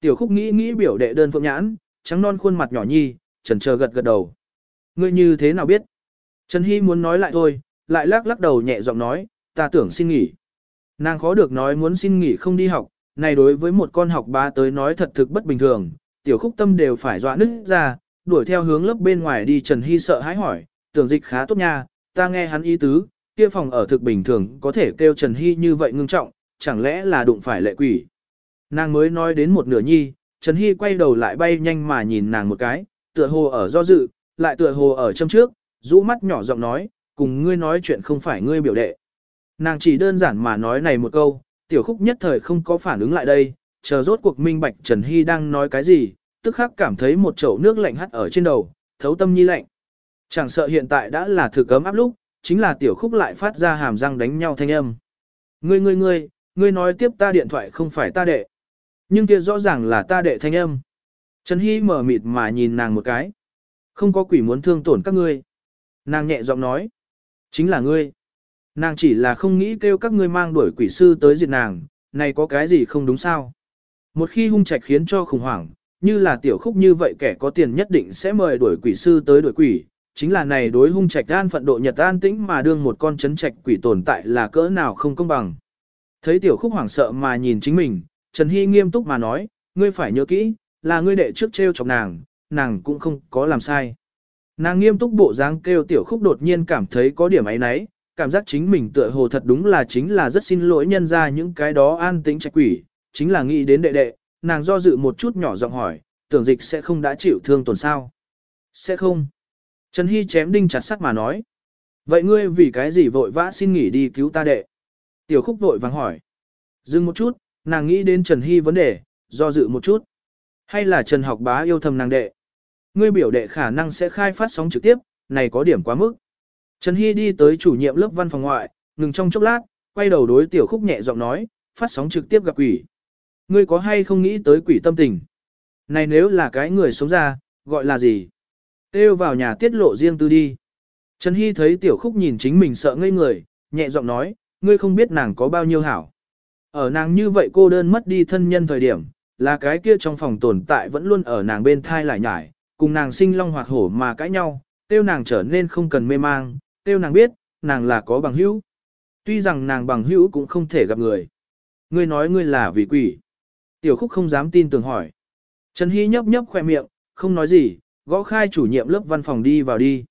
Tiểu khúc nghĩ nghĩ biểu đệ đơn phượng nhãn, trắng non khuôn mặt nhỏ nhi, trần chờ gật gật đầu. Ngươi như thế nào biết? Trần Hy muốn nói lại thôi, lại lắc lắc đầu nhẹ giọng nói, ta tưởng xin nghỉ. Nàng khó được nói muốn xin nghỉ không đi học, này đối với một con học bá tới nói thật thực bất bình thường, tiểu khúc tâm đều phải dọa nứt ra, đuổi theo hướng lớp bên ngoài đi Trần Hy sợ hãi hỏi, tưởng dịch khá tốt nha, ta nghe hắn ý tứ, kia phòng ở thực bình thường có thể kêu Trần Hy như vậy ngưng trọng, chẳng lẽ là đụng phải lệ quỷ. Nàng mới nói đến một nửa nhi, Trần Hy quay đầu lại bay nhanh mà nhìn nàng một cái, tựa hồ ở do dự, lại tựa hồ ở châm trước, rũ mắt nhỏ giọng nói, cùng ngươi nói chuyện không phải ngươi biểu đệ. Nàng chỉ đơn giản mà nói này một câu, tiểu khúc nhất thời không có phản ứng lại đây, chờ rốt cuộc minh bạch Trần Hy đang nói cái gì, tức khắc cảm thấy một chậu nước lạnh hắt ở trên đầu, thấu tâm nhi lạnh. Chẳng sợ hiện tại đã là thực cấm áp lúc, chính là tiểu khúc lại phát ra hàm răng đánh nhau thanh âm. Ngươi ngươi ngươi, ngươi nói tiếp ta điện thoại không phải ta đệ. Nhưng kia rõ ràng là ta đệ thanh âm. Trần Hy mở mịt mà nhìn nàng một cái. Không có quỷ muốn thương tổn các ngươi. Nàng nhẹ giọng nói. Chính là ngươi. Nàng chỉ là không nghĩ kêu các ngươi mang đuổi quỷ sư tới diệt nàng, này có cái gì không đúng sao. Một khi hung trạch khiến cho khủng hoảng, như là tiểu khúc như vậy kẻ có tiền nhất định sẽ mời đuổi quỷ sư tới đuổi quỷ, chính là này đối hung trạch an phận độ nhật an tĩnh mà đương một con chấn trạch quỷ tồn tại là cỡ nào không công bằng. Thấy tiểu khúc hoảng sợ mà nhìn chính mình, Trần Hy nghiêm túc mà nói, ngươi phải nhớ kỹ, là ngươi đệ trước treo chọc nàng, nàng cũng không có làm sai. Nàng nghiêm túc bộ dáng kêu tiểu khúc đột nhiên cảm thấy có điểm ấy nấy, cảm giác chính mình tựa hồ thật đúng là chính là rất xin lỗi nhân ra những cái đó an tĩnh trạch quỷ, chính là nghĩ đến đệ đệ, nàng do dự một chút nhỏ giọng hỏi, tưởng dịch sẽ không đã chịu thương tổn sao. Sẽ không. Trần Hy chém đinh chặt sắt mà nói. Vậy ngươi vì cái gì vội vã xin nghỉ đi cứu ta đệ? Tiểu khúc vội vàng hỏi. Dừng một chút, nàng nghĩ đến Trần Hy vấn đề, do dự một chút. Hay là Trần học bá yêu thầm nàng đệ? Ngươi biểu đệ khả năng sẽ khai phát sóng trực tiếp, này có điểm quá mức. Trần Hy đi tới chủ nhiệm lớp văn phòng ngoại, ngừng trong chốc lát, quay đầu đối tiểu khúc nhẹ giọng nói, phát sóng trực tiếp gặp quỷ. Ngươi có hay không nghĩ tới quỷ tâm tình? Này nếu là cái người sống ra, gọi là gì? Têu vào nhà tiết lộ riêng tư đi. Trần Hy thấy tiểu khúc nhìn chính mình sợ ngây người, nhẹ giọng nói, ngươi không biết nàng có bao nhiêu hảo. Ở nàng như vậy cô đơn mất đi thân nhân thời điểm, là cái kia trong phòng tồn tại vẫn luôn ở nàng bên thai lại nhải, cùng nàng sinh long hoạt hổ mà cãi nhau, tiêu nàng trở nên không cần mê mang, tiêu nàng biết, nàng là có bằng hữu. Tuy rằng nàng bằng hữu cũng không thể gặp người. Ngươi nói ngươi là vì quỷ. Tiểu khúc không dám tin tưởng hỏi. Trần Hy nhấp nhấp khoe miệng, không nói gì, gõ khai chủ nhiệm lớp văn phòng đi vào đi.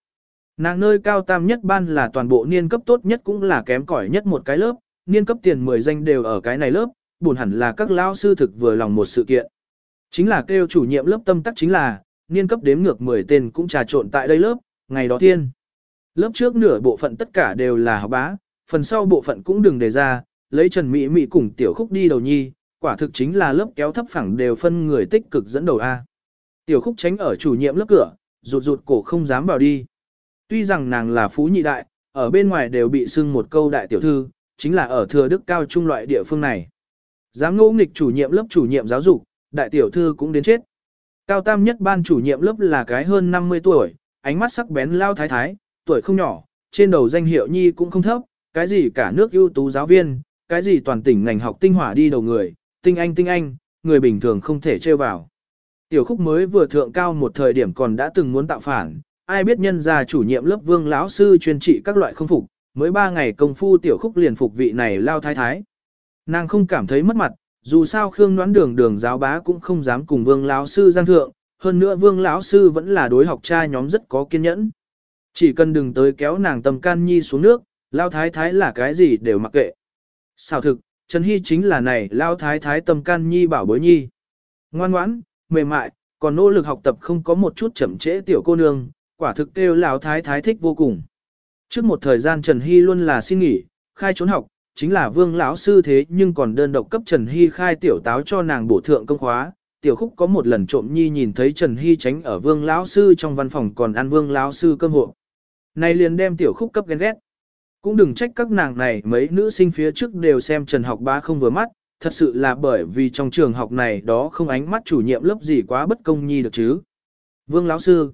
Nàng nơi cao tam nhất ban là toàn bộ niên cấp tốt nhất cũng là kém cỏi nhất một cái lớp, niên cấp tiền 10 danh đều ở cái này lớp, buồn hẳn là các lao sư thực vừa lòng một sự kiện. Chính là kêu chủ nhiệm lớp tâm tắc chính là, niên cấp đếm ngược 10 tên cũng trà trộn tại đây lớp, ngày đó thiên. Lớp trước nửa bộ phận tất cả đều là học bá, phần sau bộ phận cũng đừng đề ra, lấy Trần Mỹ Mỹ cùng tiểu khúc đi đầu nhi, quả thực chính là lớp kéo thấp phẳng đều phân người tích cực dẫn đầu A. Tiểu khúc tránh ở chủ nhiệm lớp cửa, rụt rụt cổ không dám vào đi. Tuy rằng nàng là phú nhị đại, ở bên ngoài đều bị xưng một câu đại tiểu thư, chính là ở thừa đức cao trung loại địa phương này. giám ngô nghịch chủ nhiệm lớp chủ nhiệm giáo dục, đại tiểu thư cũng đến chết. Cao tam nhất ban chủ nhiệm lớp là cái hơn 50 tuổi, ánh mắt sắc bén lao thái thái, tuổi không nhỏ, trên đầu danh hiệu nhi cũng không thấp, cái gì cả nước ưu tú giáo viên, cái gì toàn tỉnh ngành học tinh hỏa đi đầu người, tinh anh tinh anh, người bình thường không thể trêu vào. Tiểu khúc mới vừa thượng cao một thời điểm còn đã từng muốn tạo phản, ai biết nhân gia chủ nhiệm lớp vương lão sư chuyên trị các loại không phục, mới ba ngày công phu tiểu khúc liền phục vị này lao thái thái. Nàng không cảm thấy mất mặt, dù sao Khương đoán đường đường giáo bá cũng không dám cùng vương lão sư giang thượng, hơn nữa vương lão sư vẫn là đối học cha nhóm rất có kiên nhẫn. Chỉ cần đừng tới kéo nàng tầm can nhi xuống nước, lao thái thái là cái gì đều mặc kệ. Sao thực, Trần Hy chính là này lao thái thái tầm can nhi bảo bối nhi. Ngoan ngoãn, mềm mại, còn nỗ lực học tập không có một chút chậm trễ tiểu cô nương, quả thực kêu lão thái thái thích vô cùng. Trước một thời gian Trần Hy luôn là xin nghỉ, khai trốn học, chính là vương lão sư thế nhưng còn đơn độc cấp Trần Hy khai tiểu táo cho nàng bổ thượng công khóa. Tiểu khúc có một lần trộm nhi nhìn thấy Trần Hy tránh ở vương lão sư trong văn phòng còn ăn vương lão sư cơm hộ. Này liền đem tiểu khúc cấp ghen ghét. Cũng đừng trách các nàng này mấy nữ sinh phía trước đều xem Trần học ba không vừa mắt, thật sự là bởi vì trong trường học này đó không ánh mắt chủ nhiệm lớp gì quá bất công nhi được chứ. Vương lão sư.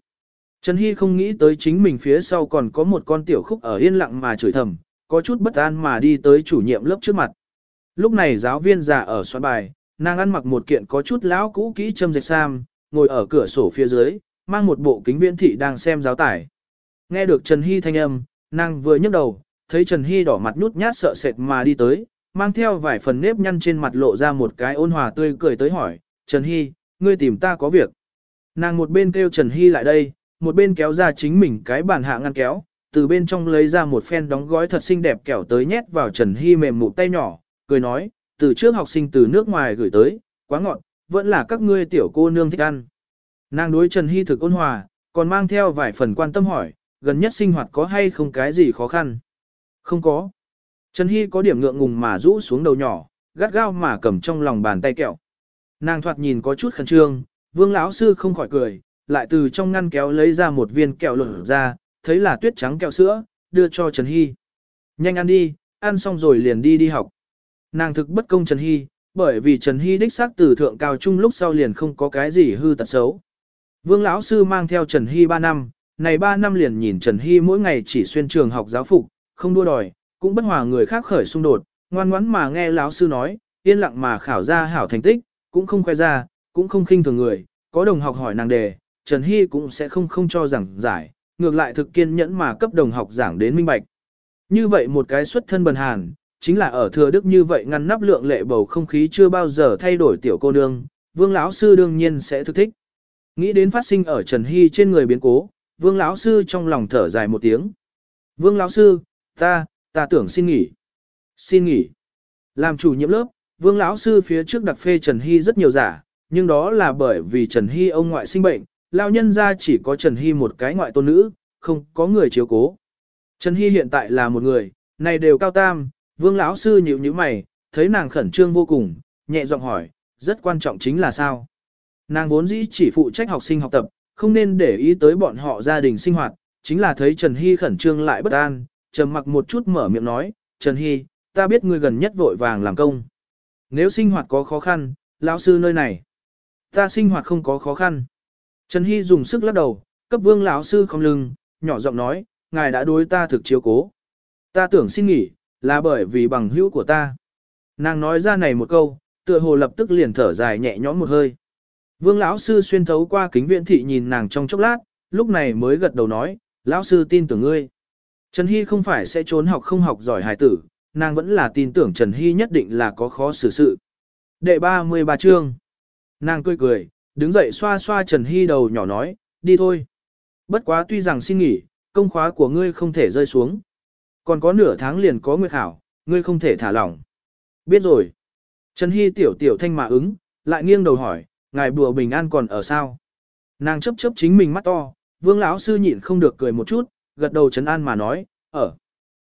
Trần Hy không nghĩ tới chính mình phía sau còn có một con tiểu khúc ở yên lặng mà chửi thầm, có chút bất an mà đi tới chủ nhiệm lớp trước mặt. Lúc này giáo viên già ở soạn bài, nàng ăn mặc một kiện có chút lão cũ kỹ châm dệt sam, ngồi ở cửa sổ phía dưới, mang một bộ kính viễn thị đang xem giáo tải. Nghe được Trần Hy thanh âm, nàng vừa nhấc đầu, thấy Trần Hy đỏ mặt nhút nhát sợ sệt mà đi tới, mang theo vài phần nếp nhăn trên mặt lộ ra một cái ôn hòa tươi cười tới hỏi, Trần Hy, ngươi tìm ta có việc. Nàng một bên kêu Trần Hy lại đây, một bên kéo ra chính mình cái bàn hạ ngăn kéo, từ bên trong lấy ra một phen đóng gói thật xinh đẹp kẹo tới nhét vào Trần Hy mềm mụ tay nhỏ, cười nói, từ trước học sinh từ nước ngoài gửi tới, quá ngọt, vẫn là các ngươi tiểu cô nương thích ăn. Nàng đối Trần Hy thực ôn hòa, còn mang theo vài phần quan tâm hỏi, gần nhất sinh hoạt có hay không cái gì khó khăn? Không có. Trần Hy có điểm ngượng ngùng mà rũ xuống đầu nhỏ, gắt gao mà cầm trong lòng bàn tay kẹo. Nàng thoạt nhìn có chút khẩn trương, vương lão sư không khỏi cười, lại từ trong ngăn kéo lấy ra một viên kẹo lột ra, thấy là tuyết trắng kẹo sữa, đưa cho Trần Hy. Nhanh ăn đi, ăn xong rồi liền đi đi học. Nàng thực bất công Trần Hy, bởi vì Trần Hy đích xác từ thượng cao trung lúc sau liền không có cái gì hư tật xấu. Vương lão sư mang theo Trần Hy 3 năm, này 3 năm liền nhìn Trần Hy mỗi ngày chỉ xuyên trường học giáo phục, không đua đòi, cũng bất hòa người khác khởi xung đột, ngoan ngoãn mà nghe lão sư nói, yên lặng mà khảo ra hảo thành tích, cũng không khoe ra, cũng không khinh thường người, có đồng học hỏi nàng đề, Trần Hy cũng sẽ không không cho rằng giải, ngược lại thực kiên nhẫn mà cấp đồng học giảng đến minh bạch. Như vậy một cái xuất thân bần hàn, chính là ở thừa đức như vậy ngăn nắp lượng lệ bầu không khí chưa bao giờ thay đổi tiểu cô nương, vương lão sư đương nhiên sẽ thực thích. Nghĩ đến phát sinh ở Trần Hy trên người biến cố, vương lão sư trong lòng thở dài một tiếng. Vương lão sư, ta, ta tưởng xin nghỉ. Xin nghỉ. Làm chủ nhiệm lớp, vương lão sư phía trước đặc phê Trần Hy rất nhiều giả, nhưng đó là bởi vì Trần Hy ông ngoại sinh bệnh, lao nhân ra chỉ có Trần Hy một cái ngoại tôn nữ, không có người chiếu cố. Trần Hy hiện tại là một người, này đều cao tam, vương lão sư nhịu như mày, thấy nàng khẩn trương vô cùng, nhẹ giọng hỏi, rất quan trọng chính là sao? Nàng vốn dĩ chỉ phụ trách học sinh học tập, không nên để ý tới bọn họ gia đình sinh hoạt, chính là thấy Trần Hy khẩn trương lại bất an, trầm mặc một chút mở miệng nói, Trần Hy, ta biết ngươi gần nhất vội vàng làm công. Nếu sinh hoạt có khó khăn, lão sư nơi này, ta sinh hoạt không có khó khăn. Trần Hy dùng sức lắc đầu, cấp vương lão sư không lưng, nhỏ giọng nói, ngài đã đối ta thực chiếu cố. Ta tưởng xin nghỉ, là bởi vì bằng hữu của ta. Nàng nói ra này một câu, tựa hồ lập tức liền thở dài nhẹ nhõm một hơi. Vương lão sư xuyên thấu qua kính viễn thị nhìn nàng trong chốc lát, lúc này mới gật đầu nói, lão sư tin tưởng ngươi. Trần Hy không phải sẽ trốn học không học giỏi hài tử, nàng vẫn là tin tưởng Trần Hy nhất định là có khó xử sự. Đệ 33 chương. Nàng cười cười, đứng dậy xoa xoa Trần Hy đầu nhỏ nói, đi thôi. Bất quá tuy rằng xin nghỉ, công khóa của ngươi không thể rơi xuống. Còn có nửa tháng liền có nguyệt khảo, ngươi không thể thả lỏng. Biết rồi. Trần Hy tiểu tiểu thanh mà ứng, lại nghiêng đầu hỏi, ngài bùa bình an còn ở sao? Nàng chấp chấp chính mình mắt to, vương lão sư nhịn không được cười một chút, gật đầu trấn an mà nói, ở.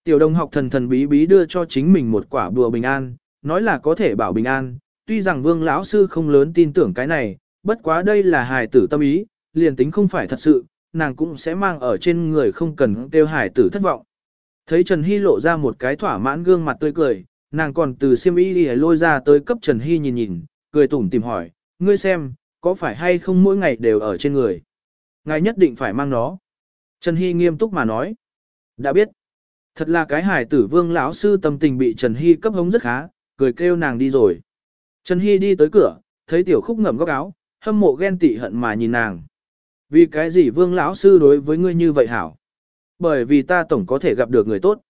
Tiểu đồng học thần thần bí bí đưa cho chính mình một quả bùa bình an, nói là có thể bảo bình an, tuy rằng vương lão sư không lớn tin tưởng cái này, bất quá đây là hài tử tâm ý, liền tính không phải thật sự, nàng cũng sẽ mang ở trên người không cần kêu hài tử thất vọng. Thấy Trần Hy lộ ra một cái thỏa mãn gương mặt tươi cười, nàng còn từ siêm y đi lôi ra tới cấp Trần Hy nhìn nhìn, cười tủm tìm hỏi, ngươi xem, có phải hay không mỗi ngày đều ở trên người? Ngài nhất định phải mang nó. Trần Hy nghiêm túc mà nói. Đã biết. Thật là cái hải tử vương lão sư tâm tình bị Trần Hy cấp hống rất khá, cười kêu nàng đi rồi. Trần Hy đi tới cửa, thấy tiểu khúc ngậm góc áo, hâm mộ ghen tị hận mà nhìn nàng. Vì cái gì vương lão sư đối với ngươi như vậy hảo? Bởi vì ta tổng có thể gặp được người tốt.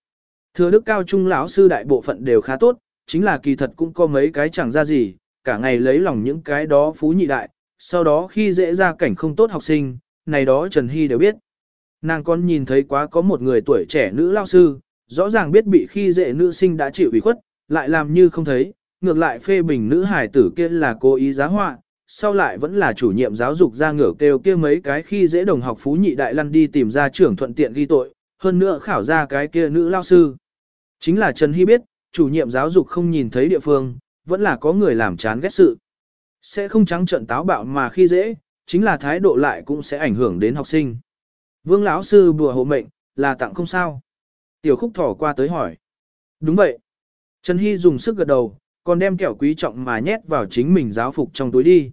Thừa đức cao trung lão sư đại bộ phận đều khá tốt, chính là kỳ thật cũng có mấy cái chẳng ra gì, cả ngày lấy lòng những cái đó phú nhị đại, sau đó khi dễ ra cảnh không tốt học sinh, này đó Trần Hy đều biết. Nàng con nhìn thấy quá có một người tuổi trẻ nữ lao sư, rõ ràng biết bị khi dễ nữ sinh đã chịu ủy khuất, lại làm như không thấy, ngược lại phê bình nữ hải tử kia là cố ý giá họa, sau lại vẫn là chủ nhiệm giáo dục ra ngửa kêu kia mấy cái khi dễ đồng học phú nhị đại lăn đi tìm ra trưởng thuận tiện ghi tội, hơn nữa khảo ra cái kia nữ lao sư. Chính là Trần Hy biết, chủ nhiệm giáo dục không nhìn thấy địa phương, vẫn là có người làm chán ghét sự. Sẽ không trắng trận táo bạo mà khi dễ, chính là thái độ lại cũng sẽ ảnh hưởng đến học sinh. Vương lão sư bùa hộ mệnh, là tặng không sao. Tiểu khúc thỏ qua tới hỏi. Đúng vậy. Trần Hy dùng sức gật đầu, còn đem kẹo quý trọng mà nhét vào chính mình giáo phục trong túi đi.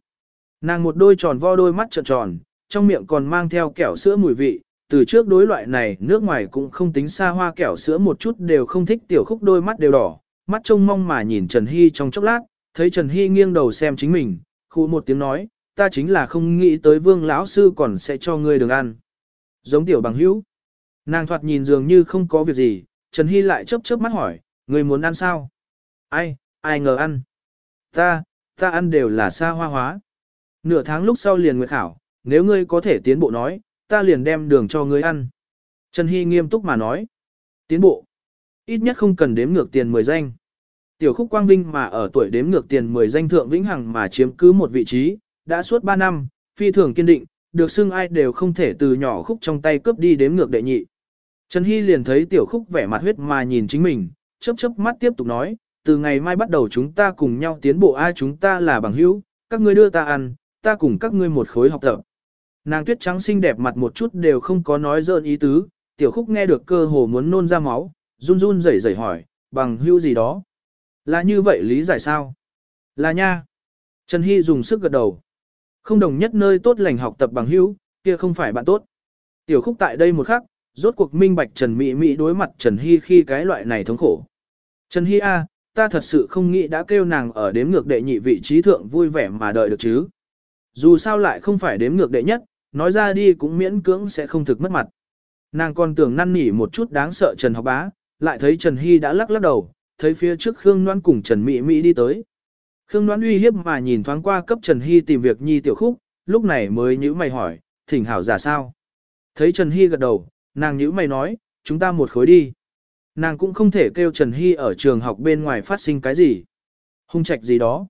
Nàng một đôi tròn vo đôi mắt tròn tròn, trong miệng còn mang theo kẹo sữa mùi vị, từ trước đối loại này nước ngoài cũng không tính xa hoa kẹo sữa một chút đều không thích tiểu khúc đôi mắt đều đỏ, mắt trông mong mà nhìn Trần Hy trong chốc lát, thấy Trần Hy nghiêng đầu xem chính mình, khu một tiếng nói, ta chính là không nghĩ tới vương lão sư còn sẽ cho ngươi đường ăn. Giống tiểu bằng hữu. Nàng thoạt nhìn dường như không có việc gì, Trần Hy lại chớp chớp mắt hỏi, ngươi muốn ăn sao? Ai, ai ngờ ăn? Ta, ta ăn đều là xa hoa hóa. Nửa tháng lúc sau liền nguyệt khảo, nếu ngươi có thể tiến bộ nói, ta liền đem đường cho ngươi ăn. Trần Hy nghiêm túc mà nói. Tiến bộ. Ít nhất không cần đếm ngược tiền 10 danh. Tiểu khúc quang vinh mà ở tuổi đếm ngược tiền 10 danh thượng vĩnh hằng mà chiếm cứ một vị trí, đã suốt 3 năm, phi thường kiên định, được xưng ai đều không thể từ nhỏ khúc trong tay cướp đi đếm ngược đệ nhị. Trần Hy liền thấy tiểu khúc vẻ mặt huyết mà nhìn chính mình, chớp chớp mắt tiếp tục nói, từ ngày mai bắt đầu chúng ta cùng nhau tiến bộ ai chúng ta là bằng hữu, các ngươi đưa ta ăn, ta cùng các ngươi một khối học tập. Nàng tuyết trắng xinh đẹp mặt một chút đều không có nói dơn ý tứ, tiểu khúc nghe được cơ hồ muốn nôn ra máu, run run rẩy rẩy hỏi, bằng hữu gì đó. Là như vậy lý giải sao? Là nha. Trần Hy dùng sức gật đầu. Không đồng nhất nơi tốt lành học tập bằng hữu, kia không phải bạn tốt. Tiểu khúc tại đây một khắc, rốt cuộc minh bạch Trần Mỹ Mỹ đối mặt Trần Hy khi cái loại này thống khổ. Trần Hy A, ta thật sự không nghĩ đã kêu nàng ở đếm ngược đệ nhị vị trí thượng vui vẻ mà đợi được chứ. Dù sao lại không phải đếm ngược đệ nhất, nói ra đi cũng miễn cưỡng sẽ không thực mất mặt. Nàng còn tưởng năn nỉ một chút đáng sợ Trần học bá, lại thấy Trần Hy đã lắc lắc đầu, thấy phía trước Khương Noan cùng Trần Mỹ Mỹ đi tới. Khương Noan uy hiếp mà nhìn thoáng qua cấp Trần Hy tìm việc nhi tiểu khúc, lúc này mới nhữ mày hỏi, thỉnh hảo giả sao? Thấy Trần Hy gật đầu, nàng nhữ mày nói, chúng ta một khối đi. Nàng cũng không thể kêu Trần Hy ở trường học bên ngoài phát sinh cái gì. Hung trạch gì đó.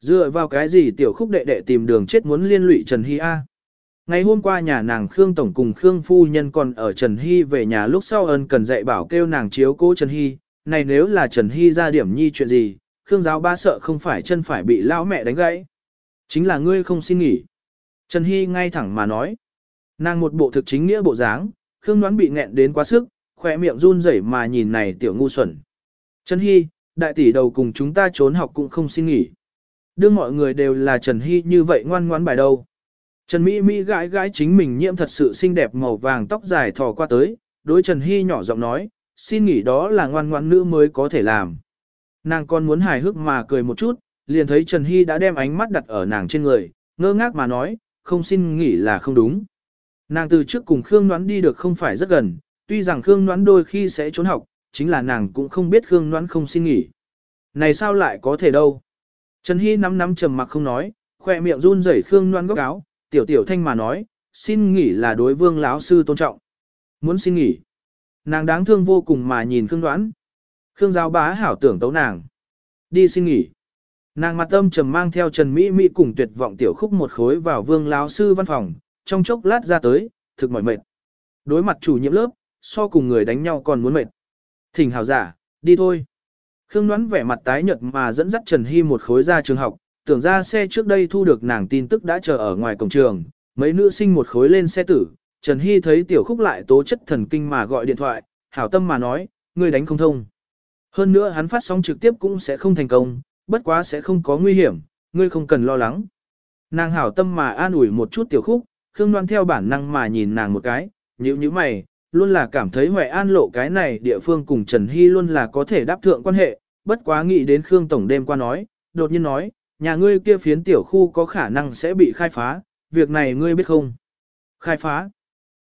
Dựa vào cái gì tiểu khúc đệ đệ tìm đường chết muốn liên lụy Trần Hy A. Ngày hôm qua nhà nàng Khương Tổng cùng Khương Phu Nhân còn ở Trần Hy về nhà lúc sau ân cần dạy bảo kêu nàng chiếu cố Trần Hy. Này nếu là Trần Hy ra điểm nhi chuyện gì, Khương giáo ba sợ không phải chân phải bị lão mẹ đánh gãy. Chính là ngươi không xin nghỉ. Trần Hy ngay thẳng mà nói. Nàng một bộ thực chính nghĩa bộ dáng, Khương đoán bị nghẹn đến quá sức, khỏe miệng run rẩy mà nhìn này tiểu ngu xuẩn. Trần Hy, đại tỷ đầu cùng chúng ta trốn học cũng không xin nghỉ. Đương mọi người đều là Trần Hy như vậy ngoan ngoãn bài đâu. Trần Mỹ Mỹ gãi gãi chính mình nhiễm thật sự xinh đẹp màu vàng tóc dài thò qua tới, đối Trần Hy nhỏ giọng nói, xin nghỉ đó là ngoan ngoãn nữ mới có thể làm. Nàng còn muốn hài hước mà cười một chút, liền thấy Trần Hy đã đem ánh mắt đặt ở nàng trên người, ngơ ngác mà nói, không xin nghỉ là không đúng. Nàng từ trước cùng Khương Ngoãn đi được không phải rất gần, tuy rằng Khương Ngoãn đôi khi sẽ trốn học, chính là nàng cũng không biết Khương Ngoãn không xin nghỉ. Này sao lại có thể đâu? Trần Hy nắm nắm trầm mặc không nói, khoe miệng run rẩy Khương Loan góc áo, tiểu tiểu thanh mà nói, xin nghỉ là đối vương lão sư tôn trọng. Muốn xin nghỉ. Nàng đáng thương vô cùng mà nhìn Khương đoán. Khương giáo bá hảo tưởng tấu nàng. Đi xin nghỉ. Nàng mặt âm trầm mang theo Trần Mỹ Mỹ cùng tuyệt vọng tiểu khúc một khối vào vương lão sư văn phòng, trong chốc lát ra tới, thực mỏi mệt. Đối mặt chủ nhiệm lớp, so cùng người đánh nhau còn muốn mệt. Thỉnh hào giả, đi thôi. Khương đoán vẻ mặt tái nhợt mà dẫn dắt Trần Hy một khối ra trường học, tưởng ra xe trước đây thu được nàng tin tức đã chờ ở ngoài cổng trường, mấy nữ sinh một khối lên xe tử, Trần Hy thấy tiểu khúc lại tố chất thần kinh mà gọi điện thoại, hảo tâm mà nói, ngươi đánh không thông. Hơn nữa hắn phát sóng trực tiếp cũng sẽ không thành công, bất quá sẽ không có nguy hiểm, ngươi không cần lo lắng. Nàng hảo tâm mà an ủi một chút tiểu khúc, Khương Đoan theo bản năng mà nhìn nàng một cái, nhíu nhíu mày, luôn là cảm thấy Huệ An lộ cái này địa phương cùng Trần Hy luôn là có thể đáp thượng quan hệ, bất quá nghĩ đến Khương Tổng đêm qua nói, đột nhiên nói, nhà ngươi kia phiến tiểu khu có khả năng sẽ bị khai phá, việc này ngươi biết không? Khai phá?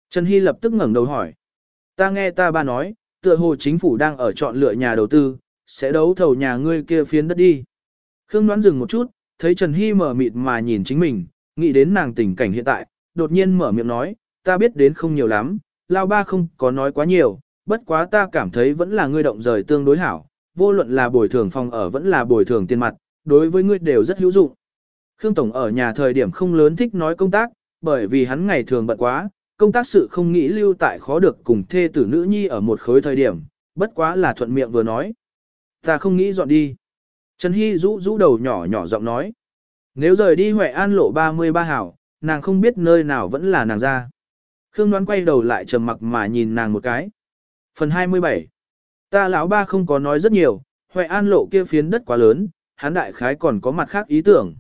Trần Hy lập tức ngẩng đầu hỏi. Ta nghe ta ba nói, tựa hồ chính phủ đang ở chọn lựa nhà đầu tư, sẽ đấu thầu nhà ngươi kia phiến đất đi. Khương đoán dừng một chút, thấy Trần Hy mở mịt mà nhìn chính mình, nghĩ đến nàng tình cảnh hiện tại, đột nhiên mở miệng nói, ta biết đến không nhiều lắm, lao ba không có nói quá nhiều, bất quá ta cảm thấy vẫn là ngươi động rời tương đối hảo, vô luận là bồi thường phòng ở vẫn là bồi thường tiền mặt, đối với ngươi đều rất hữu dụng. Khương Tổng ở nhà thời điểm không lớn thích nói công tác, bởi vì hắn ngày thường bận quá, công tác sự không nghĩ lưu tại khó được cùng thê tử nữ nhi ở một khối thời điểm, bất quá là thuận miệng vừa nói. Ta không nghĩ dọn đi. Trần Hy rũ rũ đầu nhỏ nhỏ giọng nói. Nếu rời đi Huệ An lộ 33 hảo, nàng không biết nơi nào vẫn là nàng ra. Khương đoán quay đầu lại trầm mặc mà nhìn nàng một cái. Phần 27 Ta lão ba không có nói rất nhiều, Huệ An lộ kia phiến đất quá lớn, hắn đại khái còn có mặt khác ý tưởng.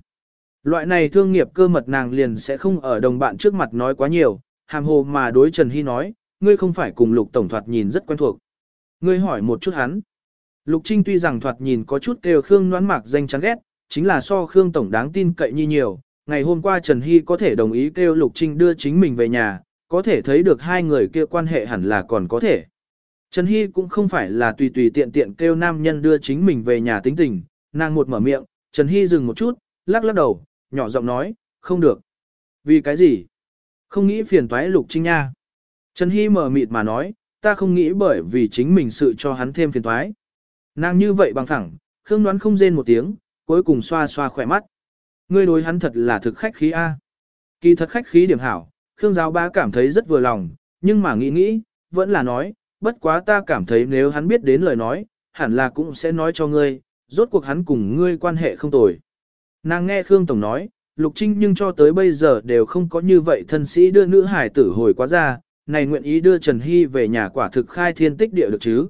Loại này thương nghiệp cơ mật nàng liền sẽ không ở đồng bạn trước mặt nói quá nhiều, hàm hồ mà đối Trần Hy nói, ngươi không phải cùng Lục Tổng thoạt nhìn rất quen thuộc. Ngươi hỏi một chút hắn. Lục Trinh tuy rằng thoạt nhìn có chút kêu Khương noán mạc danh chán ghét, chính là so Khương Tổng đáng tin cậy nhi nhiều. Ngày hôm qua Trần Hy có thể đồng ý kêu Lục Trinh đưa chính mình về nhà, có thể thấy được hai người kia quan hệ hẳn là còn có thể. Trần Hy cũng không phải là tùy tùy tiện tiện kêu nam nhân đưa chính mình về nhà tính tình, nàng một mở miệng, Trần Hy dừng một chút, lắc lắc đầu, nhỏ giọng nói, không được. Vì cái gì? Không nghĩ phiền toái Lục Trinh nha. Trần Hy mở mịt mà nói, ta không nghĩ bởi vì chính mình sự cho hắn thêm phiền toái. Nàng như vậy bằng thẳng, Khương đoán không rên một tiếng, cuối cùng xoa xoa khỏe mắt. Ngươi đối hắn thật là thực khách khí A. Kỳ thật khách khí điểm hảo, Khương giáo bá cảm thấy rất vừa lòng, nhưng mà nghĩ nghĩ, vẫn là nói, bất quá ta cảm thấy nếu hắn biết đến lời nói, hẳn là cũng sẽ nói cho ngươi, rốt cuộc hắn cùng ngươi quan hệ không tồi. Nàng nghe Khương Tổng nói, Lục Trinh nhưng cho tới bây giờ đều không có như vậy thân sĩ đưa nữ hải tử hồi quá ra, này nguyện ý đưa Trần Hy về nhà quả thực khai thiên tích địa được chứ.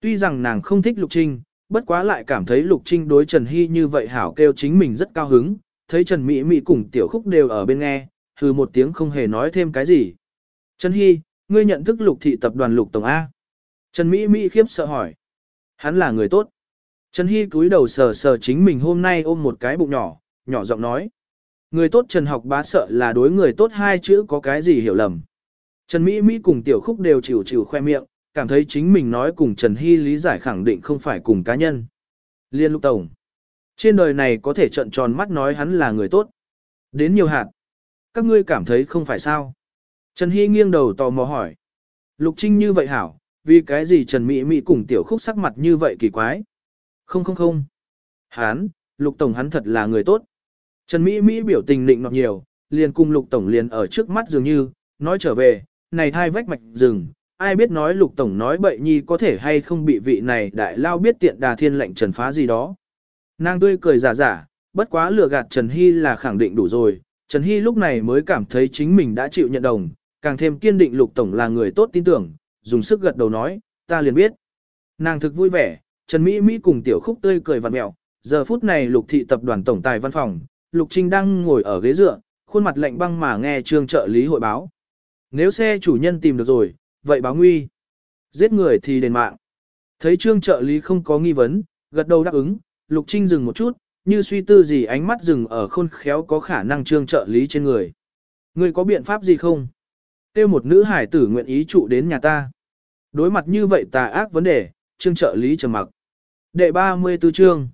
Tuy rằng nàng không thích Lục Trinh, bất quá lại cảm thấy Lục Trinh đối Trần Hy như vậy hảo kêu chính mình rất cao hứng, thấy Trần Mỹ Mỹ cùng Tiểu Khúc đều ở bên nghe, hừ một tiếng không hề nói thêm cái gì. Trần Hy, ngươi nhận thức Lục thị tập đoàn Lục Tổng A. Trần Mỹ Mỹ khiếp sợ hỏi. Hắn là người tốt. Trần Hy cúi đầu sờ sờ chính mình hôm nay ôm một cái bụng nhỏ, nhỏ giọng nói. Người tốt Trần học bá sợ là đối người tốt hai chữ có cái gì hiểu lầm. Trần Mỹ Mỹ cùng Tiểu Khúc đều chịu chịu khoe miệng, cảm thấy chính mình nói cùng Trần Hy lý giải khẳng định không phải cùng cá nhân. Liên lục tổng. Trên đời này có thể trận tròn mắt nói hắn là người tốt. Đến nhiều hạt. Các ngươi cảm thấy không phải sao. Trần Hy nghiêng đầu tò mò hỏi. Lục Trinh như vậy hảo, vì cái gì Trần Mỹ Mỹ cùng Tiểu Khúc sắc mặt như vậy kỳ quái. Không không không. Hán, Lục Tổng hắn thật là người tốt. Trần Mỹ Mỹ biểu tình định nọt nhiều, liền cùng Lục Tổng liền ở trước mắt dường như, nói trở về, này thai vách mạch rừng, ai biết nói lục tổng nói bậy nhi có thể hay không bị vị này đại lao biết tiện đà thiên lệnh trần phá gì đó. Nàng tươi cười giả giả, bất quá lừa gạt Trần Hy là khẳng định đủ rồi, Trần Hy lúc này mới cảm thấy chính mình đã chịu nhận đồng, càng thêm kiên định lục tổng là người tốt tin tưởng, dùng sức gật đầu nói, ta liền biết. Nàng thực vui vẻ, Trần Mỹ Mỹ cùng tiểu khúc tươi cười vặn mẹo, giờ phút này lục thị tập đoàn tổng tài văn phòng, lục trinh đang ngồi ở ghế dựa, khuôn mặt lạnh băng mà nghe trương trợ lý hội báo. Nếu xe chủ nhân tìm được rồi, vậy báo nguy. Giết người thì đền mạng. Thấy trương trợ lý không có nghi vấn, gật đầu đáp ứng, Lục Trinh dừng một chút, như suy tư gì ánh mắt dừng ở khôn khéo có khả năng trương trợ lý trên người. Người có biện pháp gì không? Tiêu một nữ hải tử nguyện ý trụ đến nhà ta. Đối mặt như vậy tà ác vấn đề, trương trợ lý trầm mặc. Đệ 34 chương.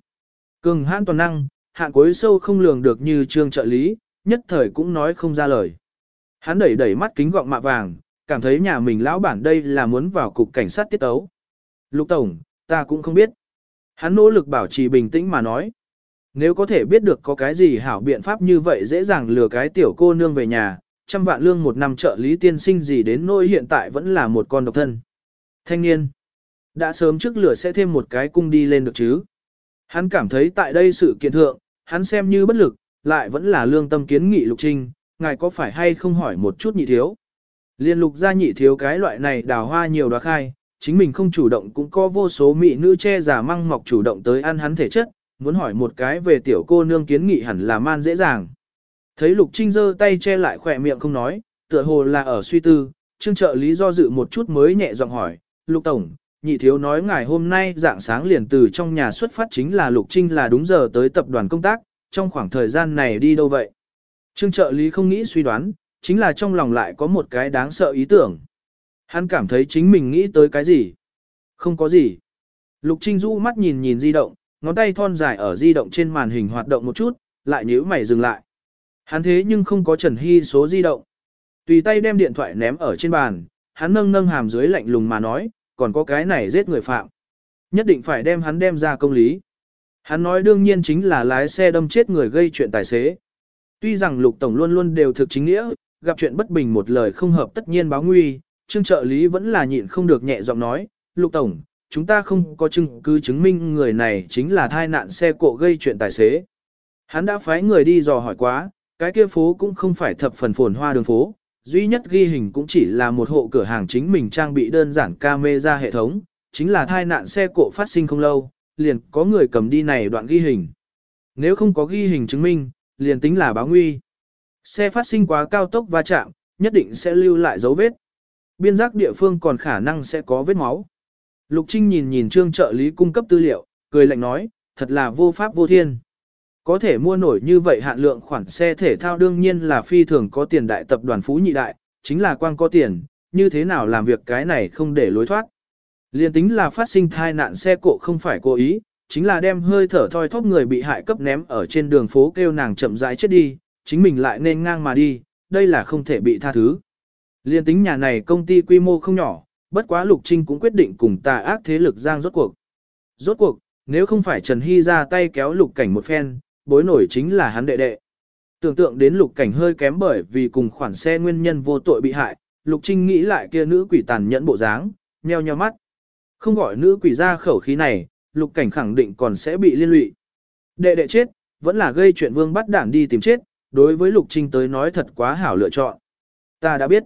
Cường hãn toàn năng, hạn cuối sâu không lường được như trương trợ lý, nhất thời cũng nói không ra lời. Hắn đẩy đẩy mắt kính gọng mạ vàng, cảm thấy nhà mình lão bản đây là muốn vào cục cảnh sát tiết tấu. Lục Tổng, ta cũng không biết. Hắn nỗ lực bảo trì bình tĩnh mà nói. Nếu có thể biết được có cái gì hảo biện pháp như vậy dễ dàng lừa cái tiểu cô nương về nhà, trăm vạn lương một năm trợ lý tiên sinh gì đến nỗi hiện tại vẫn là một con độc thân. Thanh niên, đã sớm trước lửa sẽ thêm một cái cung đi lên được chứ. Hắn cảm thấy tại đây sự kiện thượng, hắn xem như bất lực, lại vẫn là lương tâm kiến nghị lục trinh, ngài có phải hay không hỏi một chút nhị thiếu. Liên lục gia nhị thiếu cái loại này đào hoa nhiều đoá khai, chính mình không chủ động cũng có vô số mỹ nữ che giả măng mọc chủ động tới ăn hắn thể chất, muốn hỏi một cái về tiểu cô nương kiến nghị hẳn là man dễ dàng. Thấy lục trinh giơ tay che lại khỏe miệng không nói, tựa hồ là ở suy tư, trương trợ lý do dự một chút mới nhẹ giọng hỏi, lục tổng, nhị thiếu nói ngài hôm nay dạng sáng liền từ trong nhà xuất phát chính là lục trinh là đúng giờ tới tập đoàn công tác, trong khoảng thời gian này đi đâu vậy? Trương trợ lý không nghĩ suy đoán, chính là trong lòng lại có một cái đáng sợ ý tưởng. Hắn cảm thấy chính mình nghĩ tới cái gì? Không có gì. Lục Trinh rũ mắt nhìn nhìn di động, ngón tay thon dài ở di động trên màn hình hoạt động một chút, lại nhíu mày dừng lại. Hắn thế nhưng không có Trần Hy số di động. Tùy tay đem điện thoại ném ở trên bàn, hắn nâng nâng hàm dưới lạnh lùng mà nói, còn có cái này giết người phạm. Nhất định phải đem hắn đem ra công lý. Hắn nói đương nhiên chính là lái xe đâm chết người gây chuyện tài xế. Tuy rằng lục tổng luôn luôn đều thực chính nghĩa, gặp chuyện bất bình một lời không hợp tất nhiên báo nguy, trương trợ lý vẫn là nhịn không được nhẹ giọng nói, lục tổng, chúng ta không có chứng cứ chứng minh người này chính là thai nạn xe cộ gây chuyện tài xế. Hắn đã phái người đi dò hỏi quá, cái kia phố cũng không phải thập phần phồn hoa đường phố, duy nhất ghi hình cũng chỉ là một hộ cửa hàng chính mình trang bị đơn giản camera hệ thống, chính là thai nạn xe cộ phát sinh không lâu, liền có người cầm đi này đoạn ghi hình. Nếu không có ghi hình chứng minh, liền tính là báo nguy. Xe phát sinh quá cao tốc va chạm, nhất định sẽ lưu lại dấu vết. Biên giác địa phương còn khả năng sẽ có vết máu. Lục Trinh nhìn nhìn trương trợ lý cung cấp tư liệu, cười lạnh nói, thật là vô pháp vô thiên. Có thể mua nổi như vậy hạn lượng khoản xe thể thao đương nhiên là phi thường có tiền đại tập đoàn phú nhị đại, chính là quang có tiền, như thế nào làm việc cái này không để lối thoát. Liên tính là phát sinh thai nạn xe cộ không phải cố ý, chính là đem hơi thở thoi thóp người bị hại cấp ném ở trên đường phố kêu nàng chậm rãi chết đi, chính mình lại nên ngang mà đi, đây là không thể bị tha thứ. Liên tính nhà này công ty quy mô không nhỏ, bất quá Lục Trinh cũng quyết định cùng tà ác thế lực giang rốt cuộc. Rốt cuộc, nếu không phải Trần Hy ra tay kéo Lục Cảnh một phen, bối nổi chính là hắn đệ đệ. Tưởng tượng đến Lục Cảnh hơi kém bởi vì cùng khoản xe nguyên nhân vô tội bị hại, Lục Trinh nghĩ lại kia nữ quỷ tàn nhẫn bộ dáng, nheo nheo mắt. Không gọi nữ quỷ ra khẩu khí này, Lục Cảnh khẳng định còn sẽ bị liên lụy. Đệ đệ chết, vẫn là gây chuyện vương bắt đảng đi tìm chết, đối với Lục Trinh tới nói thật quá hảo lựa chọn. Ta đã biết.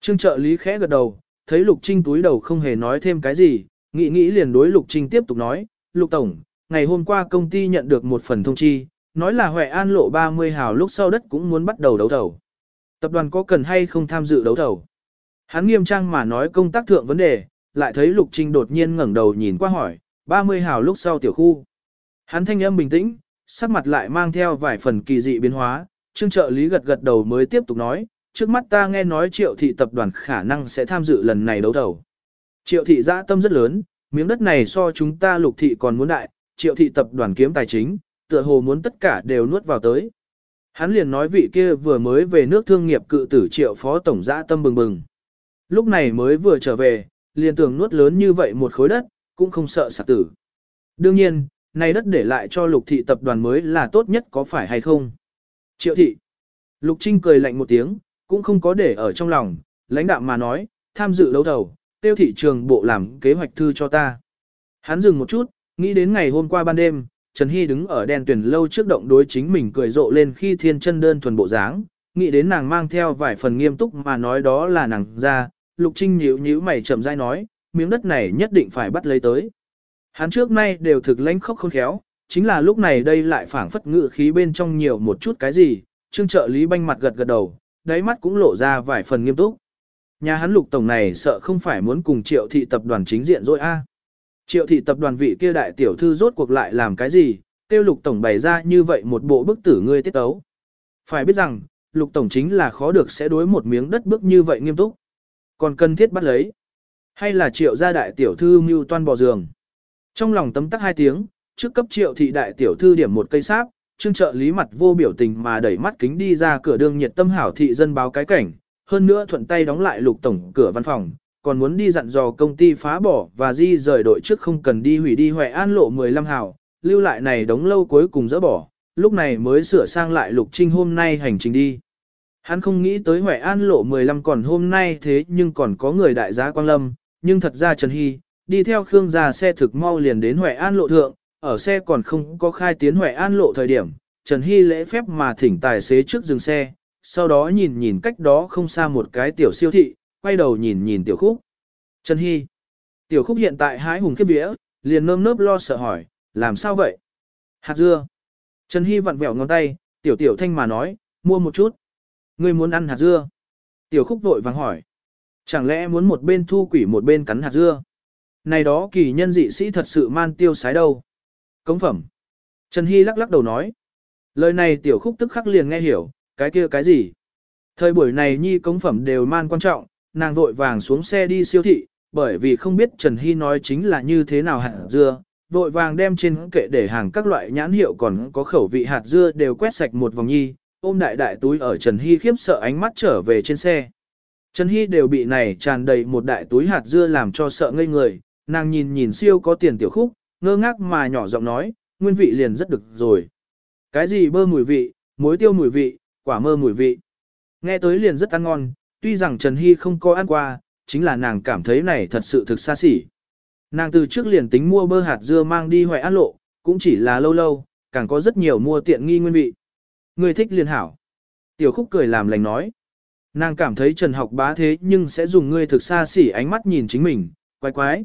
Trương trợ lý khẽ gật đầu, thấy Lục Trinh túi đầu không hề nói thêm cái gì, nghĩ nghĩ liền đối Lục Trinh tiếp tục nói, Lục Tổng, ngày hôm qua công ty nhận được một phần thông chi, nói là Huệ An lộ 30 hào lúc sau đất cũng muốn bắt đầu đấu thầu. Tập đoàn có cần hay không tham dự đấu thầu? Hắn nghiêm trang mà nói công tác thượng vấn đề, lại thấy Lục Trinh đột nhiên ngẩng đầu nhìn qua hỏi, 30 hào lúc sau tiểu khu. Hắn thanh âm bình tĩnh, sắc mặt lại mang theo vài phần kỳ dị biến hóa, trương trợ lý gật gật đầu mới tiếp tục nói, trước mắt ta nghe nói triệu thị tập đoàn khả năng sẽ tham dự lần này đấu thầu. Triệu thị dã tâm rất lớn, miếng đất này so chúng ta lục thị còn muốn đại, triệu thị tập đoàn kiếm tài chính, tựa hồ muốn tất cả đều nuốt vào tới. Hắn liền nói vị kia vừa mới về nước thương nghiệp cự tử triệu phó tổng dã tâm bừng bừng. Lúc này mới vừa trở về, liền tưởng nuốt lớn như vậy một khối đất, cũng không sợ sạc tử. Đương nhiên, này đất để lại cho lục thị tập đoàn mới là tốt nhất có phải hay không? Triệu thị. Lục Trinh cười lạnh một tiếng, cũng không có để ở trong lòng, lãnh đạo mà nói, tham dự đấu thầu, tiêu thị trường bộ làm kế hoạch thư cho ta. Hắn dừng một chút, nghĩ đến ngày hôm qua ban đêm, Trần Hy đứng ở đèn tuyển lâu trước động đối chính mình cười rộ lên khi thiên chân đơn thuần bộ dáng, nghĩ đến nàng mang theo vài phần nghiêm túc mà nói đó là nàng ra, Lục Trinh nhíu nhíu mày chậm rãi nói, miếng đất này nhất định phải bắt lấy tới. Hắn trước nay đều thực lãnh khốc khôn khéo, chính là lúc này đây lại phảng phất ngự khí bên trong nhiều một chút cái gì, trương trợ lý banh mặt gật gật đầu, đáy mắt cũng lộ ra vài phần nghiêm túc. Nhà hắn lục tổng này sợ không phải muốn cùng triệu thị tập đoàn chính diện rồi a. Triệu thị tập đoàn vị kia đại tiểu thư rốt cuộc lại làm cái gì, tiêu lục tổng bày ra như vậy một bộ bức tử ngươi tiết tấu. Phải biết rằng, lục tổng chính là khó được sẽ đối một miếng đất bước như vậy nghiêm túc. Còn cần thiết bắt lấy. Hay là triệu gia đại tiểu thư mưu toan bò giường. Trong lòng tấm tắc hai tiếng, trước cấp triệu thị đại tiểu thư điểm một cây sáp, trương trợ lý mặt vô biểu tình mà đẩy mắt kính đi ra cửa đường nhiệt tâm hảo thị dân báo cái cảnh, hơn nữa thuận tay đóng lại lục tổng cửa văn phòng, còn muốn đi dặn dò công ty phá bỏ và di rời đội trước không cần đi hủy đi Huệ An lộ 15 hảo, lưu lại này đóng lâu cuối cùng dỡ bỏ, lúc này mới sửa sang lại lục trinh hôm nay hành trình đi. Hắn không nghĩ tới Huệ An lộ 15 còn hôm nay thế nhưng còn có người đại giá Quang Lâm, nhưng thật ra Trần Hy, đi theo Khương gia xe thực mau liền đến Huệ An lộ thượng, ở xe còn không có khai tiến Huệ An lộ thời điểm, Trần Hy lễ phép mà thỉnh tài xế trước dừng xe, sau đó nhìn nhìn cách đó không xa một cái tiểu siêu thị, quay đầu nhìn nhìn tiểu khúc. Trần Hy. Tiểu khúc hiện tại hái hùng kiếp vía, liền nơm nớp lo sợ hỏi, làm sao vậy? Hạt dưa. Trần Hy vặn vẹo ngón tay, tiểu tiểu thanh mà nói, mua một chút. Ngươi muốn ăn hạt dưa? Tiểu khúc vội vàng hỏi. Chẳng lẽ muốn một bên thu quỷ một bên cắn hạt dưa? Này đó kỳ nhân dị sĩ thật sự man tiêu sái đâu. Cống phẩm. Trần Hy lắc lắc đầu nói. Lời này tiểu khúc tức khắc liền nghe hiểu, cái kia cái gì. Thời buổi này nhi cống phẩm đều man quan trọng, nàng vội vàng xuống xe đi siêu thị, bởi vì không biết Trần Hy nói chính là như thế nào hạt dưa, vội vàng đem trên kệ để hàng các loại nhãn hiệu còn có khẩu vị hạt dưa đều quét sạch một vòng nhi, ôm đại đại túi ở Trần Hy khiếp sợ ánh mắt trở về trên xe. Trần Hy đều bị này tràn đầy một đại túi hạt dưa làm cho sợ ngây người, nàng nhìn nhìn siêu có tiền tiểu khúc, ngơ ngác mà nhỏ giọng nói, nguyên vị liền rất được rồi. Cái gì bơ mùi vị, muối tiêu mùi vị, quả mơ mùi vị. Nghe tới liền rất ăn ngon, tuy rằng Trần Hy không có ăn qua, chính là nàng cảm thấy này thật sự thực xa xỉ. Nàng từ trước liền tính mua bơ hạt dưa mang đi hoài ăn lộ, cũng chỉ là lâu lâu, càng có rất nhiều mua tiện nghi nguyên vị. Người thích liền hảo. Tiểu khúc cười làm lành nói. Nàng cảm thấy Trần học bá thế nhưng sẽ dùng ngươi thực xa xỉ ánh mắt nhìn chính mình, quái quái.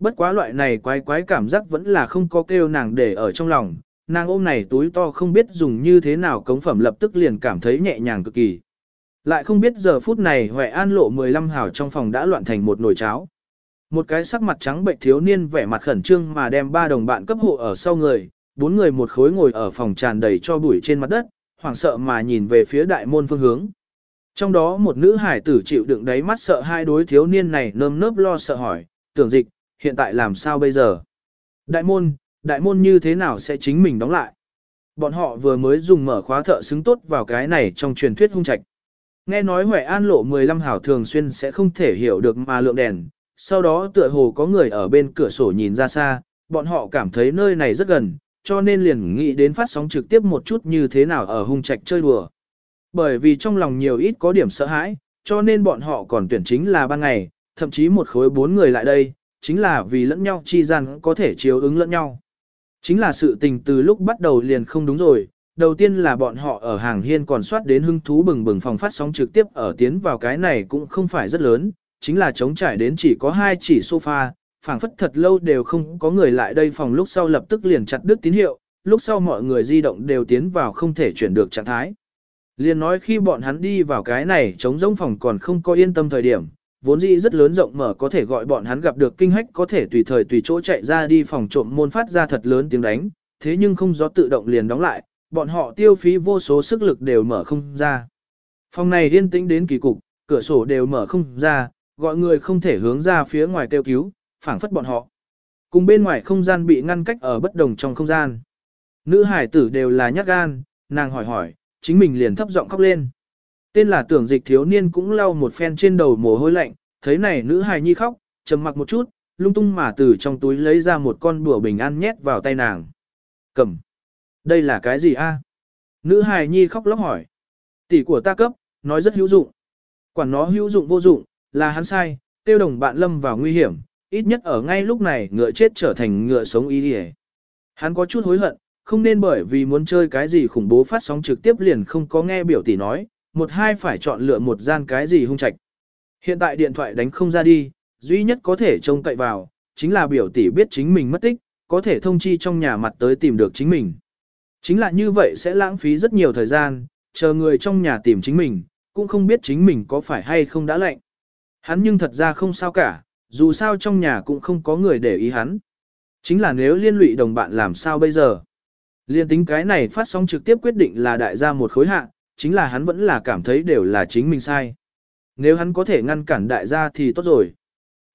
Bất quá loại này quái quái cảm giác vẫn là không có kêu nàng để ở trong lòng, nàng ôm này túi to không biết dùng như thế nào cống phẩm lập tức liền cảm thấy nhẹ nhàng cực kỳ. Lại không biết giờ phút này Huệ An lộ 15 hào trong phòng đã loạn thành một nồi cháo. Một cái sắc mặt trắng bệnh thiếu niên vẻ mặt khẩn trương mà đem ba đồng bạn cấp hộ ở sau người, bốn người một khối ngồi ở phòng tràn đầy cho bụi trên mặt đất, hoảng sợ mà nhìn về phía đại môn phương hướng. Trong đó một nữ hải tử chịu đựng đáy mắt sợ hai đối thiếu niên này nơm nớp lo sợ hỏi, tưởng dịch, hiện tại làm sao bây giờ? Đại môn, đại môn như thế nào sẽ chính mình đóng lại? Bọn họ vừa mới dùng mở khóa thợ xứng tốt vào cái này trong truyền thuyết hung trạch. Nghe nói Huệ An lộ 15 hảo thường xuyên sẽ không thể hiểu được mà lượng đèn, sau đó tựa hồ có người ở bên cửa sổ nhìn ra xa, bọn họ cảm thấy nơi này rất gần, cho nên liền nghĩ đến phát sóng trực tiếp một chút như thế nào ở hung trạch chơi đùa. Bởi vì trong lòng nhiều ít có điểm sợ hãi, cho nên bọn họ còn tuyển chính là ban ngày, thậm chí một khối bốn người lại đây, chính là vì lẫn nhau chi gian có thể chiếu ứng lẫn nhau. Chính là sự tình từ lúc bắt đầu liền không đúng rồi, đầu tiên là bọn họ ở hàng hiên còn soát đến hưng thú bừng bừng phòng phát sóng trực tiếp ở tiến vào cái này cũng không phải rất lớn, chính là chống trải đến chỉ có hai chỉ sofa, phảng phất thật lâu đều không có người lại đây phòng lúc sau lập tức liền chặt đứt tín hiệu, lúc sau mọi người di động đều tiến vào không thể chuyển được trạng thái. Liền nói khi bọn hắn đi vào cái này chống giống phòng còn không có yên tâm thời điểm, vốn dĩ rất lớn rộng mở có thể gọi bọn hắn gặp được kinh hách có thể tùy thời tùy chỗ chạy ra đi phòng trộm môn phát ra thật lớn tiếng đánh, thế nhưng không gió tự động liền đóng lại, bọn họ tiêu phí vô số sức lực đều mở không ra. Phòng này yên tĩnh đến kỳ cục, cửa sổ đều mở không ra, gọi người không thể hướng ra phía ngoài kêu cứu, phảng phất bọn họ. Cùng bên ngoài không gian bị ngăn cách ở bất đồng trong không gian. Nữ hải tử đều là nhát gan, nàng hỏi hỏi, chính mình liền thấp giọng khóc lên. Tên là tưởng dịch thiếu niên cũng lau một phen trên đầu mồ hôi lạnh, thấy này nữ hài nhi khóc, trầm mặc một chút, lung tung mà từ trong túi lấy ra một con bùa bình an nhét vào tay nàng. Cầm. Đây là cái gì a? Nữ hài nhi khóc lóc hỏi. Tỷ của ta cấp, nói rất hữu dụng. Quản nó hữu dụng vô dụng, là hắn sai, tiêu đồng bạn lâm vào nguy hiểm, ít nhất ở ngay lúc này ngựa chết trở thành ngựa sống ý đi Hắn có chút hối hận, không nên bởi vì muốn chơi cái gì khủng bố phát sóng trực tiếp liền không có nghe biểu tỷ nói, một hai phải chọn lựa một gian cái gì hung trạch. Hiện tại điện thoại đánh không ra đi, duy nhất có thể trông cậy vào, chính là biểu tỷ biết chính mình mất tích, có thể thông chi trong nhà mặt tới tìm được chính mình. Chính là như vậy sẽ lãng phí rất nhiều thời gian, chờ người trong nhà tìm chính mình, cũng không biết chính mình có phải hay không đã lệnh. Hắn nhưng thật ra không sao cả, dù sao trong nhà cũng không có người để ý hắn. Chính là nếu liên lụy đồng bạn làm sao bây giờ? Liên tính cái này phát sóng trực tiếp quyết định là đại gia một khối hạ, chính là hắn vẫn là cảm thấy đều là chính mình sai. Nếu hắn có thể ngăn cản đại gia thì tốt rồi.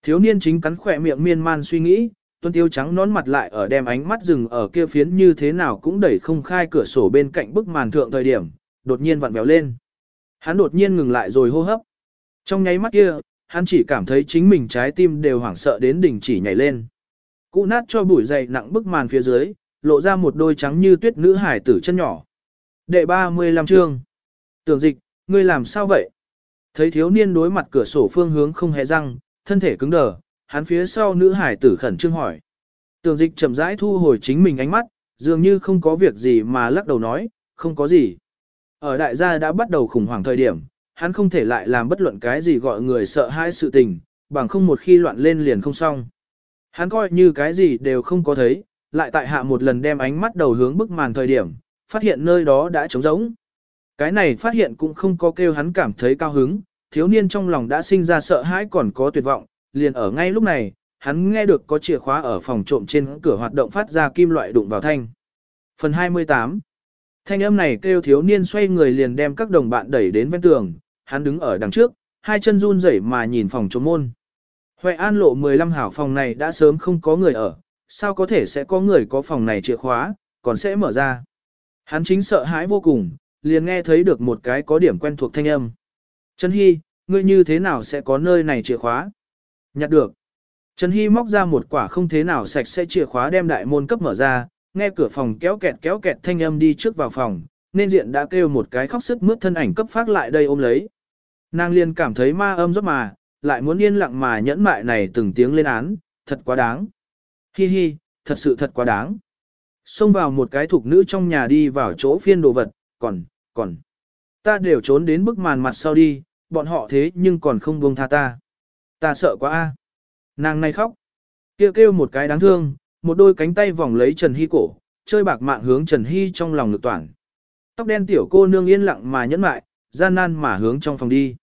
Thiếu niên chính cắn khỏe miệng miên man suy nghĩ, tuân tiêu trắng nón mặt lại ở đem ánh mắt rừng ở kia phiến như thế nào cũng đẩy không khai cửa sổ bên cạnh bức màn thượng thời điểm, đột nhiên vặn béo lên. Hắn đột nhiên ngừng lại rồi hô hấp. Trong nháy mắt kia, hắn chỉ cảm thấy chính mình trái tim đều hoảng sợ đến đỉnh chỉ nhảy lên. Cụ nát cho bụi dày nặng bức màn phía dưới, lộ ra một đôi trắng như tuyết nữ hải tử chân nhỏ. Đệ 35 chương. Tưởng dịch, ngươi làm sao vậy? Thấy thiếu niên đối mặt cửa sổ phương hướng không hề răng, thân thể cứng đờ, hắn phía sau nữ hải tử khẩn trương hỏi. Tưởng dịch chậm rãi thu hồi chính mình ánh mắt, dường như không có việc gì mà lắc đầu nói, không có gì. Ở đại gia đã bắt đầu khủng hoảng thời điểm, hắn không thể lại làm bất luận cái gì gọi người sợ hãi sự tình, bằng không một khi loạn lên liền không xong. Hắn coi như cái gì đều không có thấy, lại tại hạ một lần đem ánh mắt đầu hướng bức màn thời điểm, phát hiện nơi đó đã trống rỗng. Cái này phát hiện cũng không có kêu hắn cảm thấy cao hứng, thiếu niên trong lòng đã sinh ra sợ hãi còn có tuyệt vọng, liền ở ngay lúc này, hắn nghe được có chìa khóa ở phòng trộm trên cửa hoạt động phát ra kim loại đụng vào thanh. Phần 28 Thanh âm này kêu thiếu niên xoay người liền đem các đồng bạn đẩy đến ven tường, hắn đứng ở đằng trước, hai chân run rẩy mà nhìn phòng trộm môn. Huệ An lộ 15 hảo phòng này đã sớm không có người ở, sao có thể sẽ có người có phòng này chìa khóa, còn sẽ mở ra. Hắn chính sợ hãi vô cùng, liền nghe thấy được một cái có điểm quen thuộc thanh âm. Trần Hy, ngươi như thế nào sẽ có nơi này chìa khóa? Nhặt được. Trần Hy móc ra một quả không thế nào sạch sẽ chìa khóa đem đại môn cấp mở ra, nghe cửa phòng kéo kẹt kéo kẹt thanh âm đi trước vào phòng, nên diện đã kêu một cái khóc sức mướt thân ảnh cấp phát lại đây ôm lấy. Nàng liền cảm thấy ma âm rất mà, lại muốn yên lặng mà nhẫn mại này từng tiếng lên án, thật quá đáng. Hi hi, thật sự thật quá đáng. Xông vào một cái thuộc nữ trong nhà đi vào chỗ phiên đồ vật, còn, còn. Ta đều trốn đến bức màn mặt sau đi, bọn họ thế nhưng còn không buông tha ta. Ta sợ quá a. Nàng này khóc. Kêu kêu một cái đáng thương, một đôi cánh tay vòng lấy Trần Hy cổ, chơi bạc mạng hướng Trần Hy trong lòng lực toàn. Tóc đen tiểu cô nương yên lặng mà nhẫn mại, gian nan mà hướng trong phòng đi.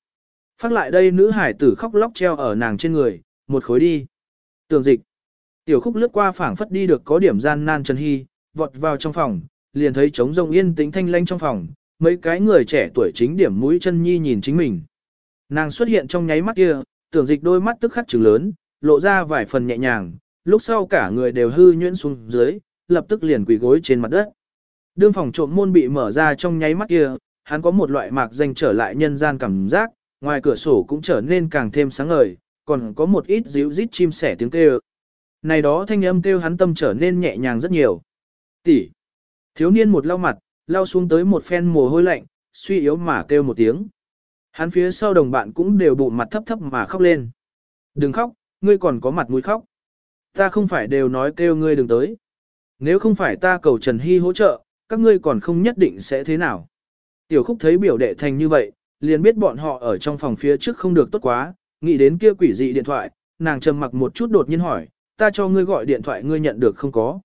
Phát lại đây nữ hải tử khóc lóc treo ở nàng trên người, một khối đi. Tường dịch. Tiểu khúc lướt qua phảng phất đi được có điểm gian nan Trần Hy, vọt vào trong phòng, liền thấy trống rông yên tĩnh thanh lanh trong phòng, mấy cái người trẻ tuổi chính điểm mũi chân nhi nhìn chính mình. Nàng xuất hiện trong nháy mắt kia, tưởng dịch đôi mắt tức khắc trừng lớn, lộ ra vài phần nhẹ nhàng, lúc sau cả người đều hư nhuyễn xuống dưới, lập tức liền quỳ gối trên mặt đất. Đương phòng trộm môn bị mở ra trong nháy mắt kia, hắn có một loại mạc danh trở lại nhân gian cảm giác, ngoài cửa sổ cũng trở nên càng thêm sáng ngời, còn có một ít díu rít chim sẻ tiếng kêu. Này đó thanh âm kêu hắn tâm trở nên nhẹ nhàng rất nhiều. Tỷ. Thiếu niên một lau mặt, lau xuống tới một phen mồ hôi lạnh, suy yếu mà kêu một tiếng. Hắn phía sau đồng bạn cũng đều bụng mặt thấp thấp mà khóc lên. Đừng khóc, ngươi còn có mặt mũi khóc. Ta không phải đều nói kêu ngươi đừng tới. Nếu không phải ta cầu Trần Hy hỗ trợ, các ngươi còn không nhất định sẽ thế nào. Tiểu khúc thấy biểu đệ thành như vậy, liền biết bọn họ ở trong phòng phía trước không được tốt quá, nghĩ đến kia quỷ dị điện thoại, nàng trầm mặc một chút đột nhiên hỏi, ta cho ngươi gọi điện thoại ngươi nhận được không có.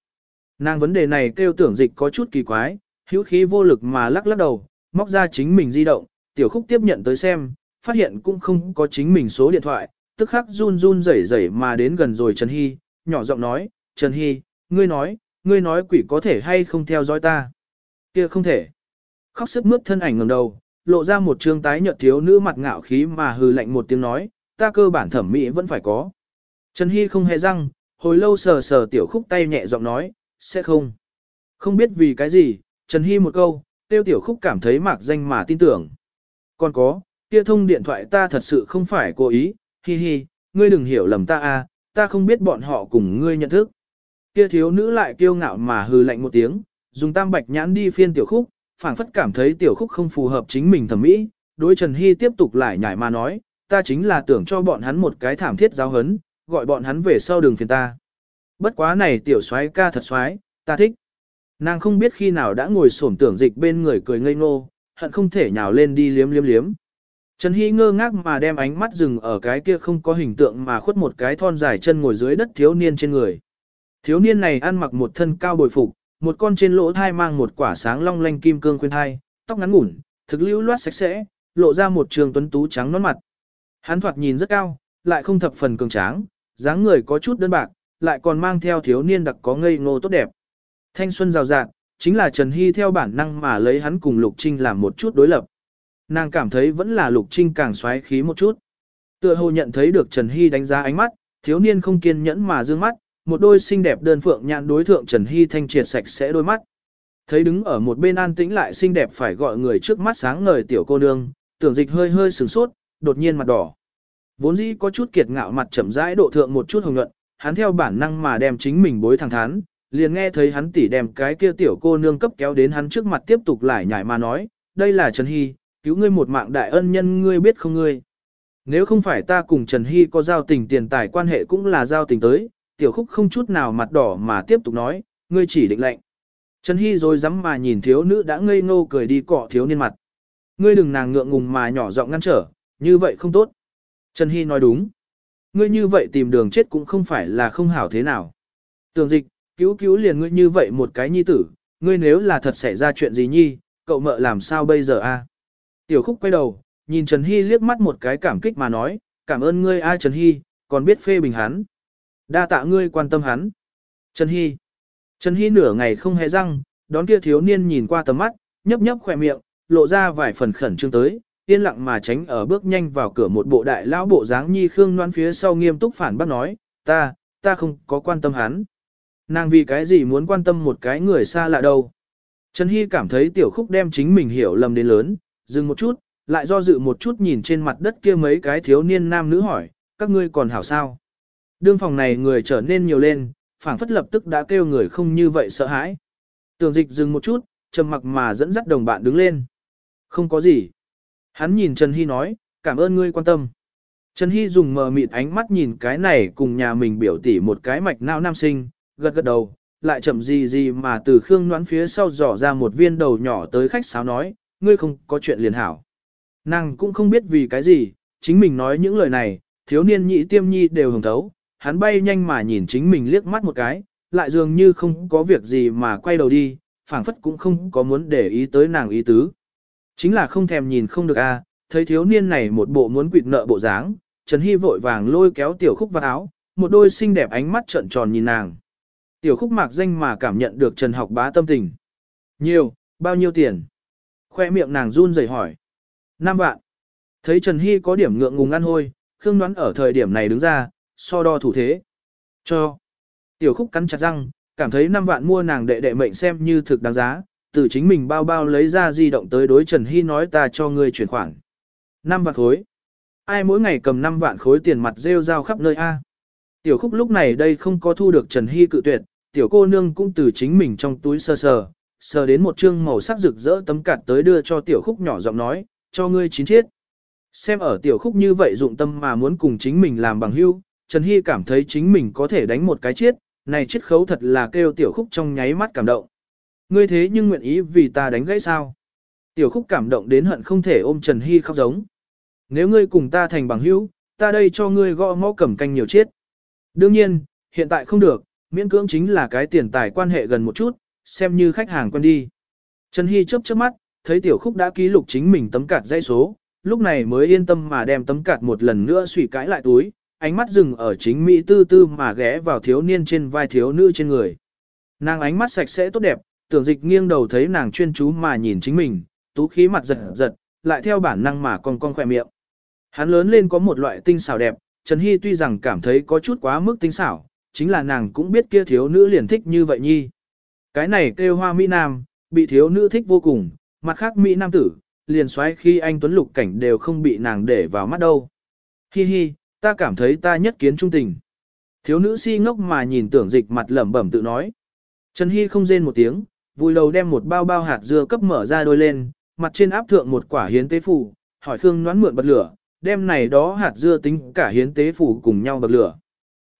Nàng vấn đề này kêu tưởng dịch có chút kỳ quái, hữu khí vô lực mà lắc lắc đầu, móc ra chính mình di động, tiểu khúc tiếp nhận tới xem, phát hiện cũng không có chính mình số điện thoại, tức khắc run run rẩy rẩy mà đến gần rồi Trần Hy, nhỏ giọng nói, Trần Hy, ngươi nói, ngươi nói quỷ có thể hay không theo dõi ta. kia không thể. Khóc sức mướt thân ảnh ngẩng đầu, lộ ra một trương tái nhợt thiếu nữ mặt ngạo khí mà hừ lạnh một tiếng nói, ta cơ bản thẩm mỹ vẫn phải có. Trần Hy không hề răng, hồi lâu sờ sờ tiểu khúc tay nhẹ giọng nói, sẽ không. Không biết vì cái gì, Trần Hy một câu, tiêu tiểu khúc cảm thấy mạc danh mà tin tưởng. Còn có, kia thông điện thoại ta thật sự không phải cố ý, hi hi, ngươi đừng hiểu lầm ta a, ta không biết bọn họ cùng ngươi nhận thức. Kia thiếu nữ lại kiêu ngạo mà hừ lạnh một tiếng, dùng tam bạch nhãn đi phiên tiểu khúc, phảng phất cảm thấy tiểu khúc không phù hợp chính mình thẩm mỹ, đối Trần Hy tiếp tục lại nhảy mà nói, ta chính là tưởng cho bọn hắn một cái thảm thiết giáo hấn, gọi bọn hắn về sau đường phiền ta. Bất quá này tiểu soái ca thật soái, ta thích. Nàng không biết khi nào đã ngồi xổm tưởng dịch bên người cười ngây ngô, hận không thể nhào lên đi liếm liếm liếm. Trần Hy ngơ ngác mà đem ánh mắt dừng ở cái kia không có hình tượng mà khuất một cái thon dài chân ngồi dưới đất thiếu niên trên người. Thiếu niên này ăn mặc một thân cao bồi phục, một con trên lỗ thai mang một quả sáng long lanh kim cương khuyên thai, tóc ngắn ngủn, thực lưu loát sạch sẽ, lộ ra một trường tuấn tú trắng nón mặt. Hắn thoạt nhìn rất cao, lại không thập phần cường tráng, dáng người có chút đơn bạc, lại còn mang theo thiếu niên đặc có ngây ngô tốt đẹp. Thanh xuân rào rạt, chính là Trần Hy theo bản năng mà lấy hắn cùng Lục Trinh làm một chút đối lập. Nàng cảm thấy vẫn là Lục Trinh càng xoáy khí một chút. Tựa hồ nhận thấy được Trần Hy đánh giá ánh mắt, thiếu niên không kiên nhẫn mà dương mắt, một đôi xinh đẹp đơn phượng nhạn đối thượng Trần Hy thanh triệt sạch sẽ đôi mắt. Thấy đứng ở một bên an tĩnh lại xinh đẹp phải gọi người trước mắt sáng ngời tiểu cô nương, tưởng dịch hơi hơi sửng sốt, đột nhiên mặt đỏ. Vốn dĩ có chút kiệt ngạo mặt chậm rãi độ thượng một chút hồng nhuận, hắn theo bản năng mà đem chính mình bối thẳng thắn, liền nghe thấy hắn tỉ đem cái kia tiểu cô nương cấp kéo đến hắn trước mặt tiếp tục lại nhảy mà nói, đây là Trần Hy, cứu ngươi một mạng đại ân nhân ngươi biết không ngươi. Nếu không phải ta cùng Trần Hy có giao tình tiền tài quan hệ cũng là giao tình tới, tiểu khúc không chút nào mặt đỏ mà tiếp tục nói, ngươi chỉ định lệnh. Trần Hy rồi dám mà nhìn thiếu nữ đã ngây ngô cười đi cọ thiếu niên mặt. Ngươi đừng nàng ngượng ngùng mà nhỏ giọng ngăn trở, như vậy không tốt. Trần Hy nói đúng. Ngươi như vậy tìm đường chết cũng không phải là không hảo thế nào. Tường dịch, cứu cứu liền ngươi như vậy một cái nhi tử, ngươi nếu là thật xảy ra chuyện gì nhi, cậu mợ làm sao bây giờ a? Tiểu khúc quay đầu, nhìn Trần Hy liếc mắt một cái cảm kích mà nói, cảm ơn ngươi a Trần Hy, còn biết phê bình hắn. Đa tạ ngươi quan tâm hắn. Trần Hy. Trần Hy nửa ngày không hề răng, đón kia thiếu niên nhìn qua tầm mắt, nhấp nhấp khỏe miệng, lộ ra vài phần khẩn trương tới, yên lặng mà tránh ở bước nhanh vào cửa một bộ đại lão bộ dáng nhi khương noan phía sau nghiêm túc phản bác nói, ta, ta không có quan tâm hắn. Nàng vì cái gì muốn quan tâm một cái người xa lạ đâu. Trần Hy cảm thấy tiểu khúc đem chính mình hiểu lầm đến lớn, dừng một chút, lại do dự một chút nhìn trên mặt đất kia mấy cái thiếu niên nam nữ hỏi, các ngươi còn hảo sao? Đương phòng này người trở nên nhiều lên, phảng phất lập tức đã kêu người không như vậy sợ hãi. Tường dịch dừng một chút, trầm mặc mà dẫn dắt đồng bạn đứng lên. Không có gì. Hắn nhìn Trần Hy nói, cảm ơn ngươi quan tâm. Trần Hy dùng mờ mịt ánh mắt nhìn cái này cùng nhà mình biểu tỉ một cái mạch nao nam sinh, gật gật đầu, lại chậm gì gì mà từ khương noãn phía sau dò ra một viên đầu nhỏ tới khách sáo nói, ngươi không có chuyện liền hảo. Nàng cũng không biết vì cái gì, chính mình nói những lời này, thiếu niên nhị tiêm nhi đều hồng thấu, hắn bay nhanh mà nhìn chính mình liếc mắt một cái, lại dường như không có việc gì mà quay đầu đi, phảng phất cũng không có muốn để ý tới nàng ý tứ. Chính là không thèm nhìn không được a, thấy thiếu niên này một bộ muốn quỵt nợ bộ dáng, Trần Hy vội vàng lôi kéo tiểu khúc vào áo, một đôi xinh đẹp ánh mắt trợn tròn nhìn nàng. Tiểu khúc mạc danh mà cảm nhận được Trần học bá tâm tình. Nhiều, bao nhiêu tiền? Khoe miệng nàng run rẩy hỏi. Năm vạn. Thấy Trần Hy có điểm ngượng ngùng ăn hôi, Khương đoán ở thời điểm này đứng ra, so đo thủ thế. Cho. Tiểu khúc cắn chặt răng, cảm thấy 5 vạn mua nàng đệ đệ mệnh xem như thực đáng giá, từ chính mình bao bao lấy ra di động tới đối Trần Hy nói ta cho ngươi chuyển khoản. 5 vạn khối. Ai mỗi ngày cầm 5 vạn khối tiền mặt rêu rao khắp nơi A. Tiểu khúc lúc này đây không có thu được Trần Hy cự tuyệt, tiểu cô nương cũng từ chính mình trong túi sơ sờ, sờ đến một chương màu sắc rực rỡ tấm cạt tới đưa cho tiểu khúc nhỏ giọng nói, cho ngươi chín chiết. Xem ở tiểu khúc như vậy dụng tâm mà muốn cùng chính mình làm bằng hữu, Trần Hy cảm thấy chính mình có thể đánh một cái chiết, này chiết khấu thật là kêu tiểu khúc trong nháy mắt cảm động. Ngươi thế nhưng nguyện ý vì ta đánh gãy sao? Tiểu khúc cảm động đến hận không thể ôm Trần Hy khóc giống. Nếu ngươi cùng ta thành bằng hữu, ta đây cho ngươi gõ mõ cầm canh nhiều chiết. Đương nhiên, hiện tại không được, miễn cưỡng chính là cái tiền tài quan hệ gần một chút, xem như khách hàng quen đi. Trần Hy chớp chớp mắt, thấy tiểu khúc đã ký lục chính mình tấm cạt dây số, lúc này mới yên tâm mà đem tấm cạt một lần nữa suy cãi lại túi, ánh mắt dừng ở chính Mỹ tư tư mà ghé vào thiếu niên trên vai thiếu nữ trên người. Nàng ánh mắt sạch sẽ tốt đẹp, tưởng dịch nghiêng đầu thấy nàng chuyên chú mà nhìn chính mình, tú khí mặt giật giật, lại theo bản năng mà con con khỏe miệng. Hắn lớn lên có một loại tinh xảo đẹp, Trần Hy tuy rằng cảm thấy có chút quá mức tinh xảo, chính là nàng cũng biết kia thiếu nữ liền thích như vậy nhi. Cái này kêu hoa Mỹ Nam, bị thiếu nữ thích vô cùng, mặt khác Mỹ Nam tử, liền xoáy khi anh Tuấn Lục cảnh đều không bị nàng để vào mắt đâu. Hi hi, ta cảm thấy ta nhất kiến trung tình. Thiếu nữ si ngốc mà nhìn tưởng dịch mặt lẩm bẩm tự nói. Trần Hy không rên một tiếng, vui đầu đem một bao bao hạt dưa cấp mở ra đôi lên, mặt trên áp thượng một quả hiến tế phủ, hỏi Khương noán mượn bật lửa, đem này đó hạt dưa tính cả hiến tế phủ cùng nhau bật lửa.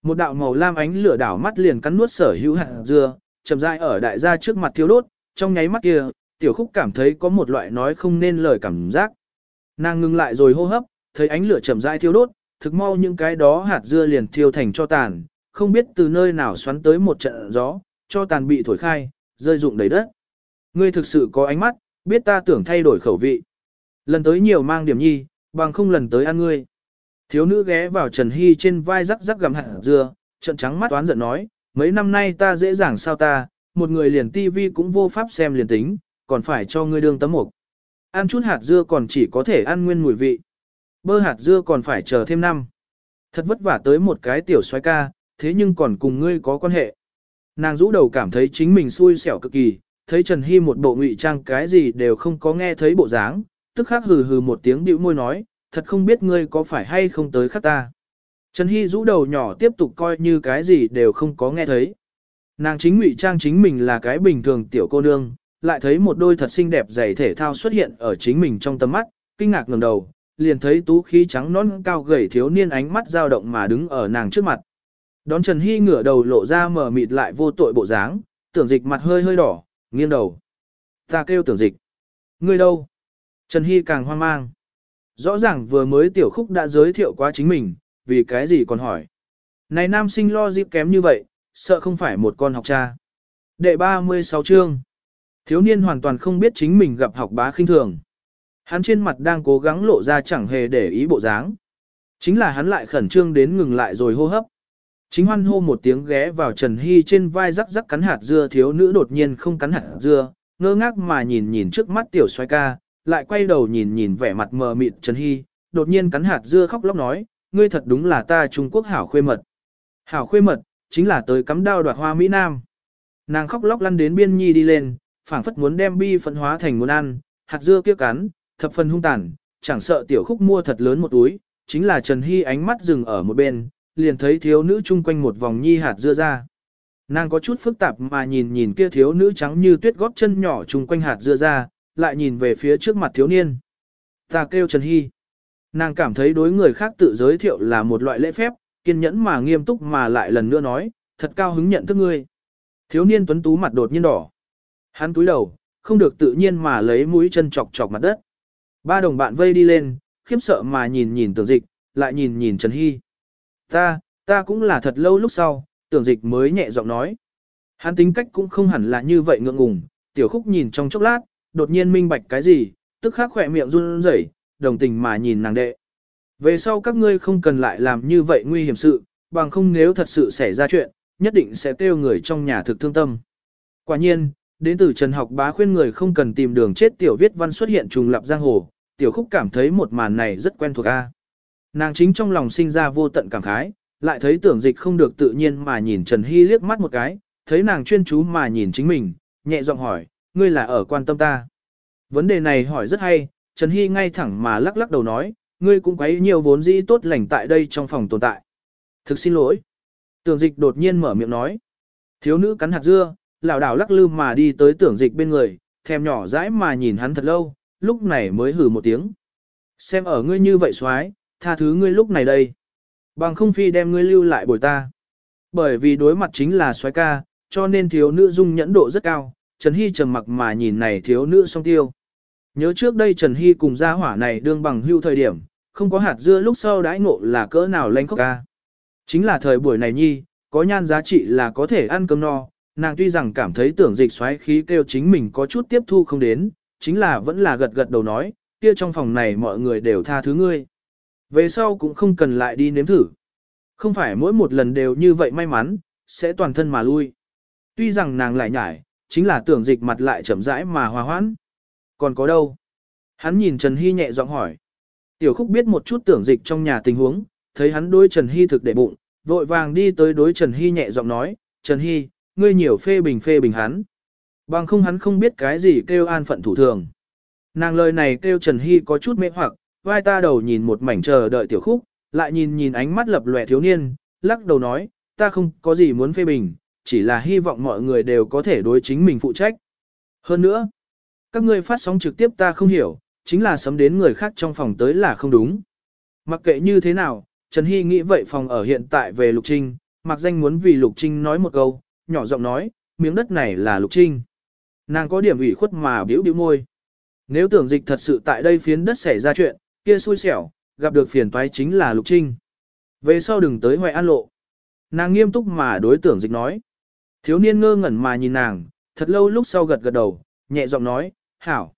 Một đạo màu lam ánh lửa đảo mắt liền cắn nuốt sở hữu hạt dưa, chậm rãi ở đại gia trước mặt thiếu đốt, trong nháy mắt kia, tiểu khúc cảm thấy có một loại nói không nên lời cảm giác. Nàng ngừng lại rồi hô hấp, thấy ánh lửa chậm rãi thiêu đốt, thực mau những cái đó hạt dưa liền thiêu thành cho tàn, không biết từ nơi nào xoắn tới một trận gió, cho tàn bị thổi khai, rơi rụng đầy đất. Ngươi thực sự có ánh mắt, biết ta tưởng thay đổi khẩu vị. Lần tới nhiều mang điểm nhi, bằng không lần tới ăn ngươi. Thiếu nữ ghé vào Trần Hy trên vai rắc rắc gặm hạt dưa, trận trắng mắt toán giận nói, mấy năm nay ta dễ dàng sao ta, một người liền tivi cũng vô pháp xem liền tính, còn phải cho ngươi đương tấm mục. Ăn chút hạt dưa còn chỉ có thể ăn nguyên mùi vị. Bơ hạt dưa còn phải chờ thêm năm. Thật vất vả tới một cái tiểu xoái ca, thế nhưng còn cùng ngươi có quan hệ. Nàng rũ đầu cảm thấy chính mình xui xẻo cực kỳ, thấy Trần Hy một bộ ngụy trang cái gì đều không có nghe thấy bộ dáng, tức khắc hừ hừ một tiếng bĩu môi nói, thật không biết ngươi có phải hay không tới khắc ta. Trần Hy rũ đầu nhỏ tiếp tục coi như cái gì đều không có nghe thấy. Nàng chính ngụy trang chính mình là cái bình thường tiểu cô nương, lại thấy một đôi thật xinh đẹp giày thể thao xuất hiện ở chính mình trong tầm mắt, kinh ngạc ngẩng đầu, liền thấy tú khí trắng non cao gầy thiếu niên ánh mắt dao động mà đứng ở nàng trước mặt. Đón Trần Hy ngửa đầu lộ ra mờ mịt lại vô tội bộ dáng, tưởng dịch mặt hơi hơi đỏ, nghiêng đầu. Ta kêu tưởng dịch. Ngươi đâu? Trần Hy càng hoang mang. Rõ ràng vừa mới tiểu khúc đã giới thiệu quá chính mình, vì cái gì còn hỏi. Này nam sinh lo dịp kém như vậy, sợ không phải một con học cha. Đệ 36 chương. Thiếu niên hoàn toàn không biết chính mình gặp học bá khinh thường. Hắn trên mặt đang cố gắng lộ ra chẳng hề để ý bộ dáng. Chính là hắn lại khẩn trương đến ngừng lại rồi hô hấp. Chính hoan hô một tiếng ghé vào Trần Hy trên vai rắc rắc cắn hạt dưa thiếu nữ đột nhiên không cắn hạt dưa, ngơ ngác mà nhìn nhìn trước mắt tiểu xoay ca, lại quay đầu nhìn nhìn vẻ mặt mờ mịt Trần Hy, đột nhiên cắn hạt dưa khóc lóc nói, ngươi thật đúng là ta Trung Quốc hảo khuê mật. Hảo khuê mật, chính là tới cắm đao đoạt hoa Mỹ Nam. Nàng khóc lóc lăn đến biên nhi đi lên, phảng phất muốn đem bi phận hóa thành muốn ăn, hạt dưa kia cắn, thập phần hung tàn, chẳng sợ tiểu khúc mua thật lớn một túi, chính là Trần Hy ánh mắt dừng ở một bên, liền thấy thiếu nữ chung quanh một vòng nhi hạt dưa ra. Nàng có chút phức tạp mà nhìn nhìn kia thiếu nữ trắng như tuyết góp chân nhỏ chung quanh hạt dưa ra, lại nhìn về phía trước mặt thiếu niên. Ta kêu Trần Hy. Nàng cảm thấy đối người khác tự giới thiệu là một loại lễ phép, kiên nhẫn mà nghiêm túc mà lại lần nữa nói, thật cao hứng nhận thức ngươi. Thiếu niên tuấn tú mặt đột nhiên đỏ. Hắn túi đầu, không được tự nhiên mà lấy mũi chân chọc chọc mặt đất. Ba đồng bạn vây đi lên, khiếp sợ mà nhìn nhìn tưởng dịch, lại nhìn nhìn Trần Hy. Ta, ta cũng là thật lâu lúc sau, tưởng dịch mới nhẹ giọng nói. Hắn tính cách cũng không hẳn là như vậy ngượng ngùng, tiểu khúc nhìn trong chốc lát, đột nhiên minh bạch cái gì, tức khắc khỏe miệng run rẩy, đồng tình mà nhìn nàng đệ. Về sau các ngươi không cần lại làm như vậy nguy hiểm sự, bằng không nếu thật sự xảy ra chuyện, nhất định sẽ tiêu người trong nhà thực thương tâm. Quả nhiên, đến từ Trần học bá khuyên người không cần tìm đường chết tiểu viết văn xuất hiện trùng lập giang hồ, tiểu khúc cảm thấy một màn này rất quen thuộc a. Nàng chính trong lòng sinh ra vô tận cảm khái, lại thấy tưởng dịch không được tự nhiên mà nhìn Trần Hy liếc mắt một cái, thấy nàng chuyên chú mà nhìn chính mình, nhẹ giọng hỏi, ngươi là ở quan tâm ta. Vấn đề này hỏi rất hay, Trần Hy ngay thẳng mà lắc lắc đầu nói, ngươi cũng quấy nhiều vốn dĩ tốt lành tại đây trong phòng tồn tại. Thực xin lỗi. Tưởng dịch đột nhiên mở miệng nói. Thiếu nữ cắn hạt dưa, lảo đảo lắc lư mà đi tới tưởng dịch bên người, thèm nhỏ dãi mà nhìn hắn thật lâu, lúc này mới hừ một tiếng. Xem ở ngươi như vậy xoái, tha thứ ngươi lúc này đây. Bằng không phi đem ngươi lưu lại bồi ta. Bởi vì đối mặt chính là xoái ca, cho nên thiếu nữ dung nhẫn độ rất cao, Trần Hy trầm mặc mà nhìn này thiếu nữ song tiêu. Nhớ trước đây Trần Hy cùng gia hỏa này đương bằng hưu thời điểm, không có hạt dưa lúc sau đãi ngộ là cỡ nào lanh khóc ca. Chính là thời buổi này nhi, có nhan giá trị là có thể ăn cơm no, nàng tuy rằng cảm thấy tưởng dịch xoáy khí kêu chính mình có chút tiếp thu không đến, chính là vẫn là gật gật đầu nói, kia trong phòng này mọi người đều tha thứ ngươi. Về sau cũng không cần lại đi nếm thử. Không phải mỗi một lần đều như vậy may mắn, sẽ toàn thân mà lui. Tuy rằng nàng lại nhải, chính là tưởng dịch mặt lại chậm rãi mà hòa hoãn. Còn có đâu? Hắn nhìn Trần Hy nhẹ giọng hỏi. Tiểu khúc biết một chút tưởng dịch trong nhà tình huống, thấy hắn đối Trần Hy thực để bụng, vội vàng đi tới đối Trần Hy nhẹ giọng nói, Trần Hy, ngươi nhiều phê bình phê bình hắn. Bằng không hắn không biết cái gì kêu an phận thủ thường. Nàng lời này kêu Trần Hy có chút mê hoặc, vai ta đầu nhìn một mảnh chờ đợi tiểu khúc, lại nhìn nhìn ánh mắt lập lòe thiếu niên, lắc đầu nói, ta không có gì muốn phê bình, chỉ là hy vọng mọi người đều có thể đối chính mình phụ trách. Hơn nữa, các ngươi phát sóng trực tiếp ta không hiểu, chính là sấm đến người khác trong phòng tới là không đúng. Mặc kệ như thế nào, Trần Hy nghĩ vậy phòng ở hiện tại về Lục Trinh, mặc danh muốn vì Lục Trinh nói một câu, nhỏ giọng nói, miếng đất này là Lục Trinh. Nàng có điểm ủy khuất mà biểu biểu môi. Nếu tưởng dịch thật sự tại đây phiến đất xảy ra chuyện, kia xui xẻo, gặp được phiền toái chính là Lục Trinh. Về sau đừng tới hoài an lộ. Nàng nghiêm túc mà đối tưởng dịch nói. Thiếu niên ngơ ngẩn mà nhìn nàng, thật lâu lúc sau gật gật đầu, nhẹ giọng nói, hảo.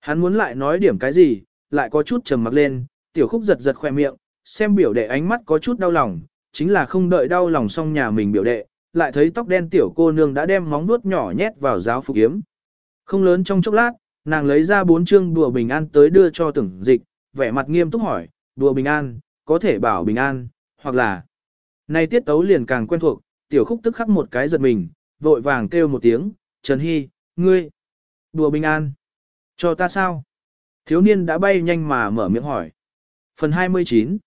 Hắn muốn lại nói điểm cái gì, lại có chút trầm mặc lên, tiểu khúc giật giật khoe miệng, xem biểu đệ ánh mắt có chút đau lòng, chính là không đợi đau lòng xong nhà mình biểu đệ, lại thấy tóc đen tiểu cô nương đã đem móng vuốt nhỏ nhét vào giáo phục kiếm. Không lớn trong chốc lát, nàng lấy ra bốn chương đùa bình an tới đưa cho tưởng dịch, vẻ mặt nghiêm túc hỏi, đùa bình an, có thể bảo bình an, hoặc là... Này tiết tấu liền càng quen thuộc, tiểu khúc tức khắc một cái giật mình, vội vàng kêu một tiếng, Trần Hy, ngươi, đùa bình an, cho ta sao? Thiếu niên đã bay nhanh mà mở miệng hỏi. Phần 29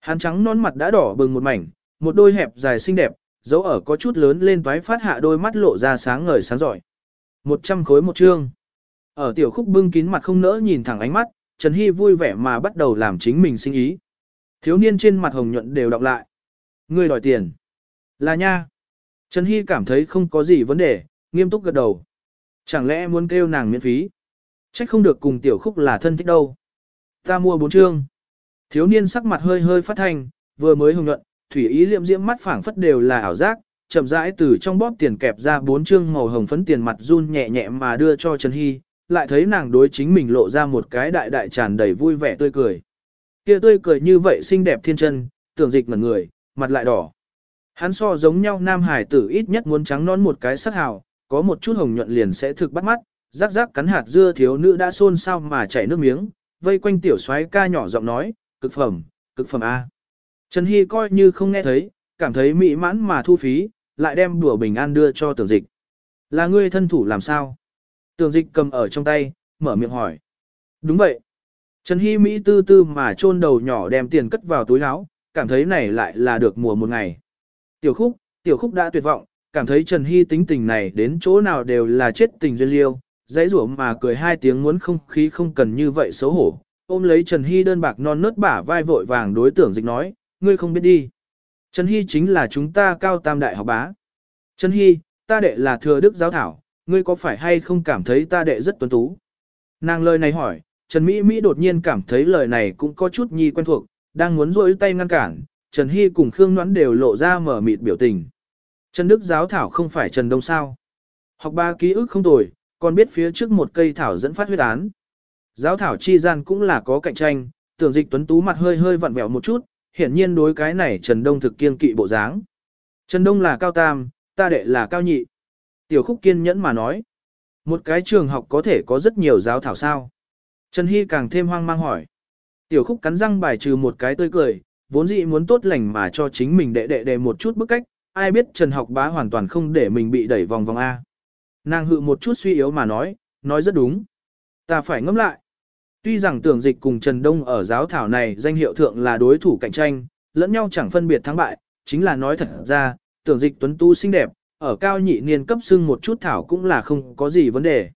Hắn trắng non mặt đã đỏ bừng một mảnh, một đôi hẹp dài xinh đẹp, dấu ở có chút lớn lên toái phát hạ đôi mắt lộ ra sáng ngời sáng giỏi. Một trăm khối một trương. Ở tiểu khúc bưng kín mặt không nỡ nhìn thẳng ánh mắt, Trần Hy vui vẻ mà bắt đầu làm chính mình sinh ý. Thiếu niên trên mặt hồng nhuận đều đọc lại. Ngươi đòi tiền. Là nha. Trần Hy cảm thấy không có gì vấn đề, nghiêm túc gật đầu. Chẳng lẽ muốn kêu nàng miễn phí? Trách không được cùng tiểu khúc là thân thích đâu. Ta mua bốn chương. Thiếu niên sắc mặt hơi hơi phát thanh, vừa mới hồng nhuận, thủy ý liệm diễm mắt phảng phất đều là ảo giác, chậm rãi từ trong bóp tiền kẹp ra bốn chương màu hồng phấn tiền mặt run nhẹ nhẹ mà đưa cho Trần Hy, lại thấy nàng đối chính mình lộ ra một cái đại đại tràn đầy vui vẻ tươi cười. Kia tươi cười như vậy xinh đẹp thiên chân, tưởng dịch ngẩn người, mặt lại đỏ. Hắn so giống nhau nam hải tử ít nhất muốn trắng non một cái sắc hào, có một chút hồng nhuận liền sẽ thực bắt mắt, rắc rắc cắn hạt dưa thiếu nữ đã xôn xao mà chảy nước miếng, vây quanh tiểu soái ca nhỏ giọng nói, cực phẩm, cực phẩm A. Trần Hy coi như không nghe thấy, cảm thấy mỹ mãn mà thu phí, lại đem đùa bình an đưa cho tưởng dịch. Là ngươi thân thủ làm sao? Tưởng dịch cầm ở trong tay, mở miệng hỏi. Đúng vậy. Trần Hy Mỹ tư tư mà chôn đầu nhỏ đem tiền cất vào túi áo, cảm thấy này lại là được mùa một ngày. Tiểu khúc, tiểu khúc đã tuyệt vọng, cảm thấy Trần Hy tính tình này đến chỗ nào đều là chết tình duyên liêu, dãy rủa mà cười hai tiếng muốn không khí không cần như vậy xấu hổ. Ôm lấy Trần Hy đơn bạc non nớt bả vai vội vàng đối tưởng dịch nói, ngươi không biết đi. Trần Hy chính là chúng ta cao tam đại học bá. Trần Hy, ta đệ là thừa đức giáo thảo, ngươi có phải hay không cảm thấy ta đệ rất tuấn tú? Nàng lời này hỏi, Trần Mỹ Mỹ đột nhiên cảm thấy lời này cũng có chút nhi quen thuộc, đang muốn rỗi tay ngăn cản, Trần Hy cùng Khương Ngoãn đều lộ ra mở mịt biểu tình. Trần Đức giáo thảo không phải Trần Đông sao? Học ba ký ức không tồi, còn biết phía trước một cây thảo dẫn phát huyết án. Giáo thảo chi gian cũng là có cạnh tranh, tưởng dịch tuấn tú mặt hơi hơi vặn vẹo một chút, hiển nhiên đối cái này Trần Đông thực kiên kỵ bộ dáng. Trần Đông là cao tam, ta đệ là cao nhị. Tiểu khúc kiên nhẫn mà nói. Một cái trường học có thể có rất nhiều giáo thảo sao. Trần Hy càng thêm hoang mang hỏi. Tiểu khúc cắn răng bài trừ một cái tươi cười, vốn dĩ muốn tốt lành mà cho chính mình đệ đệ đệ một chút bức cách, ai biết Trần học bá hoàn toàn không để mình bị đẩy vòng vòng A. Nàng hự một chút suy yếu mà nói, nói rất đúng. Ta phải ngẫm lại. Tuy rằng tưởng dịch cùng Trần Đông ở giáo thảo này danh hiệu thượng là đối thủ cạnh tranh, lẫn nhau chẳng phân biệt thắng bại, chính là nói thật ra, tưởng dịch tuấn tu xinh đẹp, ở cao nhị niên cấp xưng một chút thảo cũng là không có gì vấn đề.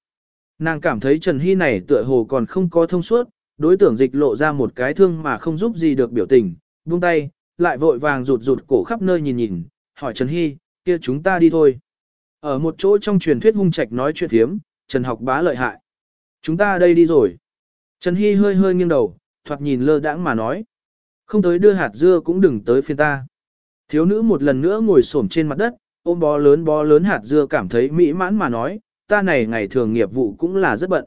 Nàng cảm thấy Trần Hy này tựa hồ còn không có thông suốt, đối tưởng dịch lộ ra một cái thương mà không giúp gì được biểu tình, buông tay, lại vội vàng rụt rụt cổ khắp nơi nhìn nhìn, hỏi Trần Hy, kia chúng ta đi thôi. Ở một chỗ trong truyền thuyết hung trạch nói chuyện thiếm, Trần học bá lợi hại. Chúng ta đây đi rồi. Trần Hy hơi hơi nghiêng đầu, thoạt nhìn lơ đãng mà nói. Không tới đưa hạt dưa cũng đừng tới phiên ta. Thiếu nữ một lần nữa ngồi xổm trên mặt đất, ôm bó lớn bó lớn hạt dưa cảm thấy mỹ mãn mà nói, ta này ngày thường nghiệp vụ cũng là rất bận.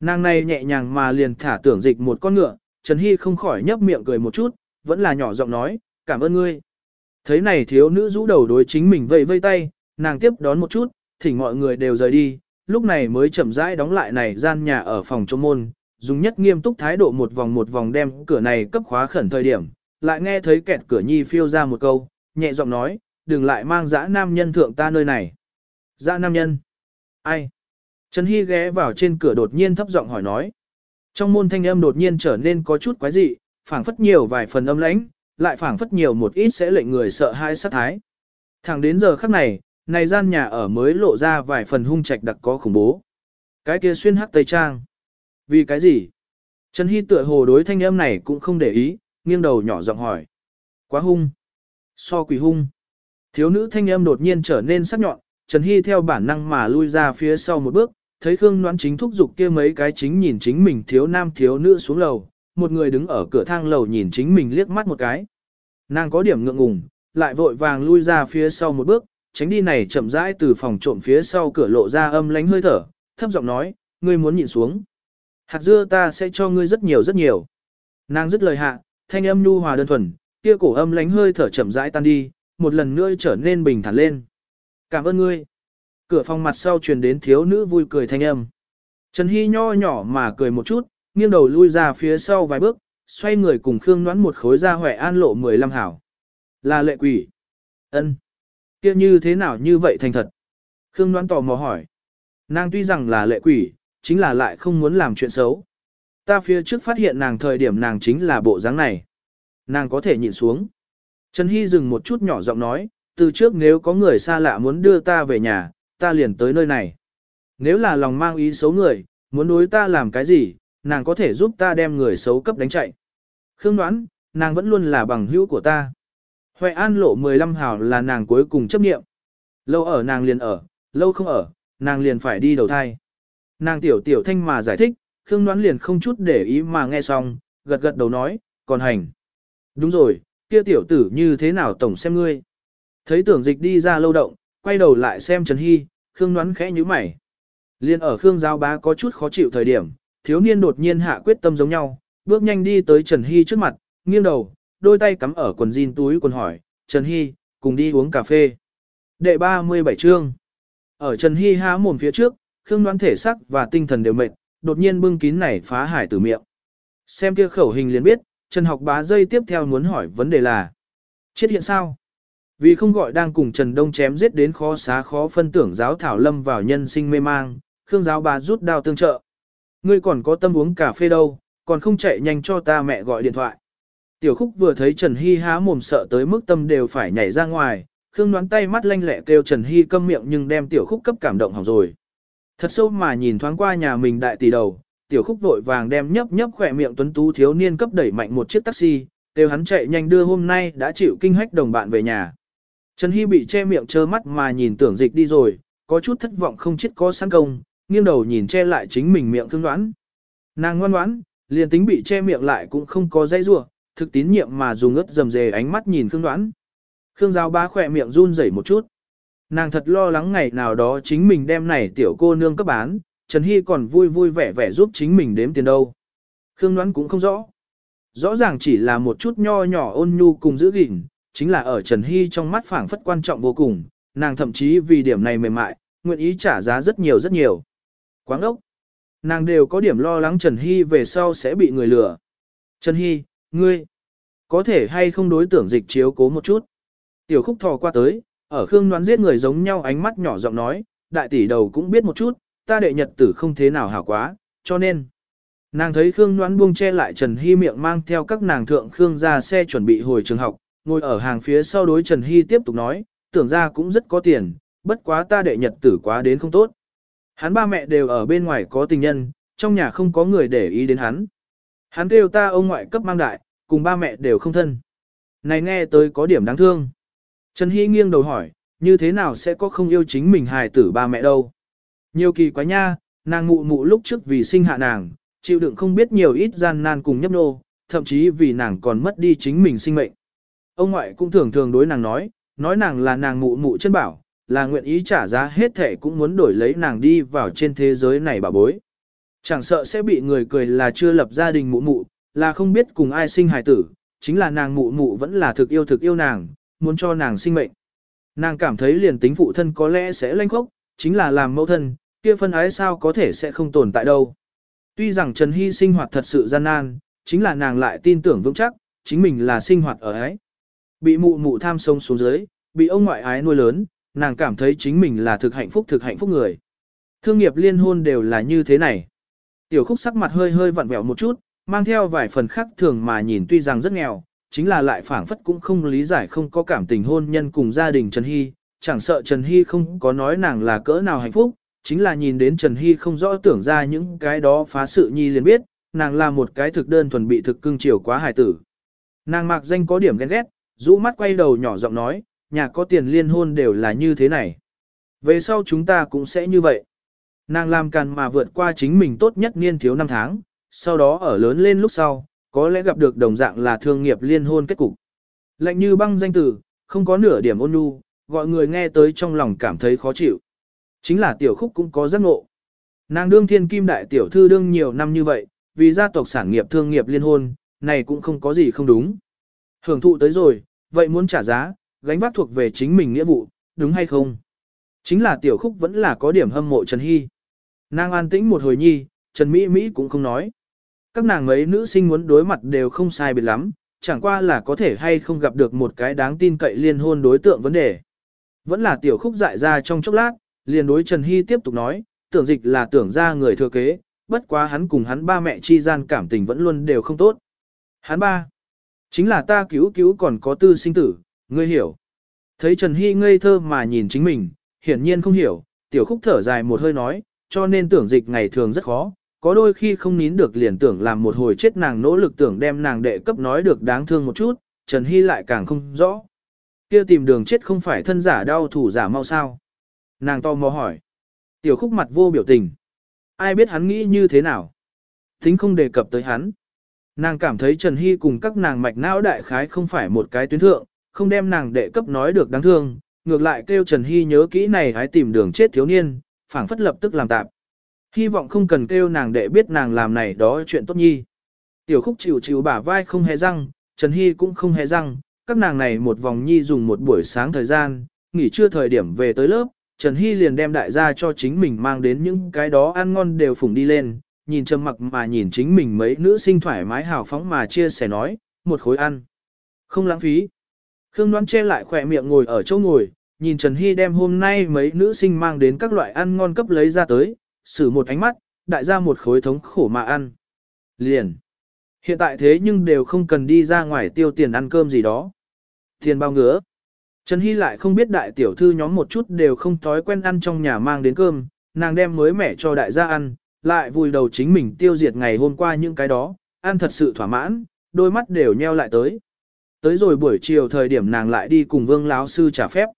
Nàng này nhẹ nhàng mà liền thả tưởng dịch một con ngựa, Trần Hy không khỏi nhấp miệng cười một chút, vẫn là nhỏ giọng nói, cảm ơn ngươi. Thấy này thiếu nữ rũ đầu đối chính mình vây vây tay, nàng tiếp đón một chút, thỉnh mọi người đều rời đi, lúc này mới chậm rãi đóng lại này gian nhà ở phòng trong môn, dùng nhất nghiêm túc thái độ một vòng một vòng đem cửa này cấp khóa khẩn thời điểm, lại nghe thấy kẹt cửa nhi phiêu ra một câu, nhẹ giọng nói, đừng lại mang dã nam nhân thượng ta nơi này. Dã nam nhân? Ai? Trần Hy ghé vào trên cửa đột nhiên thấp giọng hỏi nói. Trong môn thanh âm đột nhiên trở nên có chút quái dị, phảng phất nhiều vài phần âm lãnh, lại phảng phất nhiều một ít sẽ lệnh người sợ hãi sát thái. Thẳng đến giờ khắc này, này gian nhà ở mới lộ ra vài phần hung trạch đặc có khủng bố. Cái kia xuyên hắc tây trang. Vì cái gì? Trần Hy tựa hồ đối thanh âm này cũng không để ý, nghiêng đầu nhỏ giọng hỏi. Quá hung. So quỷ hung. Thiếu nữ thanh âm đột nhiên trở nên sắc nhọn, Trần Hy theo bản năng mà lui ra phía sau một bước, thấy Khương Noãn chính thúc giục kia mấy cái chính nhìn chính mình thiếu nam thiếu nữ xuống lầu, một người đứng ở cửa thang lầu nhìn chính mình liếc mắt một cái. Nàng có điểm ngượng ngùng, lại vội vàng lui ra phía sau một bước, tránh đi này chậm rãi từ phòng trộm phía sau cửa lộ ra âm lánh hơi thở, thấp giọng nói, ngươi muốn nhìn xuống. Hạt dưa ta sẽ cho ngươi rất nhiều rất nhiều. Nàng dứt lời hạ, thanh âm nhu hòa đơn thuần, kia cổ âm lánh hơi thở chậm rãi tan đi, một lần nữa trở nên bình thản lên. Cảm ơn ngươi. Cửa phòng mặt sau truyền đến thiếu nữ vui cười thanh âm. Trần Hy nho nhỏ mà cười một chút, nghiêng đầu lui ra phía sau vài bước, xoay người cùng Khương Noãn một khối ra Huệ An lộ 15 hảo. Là lệ quỷ. ân kia như thế nào như vậy thành thật? Khương Noãn tò mò hỏi. Nàng tuy rằng là lệ quỷ, chính là lại không muốn làm chuyện xấu. Ta phía trước phát hiện nàng thời điểm nàng chính là bộ dáng này. Nàng có thể nhìn xuống. Trần Hy dừng một chút nhỏ giọng nói, từ trước nếu có người xa lạ muốn đưa ta về nhà, ta liền tới nơi này. Nếu là lòng mang ý xấu người, muốn đối ta làm cái gì, nàng có thể giúp ta đem người xấu cấp đánh chạy. Khương đoán, nàng vẫn luôn là bằng hữu của ta. Huệ An lộ 15 hào là nàng cuối cùng chấp nghiệm. Lâu ở nàng liền ở, lâu không ở, nàng liền phải đi đầu thai. Nàng tiểu tiểu thanh mà giải thích, Khương đoán liền không chút để ý mà nghe xong, gật gật đầu nói, còn hành. Đúng rồi, kia tiểu tử như thế nào tổng xem ngươi. Thấy tưởng dịch đi ra lâu động, quay đầu lại xem Trần Hy, Khương đoán khẽ như mày. Liên ở Khương Giao Bá có chút khó chịu thời điểm, thiếu niên đột nhiên hạ quyết tâm giống nhau, bước nhanh đi tới Trần Hy trước mặt, nghiêng đầu, đôi tay cắm ở quần jean túi quần hỏi, Trần Hy, cùng đi uống cà phê. Đệ 37 chương. Ở Trần Hy há mồm phía trước, Khương đoán thể sắc và tinh thần đều mệt, đột nhiên bưng kín này phá hải từ miệng. Xem kia khẩu hình liền biết, Trần học bá dây tiếp theo muốn hỏi vấn đề là Chết hiện sao? Vì không gọi đang cùng Trần Đông chém giết đến khó xá khó phân tưởng giáo thảo lâm vào nhân sinh mê mang, Khương giáo bà rút đao tương trợ. Ngươi còn có tâm uống cà phê đâu, còn không chạy nhanh cho ta mẹ gọi điện thoại. Tiểu khúc vừa thấy Trần Hy há mồm sợ tới mức tâm đều phải nhảy ra ngoài, Khương đoán tay mắt lanh lẹ kêu Trần Hy câm miệng nhưng đem tiểu khúc cấp cảm động hỏng rồi. Thật sâu mà nhìn thoáng qua nhà mình đại tỷ đầu, tiểu khúc vội vàng đem nhấp nhấp khỏe miệng tuấn tú thiếu niên cấp đẩy mạnh một chiếc taxi, kêu hắn chạy nhanh đưa hôm nay đã chịu kinh hách đồng bạn về nhà. Trần Hy bị che miệng trơ mắt mà nhìn tưởng dịch đi rồi, có chút thất vọng không chết có sẵn công, nghiêng đầu nhìn che lại chính mình miệng thương đoán. Nàng ngoan ngoãn, liền tính bị che miệng lại cũng không có dây rua, thực tín nhiệm mà dùng ướt dầm dề ánh mắt nhìn Khương đoán. Khương Giao ba khỏe miệng run rẩy một chút. Nàng thật lo lắng ngày nào đó chính mình đem này tiểu cô nương cấp bán, Trần Hy còn vui vui vẻ vẻ giúp chính mình đếm tiền đâu. Khương đoán cũng không rõ. Rõ ràng chỉ là một chút nho nhỏ ôn nhu cùng giữ gìn, chính là ở Trần Hy trong mắt phảng phất quan trọng vô cùng, nàng thậm chí vì điểm này mềm mại, nguyện ý trả giá rất nhiều rất nhiều. Quáng ốc! Nàng đều có điểm lo lắng Trần Hy về sau sẽ bị người lừa. Trần Hy, ngươi, có thể hay không đối tưởng dịch chiếu cố một chút. Tiểu khúc thò qua tới, ở Khương đoán giết người giống nhau ánh mắt nhỏ giọng nói, đại tỷ đầu cũng biết một chút, ta đệ nhật tử không thế nào hảo quá, cho nên. Nàng thấy Khương đoán buông che lại Trần Hy miệng mang theo các nàng thượng Khương ra xe chuẩn bị hồi trường học, ngồi ở hàng phía sau đối Trần Hy tiếp tục nói, tưởng ra cũng rất có tiền, bất quá ta đệ nhật tử quá đến không tốt. Hắn ba mẹ đều ở bên ngoài có tình nhân, trong nhà không có người để ý đến hắn. Hắn kêu ta ông ngoại cấp mang đại, cùng ba mẹ đều không thân. Này nghe tới có điểm đáng thương. Trần Hy nghiêng đầu hỏi, như thế nào sẽ có không yêu chính mình hài tử ba mẹ đâu? Nhiều kỳ quá nha, nàng mụ mụ lúc trước vì sinh hạ nàng, chịu đựng không biết nhiều ít gian nan cùng nhấp nô, thậm chí vì nàng còn mất đi chính mình sinh mệnh. Ông ngoại cũng thường thường đối nàng nói, nói nàng là nàng mụ mụ chân bảo, là nguyện ý trả giá hết thể cũng muốn đổi lấy nàng đi vào trên thế giới này bà bối. Chẳng sợ sẽ bị người cười là chưa lập gia đình mụ mụ, là không biết cùng ai sinh hài tử, chính là nàng mụ mụ vẫn là thực yêu thực yêu nàng, muốn cho nàng sinh mệnh. Nàng cảm thấy liền tính phụ thân có lẽ sẽ lanh khốc, chính là làm mẫu thân, kia phân ái sao có thể sẽ không tồn tại đâu. Tuy rằng Trần Hy sinh hoạt thật sự gian nan, chính là nàng lại tin tưởng vững chắc, chính mình là sinh hoạt ở ấy. Bị mụ mụ tham sông xuống dưới, bị ông ngoại ái nuôi lớn, nàng cảm thấy chính mình là thực hạnh phúc thực hạnh phúc người. Thương nghiệp liên hôn đều là như thế này. Tiểu khúc sắc mặt hơi hơi vặn vẹo một chút, mang theo vài phần khác thường mà nhìn tuy rằng rất nghèo, chính là lại phảng phất cũng không lý giải không có cảm tình hôn nhân cùng gia đình Trần Hy, chẳng sợ Trần Hy không có nói nàng là cỡ nào hạnh phúc, chính là nhìn đến Trần Hy không rõ tưởng ra những cái đó phá sự nhi liền biết, nàng là một cái thực đơn thuần bị thực cưng chiều quá hài tử. Nàng mạc danh có điểm ghen ghét, rũ mắt quay đầu nhỏ giọng nói, nhà có tiền liên hôn đều là như thế này. Về sau chúng ta cũng sẽ như vậy. Nàng làm càn mà vượt qua chính mình tốt nhất niên thiếu năm tháng, sau đó ở lớn lên lúc sau, có lẽ gặp được đồng dạng là thương nghiệp liên hôn kết cục. Lạnh như băng danh tử, không có nửa điểm ôn nhu, gọi người nghe tới trong lòng cảm thấy khó chịu. Chính là tiểu khúc cũng có giác ngộ. Nàng đương thiên kim đại tiểu thư đương nhiều năm như vậy, vì gia tộc sản nghiệp thương nghiệp liên hôn, này cũng không có gì không đúng. Hưởng thụ tới rồi, vậy muốn trả giá, gánh vác thuộc về chính mình nghĩa vụ, đúng hay không? Chính là tiểu khúc vẫn là có điểm hâm mộ Trần Hy. Nàng an tĩnh một hồi nhi, Trần Mỹ Mỹ cũng không nói. Các nàng mấy nữ sinh muốn đối mặt đều không sai biệt lắm, chẳng qua là có thể hay không gặp được một cái đáng tin cậy liên hôn đối tượng vấn đề. Vẫn là tiểu khúc dại ra trong chốc lát, liền đối Trần Hy tiếp tục nói, tưởng dịch là tưởng ra người thừa kế, bất quá hắn cùng hắn ba mẹ chi gian cảm tình vẫn luôn đều không tốt. Hắn ba, chính là ta cứu cứu còn có tư sinh tử, ngươi hiểu. Thấy Trần Hy ngây thơ mà nhìn chính mình, hiển nhiên không hiểu, tiểu khúc thở dài một hơi nói, cho nên tưởng dịch ngày thường rất khó, có đôi khi không nín được liền tưởng làm một hồi chết nàng nỗ lực tưởng đem nàng đệ cấp nói được đáng thương một chút, Trần Hy lại càng không rõ. kia tìm đường chết không phải thân giả đau thủ giả mau sao. Nàng to mò hỏi. Tiểu khúc mặt vô biểu tình. Ai biết hắn nghĩ như thế nào? Tính không đề cập tới hắn. Nàng cảm thấy Trần Hy cùng các nàng mạch não đại khái không phải một cái tuyến thượng, không đem nàng đệ cấp nói được đáng thương, ngược lại kêu Trần Hy nhớ kỹ này hãy tìm đường chết thiếu niên, phảng phất lập tức làm tạm. Hy vọng không cần kêu nàng đệ biết nàng làm này đó chuyện tốt nhi. Tiểu khúc chịu chịu bả vai không hề răng, Trần Hy cũng không hề răng, các nàng này một vòng nhi dùng một buổi sáng thời gian, nghỉ trưa thời điểm về tới lớp, Trần Hy liền đem đại gia cho chính mình mang đến những cái đó ăn ngon đều phủng đi lên, nhìn trầm mặc mà nhìn chính mình mấy nữ sinh thoải mái hào phóng mà chia sẻ nói, một khối ăn. Không lãng phí. Khương Đoan che lại khỏe miệng ngồi ở chỗ ngồi, nhìn Trần Hy đem hôm nay mấy nữ sinh mang đến các loại ăn ngon cấp lấy ra tới, xử một ánh mắt, đại ra một khối thống khổ mà ăn. Liền. Hiện tại thế nhưng đều không cần đi ra ngoài tiêu tiền ăn cơm gì đó. Tiền bao ngứa. Trần Hy lại không biết đại tiểu thư nhóm một chút đều không thói quen ăn trong nhà mang đến cơm, nàng đem mới mẻ cho đại gia ăn, lại vùi đầu chính mình tiêu diệt ngày hôm qua những cái đó, ăn thật sự thỏa mãn, đôi mắt đều nheo lại tới. Tới rồi buổi chiều thời điểm nàng lại đi cùng vương lão sư trả phép.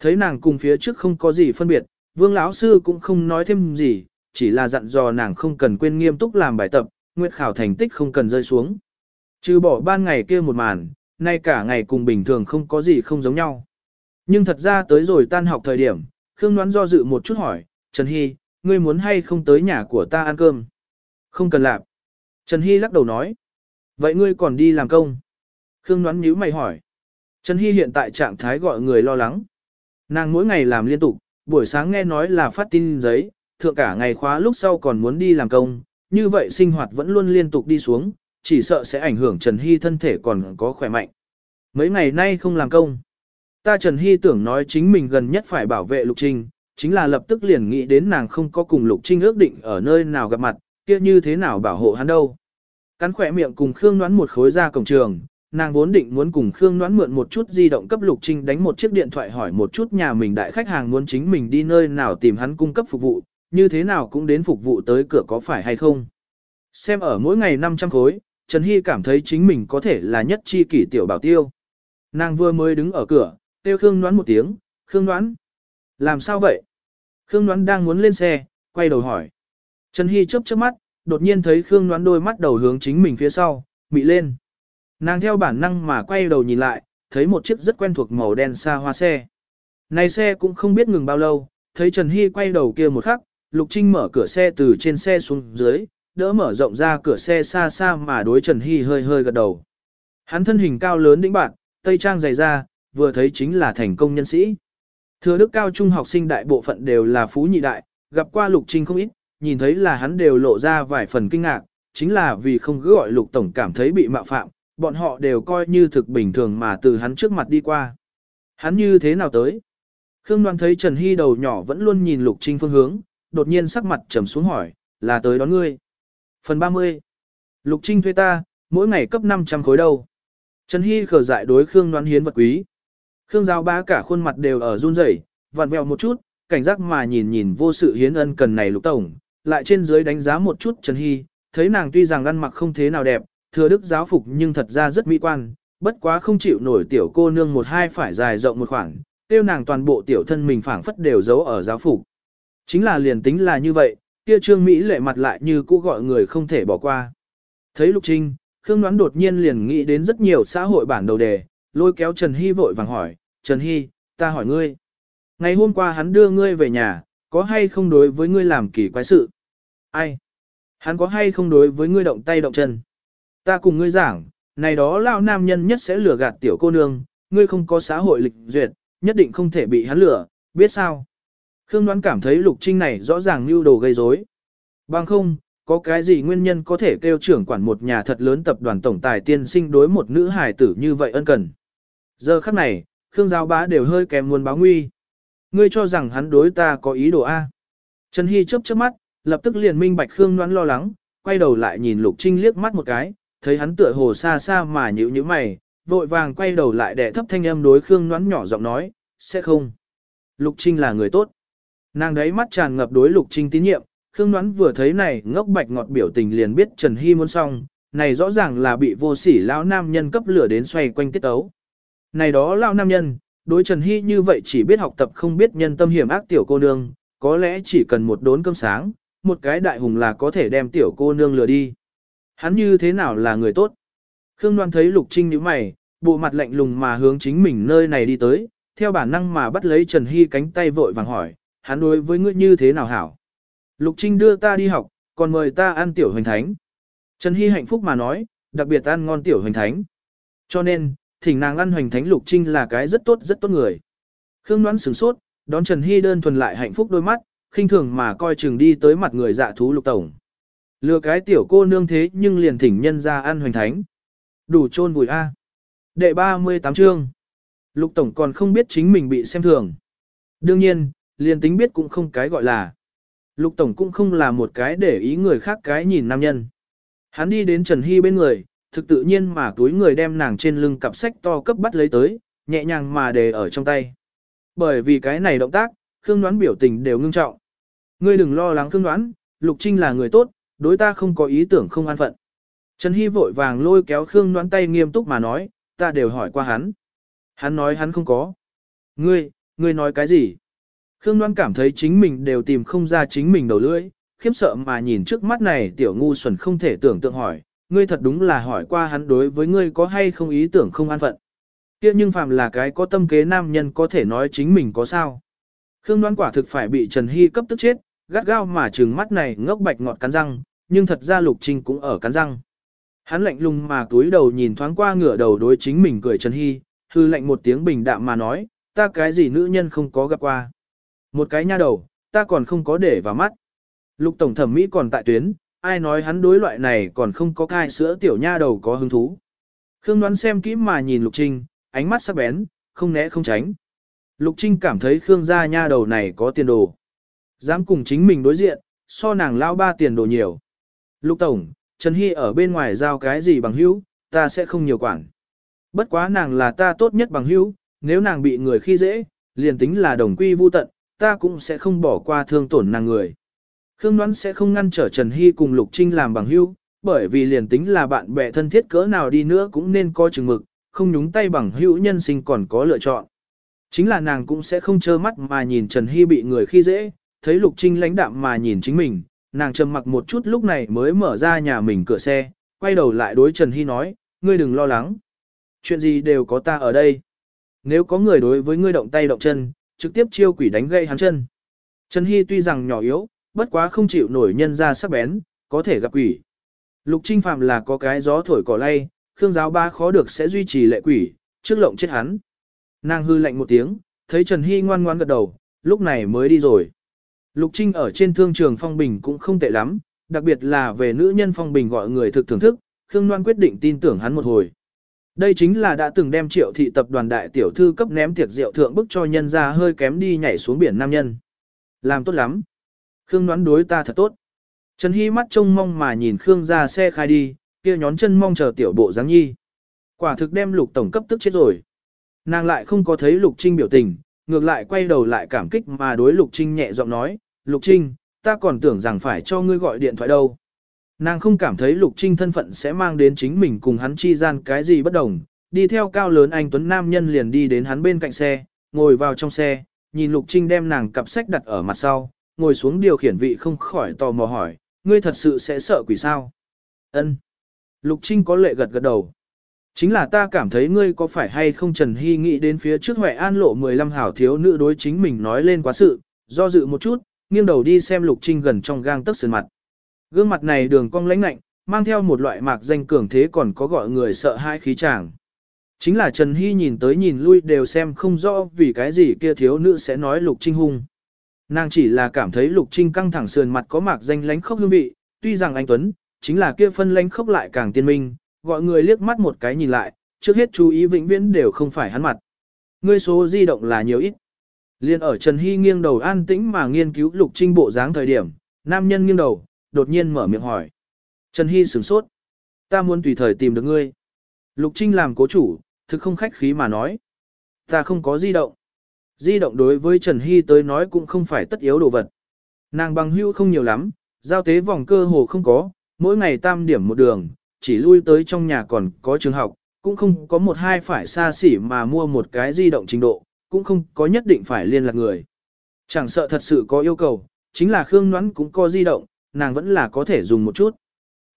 Thấy nàng cùng phía trước không có gì phân biệt, vương lão sư cũng không nói thêm gì, chỉ là dặn dò nàng không cần quên nghiêm túc làm bài tập, nguyệt khảo thành tích không cần rơi xuống. Trừ bỏ ban ngày kia một màn, nay cả ngày cùng bình thường không có gì không giống nhau. Nhưng thật ra tới rồi tan học thời điểm, Khương đoán do dự một chút hỏi, Trần Hy, ngươi muốn hay không tới nhà của ta ăn cơm? Không cần làm. Trần Hy lắc đầu nói. Vậy ngươi còn đi làm công? Khương Ngoãn nhíu mày hỏi. Trần Hy hiện tại trạng thái gọi người lo lắng. Nàng mỗi ngày làm liên tục, buổi sáng nghe nói là phát tin giấy, thượng cả ngày khóa lúc sau còn muốn đi làm công, như vậy sinh hoạt vẫn luôn liên tục đi xuống, chỉ sợ sẽ ảnh hưởng Trần Hy thân thể còn có khỏe mạnh. Mấy ngày nay không làm công. Ta Trần Hy tưởng nói chính mình gần nhất phải bảo vệ Lục Trinh, chính là lập tức liền nghĩ đến nàng không có cùng Lục Trinh ước định ở nơi nào gặp mặt, kia như thế nào bảo hộ hắn đâu. Cắn khỏe miệng cùng Khương Ngoãn một khối ra cổng trường, nàng vốn định muốn cùng Khương Noãn mượn một chút di động cấp Lục Trinh đánh một chiếc điện thoại hỏi một chút nhà mình đại khách hàng muốn chính mình đi nơi nào tìm hắn cung cấp phục vụ, như thế nào cũng đến phục vụ tới cửa có phải hay không. Xem ở mỗi ngày 500 khối, Trần Hy cảm thấy chính mình có thể là nhất chi kỷ tiểu bảo tiêu. Nàng vừa mới đứng ở cửa, kêu Khương Noãn một tiếng, Khương Noãn. Làm sao vậy? Khương Noãn đang muốn lên xe, quay đầu hỏi. Trần Hy chớp chớp mắt, đột nhiên thấy Khương Noãn đôi mắt đầu hướng chính mình phía sau, mị lên. Nàng theo bản năng mà quay đầu nhìn lại, thấy một chiếc rất quen thuộc màu đen xa hoa xe. Này xe cũng không biết ngừng bao lâu, thấy Trần Hy quay đầu kia một khắc, Lục Trinh mở cửa xe từ trên xe xuống dưới, đỡ mở rộng ra cửa xe xa xa mà đối Trần Hy hơi hơi gật đầu. Hắn thân hình cao lớn đĩnh bạn, tây trang dày ra, vừa thấy chính là thành công nhân sĩ. Thừa đức cao trung học sinh đại bộ phận đều là phú nhị đại, gặp qua Lục Trinh không ít, nhìn thấy là hắn đều lộ ra vài phần kinh ngạc, chính là vì không cứ gọi Lục Tổng cảm thấy bị mạo phạm, bọn họ đều coi như thực bình thường mà từ hắn trước mặt đi qua. Hắn như thế nào tới? Khương Đoan thấy Trần Hy đầu nhỏ vẫn luôn nhìn Lục Trinh phương hướng, đột nhiên sắc mặt trầm xuống hỏi, là tới đón ngươi. Phần 30. Lục Trinh thuê ta, mỗi ngày cấp 500 khối đâu. Trần Hy khở dại đối Khương Đoan hiến vật quý. Khương Giao bá cả khuôn mặt đều ở run rẩy, vặn vẹo một chút, cảnh giác mà nhìn nhìn vô sự hiến ân cần này Lục Tổng, lại trên dưới đánh giá một chút Trần Hy, thấy nàng tuy rằng ăn mặc không thế nào đẹp, thừa đức giáo phục nhưng thật ra rất mỹ quan, bất quá không chịu nổi tiểu cô nương một hai phải dài rộng một khoảng, tiêu nàng toàn bộ tiểu thân mình phảng phất đều giấu ở giáo phục. Chính là liền tính là như vậy, kia trương Mỹ lệ mặt lại như cũ gọi người không thể bỏ qua. Thấy Lục Trinh, Khương đoán đột nhiên liền nghĩ đến rất nhiều xã hội bản đầu đề, lôi kéo Trần Hy vội vàng hỏi, Trần Hy, ta hỏi ngươi. Ngày hôm qua hắn đưa ngươi về nhà, có hay không đối với ngươi làm kỳ quái sự? Ai? Hắn có hay không đối với ngươi động tay động chân? Ta cùng ngươi giảng, này đó lao nam nhân nhất sẽ lừa gạt tiểu cô nương, ngươi không có xã hội lịch duyệt, nhất định không thể bị hắn lừa, biết sao? Khương đoán cảm thấy lục trinh này rõ ràng mưu đồ gây rối. Bằng không, có cái gì nguyên nhân có thể kêu trưởng quản một nhà thật lớn tập đoàn tổng tài tiên sinh đối một nữ hài tử như vậy ân cần. Giờ khắc này, Khương giáo bá đều hơi kèm muốn báo nguy. Ngươi cho rằng hắn đối ta có ý đồ A. Trần Hy chớp chớp mắt, lập tức liền minh bạch Khương đoán lo lắng, quay đầu lại nhìn Lục Trinh liếc mắt một cái, thấy hắn tựa hồ xa xa mà nhữ như mày, vội vàng quay đầu lại để thấp thanh âm đối Khương Ngoãn nhỏ giọng nói, sẽ không. Lục Trinh là người tốt. Nàng đấy mắt tràn ngập đối Lục Trinh tín nhiệm, Khương Ngoãn vừa thấy này ngốc bạch ngọt biểu tình liền biết Trần Hy muốn xong, này rõ ràng là bị vô sỉ lão nam nhân cấp lửa đến xoay quanh tiết ấu. Này đó lão nam nhân, đối Trần Hy như vậy chỉ biết học tập không biết nhân tâm hiểm ác tiểu cô nương, có lẽ chỉ cần một đốn cơm sáng, một cái đại hùng là có thể đem tiểu cô nương lừa đi. Hắn như thế nào là người tốt? Khương Đoan thấy Lục Trinh nhíu mày, bộ mặt lạnh lùng mà hướng chính mình nơi này đi tới, theo bản năng mà bắt lấy Trần Hy cánh tay vội vàng hỏi, hắn đối với ngươi như thế nào hảo? Lục Trinh đưa ta đi học, còn mời ta ăn tiểu hoành thánh. Trần Hy hạnh phúc mà nói, đặc biệt ăn ngon tiểu hoành thánh. Cho nên, thỉnh nàng ăn hoành thánh Lục Trinh là cái rất tốt rất tốt người. Khương Đoan sửng sốt, đón Trần Hy đơn thuần lại hạnh phúc đôi mắt, khinh thường mà coi chừng đi tới mặt người dạ thú Lục Tổng. Lừa cái tiểu cô nương thế nhưng liền thỉnh nhân ra ăn hoành thánh. Đủ trôn vùi A. Đệ 38 chương. Lục Tổng còn không biết chính mình bị xem thường. Đương nhiên, liền tính biết cũng không cái gọi là. Lục Tổng cũng không là một cái để ý người khác cái nhìn nam nhân. Hắn đi đến Trần Hy bên người, thực tự nhiên mà túi người đem nàng trên lưng cặp sách to cấp bắt lấy tới, nhẹ nhàng mà để ở trong tay. Bởi vì cái này động tác, Khương Đoán biểu tình đều ngưng trọng. Ngươi đừng lo lắng Khương Đoán, Lục Trinh là người tốt, đối ta không có ý tưởng không an phận. Trần Hy vội vàng lôi kéo Khương Noãn tay nghiêm túc mà nói, ta đều hỏi qua hắn. Hắn nói hắn không có. Ngươi, ngươi nói cái gì? Khương Noãn cảm thấy chính mình đều tìm không ra chính mình đầu lưỡi, khiếp sợ mà nhìn trước mắt này tiểu ngu xuẩn không thể tưởng tượng hỏi, ngươi thật đúng là hỏi qua hắn đối với ngươi có hay không ý tưởng không an phận. Kia nhưng phàm là cái có tâm kế nam nhân có thể nói chính mình có sao. Khương Đoan quả thực phải bị Trần Hy cấp tức chết, gắt gao mà trừng mắt này ngốc bạch ngọt cắn răng, nhưng thật ra Lục Trinh cũng ở cắn răng. Hắn lạnh lùng mà túi đầu nhìn thoáng qua ngửa đầu đối chính mình cười Trần Hy, hư lạnh một tiếng bình đạm mà nói, ta cái gì nữ nhân không có gặp qua. Một cái nha đầu, ta còn không có để vào mắt. Lục tổng thẩm mỹ còn tại tuyến, ai nói hắn đối loại này còn không có cai sữa tiểu nha đầu có hứng thú. Khương đoán xem kỹ mà nhìn Lục Trinh, ánh mắt sắc bén, không né không tránh. Lục Trinh cảm thấy Khương gia nha đầu này có tiền đồ. Dám cùng chính mình đối diện, so nàng lao ba tiền đồ nhiều. Lục Tổng, Trần Hy ở bên ngoài giao cái gì bằng hữu, ta sẽ không nhiều quản. Bất quá nàng là ta tốt nhất bằng hữu, nếu nàng bị người khi dễ, liền tính là đồng quy vu tận, ta cũng sẽ không bỏ qua thương tổn nàng người. Khương Đoán sẽ không ngăn trở Trần Hy cùng Lục Trinh làm bằng hữu, bởi vì liền tính là bạn bè thân thiết cỡ nào đi nữa cũng nên coi chừng mực, không nhúng tay bằng hữu nhân sinh còn có lựa chọn. Chính là nàng cũng sẽ không trơ mắt mà nhìn Trần Hy bị người khi dễ, thấy Lục Trinh lãnh đạm mà nhìn chính mình, nàng trầm mặc một chút lúc này mới mở ra nhà mình cửa xe, quay đầu lại đối Trần Hy nói, ngươi đừng lo lắng. Chuyện gì đều có ta ở đây. Nếu có người đối với ngươi động tay động chân, trực tiếp chiêu quỷ đánh gây hắn chân. Trần Hy tuy rằng nhỏ yếu, bất quá không chịu nổi nhân ra sắc bén, có thể gặp quỷ. Lục Trinh Phạm là có cái gió thổi cỏ lay, Khương giáo ba khó được sẽ duy trì lệ quỷ, trước lộng chết hắn. Nàng hư lạnh một tiếng, thấy Trần Hy ngoan ngoan gật đầu, lúc này mới đi rồi. Lục Trinh ở trên thương trường phong bình cũng không tệ lắm, đặc biệt là về nữ nhân phong bình gọi người thực thưởng thức, Khương Loan quyết định tin tưởng hắn một hồi. Đây chính là đã từng đem triệu thị tập đoàn đại tiểu thư cấp ném tiệc rượu thượng bức cho nhân ra hơi kém đi nhảy xuống biển nam nhân. Làm tốt lắm. Khương đoán đối ta thật tốt. Trần Hy mắt trông mong mà nhìn Khương ra xe khai đi, kia nhón chân mong chờ tiểu bộ dáng nhi. Quả thực đem lục tổng cấp tức chết rồi. Nàng lại không có thấy lục trinh biểu tình, ngược lại quay đầu lại cảm kích mà đối lục trinh nhẹ giọng nói, lục trinh, ta còn tưởng rằng phải cho ngươi gọi điện thoại đâu. Nàng không cảm thấy lục trinh thân phận sẽ mang đến chính mình cùng hắn chi gian cái gì bất đồng, đi theo cao lớn anh Tuấn Nam nhân liền đi đến hắn bên cạnh xe, ngồi vào trong xe, nhìn lục trinh đem nàng cặp sách đặt ở mặt sau, ngồi xuống điều khiển vị không khỏi tò mò hỏi, ngươi thật sự sẽ sợ quỷ sao? Ân. Lục Trinh có lệ gật gật đầu. Chính là ta cảm thấy ngươi có phải hay không Trần Hy nghĩ đến phía trước Huệ An lộ 15 hảo thiếu nữ đối chính mình nói lên quá sự, do dự một chút, nghiêng đầu đi xem Lục Trinh gần trong gang tấc sườn mặt. Gương mặt này đường cong lãnh lạnh, mang theo một loại mạc danh cường thế còn có gọi người sợ hai khí chàng. Chính là Trần Hy nhìn tới nhìn lui đều xem không rõ vì cái gì kia thiếu nữ sẽ nói Lục Trinh hung. Nàng chỉ là cảm thấy Lục Trinh căng thẳng sườn mặt có mạc danh lánh khốc hương vị, tuy rằng anh Tuấn, chính là kia phân lánh khốc lại càng tiên minh, gọi người liếc mắt một cái nhìn lại, trước hết chú ý vĩnh viễn đều không phải hắn mặt. Ngươi số di động là nhiều ít. Liên ở Trần Hy nghiêng đầu an tĩnh mà nghiên cứu Lục Trinh bộ dáng thời điểm, nam nhân nghiêng đầu, đột nhiên mở miệng hỏi. Trần Hy sửng sốt. Ta muốn tùy thời tìm được ngươi. Lục Trinh làm cố chủ, thực không khách khí mà nói. Ta không có di động. Di động đối với Trần Hy tới nói cũng không phải tất yếu đồ vật. Nàng bằng hưu không nhiều lắm, giao tế vòng cơ hồ không có, mỗi ngày tam điểm một đường, chỉ lui tới trong nhà còn có trường học, cũng không có một hai phải xa xỉ mà mua một cái di động trình độ, cũng không có nhất định phải liên lạc người. Chẳng sợ thật sự có yêu cầu, chính là Khương Ngoãn cũng có di động, nàng vẫn là có thể dùng một chút.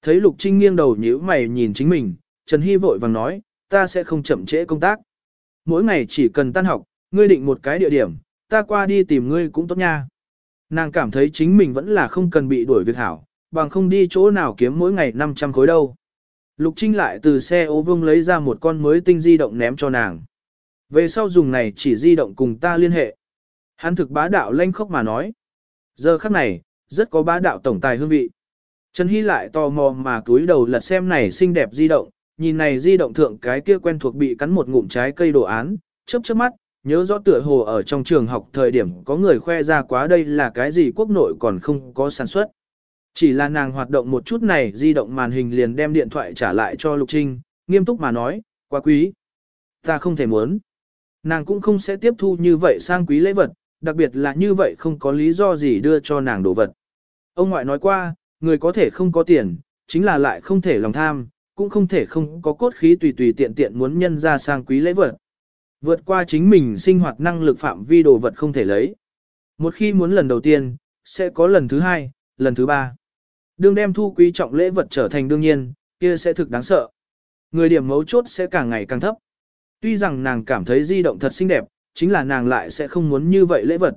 Thấy Lục Trinh nghiêng đầu nhíu mày nhìn chính mình, Trần Hy vội vàng nói, ta sẽ không chậm trễ công tác. Mỗi ngày chỉ cần tan học, ngươi định một cái địa điểm, ta qua đi tìm ngươi cũng tốt nha. Nàng cảm thấy chính mình vẫn là không cần bị đuổi việc hảo, bằng không đi chỗ nào kiếm mỗi ngày 500 khối đâu. Lục Trinh lại từ xe ô vương lấy ra một con mới tinh di động ném cho nàng. Về sau dùng này chỉ di động cùng ta liên hệ. Hắn thực bá đạo lanh khốc mà nói. Giờ khắc này, rất có bá đạo tổng tài hương vị. Trần Hy lại tò mò mà túi đầu lật xem này xinh đẹp di động, nhìn này di động thượng cái kia quen thuộc bị cắn một ngụm trái cây đồ án, chớp chớp mắt, nhớ rõ tựa hồ ở trong trường học thời điểm có người khoe ra quá đây là cái gì quốc nội còn không có sản xuất. Chỉ là nàng hoạt động một chút này di động màn hình liền đem điện thoại trả lại cho Lục Trinh, nghiêm túc mà nói, quá quý. Ta không thể muốn. Nàng cũng không sẽ tiếp thu như vậy sang quý lễ vật, đặc biệt là như vậy không có lý do gì đưa cho nàng đồ vật. Ông ngoại nói qua, người có thể không có tiền, chính là lại không thể lòng tham, cũng không thể không có cốt khí tùy tùy tiện tiện muốn nhân ra sang quý lễ vật. Vượt qua chính mình sinh hoạt năng lực phạm vi đồ vật không thể lấy. Một khi muốn lần đầu tiên, sẽ có lần thứ hai, lần thứ ba. Đương đem thu quý trọng lễ vật trở thành đương nhiên, kia sẽ thực đáng sợ. Người điểm mấu chốt sẽ càng ngày càng thấp. Tuy rằng nàng cảm thấy di động thật xinh đẹp, chính là nàng lại sẽ không muốn như vậy lễ vật.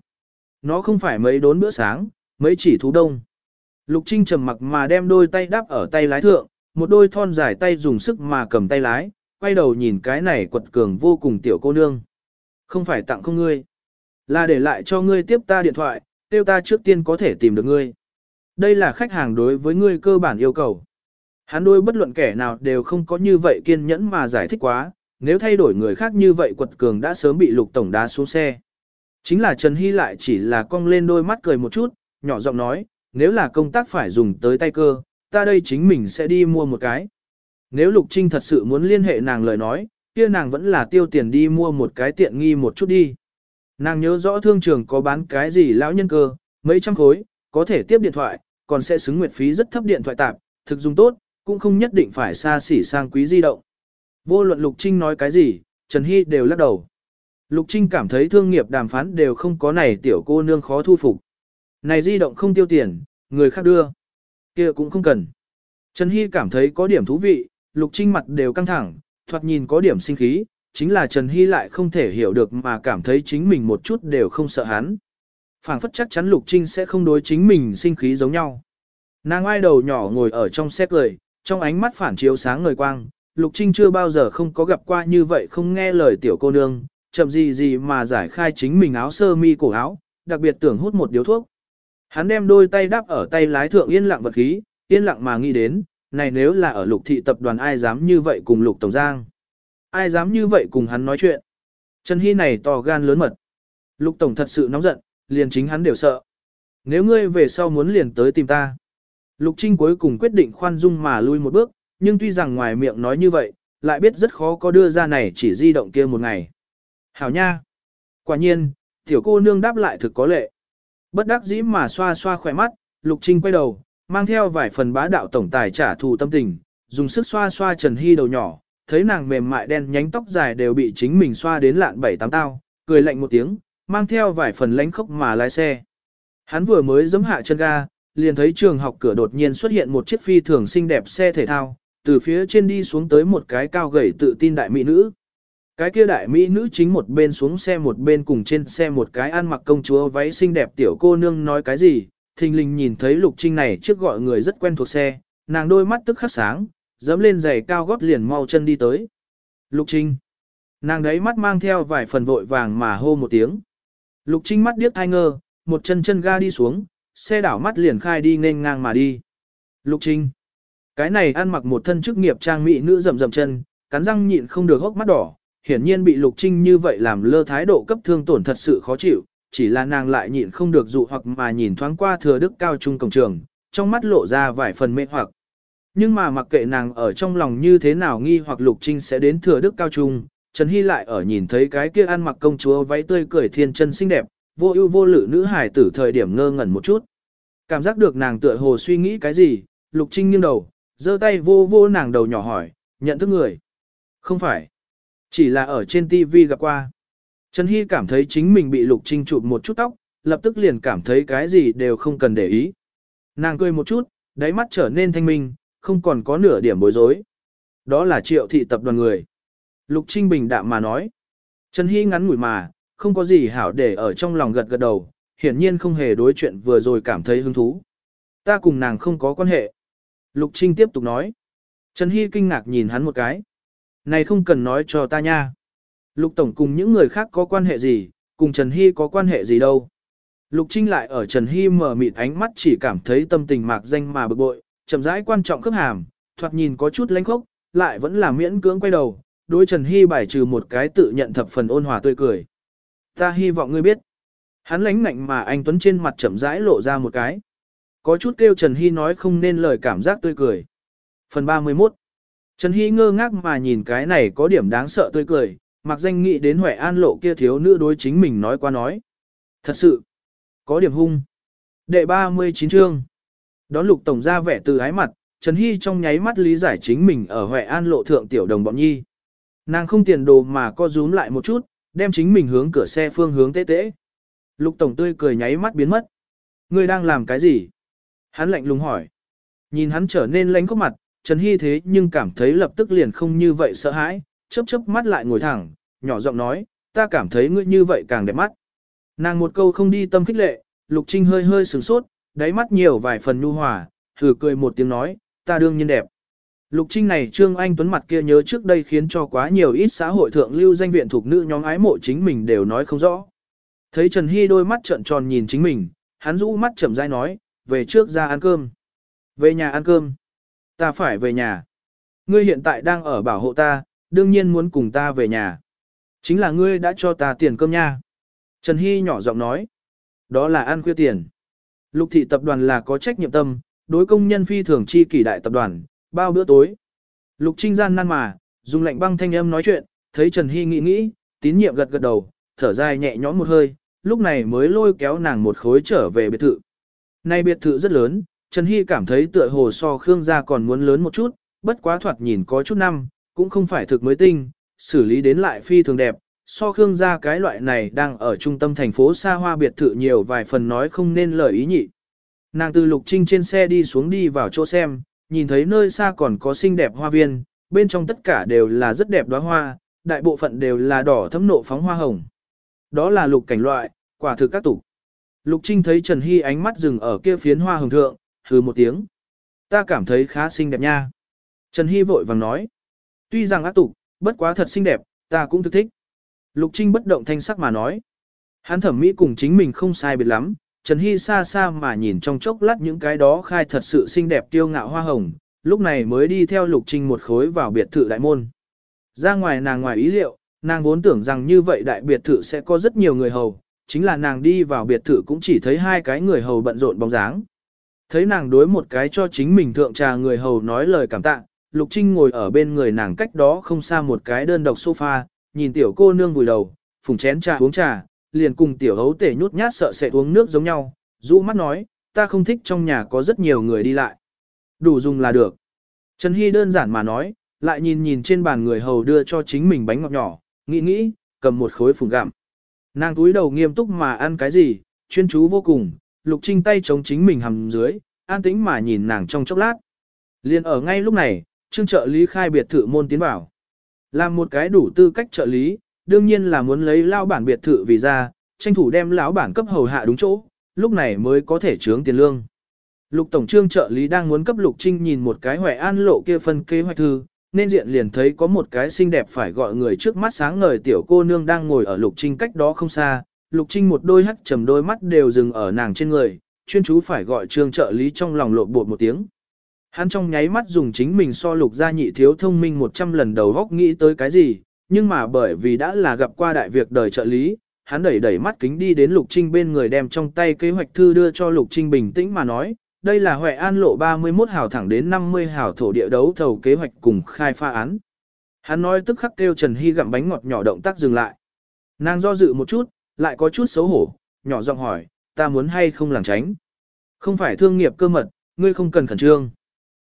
Nó không phải mấy đốn bữa sáng, mấy chỉ thú đông. Lục Trinh trầm mặc mà đem đôi tay đắp ở tay lái thượng, một đôi thon dài tay dùng sức mà cầm tay lái, quay đầu nhìn cái này quật cường vô cùng tiểu cô nương. Không phải tặng không ngươi, là để lại cho ngươi tiếp ta điện thoại, tiêu ta trước tiên có thể tìm được ngươi. Đây là khách hàng đối với ngươi cơ bản yêu cầu. Hắn đôi bất luận kẻ nào đều không có như vậy kiên nhẫn mà giải thích quá, nếu thay đổi người khác như vậy quật cường đã sớm bị lục tổng đá xuống xe. Chính là Trần Hy lại chỉ là cong lên đôi mắt cười một chút, nhỏ giọng nói, nếu là công tác phải dùng tới tay cơ, ta đây chính mình sẽ đi mua một cái. Nếu Lục Trinh thật sự muốn liên hệ nàng lời nói, kia nàng vẫn là tiêu tiền đi mua một cái tiện nghi một chút đi. Nàng nhớ rõ thương trường có bán cái gì lão nhân cơ, mấy trăm khối, có thể tiếp điện thoại, còn sẽ xứng nguyệt phí rất thấp điện thoại tạp, thực dùng tốt, cũng không nhất định phải xa xỉ sang quý di động. Vô luận Lục Trinh nói cái gì, Trần Hy đều lắc đầu. Lục Trinh cảm thấy thương nghiệp đàm phán đều không có này tiểu cô nương khó thu phục. Này di động không tiêu tiền, người khác đưa. kia cũng không cần. Trần Hy cảm thấy có điểm thú vị, Lục Trinh mặt đều căng thẳng, thoạt nhìn có điểm sinh khí, chính là Trần Hy lại không thể hiểu được mà cảm thấy chính mình một chút đều không sợ hắn phảng phất chắc chắn Lục Trinh sẽ không đối chính mình sinh khí giống nhau. Nàng ai đầu nhỏ ngồi ở trong xe cười, trong ánh mắt phản chiếu sáng ngời quang, Lục Trinh chưa bao giờ không có gặp qua như vậy không nghe lời tiểu cô nương, chậm gì gì mà giải khai chính mình áo sơ mi cổ áo, đặc biệt tưởng hút một điếu thuốc. Hắn đem đôi tay đắp ở tay lái thượng yên lặng vật khí, yên lặng mà nghĩ đến, này nếu là ở lục thị tập đoàn ai dám như vậy cùng lục tổng giang. Ai dám như vậy cùng hắn nói chuyện. Trần Hy này to gan lớn mật. Lục tổng thật sự nóng giận, liền chính hắn đều sợ. Nếu ngươi về sau muốn liền tới tìm ta. Lục Trinh cuối cùng quyết định khoan dung mà lui một bước, nhưng tuy rằng ngoài miệng nói như vậy, lại biết rất khó có đưa ra này chỉ di động kia một ngày. Hảo nha! Quả nhiên, tiểu cô nương đáp lại thực có lệ. Bất đắc dĩ mà xoa xoa khỏe mắt, Lục Trinh quay đầu, mang theo vài phần bá đạo tổng tài trả thù tâm tình, dùng sức xoa xoa Trần Hy đầu nhỏ, thấy nàng mềm mại đen nhánh tóc dài đều bị chính mình xoa đến lạn bảy tám tao, cười lạnh một tiếng, mang theo vài phần lánh khốc mà lái xe. Hắn vừa mới giẫm hạ chân ga, liền thấy trường học cửa đột nhiên xuất hiện một chiếc phi thường xinh đẹp xe thể thao, từ phía trên đi xuống tới một cái cao gầy tự tin đại mỹ nữ. Cái kia đại mỹ nữ chính một bên xuống xe một bên cùng trên xe một cái ăn mặc công chúa váy xinh đẹp tiểu cô nương nói cái gì, thình lình nhìn thấy lục trinh này trước gọi người rất quen thuộc xe, nàng đôi mắt tức khắc sáng, dẫm lên giày cao gót liền mau chân đi tới. Lục trinh. Nàng đấy mắt mang theo vài phần vội vàng mà hô một tiếng. Lục trinh mắt điếc thai ngơ, một chân chân ga đi xuống, xe đảo mắt liền khai đi nên ngang mà đi. Lục trinh. Cái này ăn mặc một thân chức nghiệp trang mỹ nữ rầm rầm chân, cắn răng nhịn không được hốc mắt đỏ, hiển nhiên bị Lục Trinh như vậy làm lơ thái độ cấp thương tổn thật sự khó chịu, chỉ là nàng lại nhịn không được dụ hoặc mà nhìn thoáng qua thừa đức cao trung cổng trường, trong mắt lộ ra vài phần mê hoặc. Nhưng mà mặc kệ nàng ở trong lòng như thế nào nghi hoặc Lục Trinh sẽ đến thừa đức cao trung, Trần Hy lại ở nhìn thấy cái kia ăn mặc công chúa váy tươi cười thiên chân xinh đẹp, vô ưu vô lự nữ hải tử thời điểm ngơ ngẩn một chút. Cảm giác được nàng tựa hồ suy nghĩ cái gì, Lục Trinh nghiêng đầu, giơ tay vô vô nàng đầu nhỏ hỏi, nhận thức người. Không phải. Chỉ là ở trên TV gặp qua. Trần Hy cảm thấy chính mình bị Lục Trinh chụp một chút tóc, lập tức liền cảm thấy cái gì đều không cần để ý. Nàng cười một chút, đáy mắt trở nên thanh minh, không còn có nửa điểm bối rối. Đó là triệu thị tập đoàn người. Lục Trinh bình đạm mà nói. Trần Hy ngắn ngủi mà, không có gì hảo để ở trong lòng gật gật đầu, hiển nhiên không hề đối chuyện vừa rồi cảm thấy hứng thú. Ta cùng nàng không có quan hệ. Lục Trinh tiếp tục nói. Trần Hy kinh ngạc nhìn hắn một cái. Này không cần nói cho ta nha. Lục Tổng cùng những người khác có quan hệ gì, cùng Trần Hy có quan hệ gì đâu. Lục Trinh lại ở Trần Hy mở mịt ánh mắt chỉ cảm thấy tâm tình mạc danh mà bực bội, chậm rãi quan trọng khớp hàm, thoạt nhìn có chút lánh khốc, lại vẫn là miễn cưỡng quay đầu, đối Trần Hy bài trừ một cái tự nhận thập phần ôn hòa tươi cười. Ta hy vọng ngươi biết. Hắn lánh ngạnh mà anh Tuấn trên mặt chậm rãi lộ ra một cái. Có chút kêu Trần Hy nói không nên lời cảm giác tươi cười. Phần 31 Trần Hy ngơ ngác mà nhìn cái này có điểm đáng sợ tươi cười, mặc danh nghĩ đến Huệ An lộ kia thiếu nữ đối chính mình nói qua nói. Thật sự, có điểm hung. Đệ 39 chương. Đón lục tổng ra vẻ từ ái mặt, Trần Hy trong nháy mắt lý giải chính mình ở Huệ An lộ thượng tiểu đồng bọn nhi. Nàng không tiền đồ mà co rúm lại một chút, đem chính mình hướng cửa xe phương hướng tế tế. Lục tổng tươi cười nháy mắt biến mất. Ngươi đang làm cái gì? Hắn lạnh lùng hỏi. Nhìn hắn trở nên lánh khóc mặt, Trần Hy thế nhưng cảm thấy lập tức liền không như vậy sợ hãi, chớp chớp mắt lại ngồi thẳng, nhỏ giọng nói, ta cảm thấy ngươi như vậy càng đẹp mắt. Nàng một câu không đi tâm khích lệ, Lục Trinh hơi hơi sửng sốt, đáy mắt nhiều vài phần nhu hòa, thử cười một tiếng nói, ta đương nhiên đẹp. Lục Trinh này Trương Anh Tuấn mặt kia nhớ trước đây khiến cho quá nhiều ít xã hội thượng lưu danh viện thuộc nữ nhóm ái mộ chính mình đều nói không rõ. Thấy Trần Hy đôi mắt trợn tròn nhìn chính mình, hắn rũ mắt chậm rãi nói, về trước ra ăn cơm. Về nhà ăn cơm. Ta phải về nhà. Ngươi hiện tại đang ở bảo hộ ta, đương nhiên muốn cùng ta về nhà. Chính là ngươi đã cho ta tiền cơm nha. Trần Hy nhỏ giọng nói. Đó là ăn khuya tiền. Lục thị tập đoàn là có trách nhiệm tâm, đối công nhân phi thường chi kỷ đại tập đoàn, bao bữa tối. Lục Trinh gian nan mà, dùng lạnh băng thanh âm nói chuyện, thấy Trần Hy nghĩ nghĩ, tín nhiệm gật gật đầu, thở dài nhẹ nhõm một hơi, lúc này mới lôi kéo nàng một khối trở về biệt thự. Nay biệt thự rất lớn, Trần Hy cảm thấy tựa hồ so Khương gia còn muốn lớn một chút, bất quá thoạt nhìn có chút năm, cũng không phải thực mới tinh, xử lý đến lại phi thường đẹp. So Khương gia cái loại này đang ở trung tâm thành phố xa hoa biệt thự nhiều vài phần nói không nên lời ý nhị. Nàng từ Lục Trinh trên xe đi xuống đi vào chỗ xem, nhìn thấy nơi xa còn có xinh đẹp hoa viên, bên trong tất cả đều là rất đẹp đóa hoa, đại bộ phận đều là đỏ thấm nộ phóng hoa hồng. Đó là lục cảnh loại, quả thực các tục. Lục Trinh thấy Trần Hy ánh mắt dừng ở kia phiến hoa hồng thượng, hừ một tiếng. Ta cảm thấy khá xinh đẹp nha. Trần Hy vội vàng nói. Tuy rằng ác tục, bất quá thật xinh đẹp, ta cũng thức thích. Lục Trinh bất động thanh sắc mà nói. Hắn thẩm mỹ cùng chính mình không sai biệt lắm, Trần Hy xa xa mà nhìn trong chốc lát những cái đó khai thật sự xinh đẹp tiêu ngạo hoa hồng, lúc này mới đi theo Lục Trinh một khối vào biệt thự đại môn. Ra ngoài nàng ngoài ý liệu, nàng vốn tưởng rằng như vậy đại biệt thự sẽ có rất nhiều người hầu, chính là nàng đi vào biệt thự cũng chỉ thấy hai cái người hầu bận rộn bóng dáng. Thấy nàng đối một cái cho chính mình thượng trà người hầu nói lời cảm tạ, Lục Trinh ngồi ở bên người nàng cách đó không xa một cái đơn độc sofa, nhìn tiểu cô nương vùi đầu, phùng chén trà uống trà, liền cùng tiểu hấu tể nhút nhát sợ sẽ uống nước giống nhau, rũ mắt nói, ta không thích trong nhà có rất nhiều người đi lại. Đủ dùng là được. Trần Hy đơn giản mà nói, lại nhìn nhìn trên bàn người hầu đưa cho chính mình bánh ngọt nhỏ, nghĩ nghĩ, cầm một khối phùng gặm. Nàng túi đầu nghiêm túc mà ăn cái gì, chuyên chú vô cùng, lục trinh tay chống chính mình hầm dưới, an tĩnh mà nhìn nàng trong chốc lát. Liên ở ngay lúc này, trương trợ lý khai biệt thự môn tiến vào. Làm một cái đủ tư cách trợ lý, đương nhiên là muốn lấy lao bản biệt thự vì ra, tranh thủ đem lão bản cấp hầu hạ đúng chỗ, lúc này mới có thể trướng tiền lương. Lục tổng trương trợ lý đang muốn cấp Lục Trinh nhìn một cái Huệ An lộ kia phân kế hoạch thư, nên diện liền thấy có một cái xinh đẹp phải gọi người trước mắt sáng ngời tiểu cô nương đang ngồi ở Lục Trinh cách đó không xa, Lục Trinh một đôi hắt trầm đôi mắt đều dừng ở nàng trên người, chuyên chú phải gọi trương trợ lý trong lòng lộn bột một tiếng. Hắn trong nháy mắt dùng chính mình so lục gia nhị thiếu thông minh 100 lần đầu góc nghĩ tới cái gì, nhưng mà bởi vì đã là gặp qua đại việc đời trợ lý, hắn đẩy đẩy mắt kính đi đến Lục Trinh bên người đem trong tay kế hoạch thư đưa cho Lục Trinh bình tĩnh mà nói, đây là Huệ An lộ 31 hào thẳng đến 50 hào thổ địa đấu thầu kế hoạch cùng khai pha án. Hắn nói tức khắc kêu Trần Hy gặm bánh ngọt nhỏ động tác dừng lại. Nàng do dự một chút, lại có chút xấu hổ, nhỏ giọng hỏi, ta muốn hay không làng tránh. Không phải thương nghiệp cơ mật, ngươi không cần khẩn trương.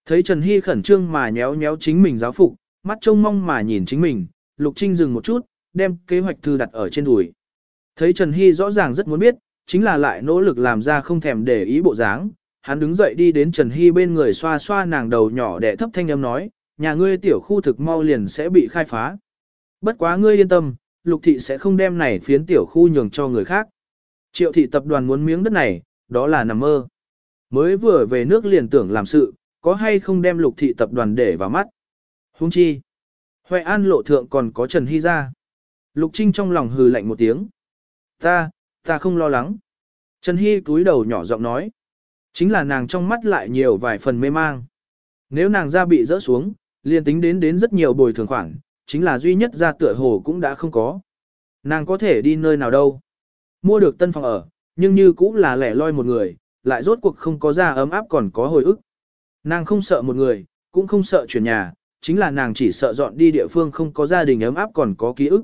Thấy Trần Hy khẩn trương mà nhéo nhéo chính mình giáo phục, mắt trông mong mà nhìn chính mình, Lục Trinh dừng một chút, đem kế hoạch thư đặt ở trên đùi. Thấy Trần Hy rõ ràng rất muốn biết, chính là lại nỗ lực làm ra không thèm để ý bộ dáng. Hắn đứng dậy đi đến Trần Hy bên người xoa xoa nàng đầu nhỏ để thấp thanh âm nói, nhà ngươi tiểu khu thực mau liền sẽ bị khai phá. Bất quá ngươi yên tâm, lục thị sẽ không đem này phiến tiểu khu nhường cho người khác. Triệu thị tập đoàn muốn miếng đất này, đó là nằm mơ. Mới vừa về nước liền tưởng làm sự, có hay không đem lục thị tập đoàn để vào mắt. Hung chi. Huệ An lộ thượng còn có Trần Hy ra. Lục Trinh trong lòng hừ lạnh một tiếng. Ta, ta không lo lắng. Trần Hy cúi đầu nhỏ giọng nói. Chính là nàng trong mắt lại nhiều vài phần mê mang. Nếu nàng ra bị rỡ xuống, liền tính đến đến rất nhiều bồi thường khoản, chính là duy nhất ra tựa hồ cũng đã không có. Nàng có thể đi nơi nào đâu. Mua được tân phòng ở, nhưng như cũng là lẻ loi một người, lại rốt cuộc không có ra ấm áp còn có hồi ức. Nàng không sợ một người, cũng không sợ chuyển nhà, chính là nàng chỉ sợ dọn đi địa phương không có gia đình ấm áp còn có ký ức.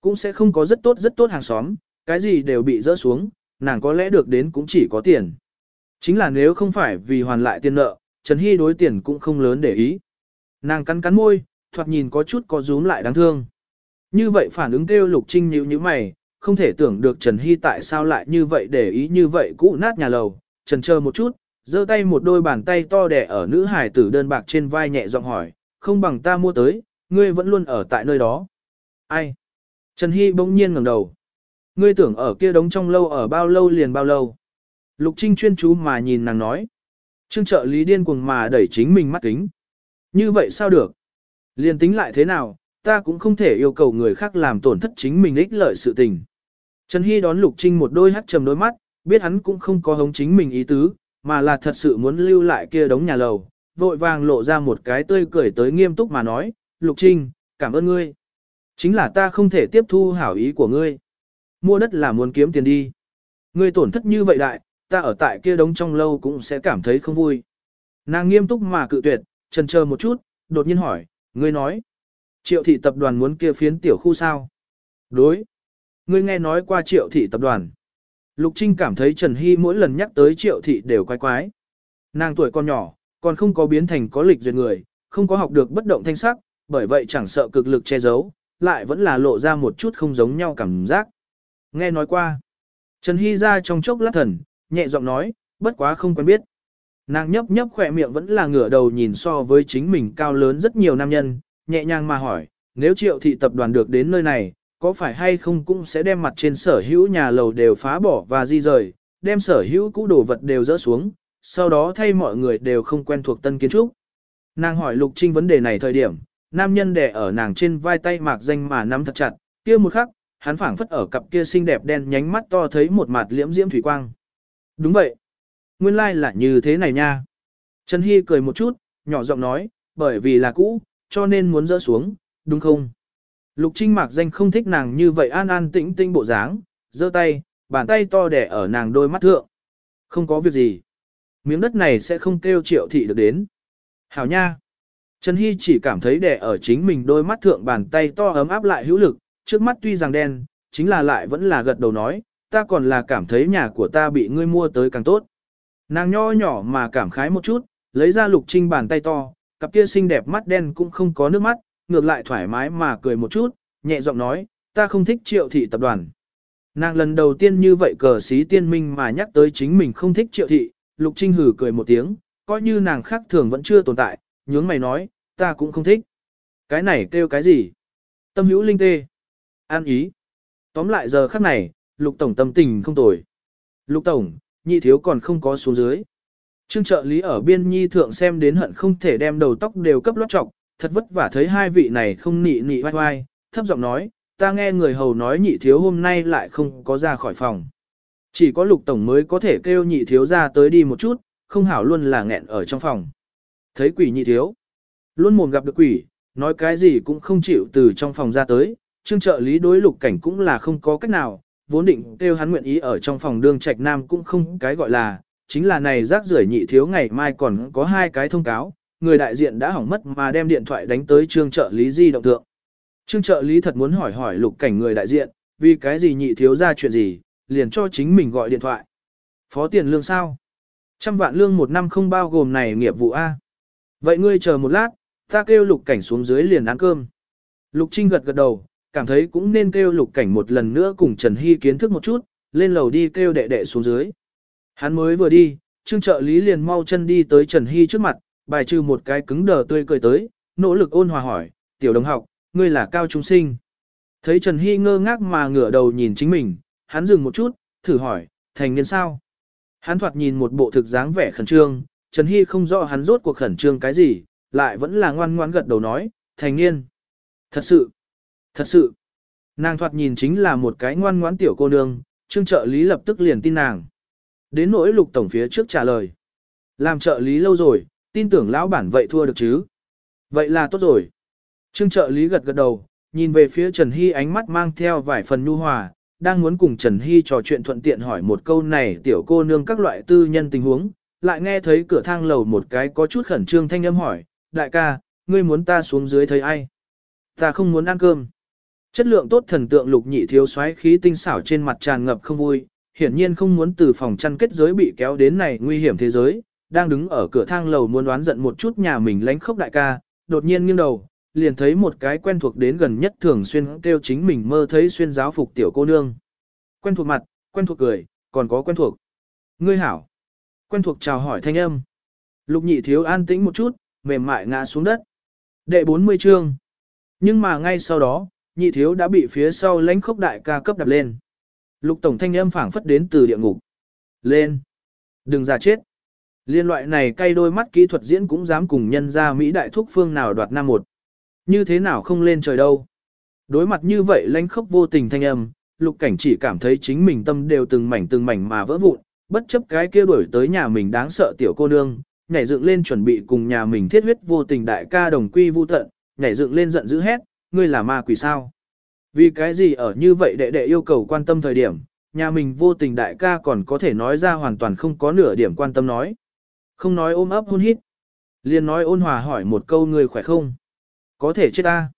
Cũng sẽ không có rất tốt rất tốt hàng xóm, cái gì đều bị rỡ xuống, nàng có lẽ được đến cũng chỉ có tiền. Chính là nếu không phải vì hoàn lại tiền nợ, Trần Hy đối tiền cũng không lớn để ý. Nàng cắn cắn môi, thoạt nhìn có chút có rúm lại đáng thương. Như vậy phản ứng kêu Lục Trinh nhíu như mày, không thể tưởng được Trần Hy tại sao lại như vậy để ý như vậy cũ nát nhà lầu. Trần chờ một chút, giơ tay một đôi bàn tay to đẻ ở nữ hải tử đơn bạc trên vai nhẹ giọng hỏi, không bằng ta mua tới, ngươi vẫn luôn ở tại nơi đó. Ai? Trần Hy bỗng nhiên ngẩng đầu. Ngươi tưởng ở kia đống trong lâu ở bao lâu liền bao lâu. Lục Trinh chuyên chú mà nhìn nàng nói. Trương trợ lý điên cuồng mà đẩy chính mình mắt kính. Như vậy sao được? Liên tính lại thế nào, ta cũng không thể yêu cầu người khác làm tổn thất chính mình ích lợi sự tình. Trần Hy đón Lục Trinh một đôi hắt trầm đôi mắt, biết hắn cũng không có hống chính mình ý tứ, mà là thật sự muốn lưu lại kia đống nhà lầu, vội vàng lộ ra một cái tươi cười tới nghiêm túc mà nói, Lục Trinh, cảm ơn ngươi. Chính là ta không thể tiếp thu hảo ý của ngươi. Mua đất là muốn kiếm tiền đi. Ngươi tổn thất như vậy đại, ta ở tại kia đống trong lâu cũng sẽ cảm thấy không vui. Nàng nghiêm túc mà cự tuyệt, trần chờ một chút, đột nhiên hỏi, ngươi nói. Triệu thị tập đoàn muốn kia phiến tiểu khu sao? Đối. Ngươi nghe nói qua triệu thị tập đoàn. Lục Trinh cảm thấy Trần Hy mỗi lần nhắc tới triệu thị đều quái quái. Nàng tuổi còn nhỏ, còn không có biến thành có lịch duyệt người, không có học được bất động thanh sắc, bởi vậy chẳng sợ cực lực che giấu, lại vẫn là lộ ra một chút không giống nhau cảm giác. Nghe nói qua. Trần Hy ra trong chốc lát thần, nhẹ giọng nói, bất quá không quen biết. Nàng nhấp nhấp khỏe miệng vẫn là ngửa đầu nhìn so với chính mình cao lớn rất nhiều nam nhân, nhẹ nhàng mà hỏi, nếu triệu thị tập đoàn được đến nơi này, có phải hay không cũng sẽ đem mặt trên sở hữu nhà lầu đều phá bỏ và di rời, đem sở hữu cũ đồ vật đều dỡ xuống, sau đó thay mọi người đều không quen thuộc tân kiến trúc. Nàng hỏi Lục Trinh vấn đề này thời điểm, nam nhân đè ở nàng trên vai tay mạc danh mà nắm thật chặt, kia một khắc, hắn phảng phất ở cặp kia xinh đẹp đen nhánh mắt to thấy một mặt liễm diễm thủy quang. Đúng vậy. Nguyên lai like là như thế này nha. Trần Hy cười một chút, nhỏ giọng nói, bởi vì là cũ, cho nên muốn dỡ xuống, đúng không? Lục Trinh mạc danh không thích nàng như vậy an an tĩnh tĩnh bộ dáng, giơ tay, bàn tay to đẻ ở nàng đôi mắt thượng. Không có việc gì. Miếng đất này sẽ không kêu triệu thị được đến. Hảo nha. Trần Hy chỉ cảm thấy đẻ ở chính mình đôi mắt thượng bàn tay to ấm áp lại hữu lực, trước mắt tuy rằng đen, chính là lại vẫn là gật đầu nói, ta còn là cảm thấy nhà của ta bị ngươi mua tới càng tốt. Nàng nho nhỏ mà cảm khái một chút, lấy ra lục trinh bàn tay to, cặp kia xinh đẹp mắt đen cũng không có nước mắt, ngược lại thoải mái mà cười một chút, nhẹ giọng nói, ta không thích triệu thị tập đoàn. Nàng lần đầu tiên như vậy cờ xí tiên minh mà nhắc tới chính mình không thích triệu thị, lục trinh hử cười một tiếng, coi như nàng khác thường vẫn chưa tồn tại, nhướng mày nói, ta cũng không thích. Cái này kêu cái gì? Tâm hữu linh tê. An ý. Tóm lại giờ khắc này, lục tổng tâm tình không tồi. Lục tổng, nhị thiếu còn không có xuống dưới. Trương trợ lý ở biên nhi thượng xem đến hận không thể đem đầu tóc đều cấp lót trọc, thật vất vả thấy hai vị này không nị nị vai vai, thấp giọng nói, ta nghe người hầu nói nhị thiếu hôm nay lại không có ra khỏi phòng. Chỉ có lục tổng mới có thể kêu nhị thiếu ra tới đi một chút, không hảo luôn là nghẹn ở trong phòng. Thấy quỷ nhị thiếu, luôn mồm gặp được quỷ, nói cái gì cũng không chịu từ trong phòng ra tới, trương trợ lý đối lục cảnh cũng là không có cách nào, vốn định kêu hắn nguyện ý ở trong phòng đương trạch nam cũng không cái gọi là, chính là này rác rưởi nhị thiếu ngày mai còn có hai cái thông cáo, người đại diện đã hỏng mất mà đem điện thoại đánh tới trương trợ lý di động tượng. Trương trợ lý thật muốn hỏi hỏi lục cảnh người đại diện, vì cái gì nhị thiếu ra chuyện gì, liền cho chính mình gọi điện thoại. Phó tiền lương sao? Trăm vạn lương một năm không bao gồm này nghiệp vụ A. Vậy ngươi chờ một lát, ta kêu lục cảnh xuống dưới liền ăn cơm. Lục Trinh gật gật đầu, cảm thấy cũng nên kêu lục cảnh một lần nữa cùng Trần Hy kiến thức một chút, lên lầu đi kêu đệ đệ xuống dưới. Hắn mới vừa đi, trương trợ lý liền mau chân đi tới Trần Hy trước mặt, bài trừ một cái cứng đờ tươi cười tới, nỗ lực ôn hòa hỏi, tiểu đồng học, ngươi là cao trung sinh. Thấy Trần Hy ngơ ngác mà ngửa đầu nhìn chính mình, hắn dừng một chút, thử hỏi, thành niên sao? Hắn thoạt nhìn một bộ thực dáng vẻ khẩn trương, Trần Hy không rõ hắn rốt cuộc khẩn trương cái gì, lại vẫn là ngoan ngoan gật đầu nói, thành niên. Thật sự, thật sự, nàng thoạt nhìn chính là một cái ngoan ngoãn tiểu cô nương, trương trợ lý lập tức liền tin nàng. Đến nỗi lục tổng phía trước trả lời. Làm trợ lý lâu rồi, tin tưởng lão bản vậy thua được chứ. Vậy là tốt rồi. Trương trợ lý gật gật đầu, nhìn về phía Trần Hy ánh mắt mang theo vài phần nhu hòa, đang muốn cùng Trần Hy trò chuyện thuận tiện hỏi một câu này tiểu cô nương các loại tư nhân tình huống, lại nghe thấy cửa thang lầu một cái có chút khẩn trương thanh âm hỏi, đại ca, ngươi muốn ta xuống dưới thấy ai? Ta không muốn ăn cơm. Chất lượng tốt thần tượng lục nhị thiếu xoáy khí tinh xảo trên mặt tràn ngập không vui, hiển nhiên không muốn từ phòng chăn kết giới bị kéo đến này nguy hiểm thế giới, đang đứng ở cửa thang lầu muốn đoán giận một chút nhà mình lánh khốc đại ca, đột nhiên nghiêng đầu, liền thấy một cái quen thuộc đến gần nhất thường xuyên kêu chính mình mơ thấy xuyên giáo phục tiểu cô nương. Quen thuộc mặt, quen thuộc cười, còn có quen thuộc. Ngươi hảo. Quen thuộc chào hỏi thanh âm. Lục nhị thiếu an tĩnh một chút, mềm mại ngã xuống đất. Đệ 40 chương. Nhưng mà ngay sau đó, nhị thiếu đã bị phía sau lãnh khốc đại ca cấp đập lên. Lục tổng thanh âm phảng phất đến từ địa ngục. Lên. Đừng ra chết. Liên loại này cay đôi mắt kỹ thuật diễn cũng dám cùng nhân ra Mỹ đại thúc phương nào đoạt năm một. Như thế nào không lên trời đâu. Đối mặt như vậy lãnh khốc vô tình thanh âm, lục cảnh chỉ cảm thấy chính mình tâm đều từng mảnh từng mảnh mà vỡ vụn, bất chấp cái kia đuổi tới nhà mình đáng sợ tiểu cô nương, nhảy dựng lên chuẩn bị cùng nhà mình thiết huyết vô tình đại ca đồng quy vu tận, nhảy dựng lên giận dữ hét, ngươi là ma quỷ sao? Vì cái gì ở như vậy đệ đệ yêu cầu quan tâm thời điểm, nhà mình vô tình đại ca còn có thể nói ra hoàn toàn không có nửa điểm quan tâm nói. Không nói ôm ấp hôn hít. liền nói ôn hòa hỏi một câu người khỏe không? Có thể chết ta.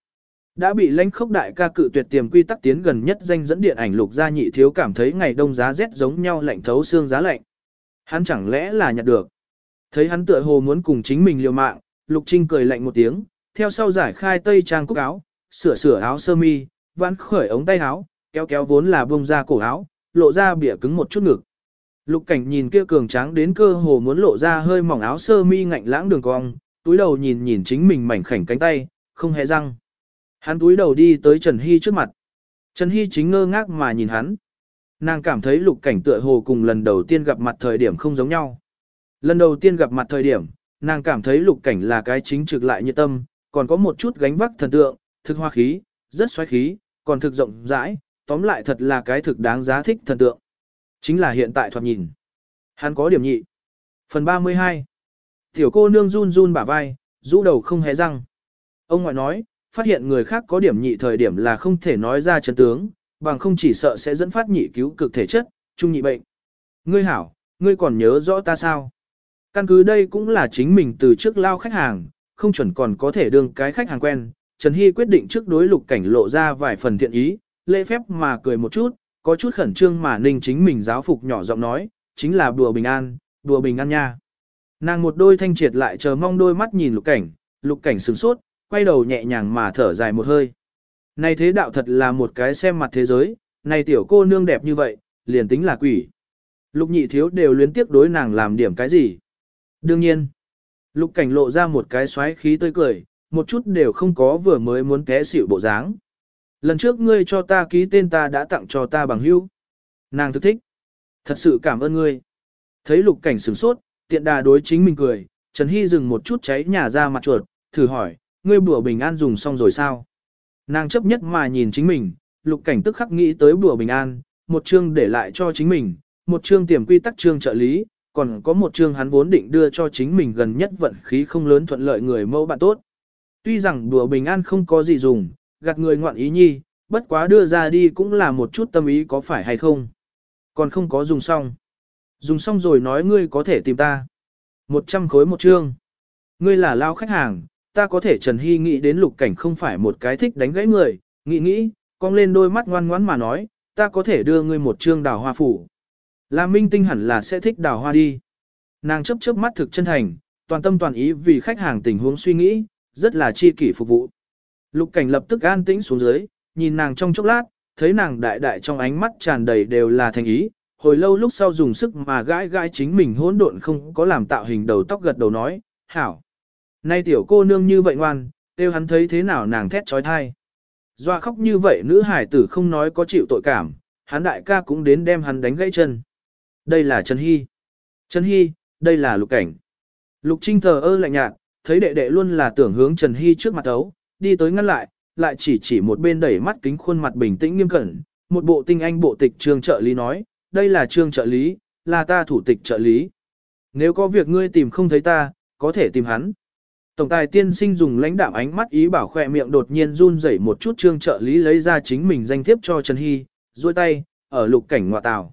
Đã bị lãnh khốc đại ca cự tuyệt tiềm quy tắc tiến gần nhất danh dẫn điện ảnh lục gia nhị thiếu cảm thấy ngày đông giá rét giống nhau lạnh thấu xương giá lạnh. Hắn chẳng lẽ là nhặt được. Thấy hắn tựa hồ muốn cùng chính mình liều mạng, lục trinh cười lạnh một tiếng, theo sau giải khai tây trang cúc áo, sửa sửa áo sơ mi, vãn khởi ống tay áo, kéo kéo vốn là bông ra cổ áo, lộ ra bìa cứng một chút ngực. Lục cảnh nhìn kia cường tráng đến cơ hồ muốn lộ ra hơi mỏng áo sơ mi ngạnh lãng đường cong, túi đầu nhìn nhìn chính mình mảnh khảnh cánh tay, không hề răng. Hắn túi đầu đi tới Trần Hy trước mặt. Trần Hy chính ngơ ngác mà nhìn hắn. Nàng cảm thấy lục cảnh tựa hồ cùng lần đầu tiên gặp mặt thời điểm không giống nhau. Lần đầu tiên gặp mặt thời điểm, nàng cảm thấy lục cảnh là cái chính trực lại nhiệt tâm, còn có một chút gánh vác thần tượng, thực hoa khí, rất xoáy khí, còn thực rộng rãi, tóm lại thật là cái thực đáng giá thích thần tượng. Chính là hiện tại thoạt nhìn. Hắn có điểm nhị. Phần 32. Tiểu cô nương run run bả vai, rũ đầu không hé răng. Ông ngoại nói, phát hiện người khác có điểm nhị thời điểm là không thể nói ra chân tướng, bằng không chỉ sợ sẽ dẫn phát nhị cứu cực thể chất, trung nhị bệnh. Ngươi hảo, ngươi còn nhớ rõ ta sao? Căn cứ đây cũng là chính mình từ trước lao khách hàng, không chuẩn còn có thể đương cái khách hàng quen. Trần Hy quyết định trước đối lục cảnh lộ ra vài phần thiện ý, lễ phép mà cười một chút, có chút khẩn trương mà ninh chính mình giáo phục nhỏ giọng nói, chính là đùa bình an, đùa bình an nha. Nàng một đôi thanh triệt lại chờ mong đôi mắt nhìn lục cảnh, lục cảnh sửng sốt, quay đầu nhẹ nhàng mà thở dài một hơi. Này thế đạo thật là một cái xem mặt thế giới, này tiểu cô nương đẹp như vậy, liền tính là quỷ. Lục nhị thiếu đều luyến tiếc đối nàng làm điểm cái gì. Đương nhiên, lục cảnh lộ ra một cái xoáy khí tươi cười, một chút đều không có vừa mới muốn té xỉu bộ dáng. Lần trước ngươi cho ta ký tên ta đã tặng cho ta bằng hữu. Nàng thức thích. Thật sự cảm ơn ngươi. Thấy lục cảnh sửng sốt, tiện đà đối chính mình cười, Trần Hy dừng một chút cháy nhà ra mặt chuột, thử hỏi, ngươi bùa bình an dùng xong rồi sao? Nàng chấp nhất mà nhìn chính mình, lục cảnh tức khắc nghĩ tới bùa bình an, một chương để lại cho chính mình, một chương tiềm quy tắc chương trợ lý, còn có một chương hắn vốn định đưa cho chính mình gần nhất vận khí không lớn thuận lợi người mẫu bạn tốt. Tuy rằng đùa bình an không có gì dùng, gạt người ngoạn ý nhi, bất quá đưa ra đi cũng là một chút tâm ý có phải hay không. Còn không có dùng xong. Dùng xong rồi nói ngươi có thể tìm ta. Một trăm khối một chương. Ngươi là lao khách hàng, ta có thể Trần Hy nghĩ đến lục cảnh không phải một cái thích đánh gãy người, nghĩ nghĩ, cong lên đôi mắt ngoan ngoãn mà nói, ta có thể đưa ngươi một trương đào hoa phủ. Là minh tinh hẳn là sẽ thích đào hoa đi. Nàng chấp chớp mắt thực chân thành, toàn tâm toàn ý vì khách hàng tình huống suy nghĩ, rất là chi kỷ phục vụ. Lục cảnh lập tức an tĩnh xuống dưới, nhìn nàng trong chốc lát, thấy nàng đại đại trong ánh mắt tràn đầy đều là thành ý, hồi lâu lúc sau dùng sức mà gãi gãi chính mình hỗn độn không có làm tạo hình đầu tóc gật đầu nói, hảo. Nay tiểu cô nương như vậy ngoan, tiêu hắn thấy thế nào nàng thét trói thai. Doa khóc như vậy nữ hải tử không nói có chịu tội cảm, hắn đại ca cũng đến đem hắn đánh gãy chân. Đây là Trần Hy. Trần Hy, đây là lục cảnh. Lục Trinh thờ ơ lạnh nhạt, thấy đệ đệ luôn là tưởng hướng Trần Hy trước mặt ấu, đi tới ngăn lại, lại chỉ chỉ một bên đẩy mắt kính khuôn mặt bình tĩnh nghiêm cẩn, một bộ tinh anh bộ tịch trương trợ lý nói, đây là trương trợ lý, là ta thủ tịch trợ lý. Nếu có việc ngươi tìm không thấy ta, có thể tìm hắn. Tổng tài tiên sinh dùng lãnh đạm ánh mắt ý bảo khoe miệng đột nhiên run rẩy một chút trương trợ lý lấy ra chính mình danh thiếp cho Trần Hy, duỗi tay, ở lục cảnh ngoại tào.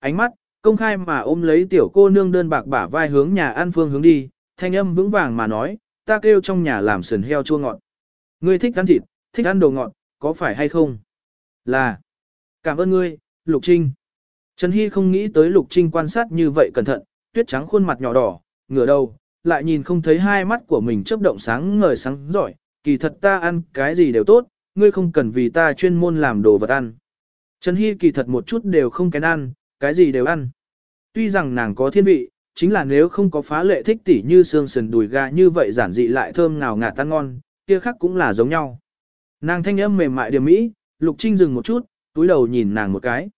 Ánh mắt, công khai mà ôm lấy tiểu cô nương đơn bạc bả vai hướng nhà ăn phương hướng đi, thanh âm vững vàng mà nói, ta kêu trong nhà làm sườn heo chua ngọt. Ngươi thích ăn thịt, thích ăn đồ ngọt, có phải hay không? Là. Cảm ơn ngươi, Lục Trinh. Trần Hy không nghĩ tới Lục Trinh quan sát như vậy cẩn thận, tuyết trắng khuôn mặt nhỏ đỏ, ngửa đầu, lại nhìn không thấy hai mắt của mình chớp động sáng ngời sáng giỏi, kỳ thật ta ăn cái gì đều tốt, ngươi không cần vì ta chuyên môn làm đồ vật ăn. Trần Hy kỳ thật một chút đều không kén ăn, cái gì đều ăn. Tuy rằng nàng có thiên vị, chính là nếu không có phá lệ thích tỉ như xương sườn đùi gà như vậy giản dị lại thơm ngào ngạt tan ngon, kia khác cũng là giống nhau. Nàng thanh âm mềm mại điểm mỹ, Lục Trinh dừng một chút, túi đầu nhìn nàng một cái.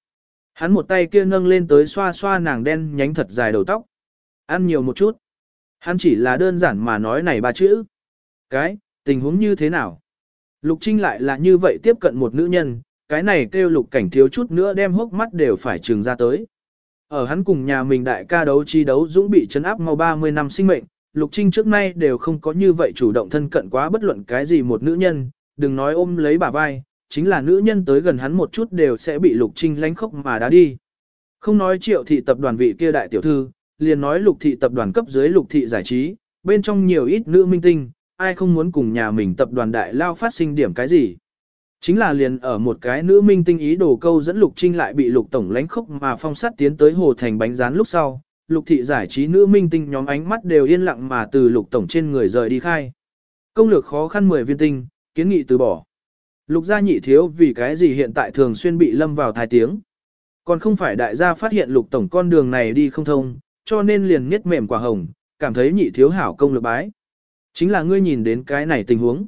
Hắn một tay kia nâng lên tới xoa xoa nàng đen nhánh thật dài đầu tóc. Ăn nhiều một chút. Hắn chỉ là đơn giản mà nói này ba chữ. Cái, tình huống như thế nào? Lục Trinh lại là như vậy tiếp cận một nữ nhân, cái này kêu lục cảnh thiếu chút nữa đem hốc mắt đều phải trừng ra tới. Ở hắn cùng nhà mình đại ca đấu chi đấu dũng bị chấn áp mau 30 năm sinh mệnh, Lục Trinh trước nay đều không có như vậy chủ động thân cận quá bất luận cái gì một nữ nhân, đừng nói ôm lấy bả vai, chính là nữ nhân tới gần hắn một chút đều sẽ bị Lục Trinh lánh khóc mà đá đi. Không nói triệu thị tập đoàn vị kia đại tiểu thư, liền nói lục thị tập đoàn cấp dưới lục thị giải trí, bên trong nhiều ít nữ minh tinh, ai không muốn cùng nhà mình tập đoàn đại lao phát sinh điểm cái gì. Chính là liền ở một cái nữ minh tinh ý đồ câu dẫn lục trinh lại bị lục tổng lánh khốc mà phong sát tiến tới hồ thành bánh rán lúc sau, lục thị giải trí nữ minh tinh nhóm ánh mắt đều yên lặng mà từ lục tổng trên người rời đi khai. Công lược khó khăn 10 viên tinh, kiến nghị từ bỏ. Lục gia nhị thiếu vì cái gì hiện tại thường xuyên bị lâm vào thai tiếng. Còn không phải đại gia phát hiện lục tổng con đường này đi không thông, cho nên liền miết mềm quả hồng, cảm thấy nhị thiếu hảo công lực bái. Chính là ngươi nhìn đến cái này tình huống.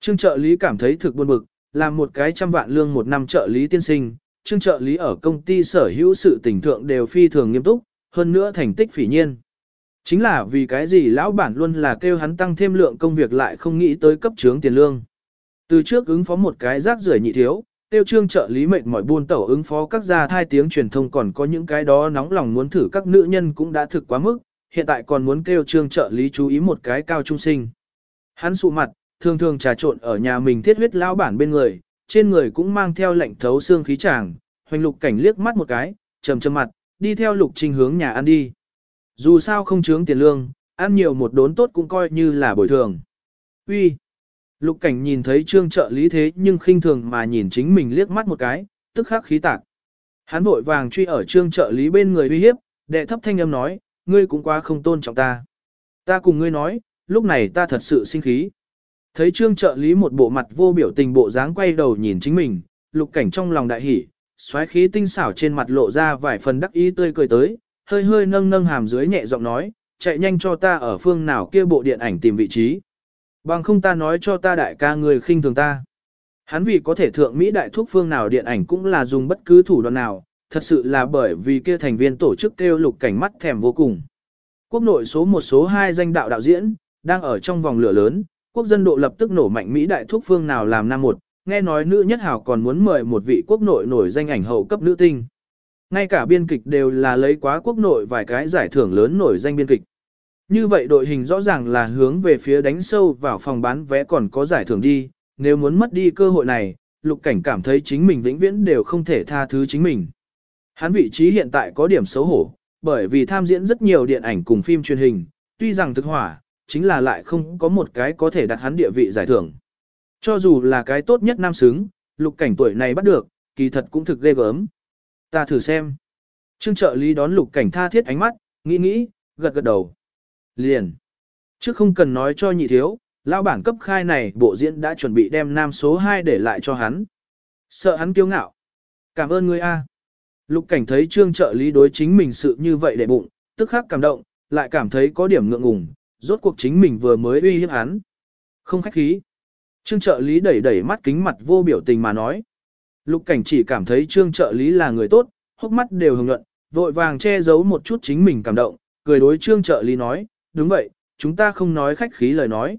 Trương trợ lý cảm thấy thực buồn bực, làm một cái trăm vạn lương một năm trợ lý tiên sinh, trương trợ lý ở công ty sở hữu sự tình thượng đều phi thường nghiêm túc, hơn nữa thành tích phỉ nhiên. Chính là vì cái gì lão bản luôn là kêu hắn tăng thêm lượng công việc lại không nghĩ tới cấp trướng tiền lương. Từ trước ứng phó một cái rác rưởi nhị thiếu, tiêu trương trợ lý mệnh mọi buôn tẩu ứng phó các gia thai tiếng truyền thông còn có những cái đó nóng lòng muốn thử các nữ nhân cũng đã thực quá mức, hiện tại còn muốn kêu trương trợ lý chú ý một cái cao trung sinh. Hắn sụ mặt, thường thường trà trộn ở nhà mình thiết huyết lao bản bên người, trên người cũng mang theo lệnh thấu xương khí tràng, hoành lục cảnh liếc mắt một cái, trầm trầm mặt, đi theo lục trinh hướng nhà ăn đi. Dù sao không chướng tiền lương, ăn nhiều một đốn tốt cũng coi như là bồi thường. Uy, Lục cảnh nhìn thấy trương trợ lý thế nhưng khinh thường mà nhìn chính mình liếc mắt một cái, tức khắc khí tạc. Hắn vội vàng truy ở trương trợ lý bên người uy hiếp, đệ thấp thanh âm nói, ngươi cũng quá không tôn trọng ta. Ta cùng ngươi nói, lúc này ta thật sự sinh khí. Thấy trương trợ lý một bộ mặt vô biểu tình bộ dáng quay đầu nhìn chính mình, lục cảnh trong lòng đại hỉ, xoáy khí tinh xảo trên mặt lộ ra vài phần đắc ý tươi cười tới, hơi hơi nâng nâng hàm dưới nhẹ giọng nói, chạy nhanh cho ta ở phương nào kia bộ điện ảnh tìm vị trí. Bằng không ta nói cho ta đại ca người khinh thường ta. Hắn vì có thể thượng Mỹ đại thuốc phương nào điện ảnh cũng là dùng bất cứ thủ đoạn nào, thật sự là bởi vì kia thành viên tổ chức kêu lục cảnh mắt thèm vô cùng. Quốc nội số một số hai danh đạo đạo diễn, đang ở trong vòng lửa lớn, quốc dân độ lập tức nổ mạnh Mỹ đại thuốc phương nào làm năm một, nghe nói nữ nhất hảo còn muốn mời một vị quốc nội nổi danh ảnh hậu cấp nữ tinh. Ngay cả biên kịch đều là lấy quá quốc nội vài cái giải thưởng lớn nổi danh biên kịch. Như vậy đội hình rõ ràng là hướng về phía đánh sâu vào phòng bán vé còn có giải thưởng đi, nếu muốn mất đi cơ hội này, lục cảnh cảm thấy chính mình vĩnh viễn đều không thể tha thứ chính mình. Hắn vị trí hiện tại có điểm xấu hổ, bởi vì tham diễn rất nhiều điện ảnh cùng phim truyền hình, tuy rằng thực hỏa, chính là lại không có một cái có thể đặt hắn địa vị giải thưởng. Cho dù là cái tốt nhất nam xứng, lục cảnh tuổi này bắt được, kỳ thật cũng thực ghê gớm. Ta thử xem. Trương trợ lý đón lục cảnh tha thiết ánh mắt, nghĩ nghĩ, gật gật đầu. Liền. Chứ không cần nói cho nhị thiếu, lão bản cấp khai này bộ diễn đã chuẩn bị đem nam số 2 để lại cho hắn. Sợ hắn kiêu ngạo. Cảm ơn ngươi a. Lục cảnh thấy trương trợ lý đối chính mình sự như vậy để bụng, tức khắc cảm động, lại cảm thấy có điểm ngượng ngùng, rốt cuộc chính mình vừa mới uy hiếp hắn. Không khách khí. Trương trợ lý đẩy đẩy mắt kính mặt vô biểu tình mà nói. Lục cảnh chỉ cảm thấy trương trợ lý là người tốt, hốc mắt đều hồng nhuận, vội vàng che giấu một chút chính mình cảm động, cười đối trương trợ lý nói, đúng vậy, chúng ta không nói khách khí lời nói.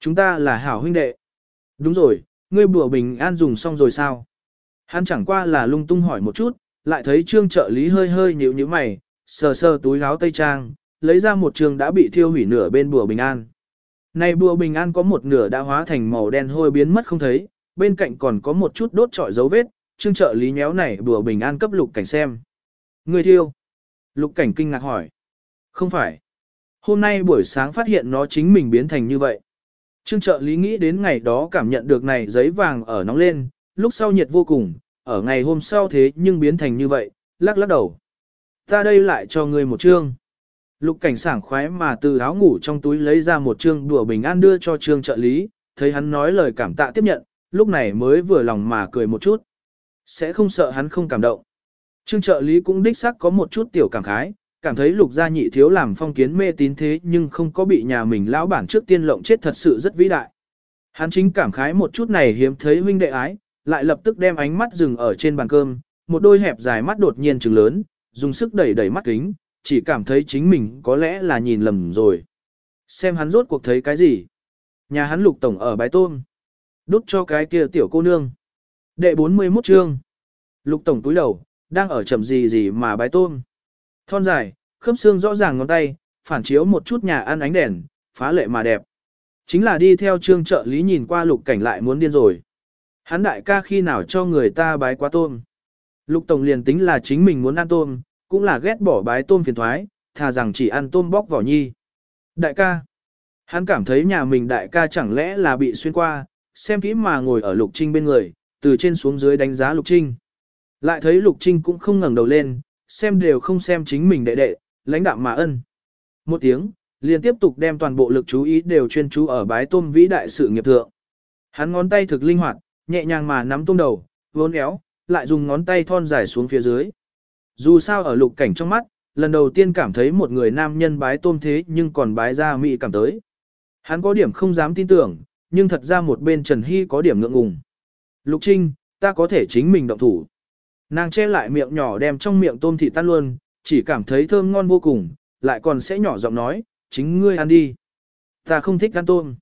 Chúng ta là hảo huynh đệ. Đúng rồi, ngươi bùa bình an dùng xong rồi sao? Hắn chẳng qua là lung tung hỏi một chút, lại thấy trương trợ lý hơi hơi nhíu nhíu mày, sờ sờ túi áo tây trang, lấy ra một trường đã bị thiêu hủy nửa bên bùa bình an. Này bùa bình an có một nửa đã hóa thành màu đen hôi biến mất không thấy, bên cạnh còn có một chút đốt trọi dấu vết, trương trợ lý nhéo này bùa bình an cấp lục cảnh xem. Người thiêu. Lục cảnh kinh ngạc hỏi. Không phải. Hôm nay buổi sáng phát hiện nó chính mình biến thành như vậy. Trương trợ lý nghĩ đến ngày đó cảm nhận được này giấy vàng ở nóng lên, lúc sau nhiệt vô cùng, ở ngày hôm sau thế nhưng biến thành như vậy, lắc lắc đầu. Ta đây lại cho ngươi một chương. Lục cảnh sảng khoái mà từ áo ngủ trong túi lấy ra một chương đùa bình an đưa cho trương trợ lý, thấy hắn nói lời cảm tạ tiếp nhận, lúc này mới vừa lòng mà cười một chút. Sẽ không sợ hắn không cảm động. Trương trợ lý cũng đích xác có một chút tiểu cảm khái, cảm thấy lục gia nhị thiếu làm phong kiến mê tín thế nhưng không có bị nhà mình lão bản trước tiên lộng chết thật sự rất vĩ đại. Hắn chính cảm khái một chút này hiếm thấy huynh đệ ái, lại lập tức đem ánh mắt dừng ở trên bàn cơm, một đôi hẹp dài mắt đột nhiên trừng lớn, dùng sức đẩy đẩy mắt kính, chỉ cảm thấy chính mình có lẽ là nhìn lầm rồi. Xem hắn rốt cuộc thấy cái gì? Nhà hắn lục tổng ở bái tôm. Đút cho cái kia tiểu cô nương. Đệ 41 chương. Lục tổng túi đầu, đang ở chậm gì gì mà bái tôm. Thon dài, khớp xương rõ ràng ngón tay, phản chiếu một chút nhà ăn ánh đèn, phá lệ mà đẹp. Chính là đi theo trương trợ lý nhìn qua lục cảnh lại muốn điên rồi. Hắn đại ca khi nào cho người ta bái quá tôm. Lục tổng liền tính là chính mình muốn ăn tôm, cũng là ghét bỏ bái tôm phiền thoái, thà rằng chỉ ăn tôm bóc vỏ nhi. Đại ca. Hắn cảm thấy nhà mình đại ca chẳng lẽ là bị xuyên qua, xem kỹ mà ngồi ở lục trinh bên người, từ trên xuống dưới đánh giá lục trinh. Lại thấy lục trinh cũng không ngẩng đầu lên, xem đều không xem chính mình đệ đệ, lãnh đạm mà ân. Một tiếng, liền tiếp tục đem toàn bộ lực chú ý đều chuyên chú ở bái tôm vĩ đại sự nghiệp thượng. Hắn ngón tay thực linh hoạt, nhẹ nhàng mà nắm tôm đầu, vốn éo, lại dùng ngón tay thon dài xuống phía dưới. Dù sao ở lục cảnh trong mắt, lần đầu tiên cảm thấy một người nam nhân bái tôm thế nhưng còn bái ra mỹ cảm tới. Hắn có điểm không dám tin tưởng, nhưng thật ra một bên Trần Hy có điểm ngượng ngùng. Lục Trinh, ta có thể chính mình động thủ. Nàng che lại miệng nhỏ đem trong miệng tôm thịt tan luôn, chỉ cảm thấy thơm ngon vô cùng, lại còn sẽ nhỏ giọng nói, chính ngươi ăn đi. Ta không thích ăn tôm.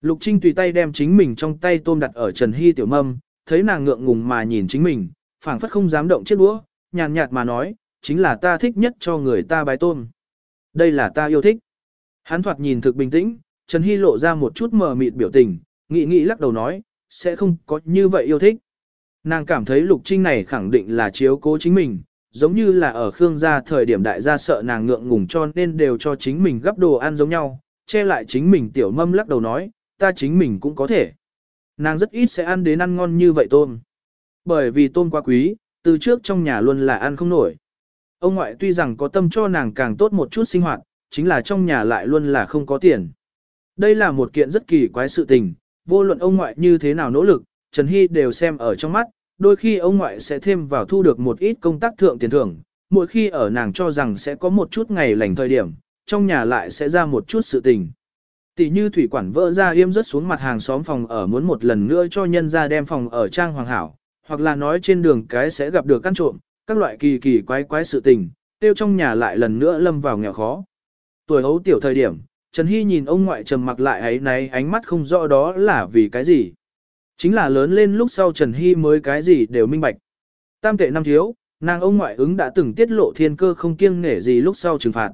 Lục Trinh tùy tay đem chính mình trong tay tôm đặt ở Trần Hy tiểu mâm, thấy nàng ngượng ngùng mà nhìn chính mình, phảng phất không dám động chiếc đũa, nhàn nhạt mà nói, chính là ta thích nhất cho người ta bái tôm. Đây là ta yêu thích. Hắn thoạt nhìn thực bình tĩnh, Trần Hy lộ ra một chút mờ mịt biểu tình, nghĩ nghĩ lắc đầu nói, sẽ không có như vậy yêu thích. Nàng cảm thấy Lục Trinh này khẳng định là chiếu cố chính mình, giống như là ở Khương gia thời điểm đại gia sợ nàng ngượng ngùng cho nên đều cho chính mình gấp đồ ăn giống nhau, che lại chính mình tiểu mâm lắc đầu nói, ta chính mình cũng có thể. Nàng rất ít sẽ ăn đến ăn ngon như vậy tôm. Bởi vì tôm quá quý, từ trước trong nhà luôn là ăn không nổi. Ông ngoại tuy rằng có tâm cho nàng càng tốt một chút sinh hoạt, chính là trong nhà lại luôn là không có tiền. Đây là một kiện rất kỳ quái sự tình, vô luận ông ngoại như thế nào nỗ lực, Trần Hy đều xem ở trong mắt, đôi khi ông ngoại sẽ thêm vào thu được một ít công tác thượng tiền thưởng, mỗi khi ở nàng cho rằng sẽ có một chút ngày lành thời điểm, trong nhà lại sẽ ra một chút sự tình. Tỷ như thủy quản vỡ ra yêm rớt xuống mặt hàng xóm phòng ở muốn một lần nữa cho nhân ra đem phòng ở trang hoàng hảo, hoặc là nói trên đường cái sẽ gặp được căn trộm, các loại kỳ kỳ quái quái sự tình, tiêu trong nhà lại lần nữa lâm vào nghèo khó. Tuổi hấu tiểu thời điểm, Trần Hy nhìn ông ngoại trầm mặc lại ấy náy ánh mắt không rõ đó là vì cái gì. Chính là lớn lên lúc sau Trần Hy mới cái gì đều minh bạch. Tam tệ năm thiếu, nàng ông ngoại ứng đã từng tiết lộ thiên cơ không kiêng nể gì lúc sau trừng phạt.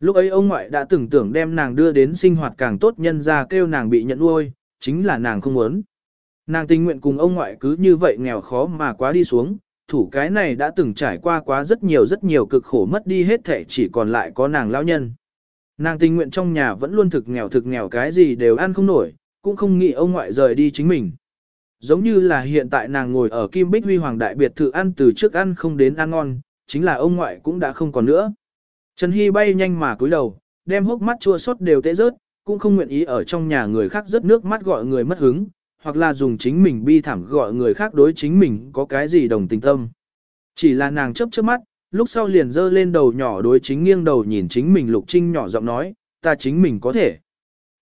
Lúc ấy ông ngoại đã từng tưởng đem nàng đưa đến sinh hoạt càng tốt nhân ra kêu nàng bị nhận nuôi, chính là nàng không muốn. Nàng tình nguyện cùng ông ngoại cứ như vậy nghèo khó mà quá đi xuống, thủ cái này đã từng trải qua quá rất nhiều rất nhiều cực khổ mất đi hết thể chỉ còn lại có nàng lão nhân. Nàng tình nguyện trong nhà vẫn luôn thực nghèo thực nghèo cái gì đều ăn không nổi, cũng không nghĩ ông ngoại rời đi chính mình. Giống như là hiện tại nàng ngồi ở Kim Bích Huy Hoàng Đại Biệt thự ăn từ trước ăn không đến ăn ngon, chính là ông ngoại cũng đã không còn nữa. Trần Hy bay nhanh mà cúi đầu, đem hốc mắt chua xót đều tễ rớt, cũng không nguyện ý ở trong nhà người khác rớt nước mắt gọi người mất hứng, hoặc là dùng chính mình bi thảm gọi người khác đối chính mình có cái gì đồng tình tâm. Chỉ là nàng chấp chớp mắt, lúc sau liền dơ lên đầu nhỏ đối chính nghiêng đầu nhìn chính mình Lục Trinh nhỏ giọng nói, ta chính mình có thể.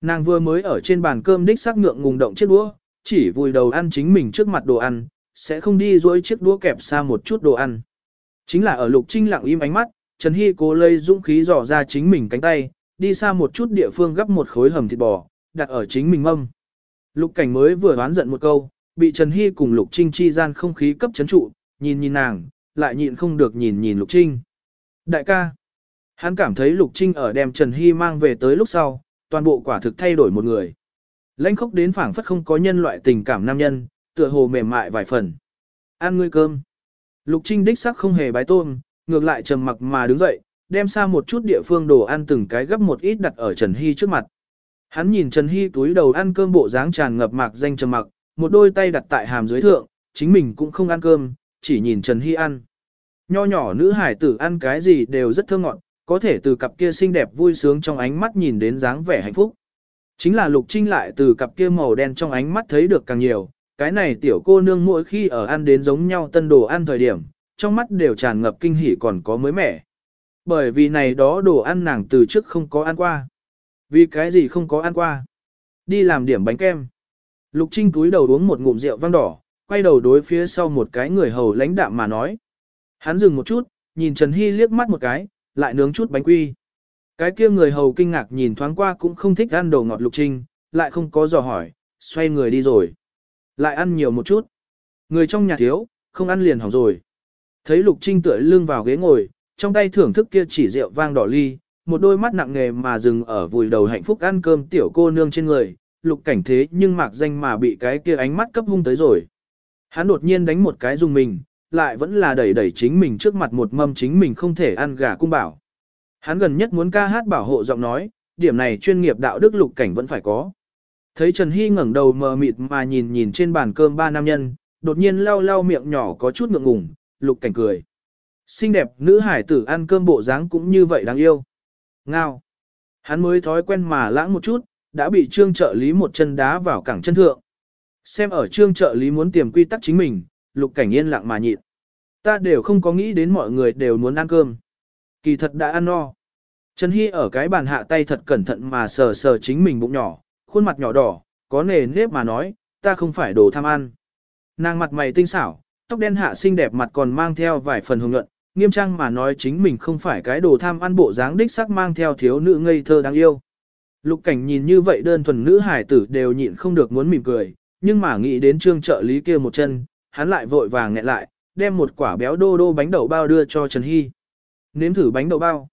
Nàng vừa mới ở trên bàn cơm đích xác ngượng ngùng động chiếc đũa, chỉ vùi đầu ăn chính mình trước mặt đồ ăn, sẽ không đi dối chiếc đũa kẹp xa một chút đồ ăn. Chính là ở Lục Trinh lặng im ánh mắt, Trần Hy cố lây dũng khí dò ra chính mình cánh tay, đi xa một chút địa phương gấp một khối hầm thịt bò, đặt ở chính mình mâm. Lục cảnh mới vừa đoán giận một câu, bị Trần Hy cùng Lục Trinh chi gian không khí cấp chấn trụ, nhìn nhìn nàng, lại nhịn không được nhìn nhìn Lục Trinh. Đại ca, hắn cảm thấy Lục Trinh ở đem Trần Hy mang về tới lúc sau, toàn bộ quả thực thay đổi một người. Lãnh khốc đến phảng phất không có nhân loại tình cảm nam nhân, tựa hồ mềm mại vài phần. Ăn ngươi cơm. Lục Trinh đích sắc không hề bái tôm, ngược lại trầm mặc mà đứng dậy, đem xa một chút địa phương đồ ăn từng cái gấp một ít đặt ở Trần Hy trước mặt. Hắn nhìn Trần Hy túi đầu ăn cơm bộ dáng tràn ngập mạc danh trầm mặc, một đôi tay đặt tại hàm dưới thượng, chính mình cũng không ăn cơm, chỉ nhìn Trần Hy ăn. Nho nhỏ nữ hải tử ăn cái gì đều rất thơ ngọt, có thể từ cặp kia xinh đẹp vui sướng trong ánh mắt nhìn đến dáng vẻ hạnh phúc. Chính là Lục Trinh lại từ cặp kia màu đen trong ánh mắt thấy được càng nhiều, cái này tiểu cô nương mỗi khi ở ăn đến giống nhau tân đồ ăn thời điểm, trong mắt đều tràn ngập kinh hỉ còn có mới mẻ. Bởi vì này đó đồ ăn nàng từ trước không có ăn qua. Vì cái gì không có ăn qua? Đi làm điểm bánh kem. Lục Trinh túi đầu uống một ngụm rượu vang đỏ, quay đầu đối phía sau một cái người hầu lãnh đạm mà nói. Hắn dừng một chút, nhìn Trần Hy liếc mắt một cái, lại nướng chút bánh quy. Cái kia người hầu kinh ngạc nhìn thoáng qua cũng không thích ăn đồ ngọt Lục Trinh, lại không có dò hỏi, xoay người đi rồi. Lại ăn nhiều một chút. Người trong nhà thiếu, không ăn liền hỏng rồi. Thấy Lục Trinh tựa lưng vào ghế ngồi, trong tay thưởng thức kia chỉ rượu vang đỏ ly, một đôi mắt nặng nề mà dừng ở vùi đầu hạnh phúc ăn cơm tiểu cô nương trên người, lục cảnh thế nhưng mạc danh mà bị cái kia ánh mắt cấp hung tới rồi. Hắn đột nhiên đánh một cái dùng mình, lại vẫn là đẩy đẩy chính mình trước mặt một mâm chính mình không thể ăn gà cung bảo. Hắn gần nhất muốn ca hát bảo hộ giọng nói, điểm này chuyên nghiệp đạo đức lục cảnh vẫn phải có. Thấy Trần Hy ngẩng đầu mờ mịt mà nhìn nhìn trên bàn cơm ba nam nhân, đột nhiên lau lau miệng nhỏ có chút ngượng ngùng, lục cảnh cười. Xinh đẹp nữ hải tử ăn cơm bộ dáng cũng như vậy đáng yêu. Ngao. Hắn mới thói quen mà lãng một chút, đã bị trương trợ lý một chân đá vào cẳng chân thượng. Xem ở trương trợ lý muốn tiềm quy tắc chính mình, lục cảnh yên lặng mà nhịn. Ta đều không có nghĩ đến mọi người đều muốn ăn cơm. Kỳ thật đã ăn no. Trần Hy ở cái bàn hạ tay thật cẩn thận mà sờ sờ chính mình bụng nhỏ, khuôn mặt nhỏ đỏ, có nề nếp mà nói, ta không phải đồ tham ăn. Nàng mặt mày tinh xảo, tóc đen hạ xinh đẹp mặt còn mang theo vài phần hồng nhuận, nghiêm trang mà nói chính mình không phải cái đồ tham ăn bộ dáng đích sắc mang theo thiếu nữ ngây thơ đáng yêu. Lục cảnh nhìn như vậy đơn thuần nữ hải tử đều nhịn không được muốn mỉm cười, nhưng mà nghĩ đến trương trợ lý kia một chân, hắn lại vội vàng nghẹn lại, đem một quả béo đô đô bánh đậu bao đưa cho Trần Hy. Nếm thử bánh đậu bao.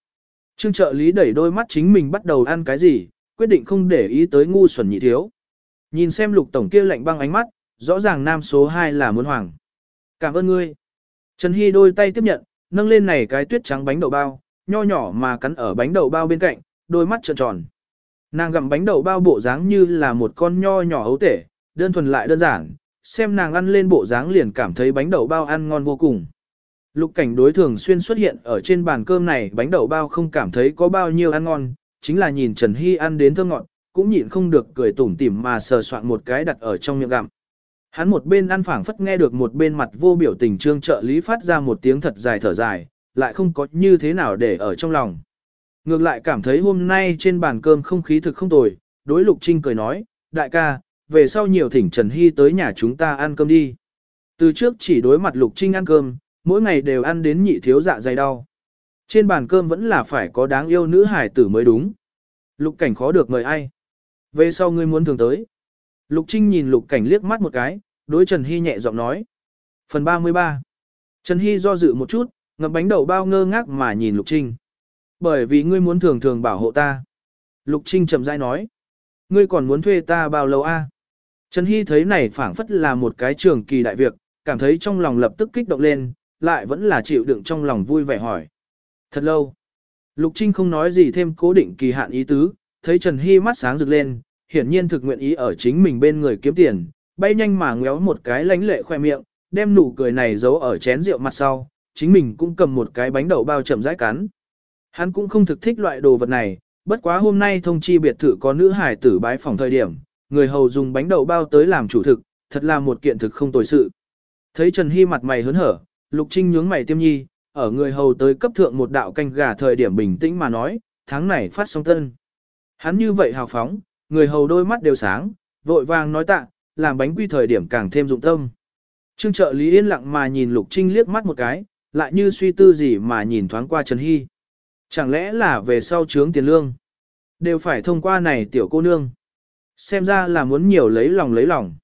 Trương trợ lý đẩy đôi mắt chính mình bắt đầu ăn cái gì, quyết định không để ý tới ngu xuẩn nhị thiếu. Nhìn xem lục tổng kia lạnh băng ánh mắt, rõ ràng nam số 2 là muốn hoàng. Cảm ơn ngươi. Trần Hy đôi tay tiếp nhận, nâng lên này cái tuyết trắng bánh đậu bao, nho nhỏ mà cắn ở bánh đậu bao bên cạnh, đôi mắt trợn tròn. Nàng gặm bánh đậu bao bộ dáng như là một con nho nhỏ ấu tể, đơn thuần lại đơn giản, xem nàng ăn lên bộ dáng liền cảm thấy bánh đậu bao ăn ngon vô cùng. Lục cảnh đối thường xuyên xuất hiện ở trên bàn cơm này bánh đậu bao không cảm thấy có bao nhiêu ăn ngon, chính là nhìn Trần Hy ăn đến thơ ngọn, cũng nhịn không được cười tủm tỉm mà sờ soạn một cái đặt ở trong miệng gặm. Hắn một bên ăn phảng phất nghe được một bên mặt vô biểu tình trương trợ lý phát ra một tiếng thật dài thở dài, lại không có như thế nào để ở trong lòng. Ngược lại cảm thấy hôm nay trên bàn cơm không khí thực không tồi, đối Lục Trinh cười nói, đại ca, về sau nhiều thỉnh Trần Hy tới nhà chúng ta ăn cơm đi. Từ trước chỉ đối mặt Lục Trinh ăn cơm, mỗi ngày đều ăn đến nhị thiếu dạ dày đau. Trên bàn cơm vẫn là phải có đáng yêu nữ hải tử mới đúng. Lục cảnh khó được mời ai. Về sau ngươi muốn thường tới. Lục Trinh nhìn Lục cảnh liếc mắt một cái, đối Trần Hy nhẹ giọng nói. Phần 33 Trần Hy do dự một chút, ngậm bánh đậu bao ngơ ngác mà nhìn Lục Trinh. Bởi vì ngươi muốn thường thường bảo hộ ta. Lục Trinh chậm rãi nói. Ngươi còn muốn thuê ta bao lâu a? Trần Hy thấy này phảng phất là một cái trường kỳ đại việc, cảm thấy trong lòng lập tức kích động lên, lại vẫn là chịu đựng trong lòng vui vẻ hỏi. Thật lâu. Lục Trinh không nói gì thêm cố định kỳ hạn ý tứ, thấy Trần Hy mắt sáng rực lên, hiển nhiên thực nguyện ý ở chính mình bên người kiếm tiền, bay nhanh mà ngéo một cái lánh lệ khoe miệng, đem nụ cười này giấu ở chén rượu mặt sau, chính mình cũng cầm một cái bánh đậu bao chậm rãi cắn. Hắn cũng không thực thích loại đồ vật này, bất quá hôm nay thông chi biệt thự có nữ hải tử bái phòng thời điểm, người hầu dùng bánh đậu bao tới làm chủ thực, thật là một kiện thực không tồi sự. Thấy Trần Hy mặt mày hớn hở, Lục Trinh nhướng mày tiêm nhi, ở người hầu tới cấp thượng một đạo canh gà thời điểm bình tĩnh mà nói, tháng này phát song tân. Hắn như vậy hào phóng, người hầu đôi mắt đều sáng, vội vàng nói tạ, làm bánh quy thời điểm càng thêm dụng tâm. Trương trợ lý yên lặng mà nhìn Lục Trinh liếc mắt một cái, lại như suy tư gì mà nhìn thoáng qua Trần Hy. Chẳng lẽ là về sau trướng tiền lương? Đều phải thông qua này tiểu cô nương. Xem ra là muốn nhiều lấy lòng lấy lòng.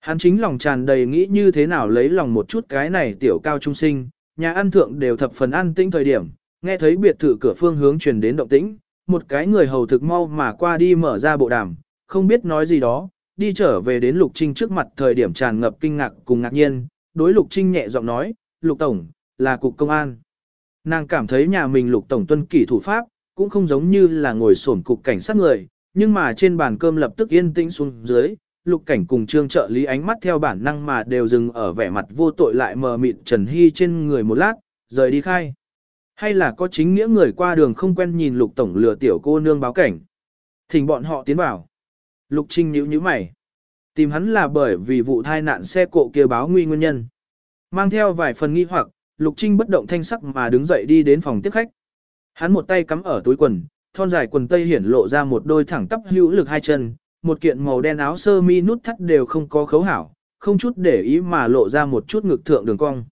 Hắn chính lòng tràn đầy nghĩ như thế nào lấy lòng một chút cái này tiểu cao trung sinh, nhà ăn thượng đều thập phần ăn tĩnh thời điểm, nghe thấy biệt thự cửa phương hướng truyền đến động tĩnh, một cái người hầu thực mau mà qua đi mở ra bộ đàm, không biết nói gì đó, đi trở về đến Lục Trinh trước mặt thời điểm tràn ngập kinh ngạc cùng ngạc nhiên, đối Lục Trinh nhẹ giọng nói, Lục Tổng, là cục công an. Nàng cảm thấy nhà mình Lục Tổng tuân kỷ thủ pháp, cũng không giống như là ngồi sổn cục cảnh sát người, nhưng mà trên bàn cơm lập tức yên tĩnh xuống dưới, Lục Cảnh cùng Trương trợ lý ánh mắt theo bản năng mà đều dừng ở vẻ mặt vô tội lại mờ mịt Trần Hy trên người một lát, rời đi khai. Hay là có chính nghĩa người qua đường không quen nhìn Lục Tổng lừa tiểu cô nương báo cảnh. Thỉnh bọn họ tiến vào. Lục Trinh nhíu nhíu mày. Tìm hắn là bởi vì vụ tai nạn xe cộ kia báo nguy nguyên nhân. Mang theo vài phần nghi hoặc, Lục Trinh bất động thanh sắc mà đứng dậy đi đến phòng tiếp khách. Hắn một tay cắm ở túi quần, thon dài quần tây hiển lộ ra một đôi thẳng tắp hữu lực hai chân, một kiện màu đen áo sơ mi nút thắt đều không có khấu hảo, không chút để ý mà lộ ra một chút ngực thượng đường cong.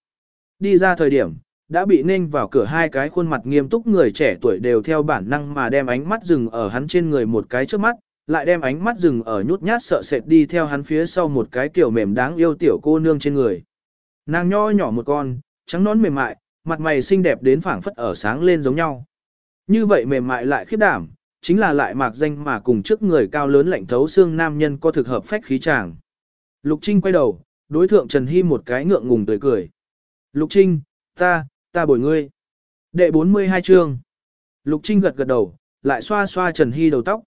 Đi ra thời điểm, đã bị nên vào cửa hai cái khuôn mặt nghiêm túc người trẻ tuổi đều theo bản năng mà đem ánh mắt dừng ở hắn trên người một cái trước mắt, lại đem ánh mắt dừng ở nhút nhát sợ sệt đi theo hắn phía sau một cái kiểu mềm đáng yêu tiểu cô nương trên người. Nàng nho nhỏ một con, trắng nón mềm mại, mặt mày xinh đẹp đến phảng phất ở sáng lên giống nhau. Như vậy mềm mại lại khiếp đảm, chính là lại mạc danh mà cùng trước người cao lớn lạnh thấu xương nam nhân có thực hợp phách khí chàng. Lục Trinh quay đầu, đối thượng Trần Hy một cái ngượng ngùng tươi cười. Lục Trinh, ta, ta bồi ngươi. Đệ 42 chương. Lục Trinh gật gật đầu, lại xoa xoa Trần Hy đầu tóc.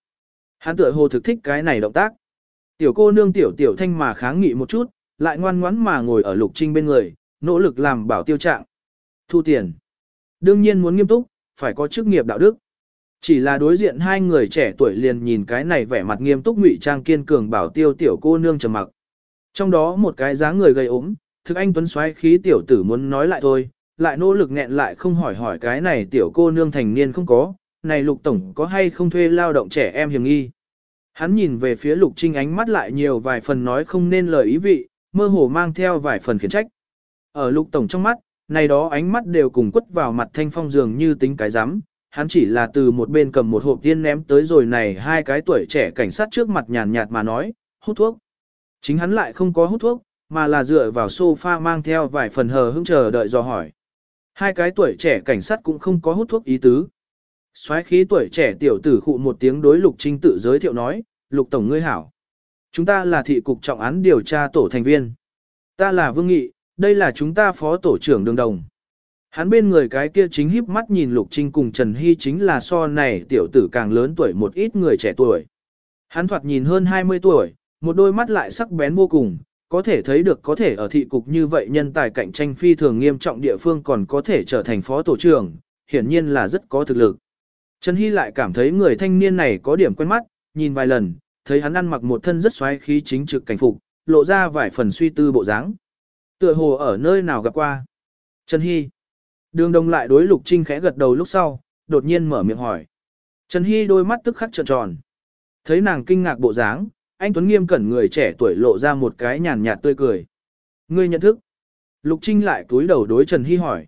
Hắn tựa hồ thực thích cái này động tác. Tiểu cô nương tiểu tiểu thanh mà kháng nghị một chút, lại ngoan ngoãn mà ngồi ở Lục Trinh bên người, nỗ lực làm bảo tiêu trạng. Thu tiền. Đương nhiên muốn nghiêm túc, phải có chức nghiệp đạo đức. Chỉ là đối diện hai người trẻ tuổi liền nhìn cái này vẻ mặt nghiêm túc ngụy trang kiên cường bảo tiêu tiểu cô nương trầm mặc. Trong đó một cái dáng người gầy ốm, thực anh tuấn xoáy khí tiểu tử muốn nói lại thôi, lại nỗ lực nghẹn lại không hỏi hỏi cái này tiểu cô nương thành niên không có, này lục tổng có hay không thuê lao động trẻ em hiểm nghi. Hắn nhìn về phía lục trinh ánh mắt lại nhiều vài phần nói không nên lời ý vị, mơ hồ mang theo vài phần khiển trách. Ở lục tổng trong mắt, này đó ánh mắt đều cùng quất vào mặt thanh phong dường như tính cái rắm hắn chỉ là từ một bên cầm một hộp tiên ném tới rồi này hai cái tuổi trẻ cảnh sát trước mặt nhàn nhạt mà nói, hút thuốc. Chính hắn lại không có hút thuốc, mà là dựa vào sofa mang theo vài phần hờ hững chờ đợi do hỏi. Hai cái tuổi trẻ cảnh sát cũng không có hút thuốc ý tứ. Xoáy khí tuổi trẻ tiểu tử khụ một tiếng đối Lục Trinh tự giới thiệu nói, Lục Tổng ngươi hảo. Chúng ta là thị cục trọng án điều tra tổ thành viên. Ta là Vương Nghị, đây là chúng ta phó tổ trưởng đường đồng. Hắn bên người cái kia chính híp mắt nhìn Lục Trinh cùng Trần Hy chính là so này tiểu tử càng lớn tuổi một ít người trẻ tuổi. Hắn thoạt nhìn hơn 20 tuổi, một đôi mắt lại sắc bén vô cùng, có thể thấy được có thể ở thị cục như vậy nhân tài cạnh tranh phi thường nghiêm trọng địa phương còn có thể trở thành phó tổ trưởng, hiển nhiên là rất có thực lực. Trần Hy lại cảm thấy người thanh niên này có điểm quen mắt, nhìn vài lần, thấy hắn ăn mặc một thân rất xoáy khí chính trực cảnh phục, lộ ra vài phần suy tư bộ dáng. Tựa hồ ở nơi nào gặp qua. Trần Hy. Đường đồng lại đối Lục Trinh khẽ gật đầu lúc sau, đột nhiên mở miệng hỏi. Trần Hy đôi mắt tức khắc trợn tròn. Thấy nàng kinh ngạc bộ dáng, anh Tuấn nghiêm cẩn người trẻ tuổi lộ ra một cái nhàn nhạt tươi cười. Ngươi nhận thức. Lục Trinh lại cúi đầu đối Trần Hy hỏi.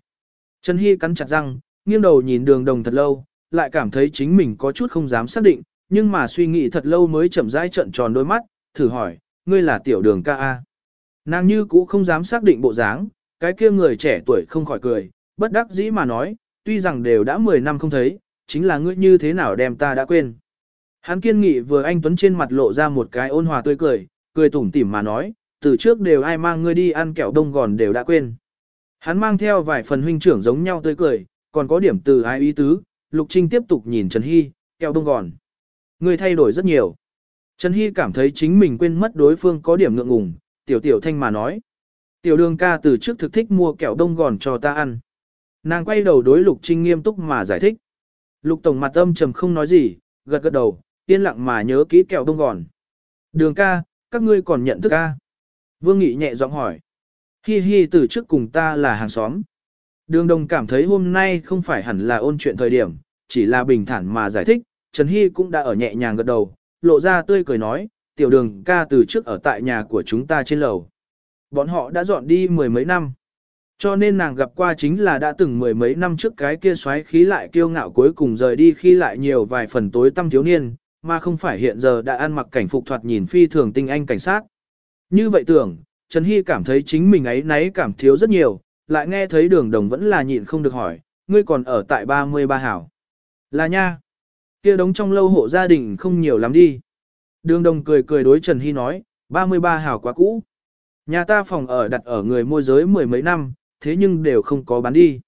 Trần Hy cắn chặt răng, nghiêng đầu nhìn đường đồng thật lâu, lại cảm thấy chính mình có chút không dám xác định, nhưng mà suy nghĩ thật lâu mới chậm rãi trợn tròn đôi mắt, thử hỏi, ngươi là tiểu đường ca A. Nàng như cũ không dám xác định bộ dáng, cái kia người trẻ tuổi không khỏi cười, bất đắc dĩ mà nói, tuy rằng đều đã 10 năm không thấy, chính là ngươi như thế nào đem ta đã quên. Hắn kiên nghị vừa anh Tuấn trên mặt lộ ra một cái ôn hòa tươi cười, cười tủm tỉm mà nói, từ trước đều ai mang ngươi đi ăn kẹo đông gòn đều đã quên. Hắn mang theo vài phần huynh trưởng giống nhau tươi cười, còn có điểm từ ai ý tứ, Lục Trinh tiếp tục nhìn Trần Hy, kẹo đông gòn. Ngươi thay đổi rất nhiều. Trần Hy cảm thấy chính mình quên mất đối phương có điểm ngượng ngùng, tiểu tiểu thanh mà nói. Tiểu đường ca từ trước thực thích mua kẹo đông gòn cho ta ăn. Nàng quay đầu đối Lục Trinh nghiêm túc mà giải thích. Lục Tổng mặt âm trầm không nói gì, gật gật đầu, yên lặng mà nhớ kỹ kẹo đông gòn. Đường ca, các ngươi còn nhận thức ca. Vương Nghị nhẹ giọng hỏi. Hi hi từ trước cùng ta là hàng xóm. Đường đồng cảm thấy hôm nay không phải hẳn là ôn chuyện thời điểm, chỉ là bình thản mà giải thích, Trần Hy cũng đã ở nhẹ nhàng gật đầu, lộ ra tươi cười nói, tiểu đường ca từ trước ở tại nhà của chúng ta trên lầu. Bọn họ đã dọn đi mười mấy năm. Cho nên nàng gặp qua chính là đã từng mười mấy năm trước cái kia xoáy khí lại kiêu ngạo cuối cùng rời đi khi lại nhiều vài phần tối tâm thiếu niên, mà không phải hiện giờ đã ăn mặc cảnh phục thoạt nhìn phi thường tinh anh cảnh sát. Như vậy tưởng, Trần Hy cảm thấy chính mình ấy nấy cảm thiếu rất nhiều, lại nghe thấy đường đồng vẫn là nhịn không được hỏi, ngươi còn ở tại 33 hảo. Là nha. kia đống trong lâu hộ gia đình không nhiều lắm đi. Đường đồng cười cười đối Trần Hy nói, 33 hảo quá cũ. Nhà ta phòng ở đặt ở người môi giới mười mấy năm, thế nhưng đều không có bán đi.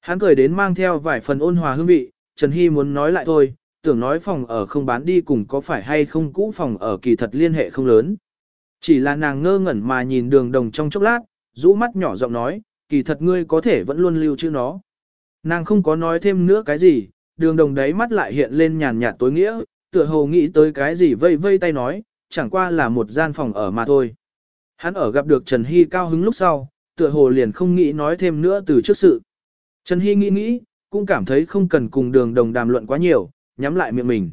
Hắn cười đến mang theo vài phần ôn hòa hương vị, Trần Hy muốn nói lại thôi, tưởng nói phòng ở không bán đi cùng có phải hay không cũ phòng ở kỳ thật liên hệ không lớn. Chỉ là nàng ngơ ngẩn mà nhìn đường đồng trong chốc lát, rũ mắt nhỏ giọng nói, kỳ thật ngươi có thể vẫn luôn lưu chữ nó. Nàng không có nói thêm nữa cái gì, đường đồng đấy mắt lại hiện lên nhàn nhạt tối nghĩa, tựa hồ nghĩ tới cái gì vây vây tay nói, chẳng qua là một gian phòng ở mà thôi. Hắn ở gặp được Trần Hy cao hứng lúc sau, tựa hồ liền không nghĩ nói thêm nữa từ trước sự. Trần Hy nghĩ nghĩ, cũng cảm thấy không cần cùng đường đồng đàm luận quá nhiều, nhắm lại miệng mình.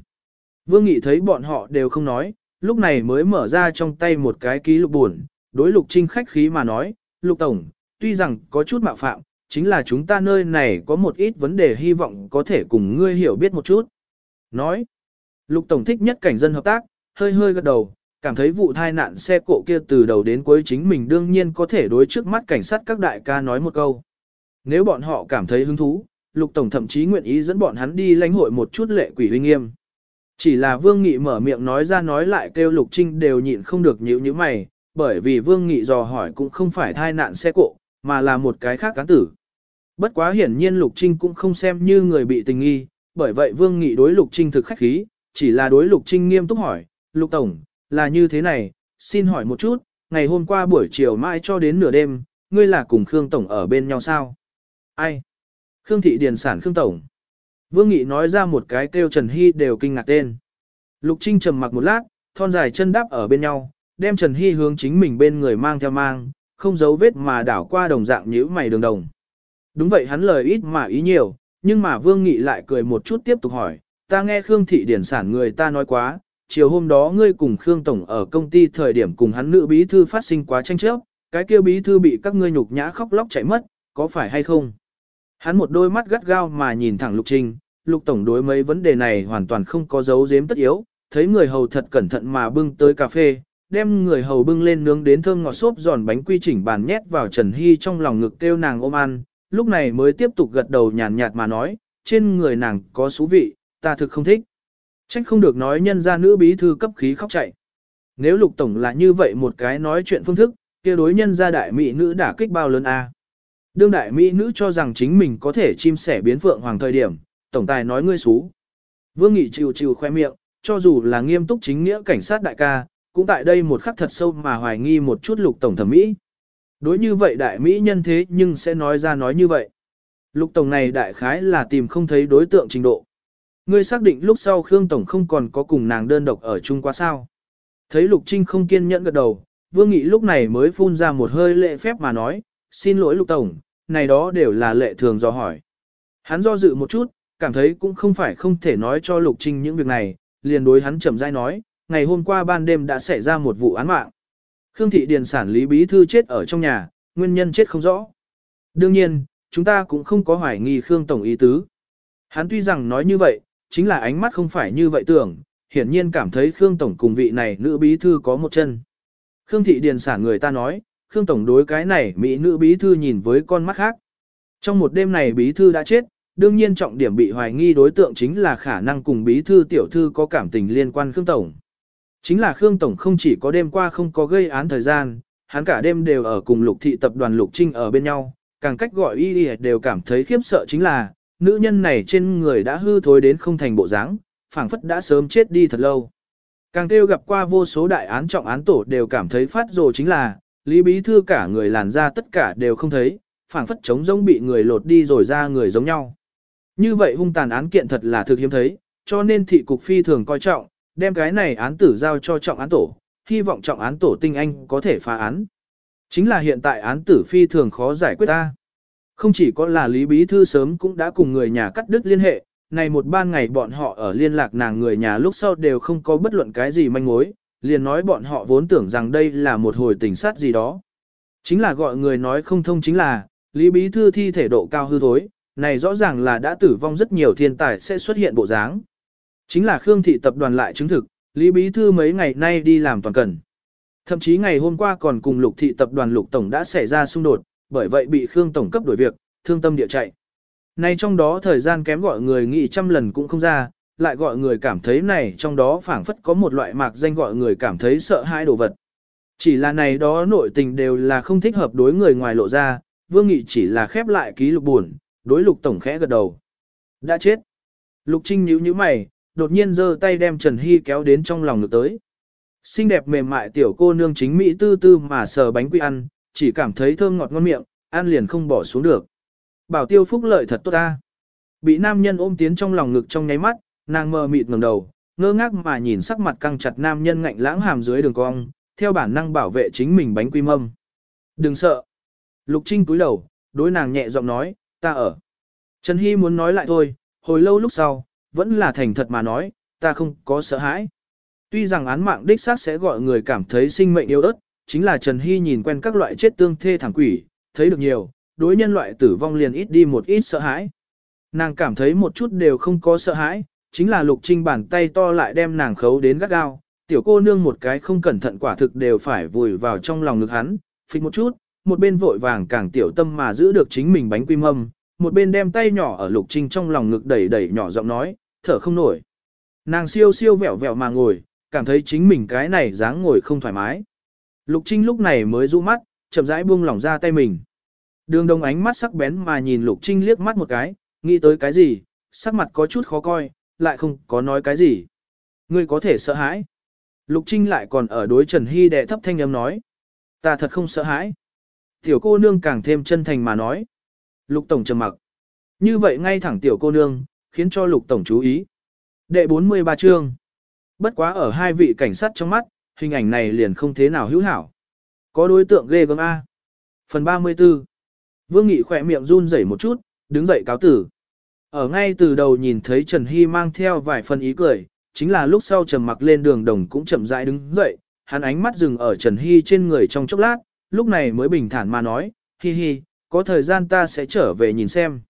Vương Nghị thấy bọn họ đều không nói, lúc này mới mở ra trong tay một cái ký lục buồn, đối lục trinh khách khí mà nói, lục tổng, tuy rằng có chút mạo phạm, chính là chúng ta nơi này có một ít vấn đề hy vọng có thể cùng ngươi hiểu biết một chút. Nói, Lục Tổng thích nhất cảnh dân hợp tác, hơi hơi gật đầu, cảm thấy vụ thai nạn xe cộ kia từ đầu đến cuối chính mình đương nhiên có thể đối trước mắt cảnh sát các đại ca nói một câu. Nếu bọn họ cảm thấy hứng thú, Lục Tổng thậm chí nguyện ý dẫn bọn hắn đi lãnh hội một chút lệ quỷ huy nghiêm. Chỉ là Vương Nghị mở miệng nói ra nói lại kêu Lục Trinh đều nhịn không được nhíu như mày, bởi vì Vương Nghị dò hỏi cũng không phải thai nạn xe cộ, mà là một cái khác cán tử. Bất quá hiển nhiên Lục Trinh cũng không xem như người bị tình nghi, bởi vậy Vương Nghị đối Lục Trinh thực khách khí, chỉ là đối Lục Trinh nghiêm túc hỏi, Lục Tổng, là như thế này, xin hỏi một chút, ngày hôm qua buổi chiều mai cho đến nửa đêm, ngươi là cùng Khương Tổng ở bên nhau sao? Ai? Khương Thị Điền Sản Khương Tổng. Vương Nghị nói ra một cái kêu Trần Hy đều kinh ngạc tên. Lục Trinh trầm mặc một lát, thon dài chân đáp ở bên nhau, đem Trần Hy hướng chính mình bên người mang theo mang, không giấu vết mà đảo qua đồng dạng nhíu mày đường đồng. Đúng vậy hắn lời ít mà ý nhiều, nhưng mà Vương Nghị lại cười một chút tiếp tục hỏi, ta nghe Khương Thị Điển sản người ta nói quá, chiều hôm đó ngươi cùng Khương Tổng ở công ty thời điểm cùng hắn nữ bí thư phát sinh quá tranh chấp, cái kia bí thư bị các ngươi nhục nhã khóc lóc chạy mất, có phải hay không? Hắn một đôi mắt gắt gao mà nhìn thẳng Lục Trinh, Lục Tổng đối mấy vấn đề này hoàn toàn không có dấu giếm tất yếu, thấy người hầu thật cẩn thận mà bưng tới cà phê, đem người hầu bưng lên nướng đến thơm ngọt xốp giòn bánh quy chỉnh bàn nhét vào Trần Hy trong lòng ngực kêu nàng ôm ăn, lúc này mới tiếp tục gật đầu nhàn nhạt mà nói, trên người nàng có xú vị, ta thực không thích. Trách không được nói nhân ra nữ bí thư cấp khí khóc chạy. Nếu lục tổng là như vậy một cái nói chuyện phương thức, kia đối nhân ra đại mỹ nữ đã kích bao lớn a. Đương đại mỹ nữ cho rằng chính mình có thể chim sẻ biến phượng hoàng thời điểm, tổng tài nói ngươi xú. Vương Nghị chịu chịu khoe miệng, cho dù là nghiêm túc chính nghĩa cảnh sát đại ca, cũng tại đây một khắc thật sâu mà hoài nghi một chút lục tổng thẩm mỹ. Đối như vậy đại mỹ nhân thế nhưng sẽ nói ra nói như vậy. Lục tổng này đại khái là tìm không thấy đối tượng trình độ. Ngươi xác định lúc sau Khương Tổng không còn có cùng nàng đơn độc ở chung quá sao. Thấy Lục Trinh không kiên nhẫn gật đầu, Vương Nghị lúc này mới phun ra một hơi lệ phép mà nói, xin lỗi Lục Tổng, này đó đều là lệ thường do hỏi. Hắn do dự một chút, cảm thấy cũng không phải không thể nói cho Lục Trinh những việc này, liền đối hắn chậm rãi nói, ngày hôm qua ban đêm đã xảy ra một vụ án mạng. Khương thị điền sản lý bí thư chết ở trong nhà, nguyên nhân chết không rõ. Đương nhiên, chúng ta cũng không có hoài nghi Khương Tổng ý tứ. Hắn tuy rằng nói như vậy, chính là ánh mắt không phải như vậy tưởng, hiển nhiên cảm thấy Khương Tổng cùng vị này nữ bí thư có một chân. Khương thị điền sản người ta nói, Khương Tổng đối cái này mỹ nữ bí thư nhìn với con mắt khác. Trong một đêm này bí thư đã chết, đương nhiên trọng điểm bị hoài nghi đối tượng chính là khả năng cùng bí thư tiểu thư có cảm tình liên quan Khương Tổng. Chính là Khương Tổng không chỉ có đêm qua không có gây án thời gian, hắn cả đêm đều ở cùng lục thị tập đoàn lục trinh ở bên nhau, càng cách gọi y y đều cảm thấy khiếp sợ chính là, nữ nhân này trên người đã hư thối đến không thành bộ dáng, phảng phất đã sớm chết đi thật lâu. Càng kêu gặp qua vô số đại án trọng án tổ đều cảm thấy phát rồ chính là, Lý Bí Thư cả người làn ra tất cả đều không thấy, phảng phất trống giống bị người lột đi rồi ra người giống nhau. Như vậy hung tàn án kiện thật là thực hiếm thấy, cho nên thị cục phi thường coi trọng, đem cái này án tử giao cho trọng án tổ, hy vọng trọng án tổ tinh anh có thể phá án. Chính là hiện tại án tử phi thường khó giải quyết ta. Không chỉ có là Lý Bí Thư sớm cũng đã cùng người nhà cắt đứt liên hệ, này một ban ngày bọn họ ở liên lạc nàng người nhà lúc sau đều không có bất luận cái gì manh mối, liền nói bọn họ vốn tưởng rằng đây là một hồi tình sát gì đó. Chính là gọi người nói không thông chính là, Lý Bí Thư thi thể độ cao hư thối, này rõ ràng là đã tử vong rất nhiều thiên tài sẽ xuất hiện bộ dáng. Chính là Khương Thị tập đoàn lại chứng thực, Lý Bí Thư mấy ngày nay đi làm toàn cần. Thậm chí ngày hôm qua còn cùng Lục Thị tập đoàn Lục Tổng đã xảy ra xung đột, bởi vậy bị Khương Tổng cấp đổi việc, thương tâm địa chạy. Nay trong đó thời gian kém gọi người nghĩ trăm lần cũng không ra, lại gọi người cảm thấy này trong đó phảng phất có một loại mạc danh gọi người cảm thấy sợ hãi đồ vật. Chỉ là này đó nội tình đều là không thích hợp đối người ngoài lộ ra, Vương Nghị chỉ là khép lại ký lục buồn, đối lục tổng khẽ gật đầu. Đã chết. Lục Trinh nhíu nhíu mày, đột nhiên giơ tay đem Trần Hy kéo đến trong lòng ngực tới. Xinh đẹp mềm mại tiểu cô nương chính mỹ tư tư mà sờ bánh quy ăn, chỉ cảm thấy thơm ngọt ngon miệng, ăn liền không bỏ xuống được. Bảo tiêu phúc lợi thật tốt ta. Bị nam nhân ôm tiến trong lòng ngực trong nháy mắt, nàng mờ mịt ngẩng đầu, ngơ ngác mà nhìn sắc mặt căng chặt nam nhân ngạnh lãng hàm dưới đường cong, theo bản năng bảo vệ chính mình bánh quy mâm. Đừng sợ. Lục Trinh cúi đầu, đối nàng nhẹ giọng nói, ta ở. Trần Hy muốn nói lại thôi, hồi lâu lúc sau, vẫn là thành thật mà nói, ta không có sợ hãi. Tuy rằng án mạng đích xác sẽ gọi người cảm thấy sinh mệnh yếu ớt, chính là Trần Hy nhìn quen các loại chết tương thê thẳng quỷ, thấy được nhiều, đối nhân loại tử vong liền ít đi một ít sợ hãi. Nàng cảm thấy một chút đều không có sợ hãi, chính là lục trinh bàn tay to lại đem nàng khấu đến gắt gao, tiểu cô nương một cái không cẩn thận quả thực đều phải vùi vào trong lòng ngực hắn, phịch một chút, một bên vội vàng càng tiểu tâm mà giữ được chính mình bánh quy mâm, một bên đem tay nhỏ ở lục trinh trong lòng ngực đẩy đẩy nhỏ giọng nói, thở không nổi. Nàng siêu siêu vẹo vẹo mà ngồi, cảm thấy chính mình cái này dáng ngồi không thoải mái. Lục trinh lúc này mới rũ mắt, chậm rãi buông lỏng ra tay mình. Đường Đông ánh mắt sắc bén mà nhìn lục trinh liếc mắt một cái, nghĩ tới cái gì, sắc mặt có chút khó coi, lại không có nói cái gì. Ngươi có thể sợ hãi. Lục Trinh lại còn ở đối Trần Hy đệ thấp thanh âm nói. Ta thật không sợ hãi. Tiểu cô nương càng thêm chân thành mà nói. Lục Tổng trầm mặc. Như vậy ngay thẳng tiểu cô nương, khiến cho Lục Tổng chú ý. Đệ 43 chương. Bất quá ở hai vị cảnh sát trong mắt, hình ảnh này liền không thế nào hữu hảo. Có đối tượng ghê gớm A. Phần 34. Vương Nghị khỏe miệng run rẩy một chút, đứng dậy cáo tử. Ở ngay từ đầu nhìn thấy Trần Hy mang theo vài phần ý cười, chính là lúc sau trầm mặc lên đường đồng cũng chậm rãi đứng dậy, hắn ánh mắt dừng ở Trần Hy trên người trong chốc lát, lúc này mới bình thản mà nói, hi hi, có thời gian ta sẽ trở về nhìn xem.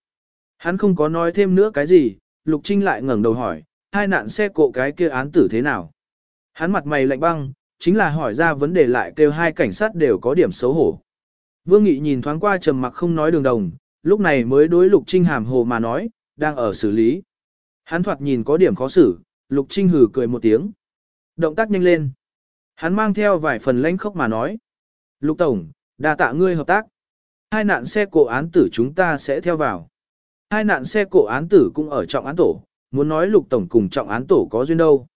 Hắn không có nói thêm nữa cái gì, Lục Trinh lại ngẩng đầu hỏi, hai nạn xe cộ cái kia án tử thế nào? Hắn mặt mày lạnh băng, chính là hỏi ra vấn đề lại kêu hai cảnh sát đều có điểm xấu hổ. Vương Nghị nhìn thoáng qua trầm mặc không nói đường đồng, lúc này mới đối Lục Trinh hàm hồ mà nói, đang ở xử lý. Hắn thoạt nhìn có điểm khó xử, Lục Trinh hừ cười một tiếng. Động tác nhanh lên. Hắn mang theo vài phần lãnh khốc mà nói. Lục Tổng, đa tạ ngươi hợp tác. Hai nạn xe cổ án tử chúng ta sẽ theo vào. Hai nạn xe cổ án tử cũng ở trọng án tổ, muốn nói Lục Tổng cùng trọng án tổ có duyên đâu.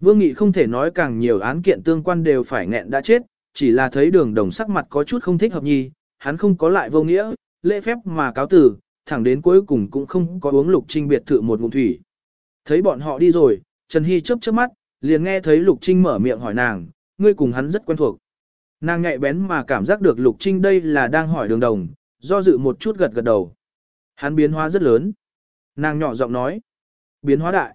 Vương Nghị không thể nói càng nhiều án kiện tương quan đều phải nghẹn đã chết, chỉ là thấy đường đồng sắc mặt có chút không thích hợp nhi, hắn không có lại vô nghĩa, lễ phép mà cáo tử, thẳng đến cuối cùng cũng không có uống Lục Trinh biệt thự một ngụm thủy. Thấy bọn họ đi rồi, Trần Hy chớp chớp mắt, liền nghe thấy Lục Trinh mở miệng hỏi nàng, ngươi cùng hắn rất quen thuộc. Nàng nhạy bén mà cảm giác được Lục Trinh đây là đang hỏi đường đồng, do dự một chút gật gật đầu. Hắn biến hóa rất lớn. Nàng nhỏ giọng nói, biến hóa đại.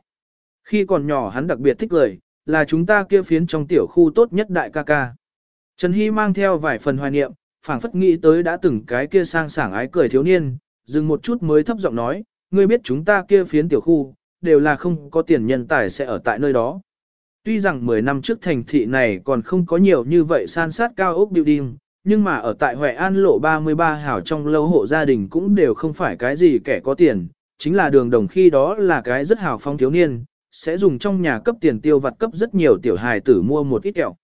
Khi còn nhỏ hắn đặc biệt thích cười, là chúng ta kia phiến trong tiểu khu tốt nhất đại ca ca. Trần Hy mang theo vài phần hoài niệm, phảng phất nghĩ tới đã từng cái kia sang sảng ái cười thiếu niên, dừng một chút mới thấp giọng nói, ngươi biết chúng ta kia phiến tiểu khu, đều là không có tiền nhân tài sẽ ở tại nơi đó. Tuy rằng 10 năm trước thành thị này còn không có nhiều như vậy san sát cao ốc building, nhưng mà ở tại Huệ An lộ 33 hảo trong lâu hộ gia đình cũng đều không phải cái gì kẻ có tiền, chính là đường đồng khi đó là cái rất hào phong thiếu niên, sẽ dùng trong nhà cấp tiền tiêu vặt cấp rất nhiều tiểu hài tử mua một ít kẹo.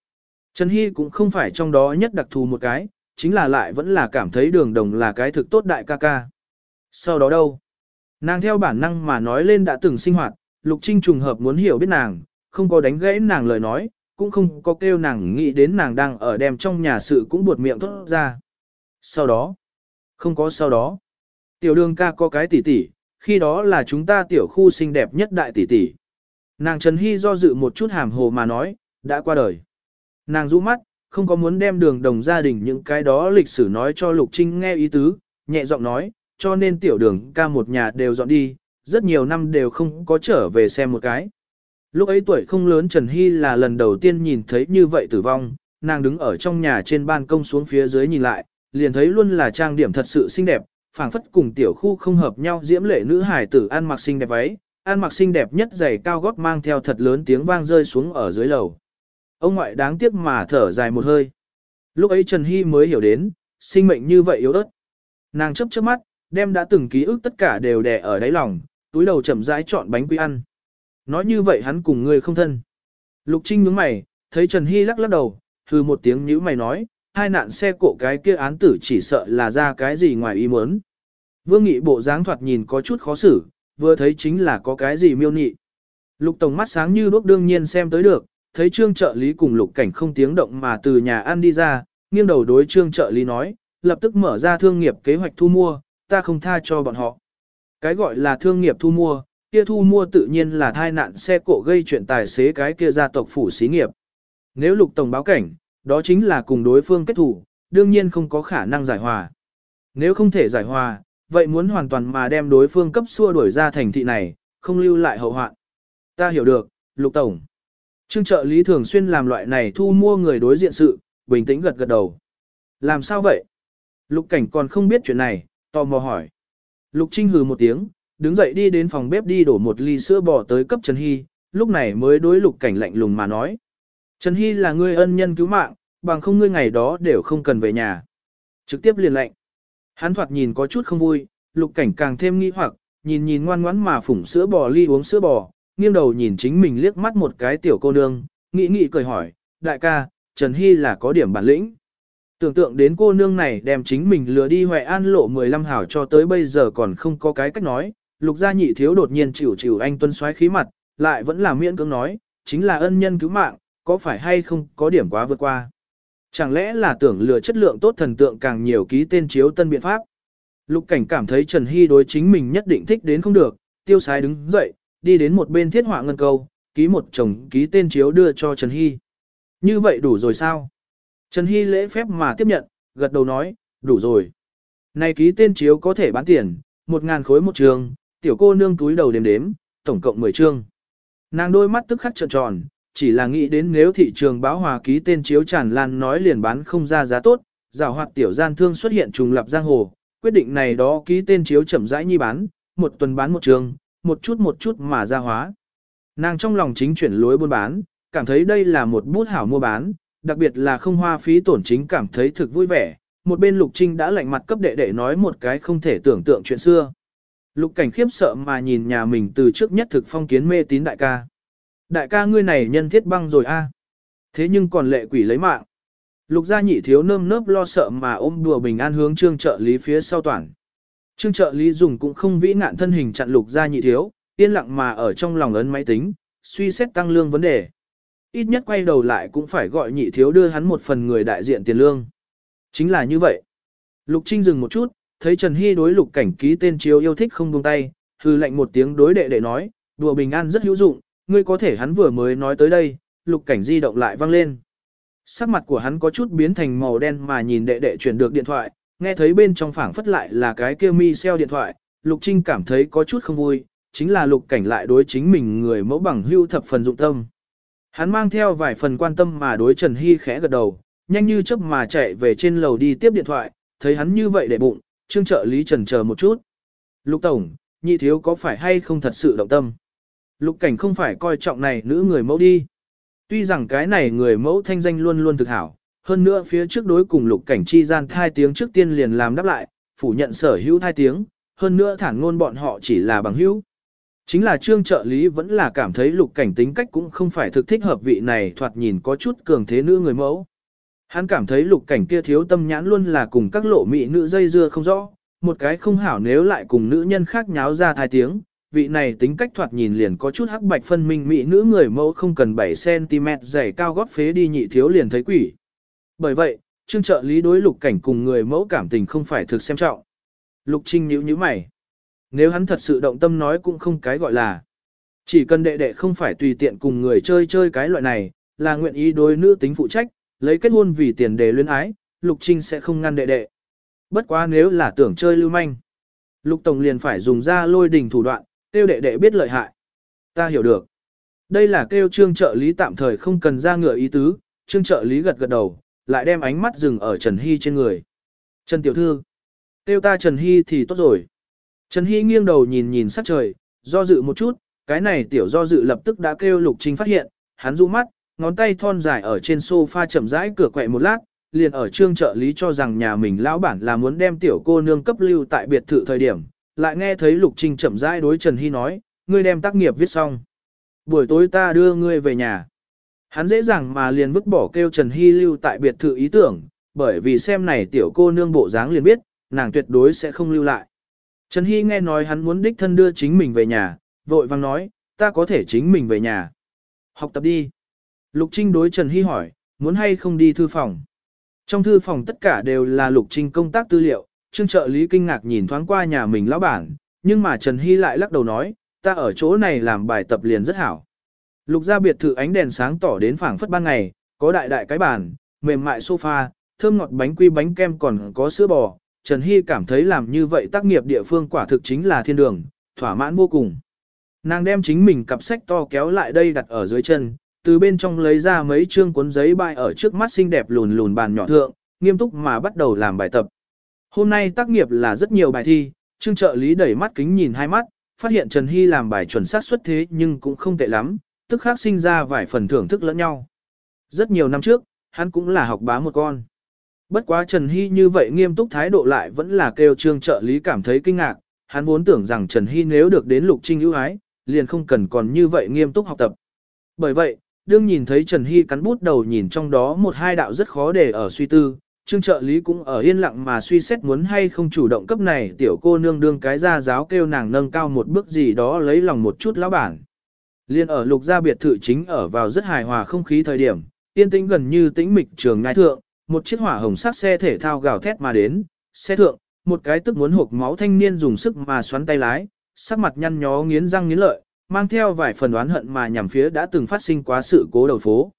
Trần Hy cũng không phải trong đó nhất đặc thù một cái, chính là lại vẫn là cảm thấy đường đồng là cái thực tốt đại ca ca. Sau đó đâu? Nàng theo bản năng mà nói lên đã từng sinh hoạt, Lục Trinh trùng hợp muốn hiểu biết nàng, không có đánh gãy nàng lời nói, cũng không có kêu nàng nghĩ đến nàng đang ở đem trong nhà sự cũng buột miệng thốt ra. Sau đó, không có sau đó. Tiểu đường ca có cái tỷ tỷ, khi đó là chúng ta tiểu khu xinh đẹp nhất đại tỷ tỷ. Nàng Trần Hy do dự một chút hàm hồ mà nói, đã qua đời. Nàng rũ mắt, không có muốn đem đường đồng gia đình những cái đó lịch sử nói cho Lục Trinh nghe ý tứ, nhẹ giọng nói, cho nên tiểu đường ca một nhà đều dọn đi, rất nhiều năm đều không có trở về xem một cái. Lúc ấy tuổi không lớn Trần Hy là lần đầu tiên nhìn thấy như vậy tử vong, nàng đứng ở trong nhà trên ban công xuống phía dưới nhìn lại, liền thấy luôn là trang điểm thật sự xinh đẹp, phảng phất cùng tiểu khu không hợp nhau diễm lệ nữ hải tử ăn mặc xinh đẹp váy, ăn mặc xinh đẹp nhất giày cao gót mang theo thật lớn tiếng vang rơi xuống ở dưới lầu. Ông ngoại đáng tiếc mà thở dài một hơi. Lúc ấy Trần Hy mới hiểu đến, sinh mệnh như vậy yếu ớt. Nàng chấp chớp mắt, đem đã từng ký ức tất cả đều đè ở đáy lòng, túi đầu chậm rãi chọn bánh quy ăn. Nói như vậy hắn cùng người không thân. Lục Trinh nhướng mày, thấy Trần Hy lắc lắc đầu, hừ một tiếng nhíu mày nói, hai nạn xe cộ cái kia án tử chỉ sợ là ra cái gì ngoài ý muốn. Vương Nghị bộ dáng thoạt nhìn có chút khó xử, vừa thấy chính là có cái gì miêu nị. Lục Tổng mắt sáng như đuốc đương nhiên xem tới được, thấy trương trợ lý cùng lục cảnh không tiếng động mà từ nhà ăn đi ra, nghiêng đầu đối trương trợ lý nói, lập tức mở ra thương nghiệp kế hoạch thu mua, ta không tha cho bọn họ. Cái gọi là thương nghiệp thu mua, kia thu mua tự nhiên là thai nạn xe cộ gây chuyện tài xế cái kia gia tộc phủ xí nghiệp. Nếu lục tổng báo cảnh, đó chính là cùng đối phương kết thủ, đương nhiên không có khả năng giải hòa. Nếu không thể giải hòa, vậy muốn hoàn toàn mà đem đối phương cấp xua đuổi ra thành thị này, không lưu lại hậu hoạn. Ta hiểu được, lục tổng. Trương trợ lý thường xuyên làm loại này thu mua người đối diện sự, bình tĩnh gật gật đầu. Làm sao vậy? Lục cảnh còn không biết chuyện này, tò mò hỏi. Lục Trinh hừ một tiếng, đứng dậy đi đến phòng bếp đi đổ một ly sữa bò tới cấp Trần Hy, lúc này mới đối lục cảnh lạnh lùng mà nói. Trần Hy là người ân nhân cứu mạng, bằng không ngươi ngày đó đều không cần về nhà. Trực tiếp liền lệnh. Hắn thoạt nhìn có chút không vui, lục cảnh càng thêm nghi hoặc, nhìn nhìn ngoan ngoãn mà phủng sữa bò ly uống sữa bò, nghiêng đầu nhìn chính mình liếc mắt một cái tiểu cô nương, nghĩ nghĩ cười hỏi, đại ca, Trần Hy là có điểm bản lĩnh. Tưởng tượng đến cô nương này đem chính mình lừa đi Huệ An lộ 15 hảo cho tới bây giờ còn không có cái cách nói, lục gia nhị thiếu đột nhiên chịu chịu anh tuân xoáy khí mặt, lại vẫn là miễn cưỡng nói, chính là ân nhân cứu mạng, có phải hay không có điểm quá vượt qua. Chẳng lẽ là tưởng lừa chất lượng tốt thần tượng càng nhiều ký tên chiếu tân biện pháp. Lục cảnh cảm thấy Trần Hy đối chính mình nhất định thích đến không được, tiêu sái đứng dậy, đi đến một bên thiết họa ngân câu, ký một chồng ký tên chiếu đưa cho Trần Hy. Như vậy đủ rồi sao? Trần Hy lễ phép mà tiếp nhận, gật đầu nói, đủ rồi. Này ký tên chiếu có thể bán tiền, một ngàn khối một trường, tiểu cô nương túi đầu đếm đếm, tổng cộng 10 trường Nàng đôi mắt tức khắc trợn tròn, chỉ là nghĩ đến nếu thị trường báo hòa ký tên chiếu tràn lan nói liền bán không ra giá tốt, rào hoạt tiểu gian thương xuất hiện trùng lập giang hồ, quyết định này đó ký tên chiếu chậm rãi nhi bán, một tuần bán một trường, một chút một chút mà ra hóa. Nàng trong lòng chính chuyển lối buôn bán, cảm thấy đây là một bút hảo mua bán, đặc biệt là không hoa phí tổn chính cảm thấy thực vui vẻ. Một bên Lục Trinh đã lạnh mặt cấp đệ đệ nói một cái không thể tưởng tượng chuyện xưa. Lục cảnh khiếp sợ mà nhìn nhà mình từ trước nhất thực phong kiến mê tín đại ca. Đại ca ngươi này nhân thiết băng rồi a. Thế nhưng còn lệ quỷ lấy mạng. Lục gia nhị thiếu nơm nớp lo sợ mà ôm đùa bình an hướng trương trợ lý phía sau toàn. Trương trợ lý dùng cũng không vĩ nạn thân hình chặn lục gia nhị thiếu, yên lặng mà ở trong lòng ấn máy tính, suy xét tăng lương vấn đề. Ít nhất quay đầu lại cũng phải gọi nhị thiếu đưa hắn một phần người đại diện tiền lương. Chính là như vậy. Lục Trinh dừng một chút, thấy Trần Hy đối lục cảnh ký tên chiếu yêu thích không buông tay, hư lệnh một tiếng đối đệ đệ nói, đùa bình an rất hữu dụng, ngươi có thể hắn vừa mới nói tới đây, lục cảnh di động lại vang lên. Sắc mặt của hắn có chút biến thành màu đen mà nhìn đệ đệ chuyển được điện thoại, nghe thấy bên trong phảng phất lại là cái kia mi xeo điện thoại, lục trinh cảm thấy có chút không vui, chính là lục cảnh lại đối chính mình người mẫu bằng hưu thập phần dụng tâm. Hắn mang theo vài phần quan tâm mà đối Trần Hy khẽ gật đầu, nhanh như chớp mà chạy về trên lầu đi tiếp điện thoại, thấy hắn như vậy để bụng, trương trợ lý trần chờ một chút. Lục Tổng, nhị thiếu có phải hay không thật sự động tâm? Lục cảnh không phải coi trọng này nữ người mẫu đi. Tuy rằng cái này người mẫu thanh danh luôn luôn thực hảo, hơn nữa phía trước đối cùng lục cảnh chi gian thai tiếng trước tiên liền làm đáp lại, phủ nhận sở hữu thai tiếng, hơn nữa thản ngôn bọn họ chỉ là bằng hữu. Chính là trương trợ lý vẫn là cảm thấy lục cảnh tính cách cũng không phải thực thích hợp vị này thoạt nhìn có chút cường thế nữ người mẫu. Hắn cảm thấy lục cảnh kia thiếu tâm nhãn luôn là cùng các lộ mỹ nữ dây dưa không rõ, một cái không hảo nếu lại cùng nữ nhân khác nháo ra thai tiếng, vị này tính cách thoạt nhìn liền có chút hắc bạch phân minh mỹ nữ người mẫu không cần 7cm dày cao gót phế đi nhị thiếu liền thấy quỷ. Bởi vậy, trương trợ lý đối lục cảnh cùng người mẫu cảm tình không phải thực xem trọng. Lục trinh nhíu nhíu mày. Nếu hắn thật sự động tâm nói cũng không cái gọi là. Chỉ cần đệ đệ không phải tùy tiện cùng người chơi chơi cái loại này, là nguyện ý đối nữ tính phụ trách, lấy kết hôn vì tiền đề luyến ái, Lục Trinh sẽ không ngăn đệ đệ. Bất quá nếu là tưởng chơi lưu manh, Lục Tổng liền phải dùng ra lôi đình thủ đoạn, kêu đệ đệ biết lợi hại. Ta hiểu được. Đây là kêu trương trợ lý tạm thời không cần ra ngựa ý tứ, trương trợ lý gật gật đầu, lại đem ánh mắt dừng ở Trần Hy trên người. Trần Tiểu Thư. Kêu ta Trần Hy thì tốt rồi. Trần Hy nghiêng đầu nhìn nhìn sắc trời, do dự một chút, cái này tiểu do dự lập tức đã kêu Lục Trinh phát hiện, hắn du mắt, ngón tay thon dài ở trên sofa chậm rãi cửa quậy một lát, liền ở trương trợ lý cho rằng nhà mình lão bản là muốn đem tiểu cô nương cấp lưu tại biệt thự thời điểm, lại nghe thấy Lục Trinh chậm rãi đối Trần Hy nói, ngươi đem tác nghiệp viết xong. Buổi tối ta đưa ngươi về nhà. Hắn dễ dàng mà liền vứt bỏ kêu Trần Hy lưu tại biệt thự ý tưởng, bởi vì xem này tiểu cô nương bộ dáng liền biết, nàng tuyệt đối sẽ không lưu lại. Trần Hy nghe nói hắn muốn đích thân đưa chính mình về nhà, vội vang nói, ta có thể chính mình về nhà. Học tập đi. Lục Trinh đối Trần Hy hỏi, muốn hay không đi thư phòng. Trong thư phòng tất cả đều là Lục Trinh công tác tư liệu, trương trợ lý kinh ngạc nhìn thoáng qua nhà mình lão bản, nhưng mà Trần Hy lại lắc đầu nói, ta ở chỗ này làm bài tập liền rất hảo. Lục ra biệt thự ánh đèn sáng tỏ đến phảng phất ban ngày, có đại đại cái bàn, mềm mại sofa, thơm ngọt bánh quy bánh kem còn có sữa bò. Trần Hy cảm thấy làm như vậy tác nghiệp địa phương quả thực chính là thiên đường, thỏa mãn vô cùng. Nàng đem chính mình cặp sách to kéo lại đây đặt ở dưới chân, từ bên trong lấy ra mấy chương cuốn giấy bài ở trước mắt xinh đẹp lùn lùn bàn nhỏ thượng, nghiêm túc mà bắt đầu làm bài tập. Hôm nay tác nghiệp là rất nhiều bài thi, trương trợ lý đẩy mắt kính nhìn hai mắt, phát hiện Trần Hy làm bài chuẩn xác xuất thế nhưng cũng không tệ lắm, tức khác sinh ra vài phần thưởng thức lẫn nhau. Rất nhiều năm trước, hắn cũng là học bá một con. Bất quá Trần Hy như vậy nghiêm túc thái độ lại vẫn là kêu trương trợ lý cảm thấy kinh ngạc, hắn vốn tưởng rằng Trần Hy nếu được đến lục trinh ưu ái, liền không cần còn như vậy nghiêm túc học tập. Bởi vậy, đương nhìn thấy Trần Hy cắn bút đầu nhìn trong đó một hai đạo rất khó để ở suy tư, trương trợ lý cũng ở yên lặng mà suy xét muốn hay không chủ động cấp này tiểu cô nương đương cái ra giáo kêu nàng nâng cao một bước gì đó lấy lòng một chút lão bản. Liên ở lục gia biệt thự chính ở vào rất hài hòa không khí thời điểm, yên tĩnh gần như tĩnh mịch trường ngai thượng, một chiếc hỏa hồng sắc xe thể thao gào thét mà đến, xe thượng, một cái tức muốn hộp máu thanh niên dùng sức mà xoắn tay lái, sắc mặt nhăn nhó nghiến răng nghiến lợi, mang theo vài phần oán hận mà nhằm phía đã từng phát sinh quá sự cố đầu phố.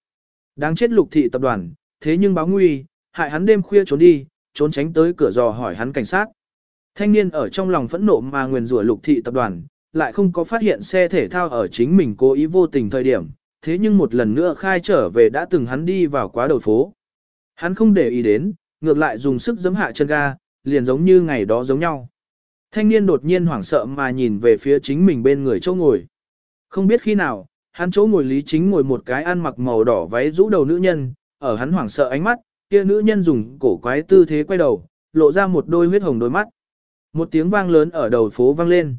Đáng chết lục thị tập đoàn, thế nhưng báo nguy, hại hắn đêm khuya trốn đi, trốn tránh tới cửa dò hỏi hắn cảnh sát. Thanh niên ở trong lòng phẫn nộ mà nguyền rủa lục thị tập đoàn, lại không có phát hiện xe thể thao ở chính mình cố ý vô tình thời điểm, thế nhưng một lần nữa khai trở về đã từng hắn đi vào quá đầu phố. Hắn không để ý đến, ngược lại dùng sức giẫm hạ chân ga, liền giống như ngày đó giống nhau. Thanh niên đột nhiên hoảng sợ mà nhìn về phía chính mình bên người chỗ ngồi. Không biết khi nào, hắn chỗ ngồi lý chính ngồi một cái ăn mặc màu đỏ váy rũ đầu nữ nhân, ở hắn hoảng sợ ánh mắt, kia nữ nhân dùng cổ quái tư thế quay đầu, lộ ra một đôi huyết hồng đôi mắt. Một tiếng vang lớn ở đầu phố vang lên.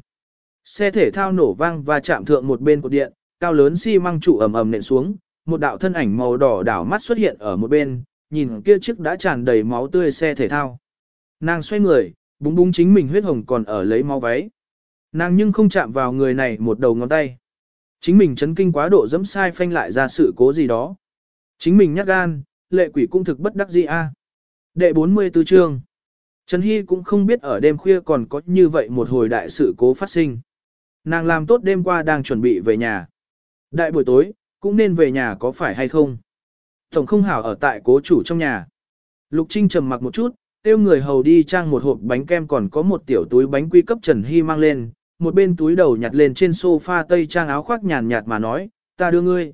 Xe thể thao nổ vang và chạm thượng một bên cột điện, cao lớn xi măng trụ ầm ầm nện xuống, một đạo thân ảnh màu đỏ đảo mắt xuất hiện ở một bên, nhìn kia chiếc đã tràn đầy máu tươi xe thể thao. Nàng xoay người, búng búng chính mình huyết hồng còn ở lấy máu váy. Nàng nhưng không chạm vào người này một đầu ngón tay. Chính mình chấn kinh quá độ dẫm sai phanh lại ra sự cố gì đó. Chính mình nhát gan, lệ quỷ cũng thực bất đắc dĩ a. À. Đệ 44 chương. Trần Hy cũng không biết ở đêm khuya còn có như vậy một hồi đại sự cố phát sinh. Nàng làm tốt đêm qua đang chuẩn bị về nhà. Đại buổi tối, cũng nên về nhà có phải hay không? Tổng không hảo ở tại cố chủ trong nhà. Lục Trinh trầm mặc một chút, tiêu người hầu đi trang một hộp bánh kem còn có một tiểu túi bánh quy cấp Trần Hy mang lên, một bên túi đầu nhặt lên trên sofa tây trang áo khoác nhàn nhạt mà nói, ta đưa ngươi.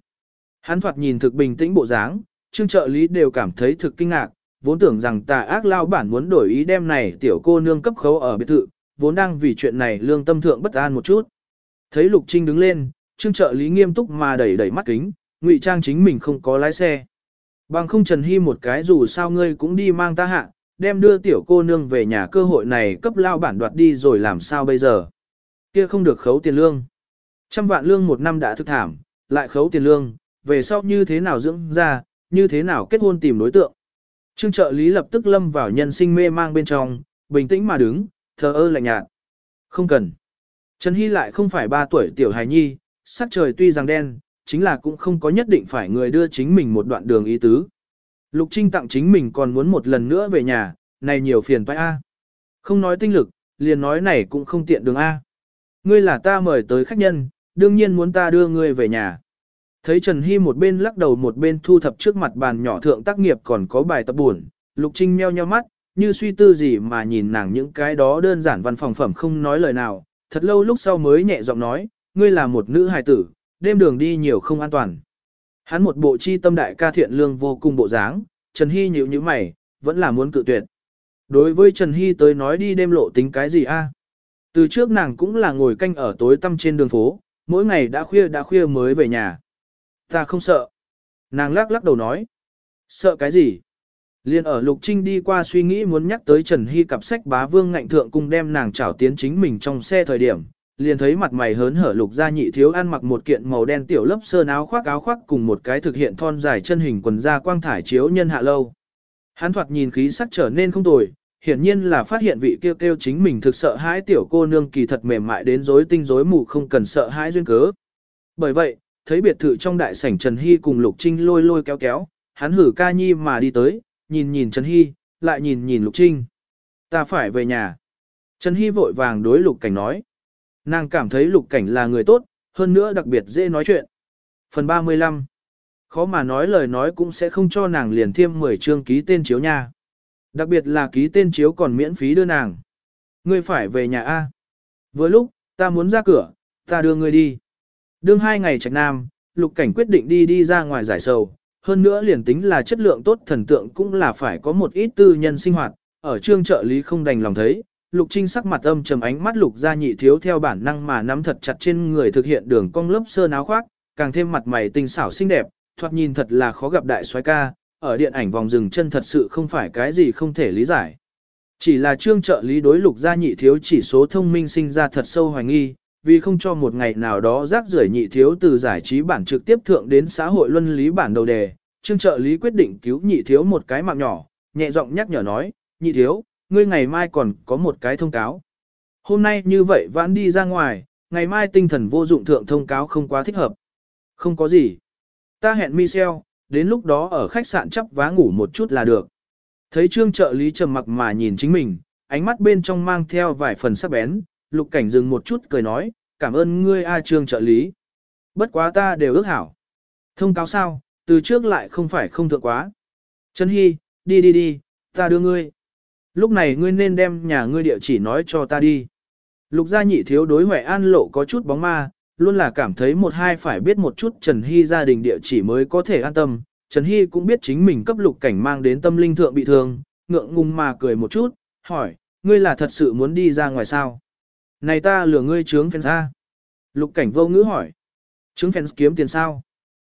Hắn thoạt nhìn thực bình tĩnh bộ dáng, trương trợ lý đều cảm thấy thực kinh ngạc, vốn tưởng rằng tà ác lao bản muốn đổi ý đem này tiểu cô nương cấp khấu ở biệt thự, vốn đang vì chuyện này lương tâm thượng bất an một chút. Thấy Lục Trinh đứng lên, trương trợ lý nghiêm túc mà đẩy đẩy mắt kính, ngụy trang chính mình không có lái xe. Bằng không Trần Hy một cái dù sao ngươi cũng đi mang ta hạ, đem đưa tiểu cô nương về nhà cơ hội này cấp lao bản đoạt đi rồi làm sao bây giờ. Kia không được khấu tiền lương. Trăm vạn lương một năm đã thực thảm, lại khấu tiền lương, về sau như thế nào dưỡng ra, như thế nào kết hôn tìm đối tượng. Trương trợ lý lập tức lâm vào nhân sinh mê mang bên trong, bình tĩnh mà đứng, thờ ơ lạnh nhạt. Không cần. Trần Hy lại không phải ba tuổi tiểu hài nhi, sắc trời tuy rằng đen, chính là cũng không có nhất định phải người đưa chính mình một đoạn đường ý tứ. Lục Trinh tặng chính mình còn muốn một lần nữa về nhà, này nhiều phiền toái A. Không nói tinh lực, liền nói này cũng không tiện đường A. Ngươi là ta mời tới khách nhân, đương nhiên muốn ta đưa ngươi về nhà. Thấy Trần Hy một bên lắc đầu một bên thu thập trước mặt bàn nhỏ thượng tác nghiệp còn có bài tập buồn, Lục Trinh meo nheo mắt, như suy tư gì mà nhìn nàng những cái đó đơn giản văn phòng phẩm không nói lời nào, thật lâu lúc sau mới nhẹ giọng nói, ngươi là một nữ hài tử, đêm đường đi nhiều không an toàn. Hắn một bộ chi tâm đại ca thiện lương vô cùng bộ dáng, Trần Hy nhíu như mày, vẫn là muốn cự tuyệt. Đối với Trần Hy tới nói đi đêm lộ tính cái gì a? Từ trước nàng cũng là ngồi canh ở tối tăm trên đường phố, mỗi ngày đã khuya đã khuya mới về nhà. Ta không sợ. Nàng lắc lắc đầu nói. Sợ cái gì? Liên ở Lục Trinh đi qua suy nghĩ muốn nhắc tới Trần Hy cặp sách bá vương ngạnh thượng cùng đem nàng trảo tiến chính mình trong xe thời điểm, liền thấy mặt mày hớn hở Lục gia nhị thiếu ăn mặc một kiện màu đen tiểu lớp sơn áo khoác áo khoác cùng một cái thực hiện thon dài chân hình quần da quang thải chiếu nhân hạ lâu. Hắn thoạt nhìn khí sắc trở nên không tồi, hiển nhiên là phát hiện vị kêu kêu chính mình thực sợ hãi tiểu cô nương kỳ thật mềm mại đến rối tinh rối mù không cần sợ hãi duyên cớ. Bởi vậy, thấy biệt thự trong đại sảnh Trần Hy cùng Lục Trinh lôi lôi kéo kéo, hắn hử ca nhi mà đi tới, nhìn nhìn Trần Hy, lại nhìn nhìn Lục Trinh. Ta phải về nhà. Trần Hy vội vàng đối Lục Cảnh nói. Nàng cảm thấy Lục Cảnh là người tốt, hơn nữa đặc biệt dễ nói chuyện. Phần 35 Khó mà nói lời nói cũng sẽ không cho nàng liền thêm 10 chương ký tên chiếu nha. Đặc biệt là ký tên chiếu còn miễn phí đưa nàng. Ngươi phải về nhà A. Vừa lúc, ta muốn ra cửa, ta đưa ngươi đi. Đương hai ngày trạch nam, lục cảnh quyết định đi đi ra ngoài giải sầu. Hơn nữa liền tính là chất lượng tốt thần tượng cũng là phải có một ít tư nhân sinh hoạt, ở trương trợ lý không đành lòng thấy, Lục Trinh sắc mặt âm trầm ánh mắt Lục gia nhị thiếu theo bản năng mà nắm thật chặt trên người thực hiện đường cong lớp sơn áo khoác, càng thêm mặt mày tinh xảo xinh đẹp, thoạt nhìn thật là khó gặp đại soái ca, ở điện ảnh vòng rừng chân thật sự không phải cái gì không thể lý giải. Chỉ là trương trợ lý đối Lục gia nhị thiếu chỉ số thông minh sinh ra thật sâu hoài nghi, vì không cho một ngày nào đó rác rưởi nhị thiếu từ giải trí bản trực tiếp thượng đến xã hội luân lý bản đầu đề, trương trợ lý quyết định cứu nhị thiếu một cái mạng nhỏ, nhẹ giọng nhắc nhở nói, nhị thiếu, ngươi ngày mai còn có một cái thông cáo. Hôm nay như vậy vãn đi ra ngoài, ngày mai tinh thần vô dụng thượng thông cáo không quá thích hợp. Không có gì. Ta hẹn Michel, đến lúc đó ở khách sạn chấp vá ngủ một chút là được. Thấy trương trợ lý trầm mặc mà nhìn chính mình, ánh mắt bên trong mang theo vài phần sắc bén, lục cảnh dừng một chút cười nói, cảm ơn ngươi A trương trợ lý. Bất quá ta đều ước hảo. Thông cáo sao, từ trước lại không phải không thượng quá. Trần Hy, đi đi đi, ta đưa ngươi. Lúc này ngươi nên đem nhà ngươi địa chỉ nói cho ta đi. Lục gia nhị thiếu đối Huệ An lộ có chút bóng ma, luôn là cảm thấy một hai phải biết một chút Trần Hy gia đình địa chỉ mới có thể an tâm. Trần Hy cũng biết chính mình cấp lục cảnh mang đến tâm linh thượng bị thương, ngượng ngùng mà cười một chút, hỏi, ngươi là thật sự muốn đi ra ngoài sao? Này ta lừa ngươi trướng phèn ra. Lục cảnh vô ngữ hỏi, trướng phèn kiếm tiền sao?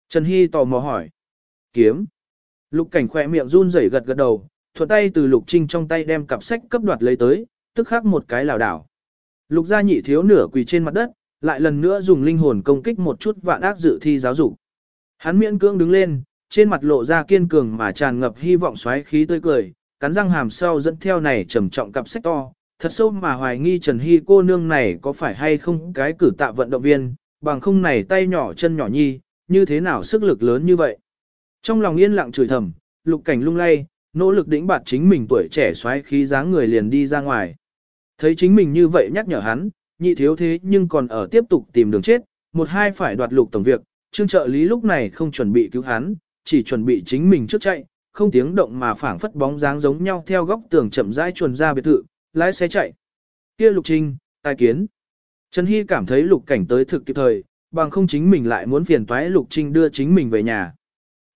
Trần Hy tò mò hỏi, kiếm. Lục cảnh khỏe miệng run rẩy gật gật đầu, thuận tay từ Lục Trinh trong tay đem cặp sách cấp đoạt lấy tới, tức khắc một cái lảo đảo. Lục gia nhị thiếu nửa quỳ trên mặt đất, lại lần nữa dùng linh hồn công kích một chút vạn ác dự thi giáo dục. Hắn miễn cưỡng đứng lên, trên mặt lộ ra kiên cường mà tràn ngập hy vọng xoáy khí tươi cười, cắn răng hàm sau dẫn theo này trầm trọng cặp sách to, thật sâu mà hoài nghi Trần Hy cô nương này có phải hay không cái cử tạ vận động viên, bằng không này tay nhỏ chân nhỏ nhi, như thế nào sức lực lớn như vậy. Trong lòng yên lặng chửi thầm, lục cảnh lung lay, nỗ lực đĩnh bạt chính mình tuổi trẻ xoáy khí dáng người liền đi ra ngoài. Thấy chính mình như vậy nhắc nhở hắn, nhị thiếu thế nhưng còn ở tiếp tục tìm đường chết, một hai phải đoạt lục tổng việc, trương trợ lý lúc này không chuẩn bị cứu hắn, chỉ chuẩn bị chính mình trước chạy, không tiếng động mà phảng phất bóng dáng giống nhau theo góc tường chậm rãi chuồn ra biệt thự, lái xe chạy. Kia lục trinh, tài kiến. Trần Hy cảm thấy lục cảnh tới thực kịp thời, bằng không chính mình lại muốn phiền toái lục trinh đưa chính mình về nhà.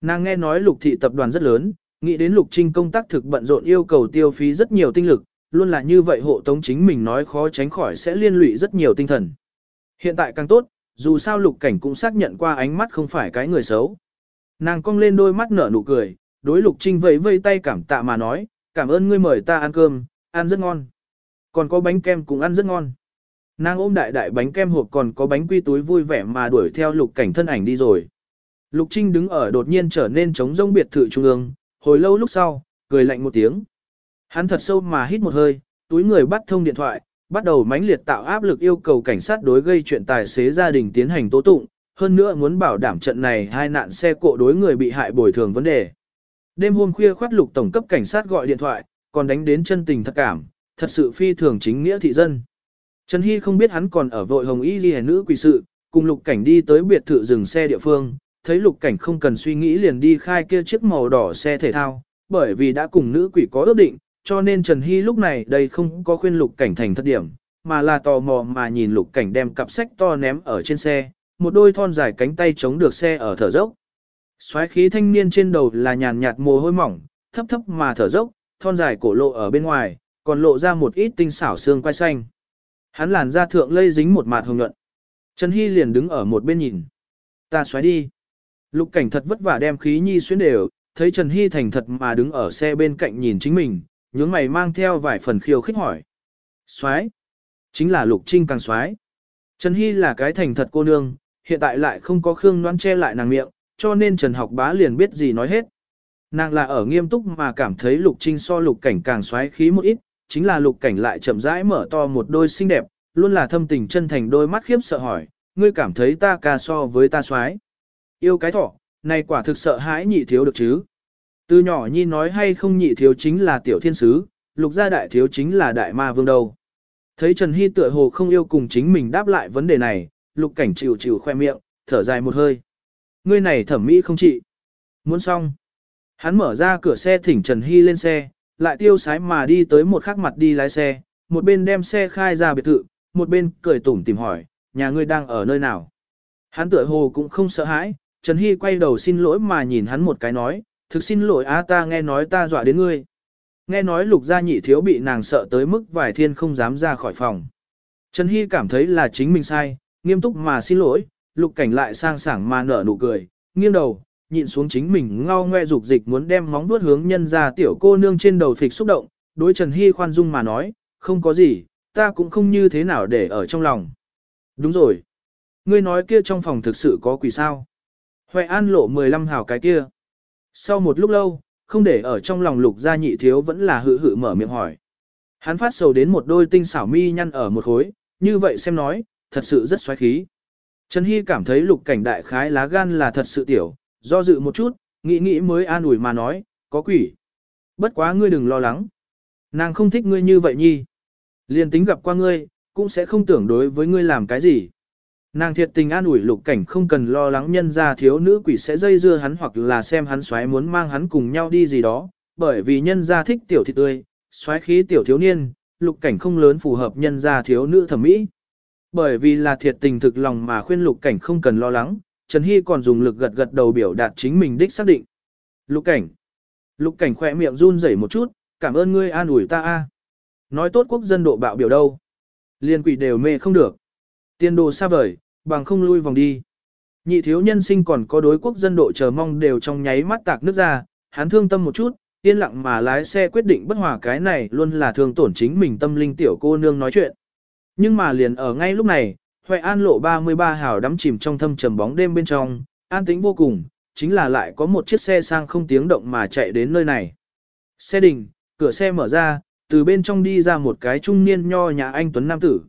Nàng nghe nói lục thị tập đoàn rất lớn, Nghĩ đến Lục Trinh công tác thực bận rộn yêu cầu tiêu phí rất nhiều tinh lực, luôn là như vậy hộ tống chính mình nói khó tránh khỏi sẽ liên lụy rất nhiều tinh thần. Hiện tại càng tốt, dù sao Lục Cảnh cũng xác nhận qua ánh mắt không phải cái người xấu. Nàng cong lên đôi mắt nở nụ cười, đối Lục Trinh vẫy vây tay cảm tạ mà nói, cảm ơn ngươi mời ta ăn cơm, ăn rất ngon. Còn có bánh kem cũng ăn rất ngon. Nàng ôm đại đại bánh kem hộp còn có bánh quy túi vui vẻ mà đuổi theo Lục Cảnh thân ảnh đi rồi. Lục Trinh đứng ở đột nhiên trở nên trống rông biệt thự trung ương, hồi lâu lúc sau, cười lạnh một tiếng. Hắn thật sâu mà hít một hơi, túi người bắt thông điện thoại, bắt đầu mãnh liệt tạo áp lực yêu cầu cảnh sát đối gây chuyện tài xế gia đình tiến hành tố tụng, hơn nữa muốn bảo đảm trận này hai nạn xe cộ đối người bị hại bồi thường vấn đề. Đêm hôm khuya khoát lục tổng cấp cảnh sát gọi điện thoại, còn đánh đến chân tình thật cảm, thật sự phi thường chính nghĩa thị dân. Trần Hy không biết hắn còn ở vội hồng y ghi nữ quỷ sự, cùng lục cảnh đi tới biệt thự dừng xe địa phương, thấy lục cảnh không cần suy nghĩ liền đi khai kia chiếc màu đỏ xe thể thao, bởi vì đã cùng nữ quỷ có ước định, cho nên Trần Hy lúc này đây không có khuyên lục cảnh thành thất điểm, mà là tò mò mà nhìn lục cảnh đem cặp sách to ném ở trên xe, một đôi thon dài cánh tay chống được xe ở thở dốc. Xoáy khí thanh niên trên đầu là nhàn nhạt mồ hôi mỏng, thấp thấp mà thở dốc, thon dài cổ lộ ở bên ngoài, còn lộ ra một ít tinh xảo xương quai xanh. Hắn làn da thượng lây dính một mạt hồng nhuận. Trần Hy liền đứng ở một bên nhìn. Ta xoáy đi. Lục cảnh thật vất vả đem khí nhi xuyến đều, thấy Trần Hy thành thật mà đứng ở xe bên cạnh nhìn chính mình, nhướng mày mang theo vài phần khiêu khích hỏi. Xoáy. Chính là Lục Trinh càng xoáy. Trần Hy là cái thành thật cô nương, hiện tại lại không có Khương Noan che lại nàng miệng, cho nên Trần học bá liền biết gì nói hết. Nàng là ở nghiêm túc mà cảm thấy Lục Trinh so Lục Cảnh càng xoáy khí một ít, chính là Lục Cảnh lại chậm rãi mở to một đôi xinh đẹp, luôn là thâm tình chân thành đôi mắt khiếp sợ hỏi, ngươi cảm thấy ta ca so với ta xoáy. Yêu cái thỏ, này quả thực sợ hãi nhị thiếu được chứ. Từ nhỏ nhi nói hay không nhị thiếu chính là tiểu thiên sứ, lục gia đại thiếu chính là đại ma vương đâu. Thấy Trần Hy tựa hồ không yêu cùng chính mình đáp lại vấn đề này, lục cảnh chịu chịu khoe miệng, thở dài một hơi. Ngươi này thẩm mỹ không trị. Muốn xong. Hắn mở ra cửa xe thỉnh Trần Hy lên xe, lại tiêu sái mà đi tới một khắc mặt đi lái xe, một bên đem xe khai ra biệt thự, một bên cười tủm tìm hỏi, nhà ngươi đang ở nơi nào. Hắn tựa hồ cũng không sợ hãi, Trần Hy quay đầu xin lỗi mà nhìn hắn một cái nói, thực xin lỗi á ta nghe nói ta dọa đến ngươi. Nghe nói lục gia nhị thiếu bị nàng sợ tới mức vài thiên không dám ra khỏi phòng. Trần Hy cảm thấy là chính mình sai, nghiêm túc mà xin lỗi, lục cảnh lại sang sảng mà nở nụ cười, nghiêng đầu, nhịn xuống chính mình ngao ngoe dục dịch muốn đem móng vuốt hướng nhân ra tiểu cô nương trên đầu phịch xúc động, đối Trần Hy khoan dung mà nói, không có gì, ta cũng không như thế nào để ở trong lòng. Đúng rồi. Ngươi nói kia trong phòng thực sự có quỷ sao. Huệ An lộ 15 hào cái kia. Sau một lúc lâu, không để ở trong lòng lục gia nhị thiếu vẫn là hự hự mở miệng hỏi. Hắn phát sầu đến một đôi tinh xảo mi nhăn ở một khối, như vậy xem nói, thật sự rất xoáy khí. Trần Hy cảm thấy lục cảnh đại khái lá gan là thật sự tiểu, do dự một chút, nghĩ nghĩ mới an ủi mà nói, có quỷ. Bất quá ngươi đừng lo lắng. Nàng không thích ngươi như vậy nhi. liền tính gặp qua ngươi, cũng sẽ không tưởng đối với ngươi làm cái gì. Nàng thiệt tình an ủi lục cảnh không cần lo lắng nhân ra thiếu nữ quỷ sẽ dây dưa hắn hoặc là xem hắn xoáy muốn mang hắn cùng nhau đi gì đó, bởi vì nhân ra thích tiểu thịt tươi, xoáy khí tiểu thiếu niên, lục cảnh không lớn phù hợp nhân ra thiếu nữ thẩm mỹ. Bởi vì là thiệt tình thực lòng mà khuyên lục cảnh không cần lo lắng, Trần Hy còn dùng lực gật gật đầu biểu đạt chính mình đích xác định. Lục cảnh. Lục cảnh khỏe miệng run rẩy một chút, cảm ơn ngươi an ủi ta a. Nói tốt quốc dân độ bạo biểu đâu. Liên quỷ đều mê không được. Tiên đồ xa vời, bằng không lui vòng đi. Nhị thiếu nhân sinh còn có đối quốc dân độ chờ mong đều trong nháy mắt tạc nước ra, hắn thương tâm một chút, yên lặng mà lái xe quyết định bất hòa cái này luôn là thương tổn chính mình tâm linh tiểu cô nương nói chuyện. Nhưng mà liền ở ngay lúc này, Huệ An lộ 33 hào đắm chìm trong thâm trầm bóng đêm bên trong, an tĩnh vô cùng, chính là lại có một chiếc xe sang không tiếng động mà chạy đến nơi này. Xe đình, cửa xe mở ra, từ bên trong đi ra một cái trung niên nho nhà anh Tuấn Nam Tử.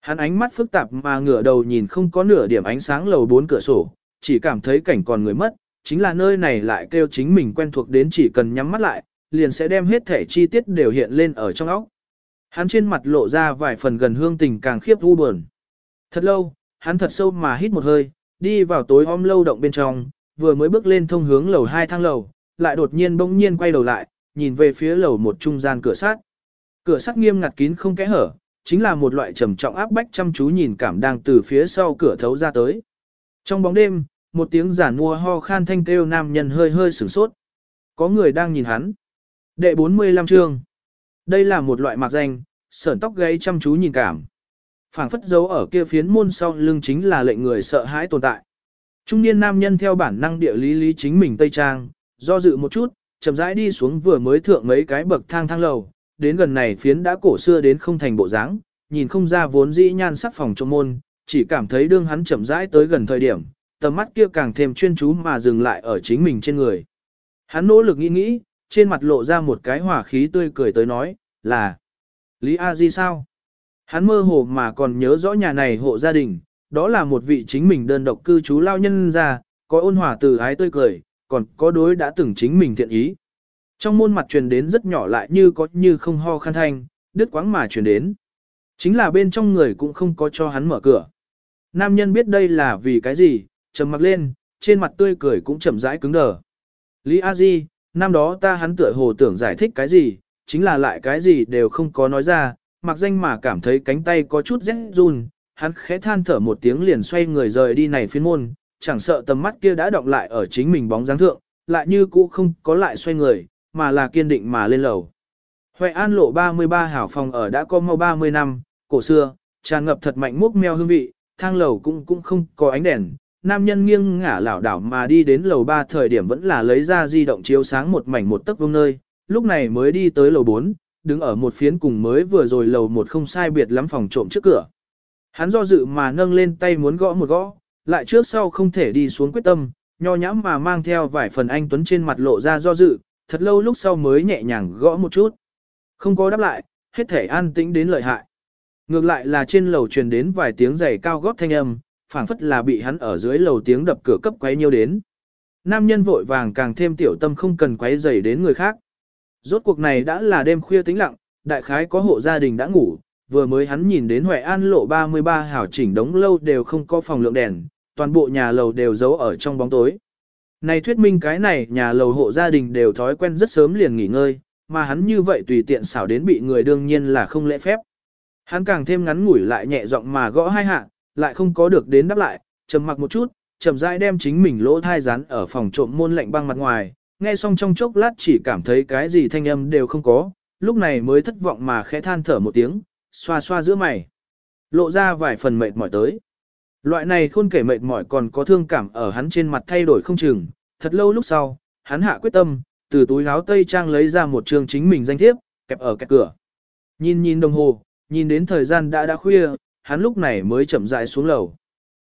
Hắn ánh mắt phức tạp mà ngửa đầu nhìn không có nửa điểm ánh sáng lầu bốn cửa sổ, chỉ cảm thấy cảnh còn người mất, chính là nơi này lại kêu chính mình quen thuộc đến chỉ cần nhắm mắt lại, liền sẽ đem hết thể chi tiết đều hiện lên ở trong óc. Hắn trên mặt lộ ra vài phần gần hương tình càng khiếp u buồn. Thật lâu, hắn thật sâu mà hít một hơi, đi vào tối om lâu động bên trong, vừa mới bước lên thông hướng lầu hai thang lầu, lại đột nhiên bỗng nhiên quay đầu lại, nhìn về phía lầu một trung gian cửa sắt. Cửa sắt nghiêm ngặt kín không kẽ hở, chính là một loại trầm trọng áp bách chăm chú nhìn cảm đang từ phía sau cửa thấu ra tới. Trong bóng đêm, một tiếng giản mua ho khan thanh kêu nam nhân hơi hơi sửng sốt. Có người đang nhìn hắn. Đệ 45 chương. Đây là một loại mạc danh, sởn tóc gáy chăm chú nhìn cảm phảng phất dấu ở kia phiến môn sau lưng chính là lệnh người sợ hãi tồn tại. Trung niên nam nhân theo bản năng địa lý lý chính mình Tây Trang, do dự một chút, chậm rãi đi xuống vừa mới thượng mấy cái bậc thang thang lầu, đến gần này phiến đã cổ xưa đến không thành bộ dáng, nhìn không ra vốn dĩ nhan sắc phòng trong môn, chỉ cảm thấy đương hắn chậm rãi tới gần thời điểm, tầm mắt kia càng thêm chuyên chú mà dừng lại ở chính mình trên người. Hắn nỗ lực nghĩ nghĩ, trên mặt lộ ra một cái hỏa khí tươi cười tới nói, là Lý A Di sao? Hắn mơ hồ mà còn nhớ rõ nhà này hộ gia đình, đó là một vị chính mình đơn độc cư trú lao nhân ra, có ôn hòa từ ái tươi cười, còn có đối đã từng chính mình thiện ý. Trong môn mặt truyền đến rất nhỏ lại như có như không ho khăn thanh, đứt quãng mà truyền đến. Chính là bên trong người cũng không có cho hắn mở cửa. Nam nhân biết đây là vì cái gì, trầm mặc lên, trên mặt tươi cười cũng chậm rãi cứng đờ. Lý A Di, năm đó ta hắn tựa hồ tưởng giải thích cái gì, chính là lại cái gì đều không có nói ra, mặc danh mà cảm thấy cánh tay có chút rét run, hắn khẽ than thở một tiếng liền xoay người rời đi này phiên môn, chẳng sợ tầm mắt kia đã động lại ở chính mình bóng dáng thượng, lại như cũ không có lại xoay người, mà là kiên định mà lên lầu. Huệ An lộ 33 hảo phòng ở đã có mau 30 năm, cổ xưa, tràn ngập thật mạnh múc meo hương vị, thang lầu cũng cũng không có ánh đèn. Nam nhân nghiêng ngả lảo đảo mà đi đến lầu 3 thời điểm vẫn là lấy ra di động chiếu sáng một mảnh một tấc vương nơi, lúc này mới đi tới lầu 4, đứng ở một phiến cùng mới vừa rồi lầu một không sai biệt lắm phòng trộm trước cửa. Hắn do dự mà nâng lên tay muốn gõ một gõ, lại trước sau không thể đi xuống quyết tâm, nho nhãm mà mang theo vài phần anh Tuấn trên mặt lộ ra do dự, thật lâu lúc sau mới nhẹ nhàng gõ một chút. Không có đáp lại, hết thể an tĩnh đến lợi hại. Ngược lại là trên lầu truyền đến vài tiếng giày cao gót thanh âm, phảng phất là bị hắn ở dưới lầu tiếng đập cửa cấp quấy nhiêu đến. Nam nhân vội vàng càng thêm tiểu tâm không cần quấy giày đến người khác. Rốt cuộc này đã là đêm khuya tĩnh lặng, đại khái có hộ gia đình đã ngủ, vừa mới hắn nhìn đến Huệ An lộ 33 hảo chỉnh đống lâu đều không có phòng lượng đèn, toàn bộ nhà lầu đều giấu ở trong bóng tối. Này thuyết minh cái này nhà lầu hộ gia đình đều thói quen rất sớm liền nghỉ ngơi, mà hắn như vậy tùy tiện xảo đến bị người đương nhiên là không lễ phép. Hắn càng thêm ngắn ngủi lại nhẹ giọng mà gõ hai hạ, lại không có được đến đáp lại, trầm mặc một chút, chậm rãi đem chính mình lỗ thai rán ở phòng trộm môn lạnh băng mặt ngoài, nghe xong trong chốc lát chỉ cảm thấy cái gì thanh âm đều không có, lúc này mới thất vọng mà khẽ than thở một tiếng, xoa xoa giữa mày. Lộ ra vài phần mệt mỏi tới. Loại này khôn kể mệt mỏi còn có thương cảm ở hắn trên mặt thay đổi không chừng, thật lâu lúc sau, hắn hạ quyết tâm, từ túi áo tây trang lấy ra một trường chính mình danh thiếp, kẹp ở kẹp cửa. Nhìn nhìn đồng hồ, nhìn đến thời gian đã đã khuya, hắn lúc này mới chậm rãi xuống lầu.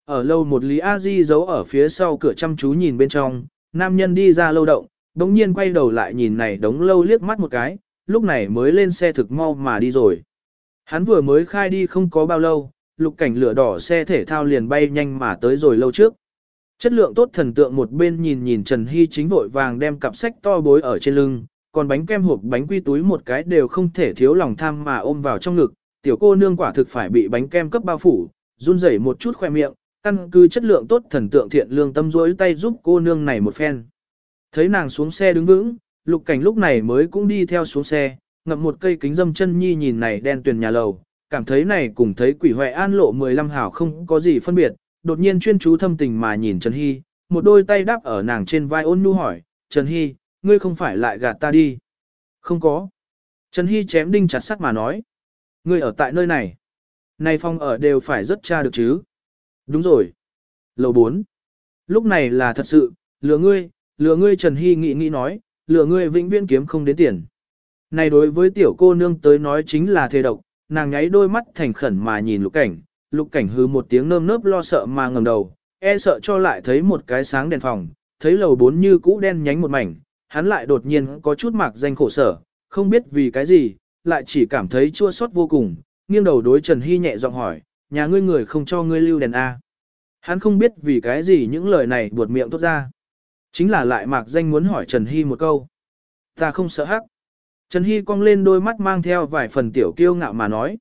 Ở lâu một Lý A Di giấu ở phía sau cửa chăm chú nhìn bên trong, nam nhân đi ra lâu động, đống nhiên quay đầu lại nhìn này đống lâu liếc mắt một cái, lúc này mới lên xe thực mau mà đi rồi. Hắn vừa mới khai đi không có bao lâu, lục cảnh lửa đỏ xe thể thao liền bay nhanh mà tới rồi lâu trước. Chất lượng tốt thần tượng một bên nhìn nhìn Trần Hy chính vội vàng đem cặp sách to bối ở trên lưng, còn bánh kem hộp bánh quy túi một cái đều không thể thiếu lòng tham mà ôm vào trong ngực, tiểu cô nương quả thực phải bị bánh kem cấp bao phủ, run rẩy một chút khoe miệng, căn cứ chất lượng tốt thần tượng thiện lương tâm rối tay giúp cô nương này một phen. Thấy nàng xuống xe đứng vững, lục cảnh lúc này mới cũng đi theo xuống xe, ngậm một cây kính dâm chân nhi nhìn này đen tuyền nhà lầu, cảm thấy này cùng thấy quỷ hoại an lộ 15 hảo không có gì phân biệt, đột nhiên chuyên chú thâm tình mà nhìn Trần Hy, một đôi tay đáp ở nàng trên vai ôn nhu hỏi, Trần Hy, ngươi không phải lại gạt ta đi. Không có. Trần Hy chém đinh chặt sắt mà nói. Ngươi ở tại nơi này. Này phòng ở đều phải rất tra được chứ. Đúng rồi. Lầu 4. Lúc này là thật sự, lừa ngươi, lừa ngươi Trần Hy nghĩ nghĩ nói, lừa ngươi vĩnh viễn kiếm không đến tiền. Này đối với tiểu cô nương tới nói chính là thề độc, nàng nháy đôi mắt thành khẩn mà nhìn lục cảnh, lục cảnh hứ một tiếng nơm nớp lo sợ mà ngầm đầu, e sợ cho lại thấy một cái sáng đèn phòng, thấy lầu bốn như cũ đen nhánh một mảnh, hắn lại đột nhiên có chút mạc danh khổ sở, không biết vì cái gì, lại chỉ cảm thấy chua xót vô cùng, nghiêng đầu đối Trần Hy nhẹ giọng hỏi, nhà ngươi người không cho ngươi lưu đèn A. Hắn không biết vì cái gì những lời này buột miệng tốt ra. Chính là lại mạc danh muốn hỏi Trần Hy một câu. Ta không sợ hắc. Trần Hy cong lên đôi mắt mang theo vài phần tiểu kiêu ngạo mà nói.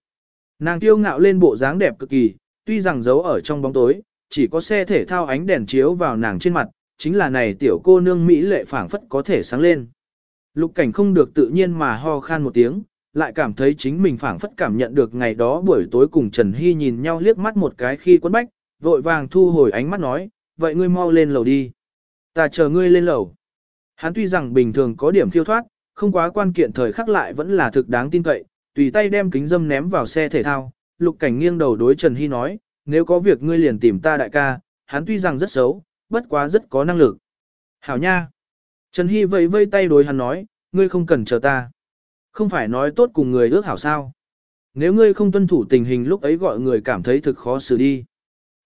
Nàng kiêu ngạo lên bộ dáng đẹp cực kỳ, tuy rằng giấu ở trong bóng tối, chỉ có xe thể thao ánh đèn chiếu vào nàng trên mặt, chính là này tiểu cô nương Mỹ lệ phảng phất có thể sáng lên. Lục cảnh không được tự nhiên mà ho khan một tiếng, lại cảm thấy chính mình phảng phất cảm nhận được ngày đó buổi tối cùng Trần Hy nhìn nhau liếc mắt một cái khi quấn bách, vội vàng thu hồi ánh mắt nói, vậy ngươi mau lên lầu đi. Ta chờ ngươi lên lầu. Hắn tuy rằng bình thường có điểm khiêu thoát, không quá quan kiện thời khắc lại vẫn là thực đáng tin cậy, tùy tay đem kính dâm ném vào xe thể thao, lục cảnh nghiêng đầu đối Trần Hy nói, nếu có việc ngươi liền tìm ta đại ca, hắn tuy rằng rất xấu, bất quá rất có năng lực. Hảo nha! Trần Hy vẫy vây tay đối hắn nói, ngươi không cần chờ ta. Không phải nói tốt cùng người ước hảo sao. Nếu ngươi không tuân thủ tình hình lúc ấy gọi người cảm thấy thực khó xử đi.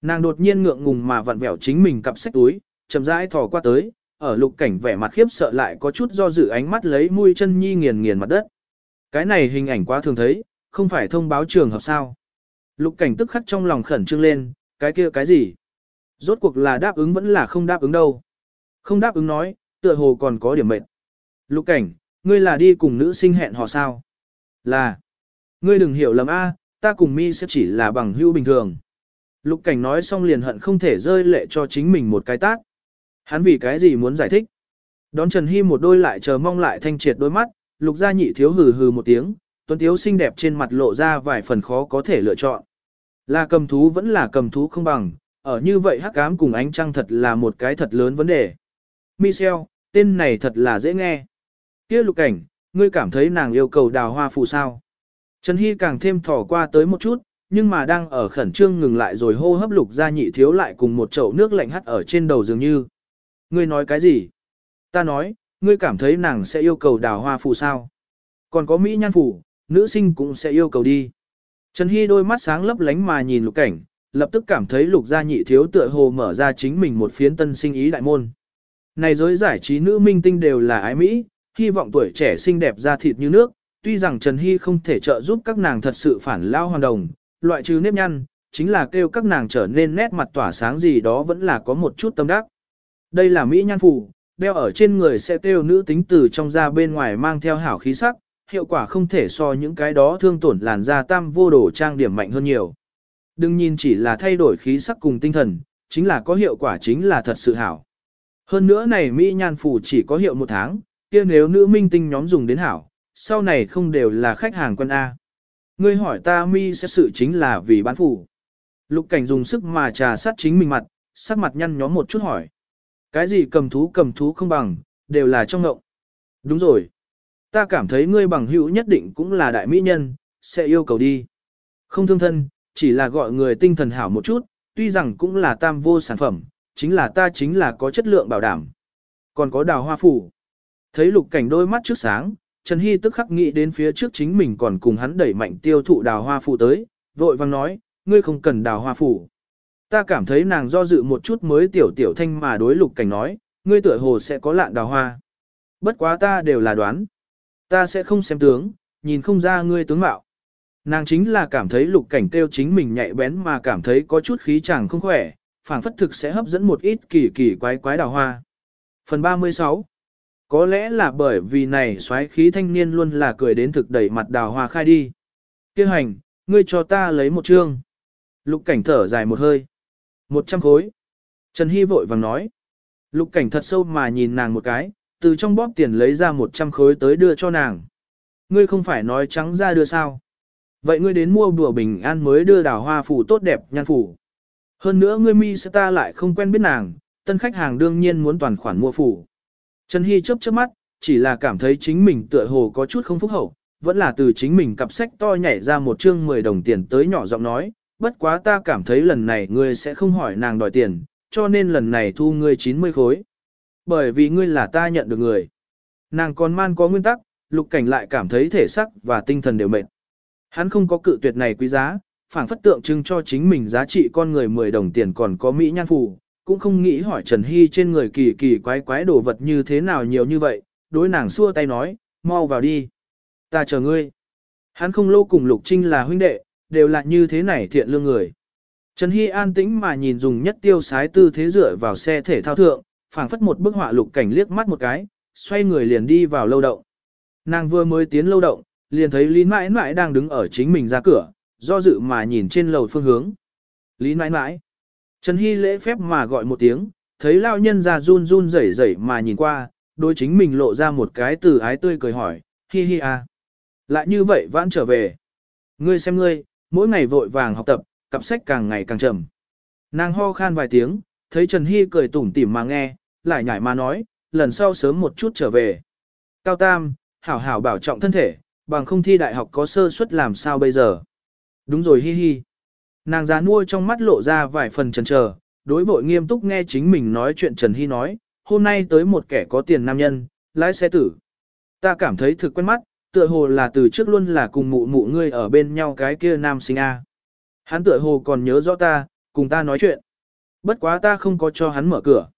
Nàng đột nhiên ngượng ngùng mà vặn vẹo chính mình cặp sách túi, chậm rãi thò qua tới, ở lục cảnh vẻ mặt khiếp sợ lại có chút do dự ánh mắt lấy mũi chân nhi nghiền nghiền mặt đất. Cái này hình ảnh quá thường thấy, không phải thông báo trường hợp sao. Lục cảnh tức khắc trong lòng khẩn trương lên, cái kia cái gì? Rốt cuộc là đáp ứng vẫn là không đáp ứng đâu. Không đáp ứng nói, tựa hồ còn có điểm mệnh. Lục cảnh, ngươi là đi cùng nữ sinh hẹn hò sao? Là. Ngươi đừng hiểu lầm a, ta cùng mi sẽ chỉ là bằng hữu bình thường. Lục cảnh nói xong liền hận không thể rơi lệ cho chính mình một cái tát. Hắn vì cái gì muốn giải thích? Đón Trần Hy một đôi lại chờ mong lại thanh triệt đôi mắt, lục gia nhị thiếu hừ hừ một tiếng, tuấn thiếu xinh đẹp trên mặt lộ ra vài phần khó có thể lựa chọn. Là cầm thú vẫn là cầm thú không bằng, ở như vậy hắc ám cùng ánh trăng thật là một cái thật lớn vấn đề. Michel, tên này thật là dễ nghe. Kia lục cảnh, ngươi cảm thấy nàng yêu cầu đào hoa phù sao. Trần Hy càng thêm thỏ qua tới một chút, nhưng mà đang ở khẩn trương ngừng lại rồi hô hấp lục gia nhị thiếu lại cùng một chậu nước lạnh hắt ở trên đầu dường như. Ngươi nói cái gì? Ta nói, ngươi cảm thấy nàng sẽ yêu cầu đào hoa phù sao? Còn có Mỹ nhan phù, nữ sinh cũng sẽ yêu cầu đi. Trần Hy đôi mắt sáng lấp lánh mà nhìn lục cảnh, lập tức cảm thấy lục gia nhị thiếu tựa hồ mở ra chính mình một phiến tân sinh ý đại môn. Này giới giải trí nữ minh tinh đều là ái Mỹ, hy vọng tuổi trẻ xinh đẹp da thịt như nước, tuy rằng Trần Hy không thể trợ giúp các nàng thật sự phản lao hoàn đồng, loại trừ nếp nhăn, chính là kêu các nàng trở nên nét mặt tỏa sáng gì đó vẫn là có một chút tâm đắc. Đây là Mỹ nhan phù, đeo ở trên người sẽ tiêu nữ tính từ trong ra bên ngoài mang theo hảo khí sắc, hiệu quả không thể so những cái đó thương tổn làn da tam vô đồ trang điểm mạnh hơn nhiều. Đừng nhìn chỉ là thay đổi khí sắc cùng tinh thần, chính là có hiệu quả chính là thật sự hảo. Hơn nữa này Mỹ nhan phù chỉ có hiệu một tháng, kia nếu nữ minh tinh nhóm dùng đến hảo, sau này không đều là khách hàng quân A. Ngươi hỏi ta mi sẽ sự chính là vì bán phủ. Lục cảnh dùng sức mà trà sát chính mình mặt, sắc mặt nhăn nhóm một chút hỏi. Cái gì cầm thú cầm thú không bằng, đều là trong ngộng. Đúng rồi. Ta cảm thấy ngươi bằng hữu nhất định cũng là đại mỹ nhân, sẽ yêu cầu đi. Không thương thân, chỉ là gọi người tinh thần hảo một chút, tuy rằng cũng là tam vô sản phẩm, chính là ta chính là có chất lượng bảo đảm. Còn có đào hoa phủ. Thấy lục cảnh đôi mắt trước sáng, Trần Hy tức khắc nghĩ đến phía trước chính mình còn cùng hắn đẩy mạnh tiêu thụ đào hoa phủ tới, vội vang nói, ngươi không cần đào hoa phủ. Ta cảm thấy nàng do dự một chút mới tiểu tiểu thanh mà đối lục cảnh nói, ngươi tựa hồ sẽ có lạn đào hoa. Bất quá ta đều là đoán. Ta sẽ không xem tướng, nhìn không ra ngươi tướng mạo. Nàng chính là cảm thấy lục cảnh tiêu chính mình nhạy bén mà cảm thấy có chút khí chẳng không khỏe, phảng phất thực sẽ hấp dẫn một ít kỳ kỳ quái quái đào hoa. Phần 36 Có lẽ là bởi vì này xoáy khí thanh niên luôn là cười đến thực đẩy mặt đào hoa khai đi. Kêu hành, ngươi cho ta lấy một chương. Lục cảnh thở dài một hơi. Một trăm khối. Trần Hy vội vàng nói. Lục cảnh thật sâu mà nhìn nàng một cái, từ trong bóp tiền lấy ra một trăm khối tới đưa cho nàng. Ngươi không phải nói trắng ra đưa sao. Vậy ngươi đến mua bùa bình an mới đưa đào hoa phủ tốt đẹp nhan phủ. Hơn nữa ngươi mi sẽ ta lại không quen biết nàng, tân khách hàng đương nhiên muốn toàn khoản mua phủ. Trần Hy chớp chớp mắt, chỉ là cảm thấy chính mình tựa hồ có chút không phúc hậu, vẫn là từ chính mình cặp sách to nhảy ra một chương 10 đồng tiền tới nhỏ giọng nói, bất quá ta cảm thấy lần này ngươi sẽ không hỏi nàng đòi tiền, cho nên lần này thu ngươi 90 khối. Bởi vì ngươi là ta nhận được người. Nàng còn man có nguyên tắc, lục cảnh lại cảm thấy thể sắc và tinh thần đều mệt. Hắn không có cự tuyệt này quý giá, phảng phất tượng trưng cho chính mình giá trị con người 10 đồng tiền còn có mỹ nhan phù, cũng không nghĩ hỏi Trần Hy trên người kỳ kỳ quái quái đồ vật như thế nào nhiều như vậy, đối nàng xua tay nói, mau vào đi. Ta chờ ngươi. Hắn không lâu cùng Lục Trinh là huynh đệ, đều là như thế này thiện lương người. Trần Hy an tĩnh mà nhìn dùng nhất tiêu sái tư thế dựa vào xe thể thao thượng, phảng phất một bức họa lục cảnh liếc mắt một cái, xoay người liền đi vào lâu động. Nàng vừa mới tiến lâu động, liền thấy Lý Mãi Mãi đang đứng ở chính mình ra cửa, do dự mà nhìn trên lầu phương hướng. Lý Mãi Mãi. Trần Hy lễ phép mà gọi một tiếng, thấy lao nhân ra run run rẩy rẩy mà nhìn qua, đôi chính mình lộ ra một cái từ ái tươi cười hỏi, hi hi à. Lại như vậy vãn trở về. Ngươi xem ngươi, mỗi ngày vội vàng học tập, cặp sách càng ngày càng trầm. Nàng ho khan vài tiếng, thấy Trần Hy cười tủm tỉm mà nghe, lại nhảy mà nói, lần sau sớm một chút trở về. Cao Tam, hảo hảo bảo trọng thân thể, bằng không thi đại học có sơ suất làm sao bây giờ. Đúng rồi hi hi. Nàng già nuôi trong mắt lộ ra vài phần chần chờ, đối vội nghiêm túc nghe chính mình nói chuyện Trần Hy nói, hôm nay tới một kẻ có tiền nam nhân, lái xe tử. Ta cảm thấy thực quen mắt, tựa hồ là từ trước luôn là cùng mụ mụ ngươi ở bên nhau cái kia nam sinh A. Hắn tựa hồ còn nhớ rõ ta, cùng ta nói chuyện. Bất quá ta không có cho hắn mở cửa.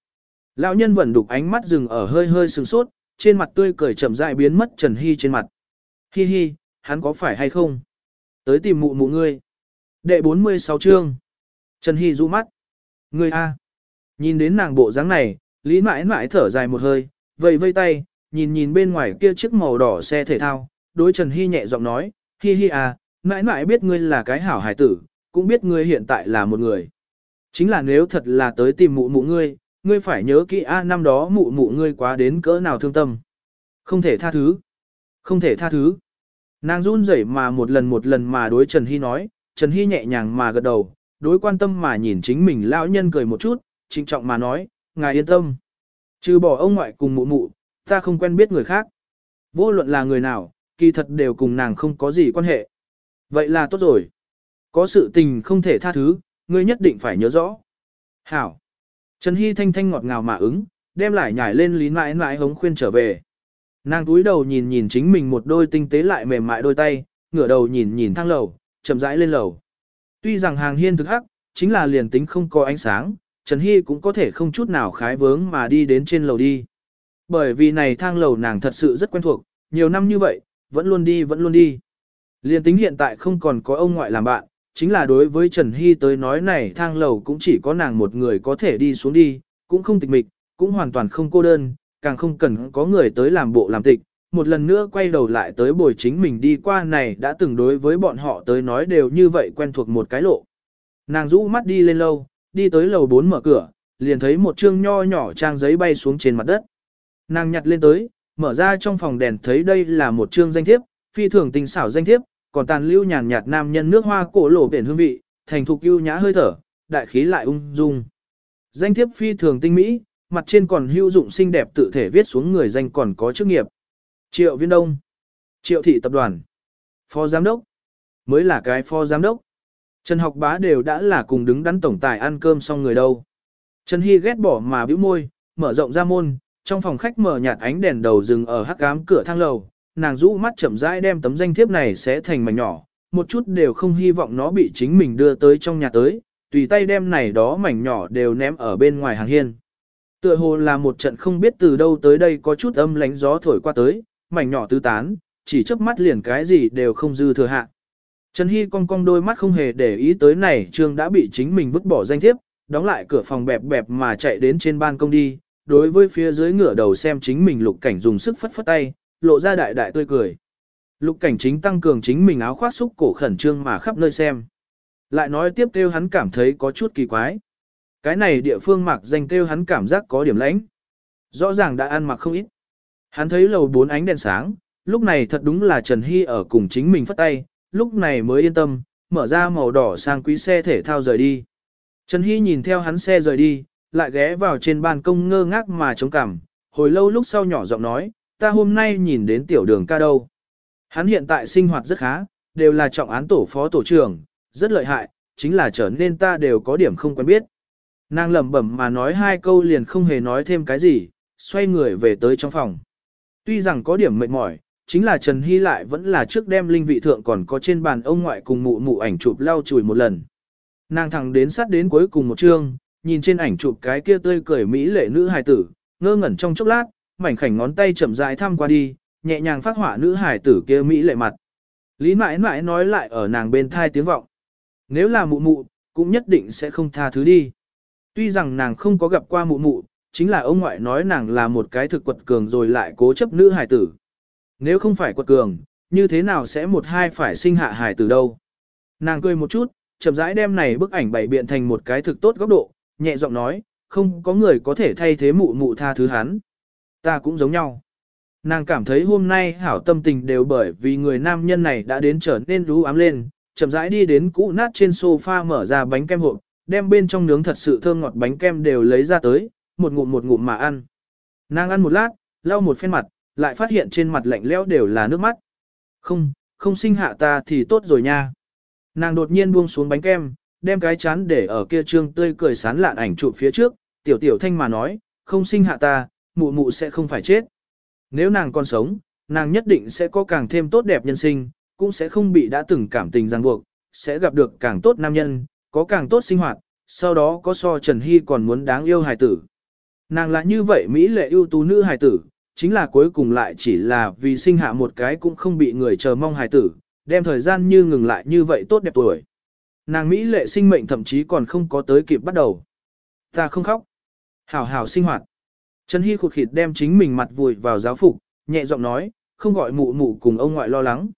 Lão nhân vẫn đục ánh mắt dừng ở hơi hơi sừng sốt, trên mặt tươi cười chậm rãi biến mất Trần Hy trên mặt. Hi hi, hắn có phải hay không? Tới tìm mụ mụ ngươi. Đệ 46 chương. Trần Hy rũ mắt. Ngươi A. Nhìn đến nàng bộ dáng này, Lý mãi mãi thở dài một hơi, vây vây tay, nhìn nhìn bên ngoài kia chiếc màu đỏ xe thể thao, đối Trần Hy nhẹ giọng nói, Hi hi à, mãi mãi biết ngươi là cái hảo hải tử, cũng biết ngươi hiện tại là một người. Chính là nếu thật là tới tìm mụ mụ ngươi, ngươi phải nhớ kỹ a năm đó mụ mụ ngươi quá đến cỡ nào thương tâm. Không thể tha thứ. Không thể tha thứ. Nàng run rẩy mà một lần một lần mà đối Trần Hy nói, Trần Hy nhẹ nhàng mà gật đầu, đối quan tâm mà nhìn chính mình lão nhân cười một chút, trịnh trọng mà nói, ngài yên tâm. Trừ bỏ ông ngoại cùng mụ mụ, ta không quen biết người khác. Vô luận là người nào, kỳ thật đều cùng nàng không có gì quan hệ. Vậy là tốt rồi. Có sự tình không thể tha thứ, ngươi nhất định phải nhớ rõ. Hảo. Trần Hy thanh thanh ngọt ngào mà ứng, đem lại nhảy lên lý mãi mãi hống khuyên trở về. Nàng túi đầu nhìn nhìn chính mình một đôi tinh tế lại mềm mại đôi tay, ngửa đầu nhìn nhìn thang lầu, chậm rãi lên lầu. Tuy rằng hàng hiên thực hắc, chính là liền tính không có ánh sáng, Trần Hy cũng có thể không chút nào khái vướng mà đi đến trên lầu đi. Bởi vì này thang lầu nàng thật sự rất quen thuộc, nhiều năm như vậy, vẫn luôn đi vẫn luôn đi. Liên tính hiện tại không còn có ông ngoại làm bạn, chính là đối với Trần Hy tới nói này thang lầu cũng chỉ có nàng một người có thể đi xuống đi, cũng không tịch mịch, cũng hoàn toàn không cô đơn, càng không cần có người tới làm bộ làm tịch. Một lần nữa quay đầu lại tới bồi chính mình đi qua này đã từng đối với bọn họ tới nói đều như vậy quen thuộc một cái lộ. Nàng rũ mắt đi lên lâu, đi tới lầu 4 mở cửa, liền thấy một chương nho nhỏ trang giấy bay xuống trên mặt đất. Nàng nhặt lên tới, mở ra trong phòng đèn thấy đây là một chương danh thiếp, phi thường tình xảo danh thiếp, còn tàn lưu nhàn nhạt nam nhân nước hoa cổ lỗ biển hương vị, thành thục ưu nhã hơi thở, đại khí lại ung dung. Danh thiếp phi thường tinh mỹ, mặt trên còn hữu dụng xinh đẹp tự thể viết xuống người danh còn có chức nghiệp. Triệu Viên Đông, Triệu Thị Tập đoàn, Phó Giám đốc, mới là cái Phó Giám đốc. Trần học bá đều đã là cùng đứng đắn tổng tài ăn cơm xong người đâu. Trần Hy ghét bỏ mà bĩu môi, mở rộng ra môn, trong phòng khách mở nhạt ánh đèn đầu dừng ở hắc ám cửa thang lầu, nàng rũ mắt chậm rãi đem tấm danh thiếp này sẽ thành mảnh nhỏ, một chút đều không hy vọng nó bị chính mình đưa tới trong nhà tới, tùy tay đem này đó mảnh nhỏ đều ném ở bên ngoài hàng hiên. Tựa hồ là một trận không biết từ đâu tới đây có chút âm lánh gió thổi qua tới, mảnh nhỏ tứ tán, chỉ chớp mắt liền cái gì đều không dư thừa hạ. Trần Hy cong cong đôi mắt không hề để ý tới này trương đã bị chính mình vứt bỏ danh thiếp, đóng lại cửa phòng bẹp bẹp mà chạy đến trên ban công đi, đối với phía dưới ngửa đầu xem chính mình lục cảnh dùng sức phất phất tay, lộ ra đại đại tươi cười. Lục cảnh chính tăng cường chính mình áo khoác xúc cổ khẩn trương mà khắp nơi xem. Lại nói tiếp kêu hắn cảm thấy có chút kỳ quái. Cái này địa phương mặc danh kêu hắn cảm giác có điểm lãnh. Rõ ràng đã ăn mặc không ít. Hắn thấy lầu bốn ánh đèn sáng, lúc này thật đúng là Trần Hy ở cùng chính mình phất tay, lúc này mới yên tâm, mở ra màu đỏ sang quý xe thể thao rời đi. Trần Hy nhìn theo hắn xe rời đi, lại ghé vào trên ban công ngơ ngác mà chống cằm, hồi lâu lúc sau nhỏ giọng nói, ta hôm nay nhìn đến tiểu đường ca đâu. Hắn hiện tại sinh hoạt rất khá, đều là trọng án tổ phó tổ trưởng, rất lợi hại, chính là trở nên ta đều có điểm không quen biết. Nàng lẩm bẩm mà nói hai câu liền không hề nói thêm cái gì, xoay người về tới trong phòng. Tuy rằng có điểm mệt mỏi, chính là Trần Hy lại vẫn là trước đem linh vị thượng còn có trên bàn ông ngoại cùng mụ mụ ảnh chụp lau chùi một lần. Nàng thẳng đến sát đến cuối cùng một chương, nhìn trên ảnh chụp cái kia tươi cười mỹ lệ nữ hài tử, ngơ ngẩn trong chốc lát, mảnh khảnh ngón tay chậm rãi thăm qua đi, nhẹ nhàng phát họa nữ hài tử kia mỹ lệ mặt. Lý mãi mãi nói lại ở nàng bên thai tiếng vọng. Nếu là mụ mụ, cũng nhất định sẽ không tha thứ đi. Tuy rằng nàng không có gặp qua mụ mụ, chính là ông ngoại nói nàng là một cái thực quật cường rồi lại cố chấp nữ hài tử. Nếu không phải quật cường, như thế nào sẽ một hai phải sinh hạ hài tử đâu. Nàng cười một chút, chậm rãi đem này bức ảnh bày biện thành một cái thực tốt góc độ, nhẹ giọng nói, không có người có thể thay thế mụ mụ tha thứ hắn. Ta cũng giống nhau. Nàng cảm thấy hôm nay hảo tâm tình đều bởi vì người nam nhân này đã đến trở nên rú ám lên, chậm rãi đi đến cũ nát trên sofa mở ra bánh kem hộp, đem bên trong nướng thật sự thơm ngọt bánh kem đều lấy ra tới, một ngụm một ngụm mà ăn. Nàng ăn một lát, lau một phen mặt, lại phát hiện trên mặt lạnh lẽo đều là nước mắt. Không, không sinh hạ ta thì tốt rồi nha. Nàng đột nhiên buông xuống bánh kem, đem cái chán để ở kia trương tươi cười sán lạn ảnh chụp phía trước, tiểu tiểu thanh mà nói, không sinh hạ ta, mụ mụ sẽ không phải chết. Nếu nàng còn sống, nàng nhất định sẽ có càng thêm tốt đẹp nhân sinh, cũng sẽ không bị đã từng cảm tình ràng buộc, sẽ gặp được càng tốt nam nhân, có càng tốt sinh hoạt, sau đó có so Trần Hy còn muốn đáng yêu hài tử. Nàng là như vậy Mỹ lệ ưu tú nữ hài tử, chính là cuối cùng lại chỉ là vì sinh hạ một cái cũng không bị người chờ mong hài tử, đem thời gian như ngừng lại như vậy tốt đẹp tuổi. Nàng Mỹ lệ sinh mệnh thậm chí còn không có tới kịp bắt đầu. Ta không khóc. Hảo hảo sinh hoạt. Trần Hy khụt khịt đem chính mình mặt vùi vào giáo phục, nhẹ giọng nói, không gọi mụ mụ cùng ông ngoại lo lắng.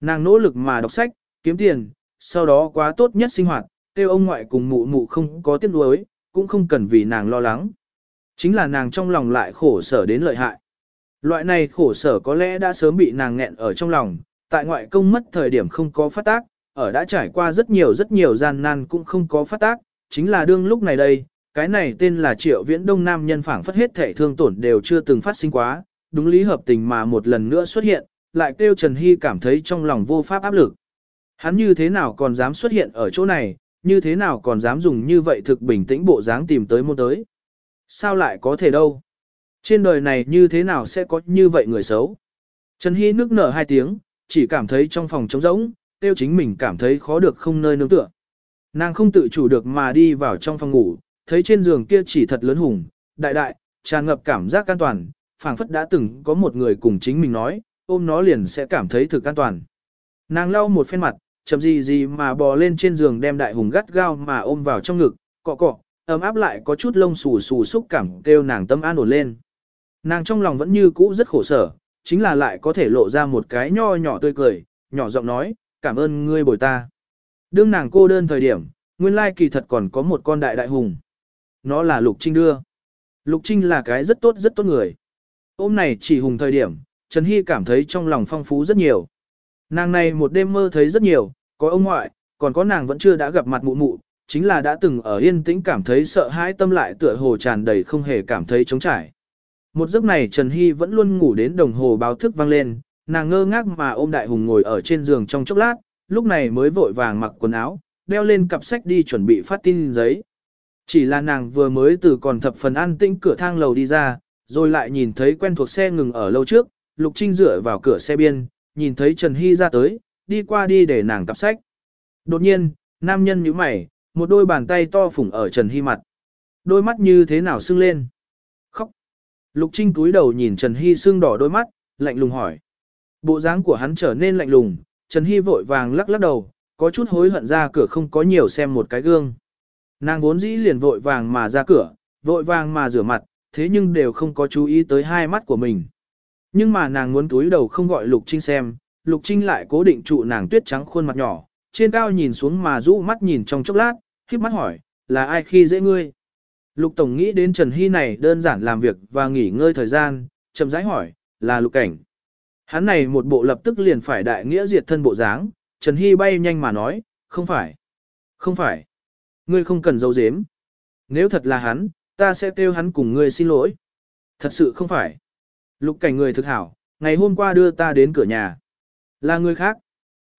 Nàng nỗ lực mà đọc sách, kiếm tiền, sau đó quá tốt nhất sinh hoạt, kêu ông ngoại cùng mụ mụ không có tiếc nuối, cũng không cần vì nàng lo lắng. Chính là nàng trong lòng lại khổ sở đến lợi hại. Loại này khổ sở có lẽ đã sớm bị nàng nghẹn ở trong lòng, tại ngoại công mất thời điểm không có phát tác, ở đã trải qua rất nhiều rất nhiều gian nan cũng không có phát tác, chính là đương lúc này đây, cái này tên là Triệu Viễn Đông Nam nhân phảng phất hết thể thương tổn đều chưa từng phát sinh quá, đúng lý hợp tình mà một lần nữa xuất hiện, lại kêu Trần Hy cảm thấy trong lòng vô pháp áp lực. Hắn như thế nào còn dám xuất hiện ở chỗ này, như thế nào còn dám dùng như vậy thực bình tĩnh bộ dáng tìm tới môn tới. Sao lại có thể đâu? Trên đời này như thế nào sẽ có như vậy người xấu? Trần Hy nước nở hai tiếng, chỉ cảm thấy trong phòng trống rỗng, tiêu chính mình cảm thấy khó được không nơi nương tựa. Nàng không tự chủ được mà đi vào trong phòng ngủ, thấy trên giường kia chỉ thật lớn hùng, đại đại, tràn ngập cảm giác an toàn, phảng phất đã từng có một người cùng chính mình nói, ôm nó liền sẽ cảm thấy thực an toàn. Nàng lau một phen mặt, chậm gì gì mà bò lên trên giường đem đại hùng gắt gao mà ôm vào trong ngực, cọ cọ, ấm áp lại có chút lông xù xù xúc cảm kêu nàng tâm an ổn lên. Nàng trong lòng vẫn như cũ rất khổ sở, chính là lại có thể lộ ra một cái nho nhỏ tươi cười, nhỏ giọng nói, cảm ơn ngươi bồi ta. Đương nàng cô đơn thời điểm, nguyên lai kỳ thật còn có một con đại đại hùng. Nó là Lục Trinh đưa. Lục Trinh là cái rất tốt rất tốt người. Ôm này chỉ hùng thời điểm, Trần Hy cảm thấy trong lòng phong phú rất nhiều. Nàng này một đêm mơ thấy rất nhiều, có ông ngoại, còn có nàng vẫn chưa đã gặp mặt mụ mụ, chính là đã từng ở yên tĩnh cảm thấy sợ hãi tâm lại tựa hồ tràn đầy không hề cảm thấy trống trải. Một giấc này Trần Hy vẫn luôn ngủ đến đồng hồ báo thức vang lên, nàng ngơ ngác mà ôm đại hùng ngồi ở trên giường trong chốc lát, lúc này mới vội vàng mặc quần áo, đeo lên cặp sách đi chuẩn bị phát tin giấy. Chỉ là nàng vừa mới từ còn thập phần an tĩnh cửa thang lầu đi ra, rồi lại nhìn thấy quen thuộc xe ngừng ở lâu trước, Lục Trinh dựa vào cửa xe biên, nhìn thấy Trần Hy ra tới, đi qua đi để nàng cặp sách. Đột nhiên, nam nhân nhíu mày, một đôi bàn tay to phủng ở Trần Hy mặt. Đôi mắt như thế nào sưng lên? Khóc. Lục Trinh túi đầu nhìn Trần Hy sưng đỏ đôi mắt, lạnh lùng hỏi. Bộ dáng của hắn trở nên lạnh lùng, Trần Hy vội vàng lắc lắc đầu, có chút hối hận ra cửa không có nhiều xem một cái gương. Nàng vốn dĩ liền vội vàng mà ra cửa, vội vàng mà rửa mặt, thế nhưng đều không có chú ý tới hai mắt của mình. Nhưng mà nàng muốn túi đầu không gọi Lục Trinh xem, Lục Trinh lại cố định trụ nàng tuyết trắng khuôn mặt nhỏ, trên cao nhìn xuống mà rũ mắt nhìn trong chốc lát, khiếp mắt hỏi, là ai khi dễ ngươi? Lục Tổng nghĩ đến Trần Hy này đơn giản làm việc và nghỉ ngơi thời gian, chậm rãi hỏi, là Lục Cảnh. Hắn này một bộ lập tức liền phải đại nghĩa diệt thân bộ dáng, Trần Hy bay nhanh mà nói, không phải, không phải, ngươi không cần giấu giếm. Nếu thật là hắn, ta sẽ kêu hắn cùng ngươi xin lỗi. Thật sự không phải. Lục cảnh người thực hảo, ngày hôm qua đưa ta đến cửa nhà. Là người khác.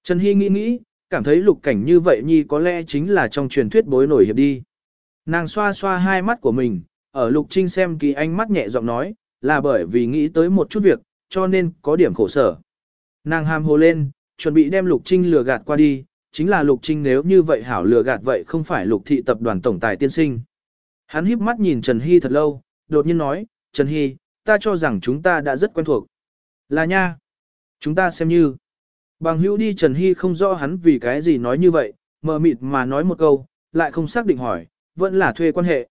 Trần Hy nghĩ nghĩ, cảm thấy lục cảnh như vậy nhi có lẽ chính là trong truyền thuyết bối nổi hiệp đi. Nàng xoa xoa hai mắt của mình, ở lục trinh xem kỳ ánh mắt nhẹ giọng nói, là bởi vì nghĩ tới một chút việc, cho nên có điểm khổ sở. Nàng ham hồ lên, chuẩn bị đem lục trinh lừa gạt qua đi, chính là lục trinh nếu như vậy hảo lừa gạt vậy không phải lục thị tập đoàn tổng tài tiên sinh. Hắn híp mắt nhìn Trần Hy thật lâu, đột nhiên nói, Trần Hy, ta cho rằng chúng ta đã rất quen thuộc. Là nha. Chúng ta xem như. Bằng hữu đi Trần Hy không rõ hắn vì cái gì nói như vậy, mờ mịt mà nói một câu, lại không xác định hỏi, vẫn là thuê quan hệ.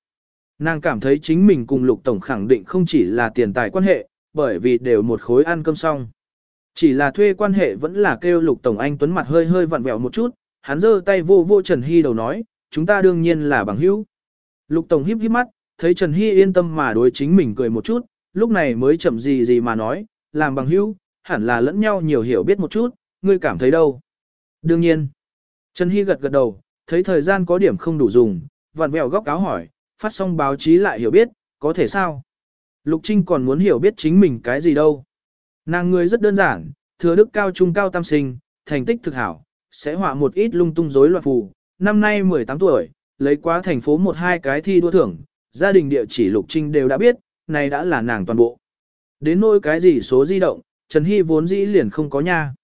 Nàng cảm thấy chính mình cùng Lục Tổng khẳng định không chỉ là tiền tài quan hệ, bởi vì đều một khối ăn cơm xong. Chỉ là thuê quan hệ vẫn là kêu Lục Tổng Anh Tuấn mặt hơi hơi vặn vẹo một chút, hắn giơ tay vô vô Trần Hy đầu nói, chúng ta đương nhiên là bằng hữu. Lục Tổng híp híp mắt, thấy Trần Hy yên tâm mà đối chính mình cười một chút, lúc này mới chậm gì gì mà nói, làm bằng hữu, hẳn là lẫn nhau nhiều hiểu biết một chút, ngươi cảm thấy đâu. Đương nhiên, Trần Hy gật gật đầu, thấy thời gian có điểm không đủ dùng, vặn vẹo góc áo hỏi, phát xong báo chí lại hiểu biết, có thể sao? Lục Trinh còn muốn hiểu biết chính mình cái gì đâu. Nàng người rất đơn giản, thừa đức cao trung cao tam sinh, thành tích thực hảo, sẽ họa một ít lung tung rối loạn phù, năm nay 18 tuổi, lấy quá thành phố một hai cái thi đua thưởng, gia đình địa chỉ Lục Trinh đều đã biết, này đã là nàng toàn bộ. Đến nỗi cái gì số di động, Trần Hy vốn dĩ liền không có nha.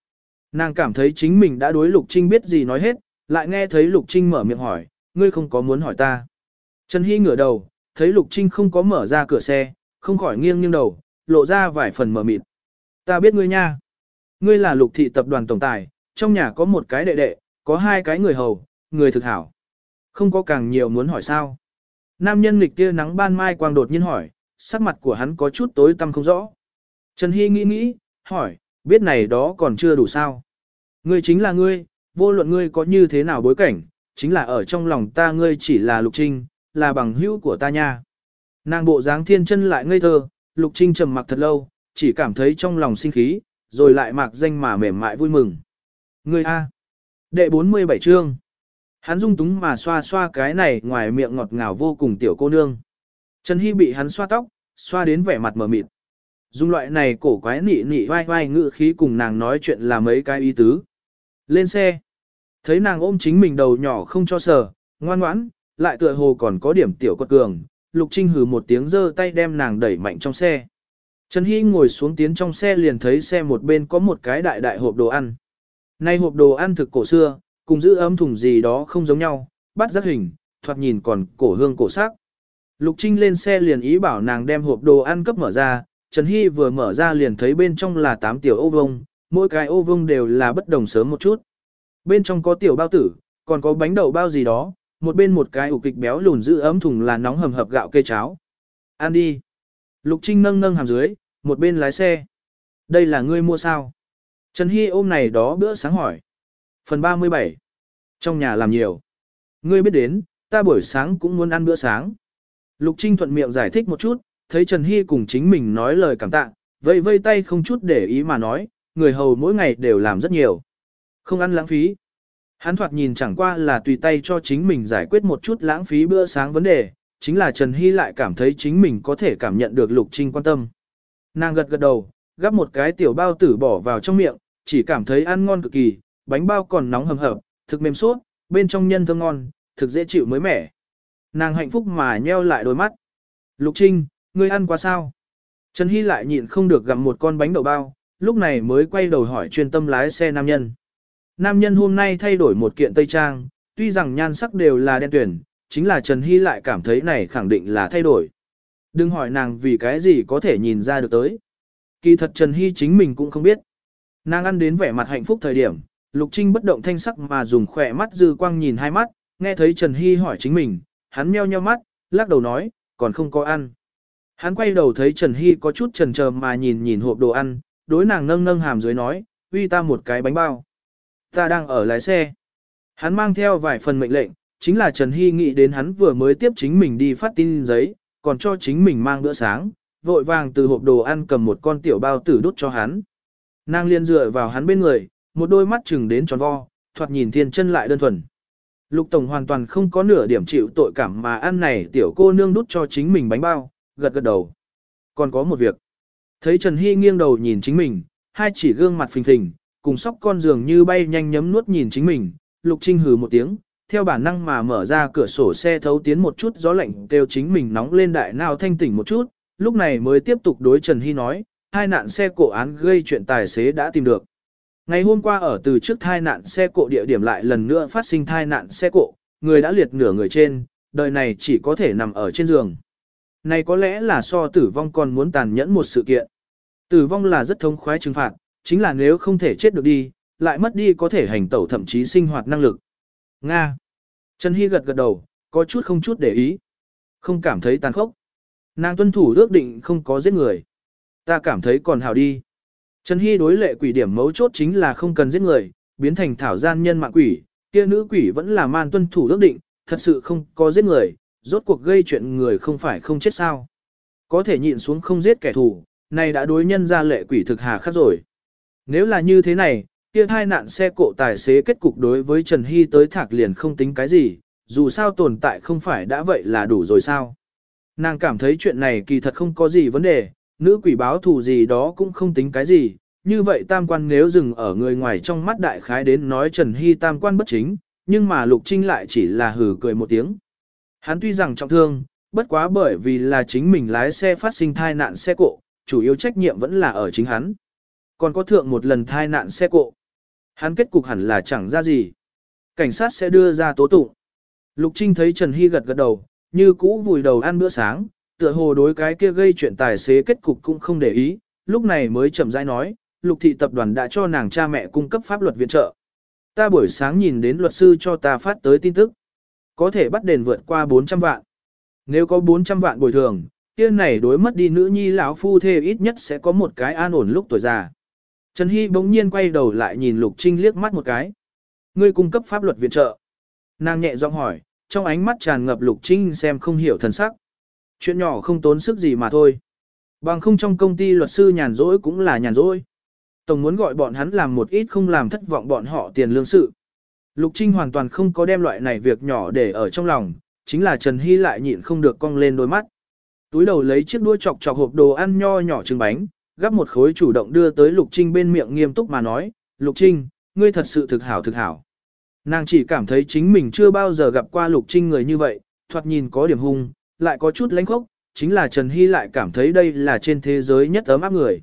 Nàng cảm thấy chính mình đã đối Lục Trinh biết gì nói hết, lại nghe thấy Lục Trinh mở miệng hỏi, ngươi không có muốn hỏi ta. Trần Hy ngửa đầu, thấy Lục Trinh không có mở ra cửa xe, không khỏi nghiêng nghiêng đầu, lộ ra vài phần mở mịt. Ta biết ngươi nha. Ngươi là Lục thị tập đoàn tổng tài, trong nhà có một cái đệ đệ, có hai cái người hầu, người thực hảo. Không có càng nhiều muốn hỏi sao. Nam nhân nghịch tia nắng ban mai quang đột nhiên hỏi, sắc mặt của hắn có chút tối tăm không rõ. Trần Hy nghĩ nghĩ, hỏi, biết này đó còn chưa đủ sao. Ngươi chính là ngươi, vô luận ngươi có như thế nào bối cảnh, chính là ở trong lòng ta ngươi chỉ là lục trinh, là bằng hữu của ta nha. Nàng bộ dáng thiên chân lại ngây thơ, lục trinh trầm mặc thật lâu, chỉ cảm thấy trong lòng sinh khí, rồi lại mạc danh mà mềm mại vui mừng. Ngươi A. Đệ 47 chương. Hắn dung túng mà xoa xoa cái này ngoài miệng ngọt ngào vô cùng tiểu cô nương. Trần Hy bị hắn xoa tóc, xoa đến vẻ mặt mờ mịt. Dùng loại này cổ quái nị nị vai vai ngự khí cùng nàng nói chuyện là mấy cái ý tứ. Lên xe. Thấy nàng ôm chính mình đầu nhỏ không cho sờ, ngoan ngoãn, lại tựa hồ còn có điểm tiểu quật cường. Lục Trinh hừ một tiếng giơ tay đem nàng đẩy mạnh trong xe. Trần Hy ngồi xuống tiến trong xe liền thấy xe một bên có một cái đại đại hộp đồ ăn. Nay hộp đồ ăn thực cổ xưa, cùng giữ ấm thùng gì đó không giống nhau, bắt giác hình, thoạt nhìn còn cổ hương cổ sắc. Lục Trinh lên xe liền ý bảo nàng đem hộp đồ ăn cấp mở ra, Trần Hy vừa mở ra liền thấy bên trong là 8 tiểu ô vông, mỗi cái ô vông đều là bất đồng sớm một chút. Bên trong có tiểu bao tử, còn có bánh đậu bao gì đó, một bên một cái ủ kịch béo lùn giữ ấm thùng là nóng hầm hập gạo kê cháo. Ăn đi. Lục Trinh nâng nâng hàm dưới, một bên lái xe. Đây là ngươi mua sao? Trần Hy ôm này đó bữa sáng hỏi. Phần 37. Trong nhà làm nhiều. Ngươi biết đến, ta buổi sáng cũng muốn ăn bữa sáng. Lục Trinh thuận miệng giải thích một chút, thấy Trần Hy cùng chính mình nói lời cảm tạ, vây vây tay không chút để ý mà nói, người hầu mỗi ngày đều làm rất nhiều. Không ăn lãng phí. Hắn thoạt nhìn chẳng qua là tùy tay cho chính mình giải quyết một chút lãng phí bữa sáng vấn đề, chính là Trần Hy lại cảm thấy chính mình có thể cảm nhận được Lục Trinh quan tâm. Nàng gật gật đầu, gắp một cái tiểu bao tử bỏ vào trong miệng, chỉ cảm thấy ăn ngon cực kỳ, bánh bao còn nóng hầm hập, thực mềm suốt, bên trong nhân thơm ngon, thực dễ chịu mới mẻ. Nàng hạnh phúc mà nheo lại đôi mắt. Lục Trinh, ngươi ăn quá sao? Trần Hy lại nhịn không được gặm một con bánh đậu bao, lúc này mới quay đầu hỏi chuyên tâm lái xe nam nhân. Nam nhân hôm nay thay đổi một kiện tây trang, tuy rằng nhan sắc đều là đen tuyển, chính là Trần Hy lại cảm thấy này khẳng định là thay đổi. Đừng hỏi nàng vì cái gì có thể nhìn ra được tới. Kỳ thật Trần Hy chính mình cũng không biết. Nàng ăn đến vẻ mặt hạnh phúc thời điểm, Lục Trinh bất động thanh sắc mà dùng khỏe mắt dư quang nhìn hai mắt, nghe thấy Trần Hy hỏi chính mình, hắn meo nheo mắt, lắc đầu nói, còn không có ăn. Hắn quay đầu thấy Trần Hy có chút trần chờ mà nhìn nhìn hộp đồ ăn, đối nàng nâng nâng hàm dưới nói, uy ta một cái bánh bao. Ta đang ở lái xe. Hắn mang theo vài phần mệnh lệnh, chính là Trần Hy nghĩ đến hắn vừa mới tiếp chính mình đi phát tin giấy, còn cho chính mình mang bữa sáng, vội vàng từ hộp đồ ăn cầm một con tiểu bao tử đút cho hắn. Nàng liên dựa vào hắn bên người, một đôi mắt chừng đến tròn vo, thoạt nhìn thiên chân lại đơn thuần. Lục Tổng hoàn toàn không có nửa điểm chịu tội cảm mà ăn này tiểu cô nương đút cho chính mình bánh bao, gật gật đầu. Còn có một việc. Thấy Trần Hy nghiêng đầu nhìn chính mình, hai chỉ gương mặt phình phình, cùng sóc con giường như bay nhanh nhấm nuốt nhìn chính mình, Lục Trinh hừ một tiếng, theo bản năng mà mở ra cửa sổ xe thấu tiến một chút gió lạnh kêu chính mình nóng lên đại nào thanh tỉnh một chút, lúc này mới tiếp tục đối Trần Hy nói, hai nạn xe cộ án gây chuyện tài xế đã tìm được. Ngày hôm qua ở từ trước thai nạn xe cộ địa điểm lại lần nữa phát sinh thai nạn xe cộ, người đã liệt nửa người trên, đời này chỉ có thể nằm ở trên giường. Này có lẽ là so tử vong còn muốn tàn nhẫn một sự kiện. Tử vong là rất thông khoái trừng phạt, chính là nếu không thể chết được đi, lại mất đi có thể hành tẩu thậm chí sinh hoạt năng lực. Nga. Trần Hy gật gật đầu, có chút không chút để ý. Không cảm thấy tàn khốc. Nàng tuân thủ ước định không có giết người. Ta cảm thấy còn hào đi. Trần Hy đối lệ quỷ điểm mấu chốt chính là không cần giết người, biến thành thảo gian nhân mạng quỷ, kia nữ quỷ vẫn là man tuân thủ ước định, thật sự không có giết người, rốt cuộc gây chuyện người không phải không chết sao. Có thể nhịn xuống không giết kẻ thù, này đã đối nhân ra lệ quỷ thực hà khắc rồi. Nếu là như thế này, kia hai nạn xe cộ tài xế kết cục đối với Trần Hy tới thạc liền không tính cái gì, dù sao tồn tại không phải đã vậy là đủ rồi sao. Nàng cảm thấy chuyện này kỳ thật không có gì vấn đề, nữ quỷ báo thù gì đó cũng không tính cái gì, như vậy tam quan nếu dừng ở người ngoài trong mắt đại khái đến nói Trần Hy tam quan bất chính, nhưng mà Lục Trinh lại chỉ là hừ cười một tiếng. Hắn tuy rằng trọng thương, bất quá bởi vì là chính mình lái xe phát sinh thai nạn xe cộ, chủ yếu trách nhiệm vẫn là ở chính hắn. Còn có thượng một lần thai nạn xe cộ. Hắn kết cục hẳn là chẳng ra gì. Cảnh sát sẽ đưa ra tố tụng. Lục Trinh thấy Trần Hy gật gật đầu, như cũ vùi đầu ăn bữa sáng, tựa hồ đối cái kia gây chuyện tài xế kết cục cũng không để ý, lúc này mới chậm rãi nói, Lục thị tập đoàn đã cho nàng cha mẹ cung cấp pháp luật viện trợ. Ta buổi sáng nhìn đến luật sư cho ta phát tới tin tức. Có thể bắt đền vượt qua 400 vạn. Nếu có 400 vạn bồi thường, kia này đối mất đi nữ nhi lão phu thê ít nhất sẽ có một cái an ổn lúc tuổi già. Trần Hy bỗng nhiên quay đầu lại nhìn Lục Trinh liếc mắt một cái. Ngươi cung cấp pháp luật viện trợ. Nàng nhẹ giọng hỏi, trong ánh mắt tràn ngập Lục Trinh xem không hiểu thần sắc. Chuyện nhỏ không tốn sức gì mà thôi. Bằng không trong công ty luật sư nhàn rỗi cũng là nhàn rỗi. Tổng muốn gọi bọn hắn làm một ít không làm thất vọng bọn họ tiền lương sự. Lục Trinh hoàn toàn không có đem loại này việc nhỏ để ở trong lòng, chính là Trần Hy lại nhịn không được cong lên đôi mắt. Túi đầu lấy chiếc đũa chọc chọc hộp đồ ăn nho nhỏ trứng bánh, gắp một khối chủ động đưa tới Lục Trinh bên miệng nghiêm túc mà nói, Lục Trinh, ngươi thật sự thực hảo thực hảo. Nàng chỉ cảm thấy chính mình chưa bao giờ gặp qua Lục Trinh người như vậy, thoạt nhìn có điểm hung, lại có chút lãnh khốc, chính là Trần Hy lại cảm thấy đây là trên thế giới nhất ấm áp người.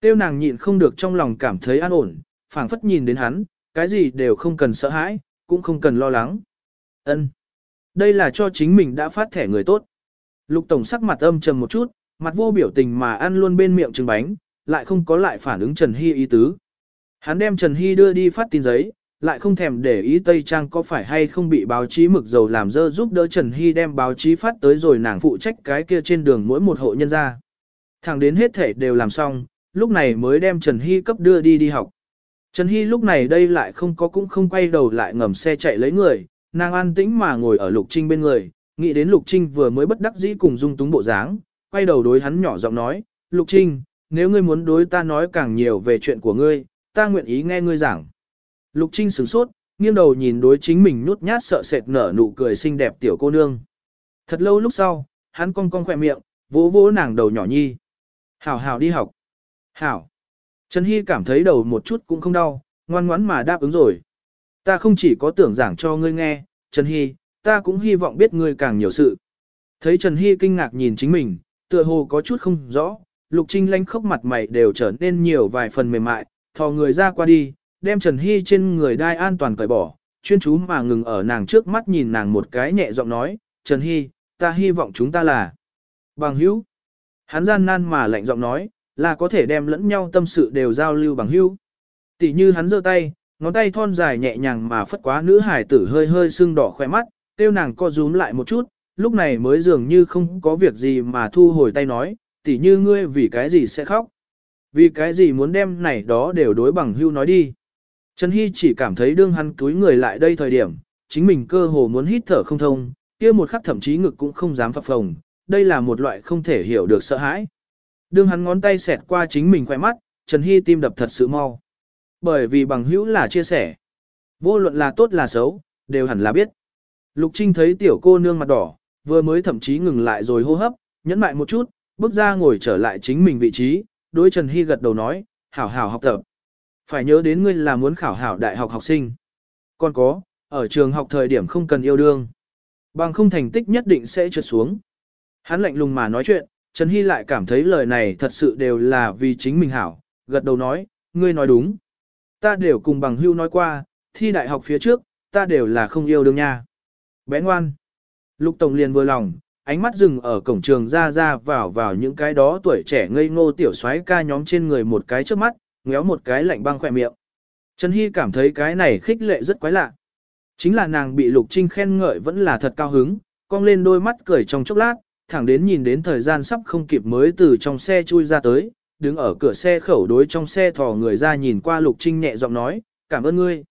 Tiêu nàng nhịn không được trong lòng cảm thấy an ổn, phảng phất nhìn đến hắn, cái gì đều không cần sợ hãi, cũng không cần lo lắng. Ân, Đây là cho chính mình đã phát thẻ người tốt. Lục Tổng sắc mặt âm trầm một chút, mặt vô biểu tình mà ăn luôn bên miệng trứng bánh, lại không có lại phản ứng Trần Hy ý tứ. Hắn đem Trần Hy đưa đi phát tin giấy, lại không thèm để ý Tây Trang có phải hay không bị báo chí mực dầu làm dơ giúp đỡ Trần Hy đem báo chí phát tới rồi nàng phụ trách cái kia trên đường mỗi một hộ nhân ra. Thẳng đến hết thể đều làm xong, lúc này mới đem Trần Hy cấp đưa đi đi học. Trần Hy lúc này đây lại không có cũng không quay đầu lại ngầm xe chạy lấy người, nàng an tĩnh mà ngồi ở Lục Trinh bên người, nghĩ đến Lục Trinh vừa mới bất đắc dĩ cùng dung túng bộ dáng, quay đầu đối hắn nhỏ giọng nói, Lục Trinh, nếu ngươi muốn đối ta nói càng nhiều về chuyện của ngươi, ta nguyện ý nghe ngươi giảng. Lục Trinh sửng sốt, nghiêng đầu nhìn đối chính mình nhút nhát sợ sệt nở nụ cười xinh đẹp tiểu cô nương. Thật lâu lúc sau, hắn cong cong khỏe miệng, vỗ vỗ nàng đầu nhỏ nhi. Hảo hảo đi học. Hảo. Trần Hy cảm thấy đầu một chút cũng không đau, ngoan ngoãn mà đáp ứng rồi. Ta không chỉ có tưởng giảng cho ngươi nghe, Trần Hy, ta cũng hy vọng biết ngươi càng nhiều sự. Thấy Trần Hy kinh ngạc nhìn chính mình, tựa hồ có chút không rõ, Lục Trinh lanh khóc mặt mày đều trở nên nhiều vài phần mềm mại, thò người ra qua đi, đem Trần Hy trên người đai an toàn cởi bỏ, chuyên chú mà ngừng ở nàng trước mắt nhìn nàng một cái nhẹ giọng nói, Trần Hy, ta hy vọng chúng ta là bằng hữu. Hắn gian nan mà lạnh giọng nói, là có thể đem lẫn nhau tâm sự đều giao lưu bằng hữu. Tỷ như hắn giơ tay, ngón tay thon dài nhẹ nhàng mà phất quá nữ hải tử hơi hơi sưng đỏ khỏe mắt, tiêu nàng co rúm lại một chút, lúc này mới dường như không có việc gì mà thu hồi tay nói, tỷ như ngươi vì cái gì sẽ khóc. Vì cái gì muốn đem này đó đều đối bằng hưu nói đi. Trần Hy chỉ cảm thấy đương hắn túi người lại đây thời điểm, chính mình cơ hồ muốn hít thở không thông, kia một khắc thậm chí ngực cũng không dám phập phồng, đây là một loại không thể hiểu được sợ hãi. Đương hắn ngón tay xẹt qua chính mình khỏe mắt, Trần Hy tim đập thật sự mau. Bởi vì bằng hữu là chia sẻ. Vô luận là tốt là xấu, đều hẳn là biết. Lục Trinh thấy tiểu cô nương mặt đỏ, vừa mới thậm chí ngừng lại rồi hô hấp, nhẫn mại một chút, bước ra ngồi trở lại chính mình vị trí, đối Trần Hy gật đầu nói, hảo hảo học tập. Phải nhớ đến ngươi là muốn khảo hảo đại học học sinh. Còn có, ở trường học thời điểm không cần yêu đương. Bằng không thành tích nhất định sẽ trượt xuống. Hắn lạnh lùng mà nói chuyện, Trần Hy lại cảm thấy lời này thật sự đều là vì chính mình hảo, gật đầu nói, ngươi nói đúng. Ta đều cùng bằng hưu nói qua, thi đại học phía trước, ta đều là không yêu đương nha. Bé ngoan. Lục Tổng liền vừa lòng, ánh mắt dừng ở cổng trường ra ra vào vào những cái đó tuổi trẻ ngây ngô tiểu xoái ca nhóm trên người một cái trước mắt, ngéo một cái lạnh băng khỏe miệng. Trần Hy cảm thấy cái này khích lệ rất quái lạ. Chính là nàng bị Lục Trinh khen ngợi vẫn là thật cao hứng, cong lên đôi mắt cười trong chốc lát, thẳng đến nhìn đến thời gian sắp không kịp mới từ trong xe chui ra tới, đứng ở cửa xe khẩu đối trong xe thò người ra nhìn qua Lục Trinh nhẹ giọng nói, cảm ơn ngươi.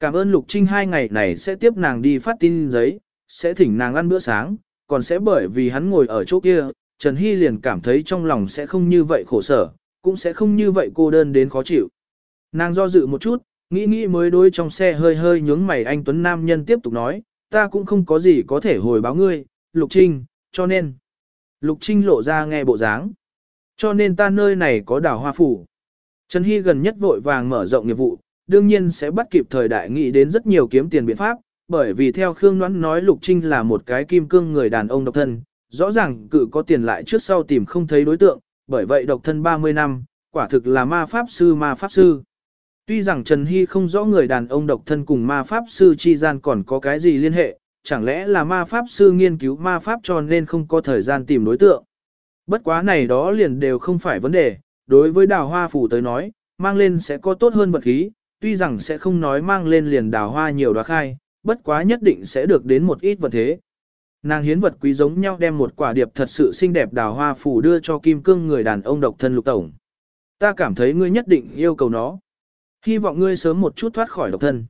Cảm ơn Lục Trinh hai ngày này sẽ tiếp nàng đi phát tin giấy, sẽ thỉnh nàng ăn bữa sáng, còn sẽ bởi vì hắn ngồi ở chỗ kia, Trần Hy liền cảm thấy trong lòng sẽ không như vậy khổ sở, cũng sẽ không như vậy cô đơn đến khó chịu. Nàng do dự một chút, nghĩ nghĩ mới đối trong xe hơi hơi nhướng mày anh Tuấn Nam nhân tiếp tục nói, ta cũng không có gì có thể hồi báo ngươi, Lục Trinh, cho nên. Lục Trinh lộ ra nghe bộ dáng. Cho nên ta nơi này có đảo hoa phủ. Trần Hy gần nhất vội vàng mở rộng nghiệp vụ, đương nhiên sẽ bắt kịp thời đại nghĩ đến rất nhiều kiếm tiền biện pháp, bởi vì theo Khương Ngoãn nói Lục Trinh là một cái kim cương người đàn ông độc thân, rõ ràng cự có tiền lại trước sau tìm không thấy đối tượng, bởi vậy độc thân 30 năm, quả thực là ma pháp sư ma pháp sư. Tuy rằng Trần Hy không rõ người đàn ông độc thân cùng ma pháp sư chi gian còn có cái gì liên hệ, chẳng lẽ là ma pháp sư nghiên cứu ma pháp cho nên không có thời gian tìm đối tượng. Bất quá này đó liền đều không phải vấn đề, đối với đào hoa phủ tới nói, mang lên sẽ có tốt hơn vật khí, tuy rằng sẽ không nói mang lên liền đào hoa nhiều đoá khai, bất quá nhất định sẽ được đến một ít vật thế. Nàng hiến vật quý giống nhau đem một quả điệp thật sự xinh đẹp đào hoa phủ đưa cho kim cương người đàn ông độc thân lục tổng. Ta cảm thấy ngươi nhất định yêu cầu nó. Hy vọng ngươi sớm một chút thoát khỏi độc thân.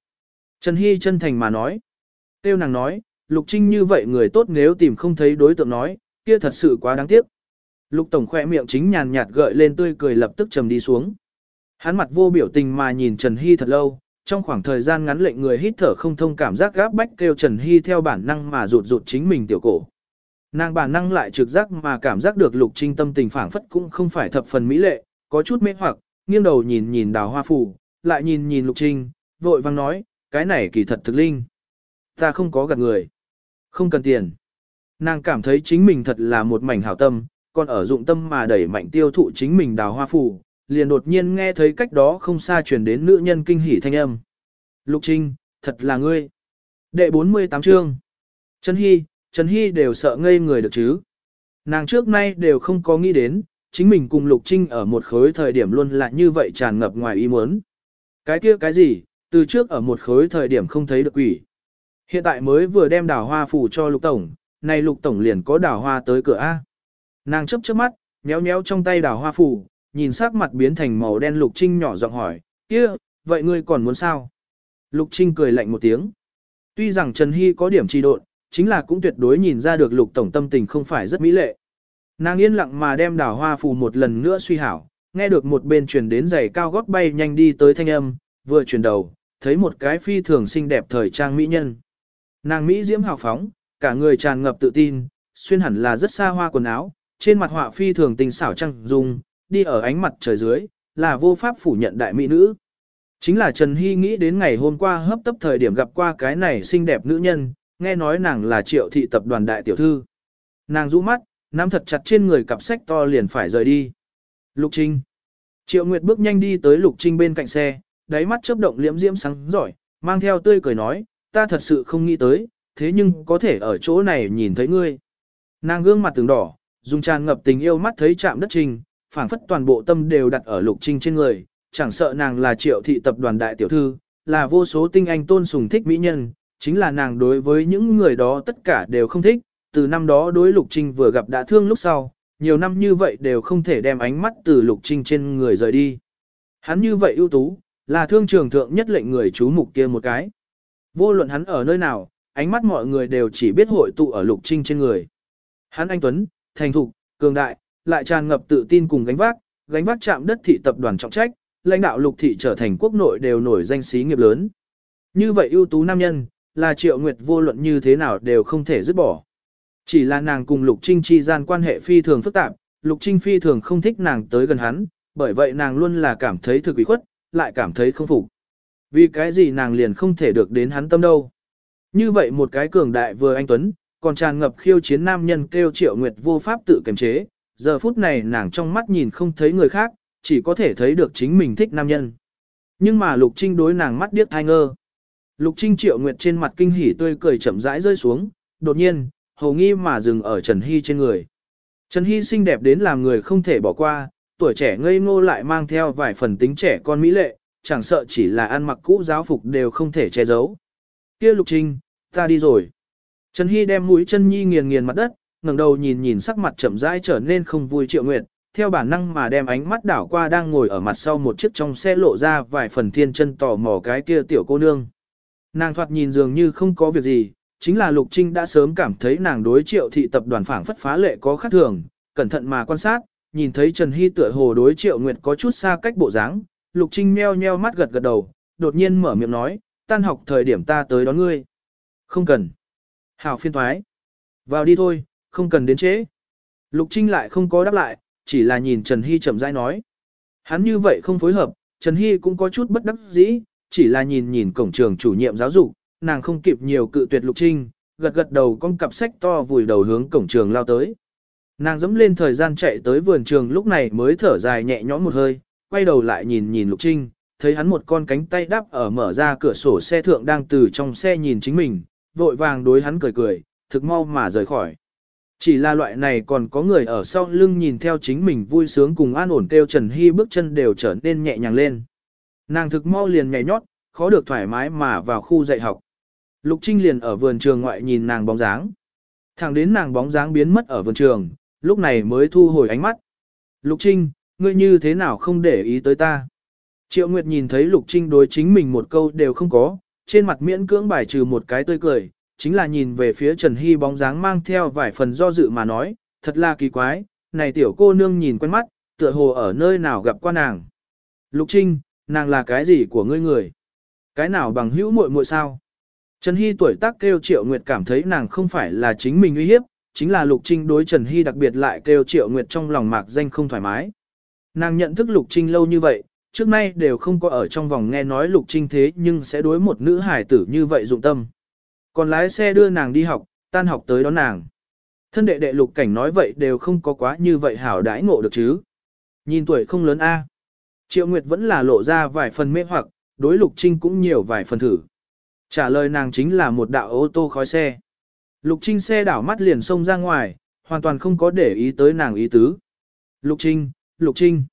Trần Hy chân thành mà nói. Tiêu nàng nói, Lục Trinh như vậy người tốt nếu tìm không thấy đối tượng nói, kia thật sự quá đáng tiếc. Lục Tổng khoe miệng chính nhàn nhạt gợi lên tươi cười lập tức trầm đi xuống. Hắn mặt vô biểu tình mà nhìn Trần Hy thật lâu, trong khoảng thời gian ngắn lệnh người hít thở không thông cảm giác gáp bách kêu Trần Hy theo bản năng mà rụt rụt chính mình tiểu cổ. Nàng bản năng lại trực giác mà cảm giác được Lục Trinh tâm tình phản phất cũng không phải thập phần mỹ lệ, có chút mê hoặc, nghiêng đầu nhìn nhìn đào hoa phủ, lại nhìn nhìn Lục Trinh, vội vang nói, cái này kỳ thật thực linh. Ta không có gạt người. Không cần tiền. Nàng cảm thấy chính mình thật là một mảnh hảo tâm, còn ở dụng tâm mà đẩy mạnh tiêu thụ chính mình đào hoa phủ, liền đột nhiên nghe thấy cách đó không xa truyền đến nữ nhân kinh hỉ thanh âm. Lục Trinh, thật là ngươi. Đệ 48 chương. Trần Hy, Trần Hy đều sợ ngây người được chứ. Nàng trước nay đều không có nghĩ đến, chính mình cùng Lục Trinh ở một khối thời điểm luôn là như vậy tràn ngập ngoài ý muốn. Cái kia cái gì, từ trước ở một khối thời điểm không thấy được quỷ. Hiện tại mới vừa đem đào hoa phủ cho Lục Tổng, này Lục Tổng liền có đào hoa tới cửa A. Nàng chấp chớp mắt, nhéo nhéo trong tay đào hoa phủ, nhìn sắc mặt biến thành màu đen Lục Trinh nhỏ giọng hỏi, kia, vậy ngươi còn muốn sao? Lục Trinh cười lạnh một tiếng. Tuy rằng Trần Hy có điểm trì độn, chính là cũng tuyệt đối nhìn ra được Lục Tổng tâm tình không phải rất mỹ lệ. Nàng yên lặng mà đem đào hoa phù một lần nữa suy hảo, nghe được một bên truyền đến giày cao gót bay nhanh đi tới thanh âm, vừa chuyển đầu, thấy một cái phi thường xinh đẹp thời trang mỹ nhân. Nàng Mỹ diễm hào phóng, cả người tràn ngập tự tin, xuyên hẳn là rất xa hoa quần áo, trên mặt họa phi thường tình xảo trăng dung, đi ở ánh mặt trời dưới, là vô pháp phủ nhận đại mỹ nữ. Chính là Trần Hy nghĩ đến ngày hôm qua hấp tấp thời điểm gặp qua cái này xinh đẹp nữ nhân, nghe nói nàng là triệu thị tập đoàn đại tiểu thư. Nàng rũ mắt, nắm thật chặt trên người cặp sách to liền phải rời đi. Lục Trinh. Triệu Nguyệt bước nhanh đi tới Lục Trinh bên cạnh xe, đáy mắt chớp động liễm diễm sáng giỏi, mang theo tươi cười nói, ta thật sự không nghĩ tới, thế nhưng có thể ở chỗ này nhìn thấy ngươi. Nàng gương mặt từng đỏ, dùng tràn ngập tình yêu mắt thấy chạm đất Trinh, phảng phất toàn bộ tâm đều đặt ở Lục Trinh trên người, chẳng sợ nàng là triệu thị tập đoàn đại tiểu thư, là vô số tinh anh tôn sùng thích mỹ nhân, chính là nàng đối với những người đó tất cả đều không thích, từ năm đó đối Lục Trinh vừa gặp đã thương lúc sau, nhiều năm như vậy đều không thể đem ánh mắt từ Lục Trinh trên người rời đi. Hắn như vậy ưu tú, là thương trường thượng nhất lệnh người chú mục kia một cái. Vô luận hắn ở nơi nào, ánh mắt mọi người đều chỉ biết hội tụ ở Lục Trinh trên người. Hắn anh Tuấn, thành thục, cường đại, lại tràn ngập tự tin cùng gánh vác, gánh vác chạm đất thị tập đoàn trọng trách, lãnh đạo lục thị trở thành quốc nội đều nổi danh xí nghiệp lớn. Như vậy ưu tú nam nhân, là triệu nguyệt vô luận như thế nào đều không thể dứt bỏ. Chỉ là nàng cùng lục trinh chi gian quan hệ phi thường phức tạp, lục trinh phi thường không thích nàng tới gần hắn, bởi vậy nàng luôn là cảm thấy thực ủy khuất, lại cảm thấy không phục. Vì cái gì nàng liền không thể được đến hắn tâm đâu. Như vậy một cái cường đại vừa anh Tuấn, còn tràn ngập khiêu chiến nam nhân kêu triệu nguyệt vô pháp tự kiềm chế, giờ phút này nàng trong mắt nhìn không thấy người khác, chỉ có thể thấy được chính mình thích nam nhân. Nhưng mà Lục Trinh đối nàng mắt điếc thai ngơ. Lục Trinh triệu nguyệt trên mặt kinh hỉ tươi cười chậm rãi rơi xuống, đột nhiên, hầu nghi mà dừng ở Trần Hy trên người. Trần Hy xinh đẹp đến làm người không thể bỏ qua, tuổi trẻ ngây ngô lại mang theo vài phần tính trẻ con mỹ lệ, chẳng sợ chỉ là ăn mặc cũ giáo phục đều không thể che giấu. Kia Lục Trinh, ta đi rồi. Trần Hy đem mũi chân nhi nghiền nghiền mặt đất, ngẩng đầu nhìn nhìn sắc mặt chậm rãi trở nên không vui Triệu Nguyệt, theo bản năng mà đem ánh mắt đảo qua đang ngồi ở mặt sau một chiếc trong xe lộ ra vài phần thiên chân tò mò cái kia tiểu cô nương. Nàng thoạt nhìn dường như không có việc gì, chính là Lục Trinh đã sớm cảm thấy nàng đối triệu thị tập đoàn phảng phất phá lệ có khác thường, cẩn thận mà quan sát, nhìn thấy Trần Hy tựa hồ đối triệu nguyệt có chút xa cách bộ dáng, Lục Trinh meo nheo mắt gật gật đầu, đột nhiên mở miệng nói, tan học thời điểm ta tới đón ngươi. Không cần. Hảo phiên thoái. Vào đi thôi, không cần đến trễ. Lục Trinh lại không có đáp lại, chỉ là nhìn Trần Hy chậm rãi nói. Hắn như vậy không phối hợp, Trần Hy cũng có chút bất đắc dĩ, chỉ là nhìn nhìn cổng trường chủ nhiệm giáo dục, nàng không kịp nhiều cự tuyệt Lục Trinh, gật gật đầu con cặp sách to vùi đầu hướng cổng trường lao tới. Nàng dẫm lên thời gian chạy tới vườn trường lúc này mới thở dài nhẹ nhõm một hơi, quay đầu lại nhìn nhìn Lục Trinh, thấy hắn một con cánh tay đắp ở mở ra cửa sổ xe thượng đang từ trong xe nhìn chính mình, vội vàng đối hắn cười cười, thực mau mà rời khỏi. Chỉ là loại này còn có người ở sau lưng nhìn theo chính mình vui sướng cùng an ổn kêu Trần Hy bước chân đều trở nên nhẹ nhàng lên. Nàng thực mau liền nhảy nhót, khó được thoải mái mà vào khu dạy học. Lục Trinh liền ở vườn trường ngoại nhìn nàng bóng dáng. Thẳng đến nàng bóng dáng biến mất ở vườn trường, lúc này mới thu hồi ánh mắt. Lục Trinh, ngươi như thế nào không để ý tới ta? Triệu Nguyệt nhìn thấy Lục Trinh đối chính mình một câu đều không có, trên mặt miễn cưỡng bài trừ một cái tươi cười, chính là nhìn về phía Trần Hy bóng dáng mang theo vài phần do dự mà nói, thật là kỳ quái, này tiểu cô nương nhìn quen mắt, tựa hồ ở nơi nào gặp qua nàng. Lục Trinh, nàng là cái gì của ngươi người? Cái nào bằng hữu muội muội sao? Trần Hy tuổi tác kêu Triệu Nguyệt cảm thấy nàng không phải là chính mình uy hiếp, chính là Lục Trinh đối Trần Hy đặc biệt lại kêu Triệu Nguyệt trong lòng mạc danh không thoải mái. Nàng nhận thức Lục Trinh lâu như vậy, trước nay đều không có ở trong vòng nghe nói Lục Trinh thế nhưng sẽ đối một nữ hải tử như vậy dụng tâm. Còn lái xe đưa nàng đi học, tan học tới đón nàng. Thân đệ đệ Lục Cảnh nói vậy đều không có quá như vậy hảo đãi ngộ được chứ. Nhìn tuổi không lớn A. Triệu Nguyệt vẫn là lộ ra vài phần mê hoặc, đối Lục Trinh cũng nhiều vài phần thử. Trả lời nàng chính là một đạo ô tô khói xe. Lục Trinh xe đảo mắt liền xông ra ngoài, hoàn toàn không có để ý tới nàng ý tứ. Lục Trinh, Lục Trinh.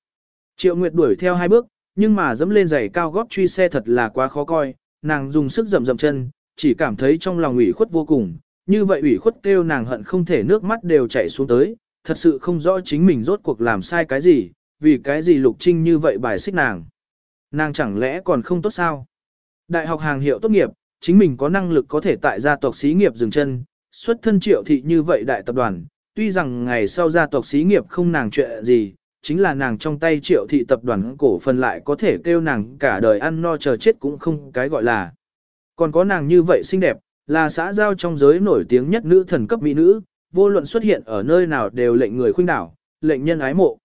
Triệu Nguyệt đuổi theo hai bước, nhưng mà dẫm lên giày cao gót truy xe thật là quá khó coi, nàng dùng sức dậm dậm chân, chỉ cảm thấy trong lòng ủy khuất vô cùng, như vậy ủy khuất kêu nàng hận không thể nước mắt đều chảy xuống tới, thật sự không rõ chính mình rốt cuộc làm sai cái gì, vì cái gì Lục Trinh như vậy bài xích nàng. Nàng chẳng lẽ còn không tốt sao? Đại học hàng hiệu tốt nghiệp, chính mình có năng lực có thể tại gia tộc xí nghiệp dừng chân, xuất thân triệu thị như vậy đại tập đoàn, tuy rằng ngày sau gia tộc xí nghiệp không nàng chuyện gì, chính là nàng trong tay triệu thị tập đoàn cổ phần lại có thể kêu nàng cả đời ăn no chờ chết cũng không cái gọi là. Còn có nàng như vậy xinh đẹp, là xã giao trong giới nổi tiếng nhất nữ thần cấp mỹ nữ, vô luận xuất hiện ở nơi nào đều lệnh người khuynh đảo, lệnh nhân ái mộ.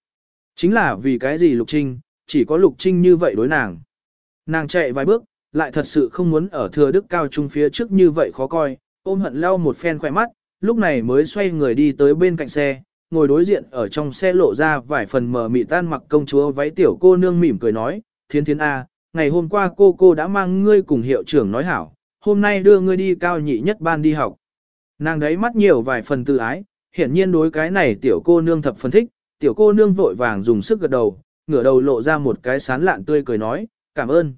Chính là vì cái gì Lục Trinh, chỉ có Lục Trinh như vậy đối nàng. Nàng chạy vài bước, lại thật sự không muốn ở thừa đức cao trung phía trước như vậy khó coi, ôm hận lau một phen khỏe mắt, lúc này mới xoay người đi tới bên cạnh xe, ngồi đối diện ở trong xe lộ ra vài phần mờ mị tan mặc công chúa váy tiểu cô nương mỉm cười nói, thiên thiên A, ngày hôm qua cô cô đã mang ngươi cùng hiệu trưởng nói hảo, hôm nay đưa ngươi đi cao nhị nhất ban đi học. Nàng đấy mắt nhiều vài phần tự ái, hiển nhiên đối cái này tiểu cô nương thập phân thích, tiểu cô nương vội vàng dùng sức gật đầu, ngửa đầu lộ ra một cái sán lạn tươi cười nói, cảm ơn.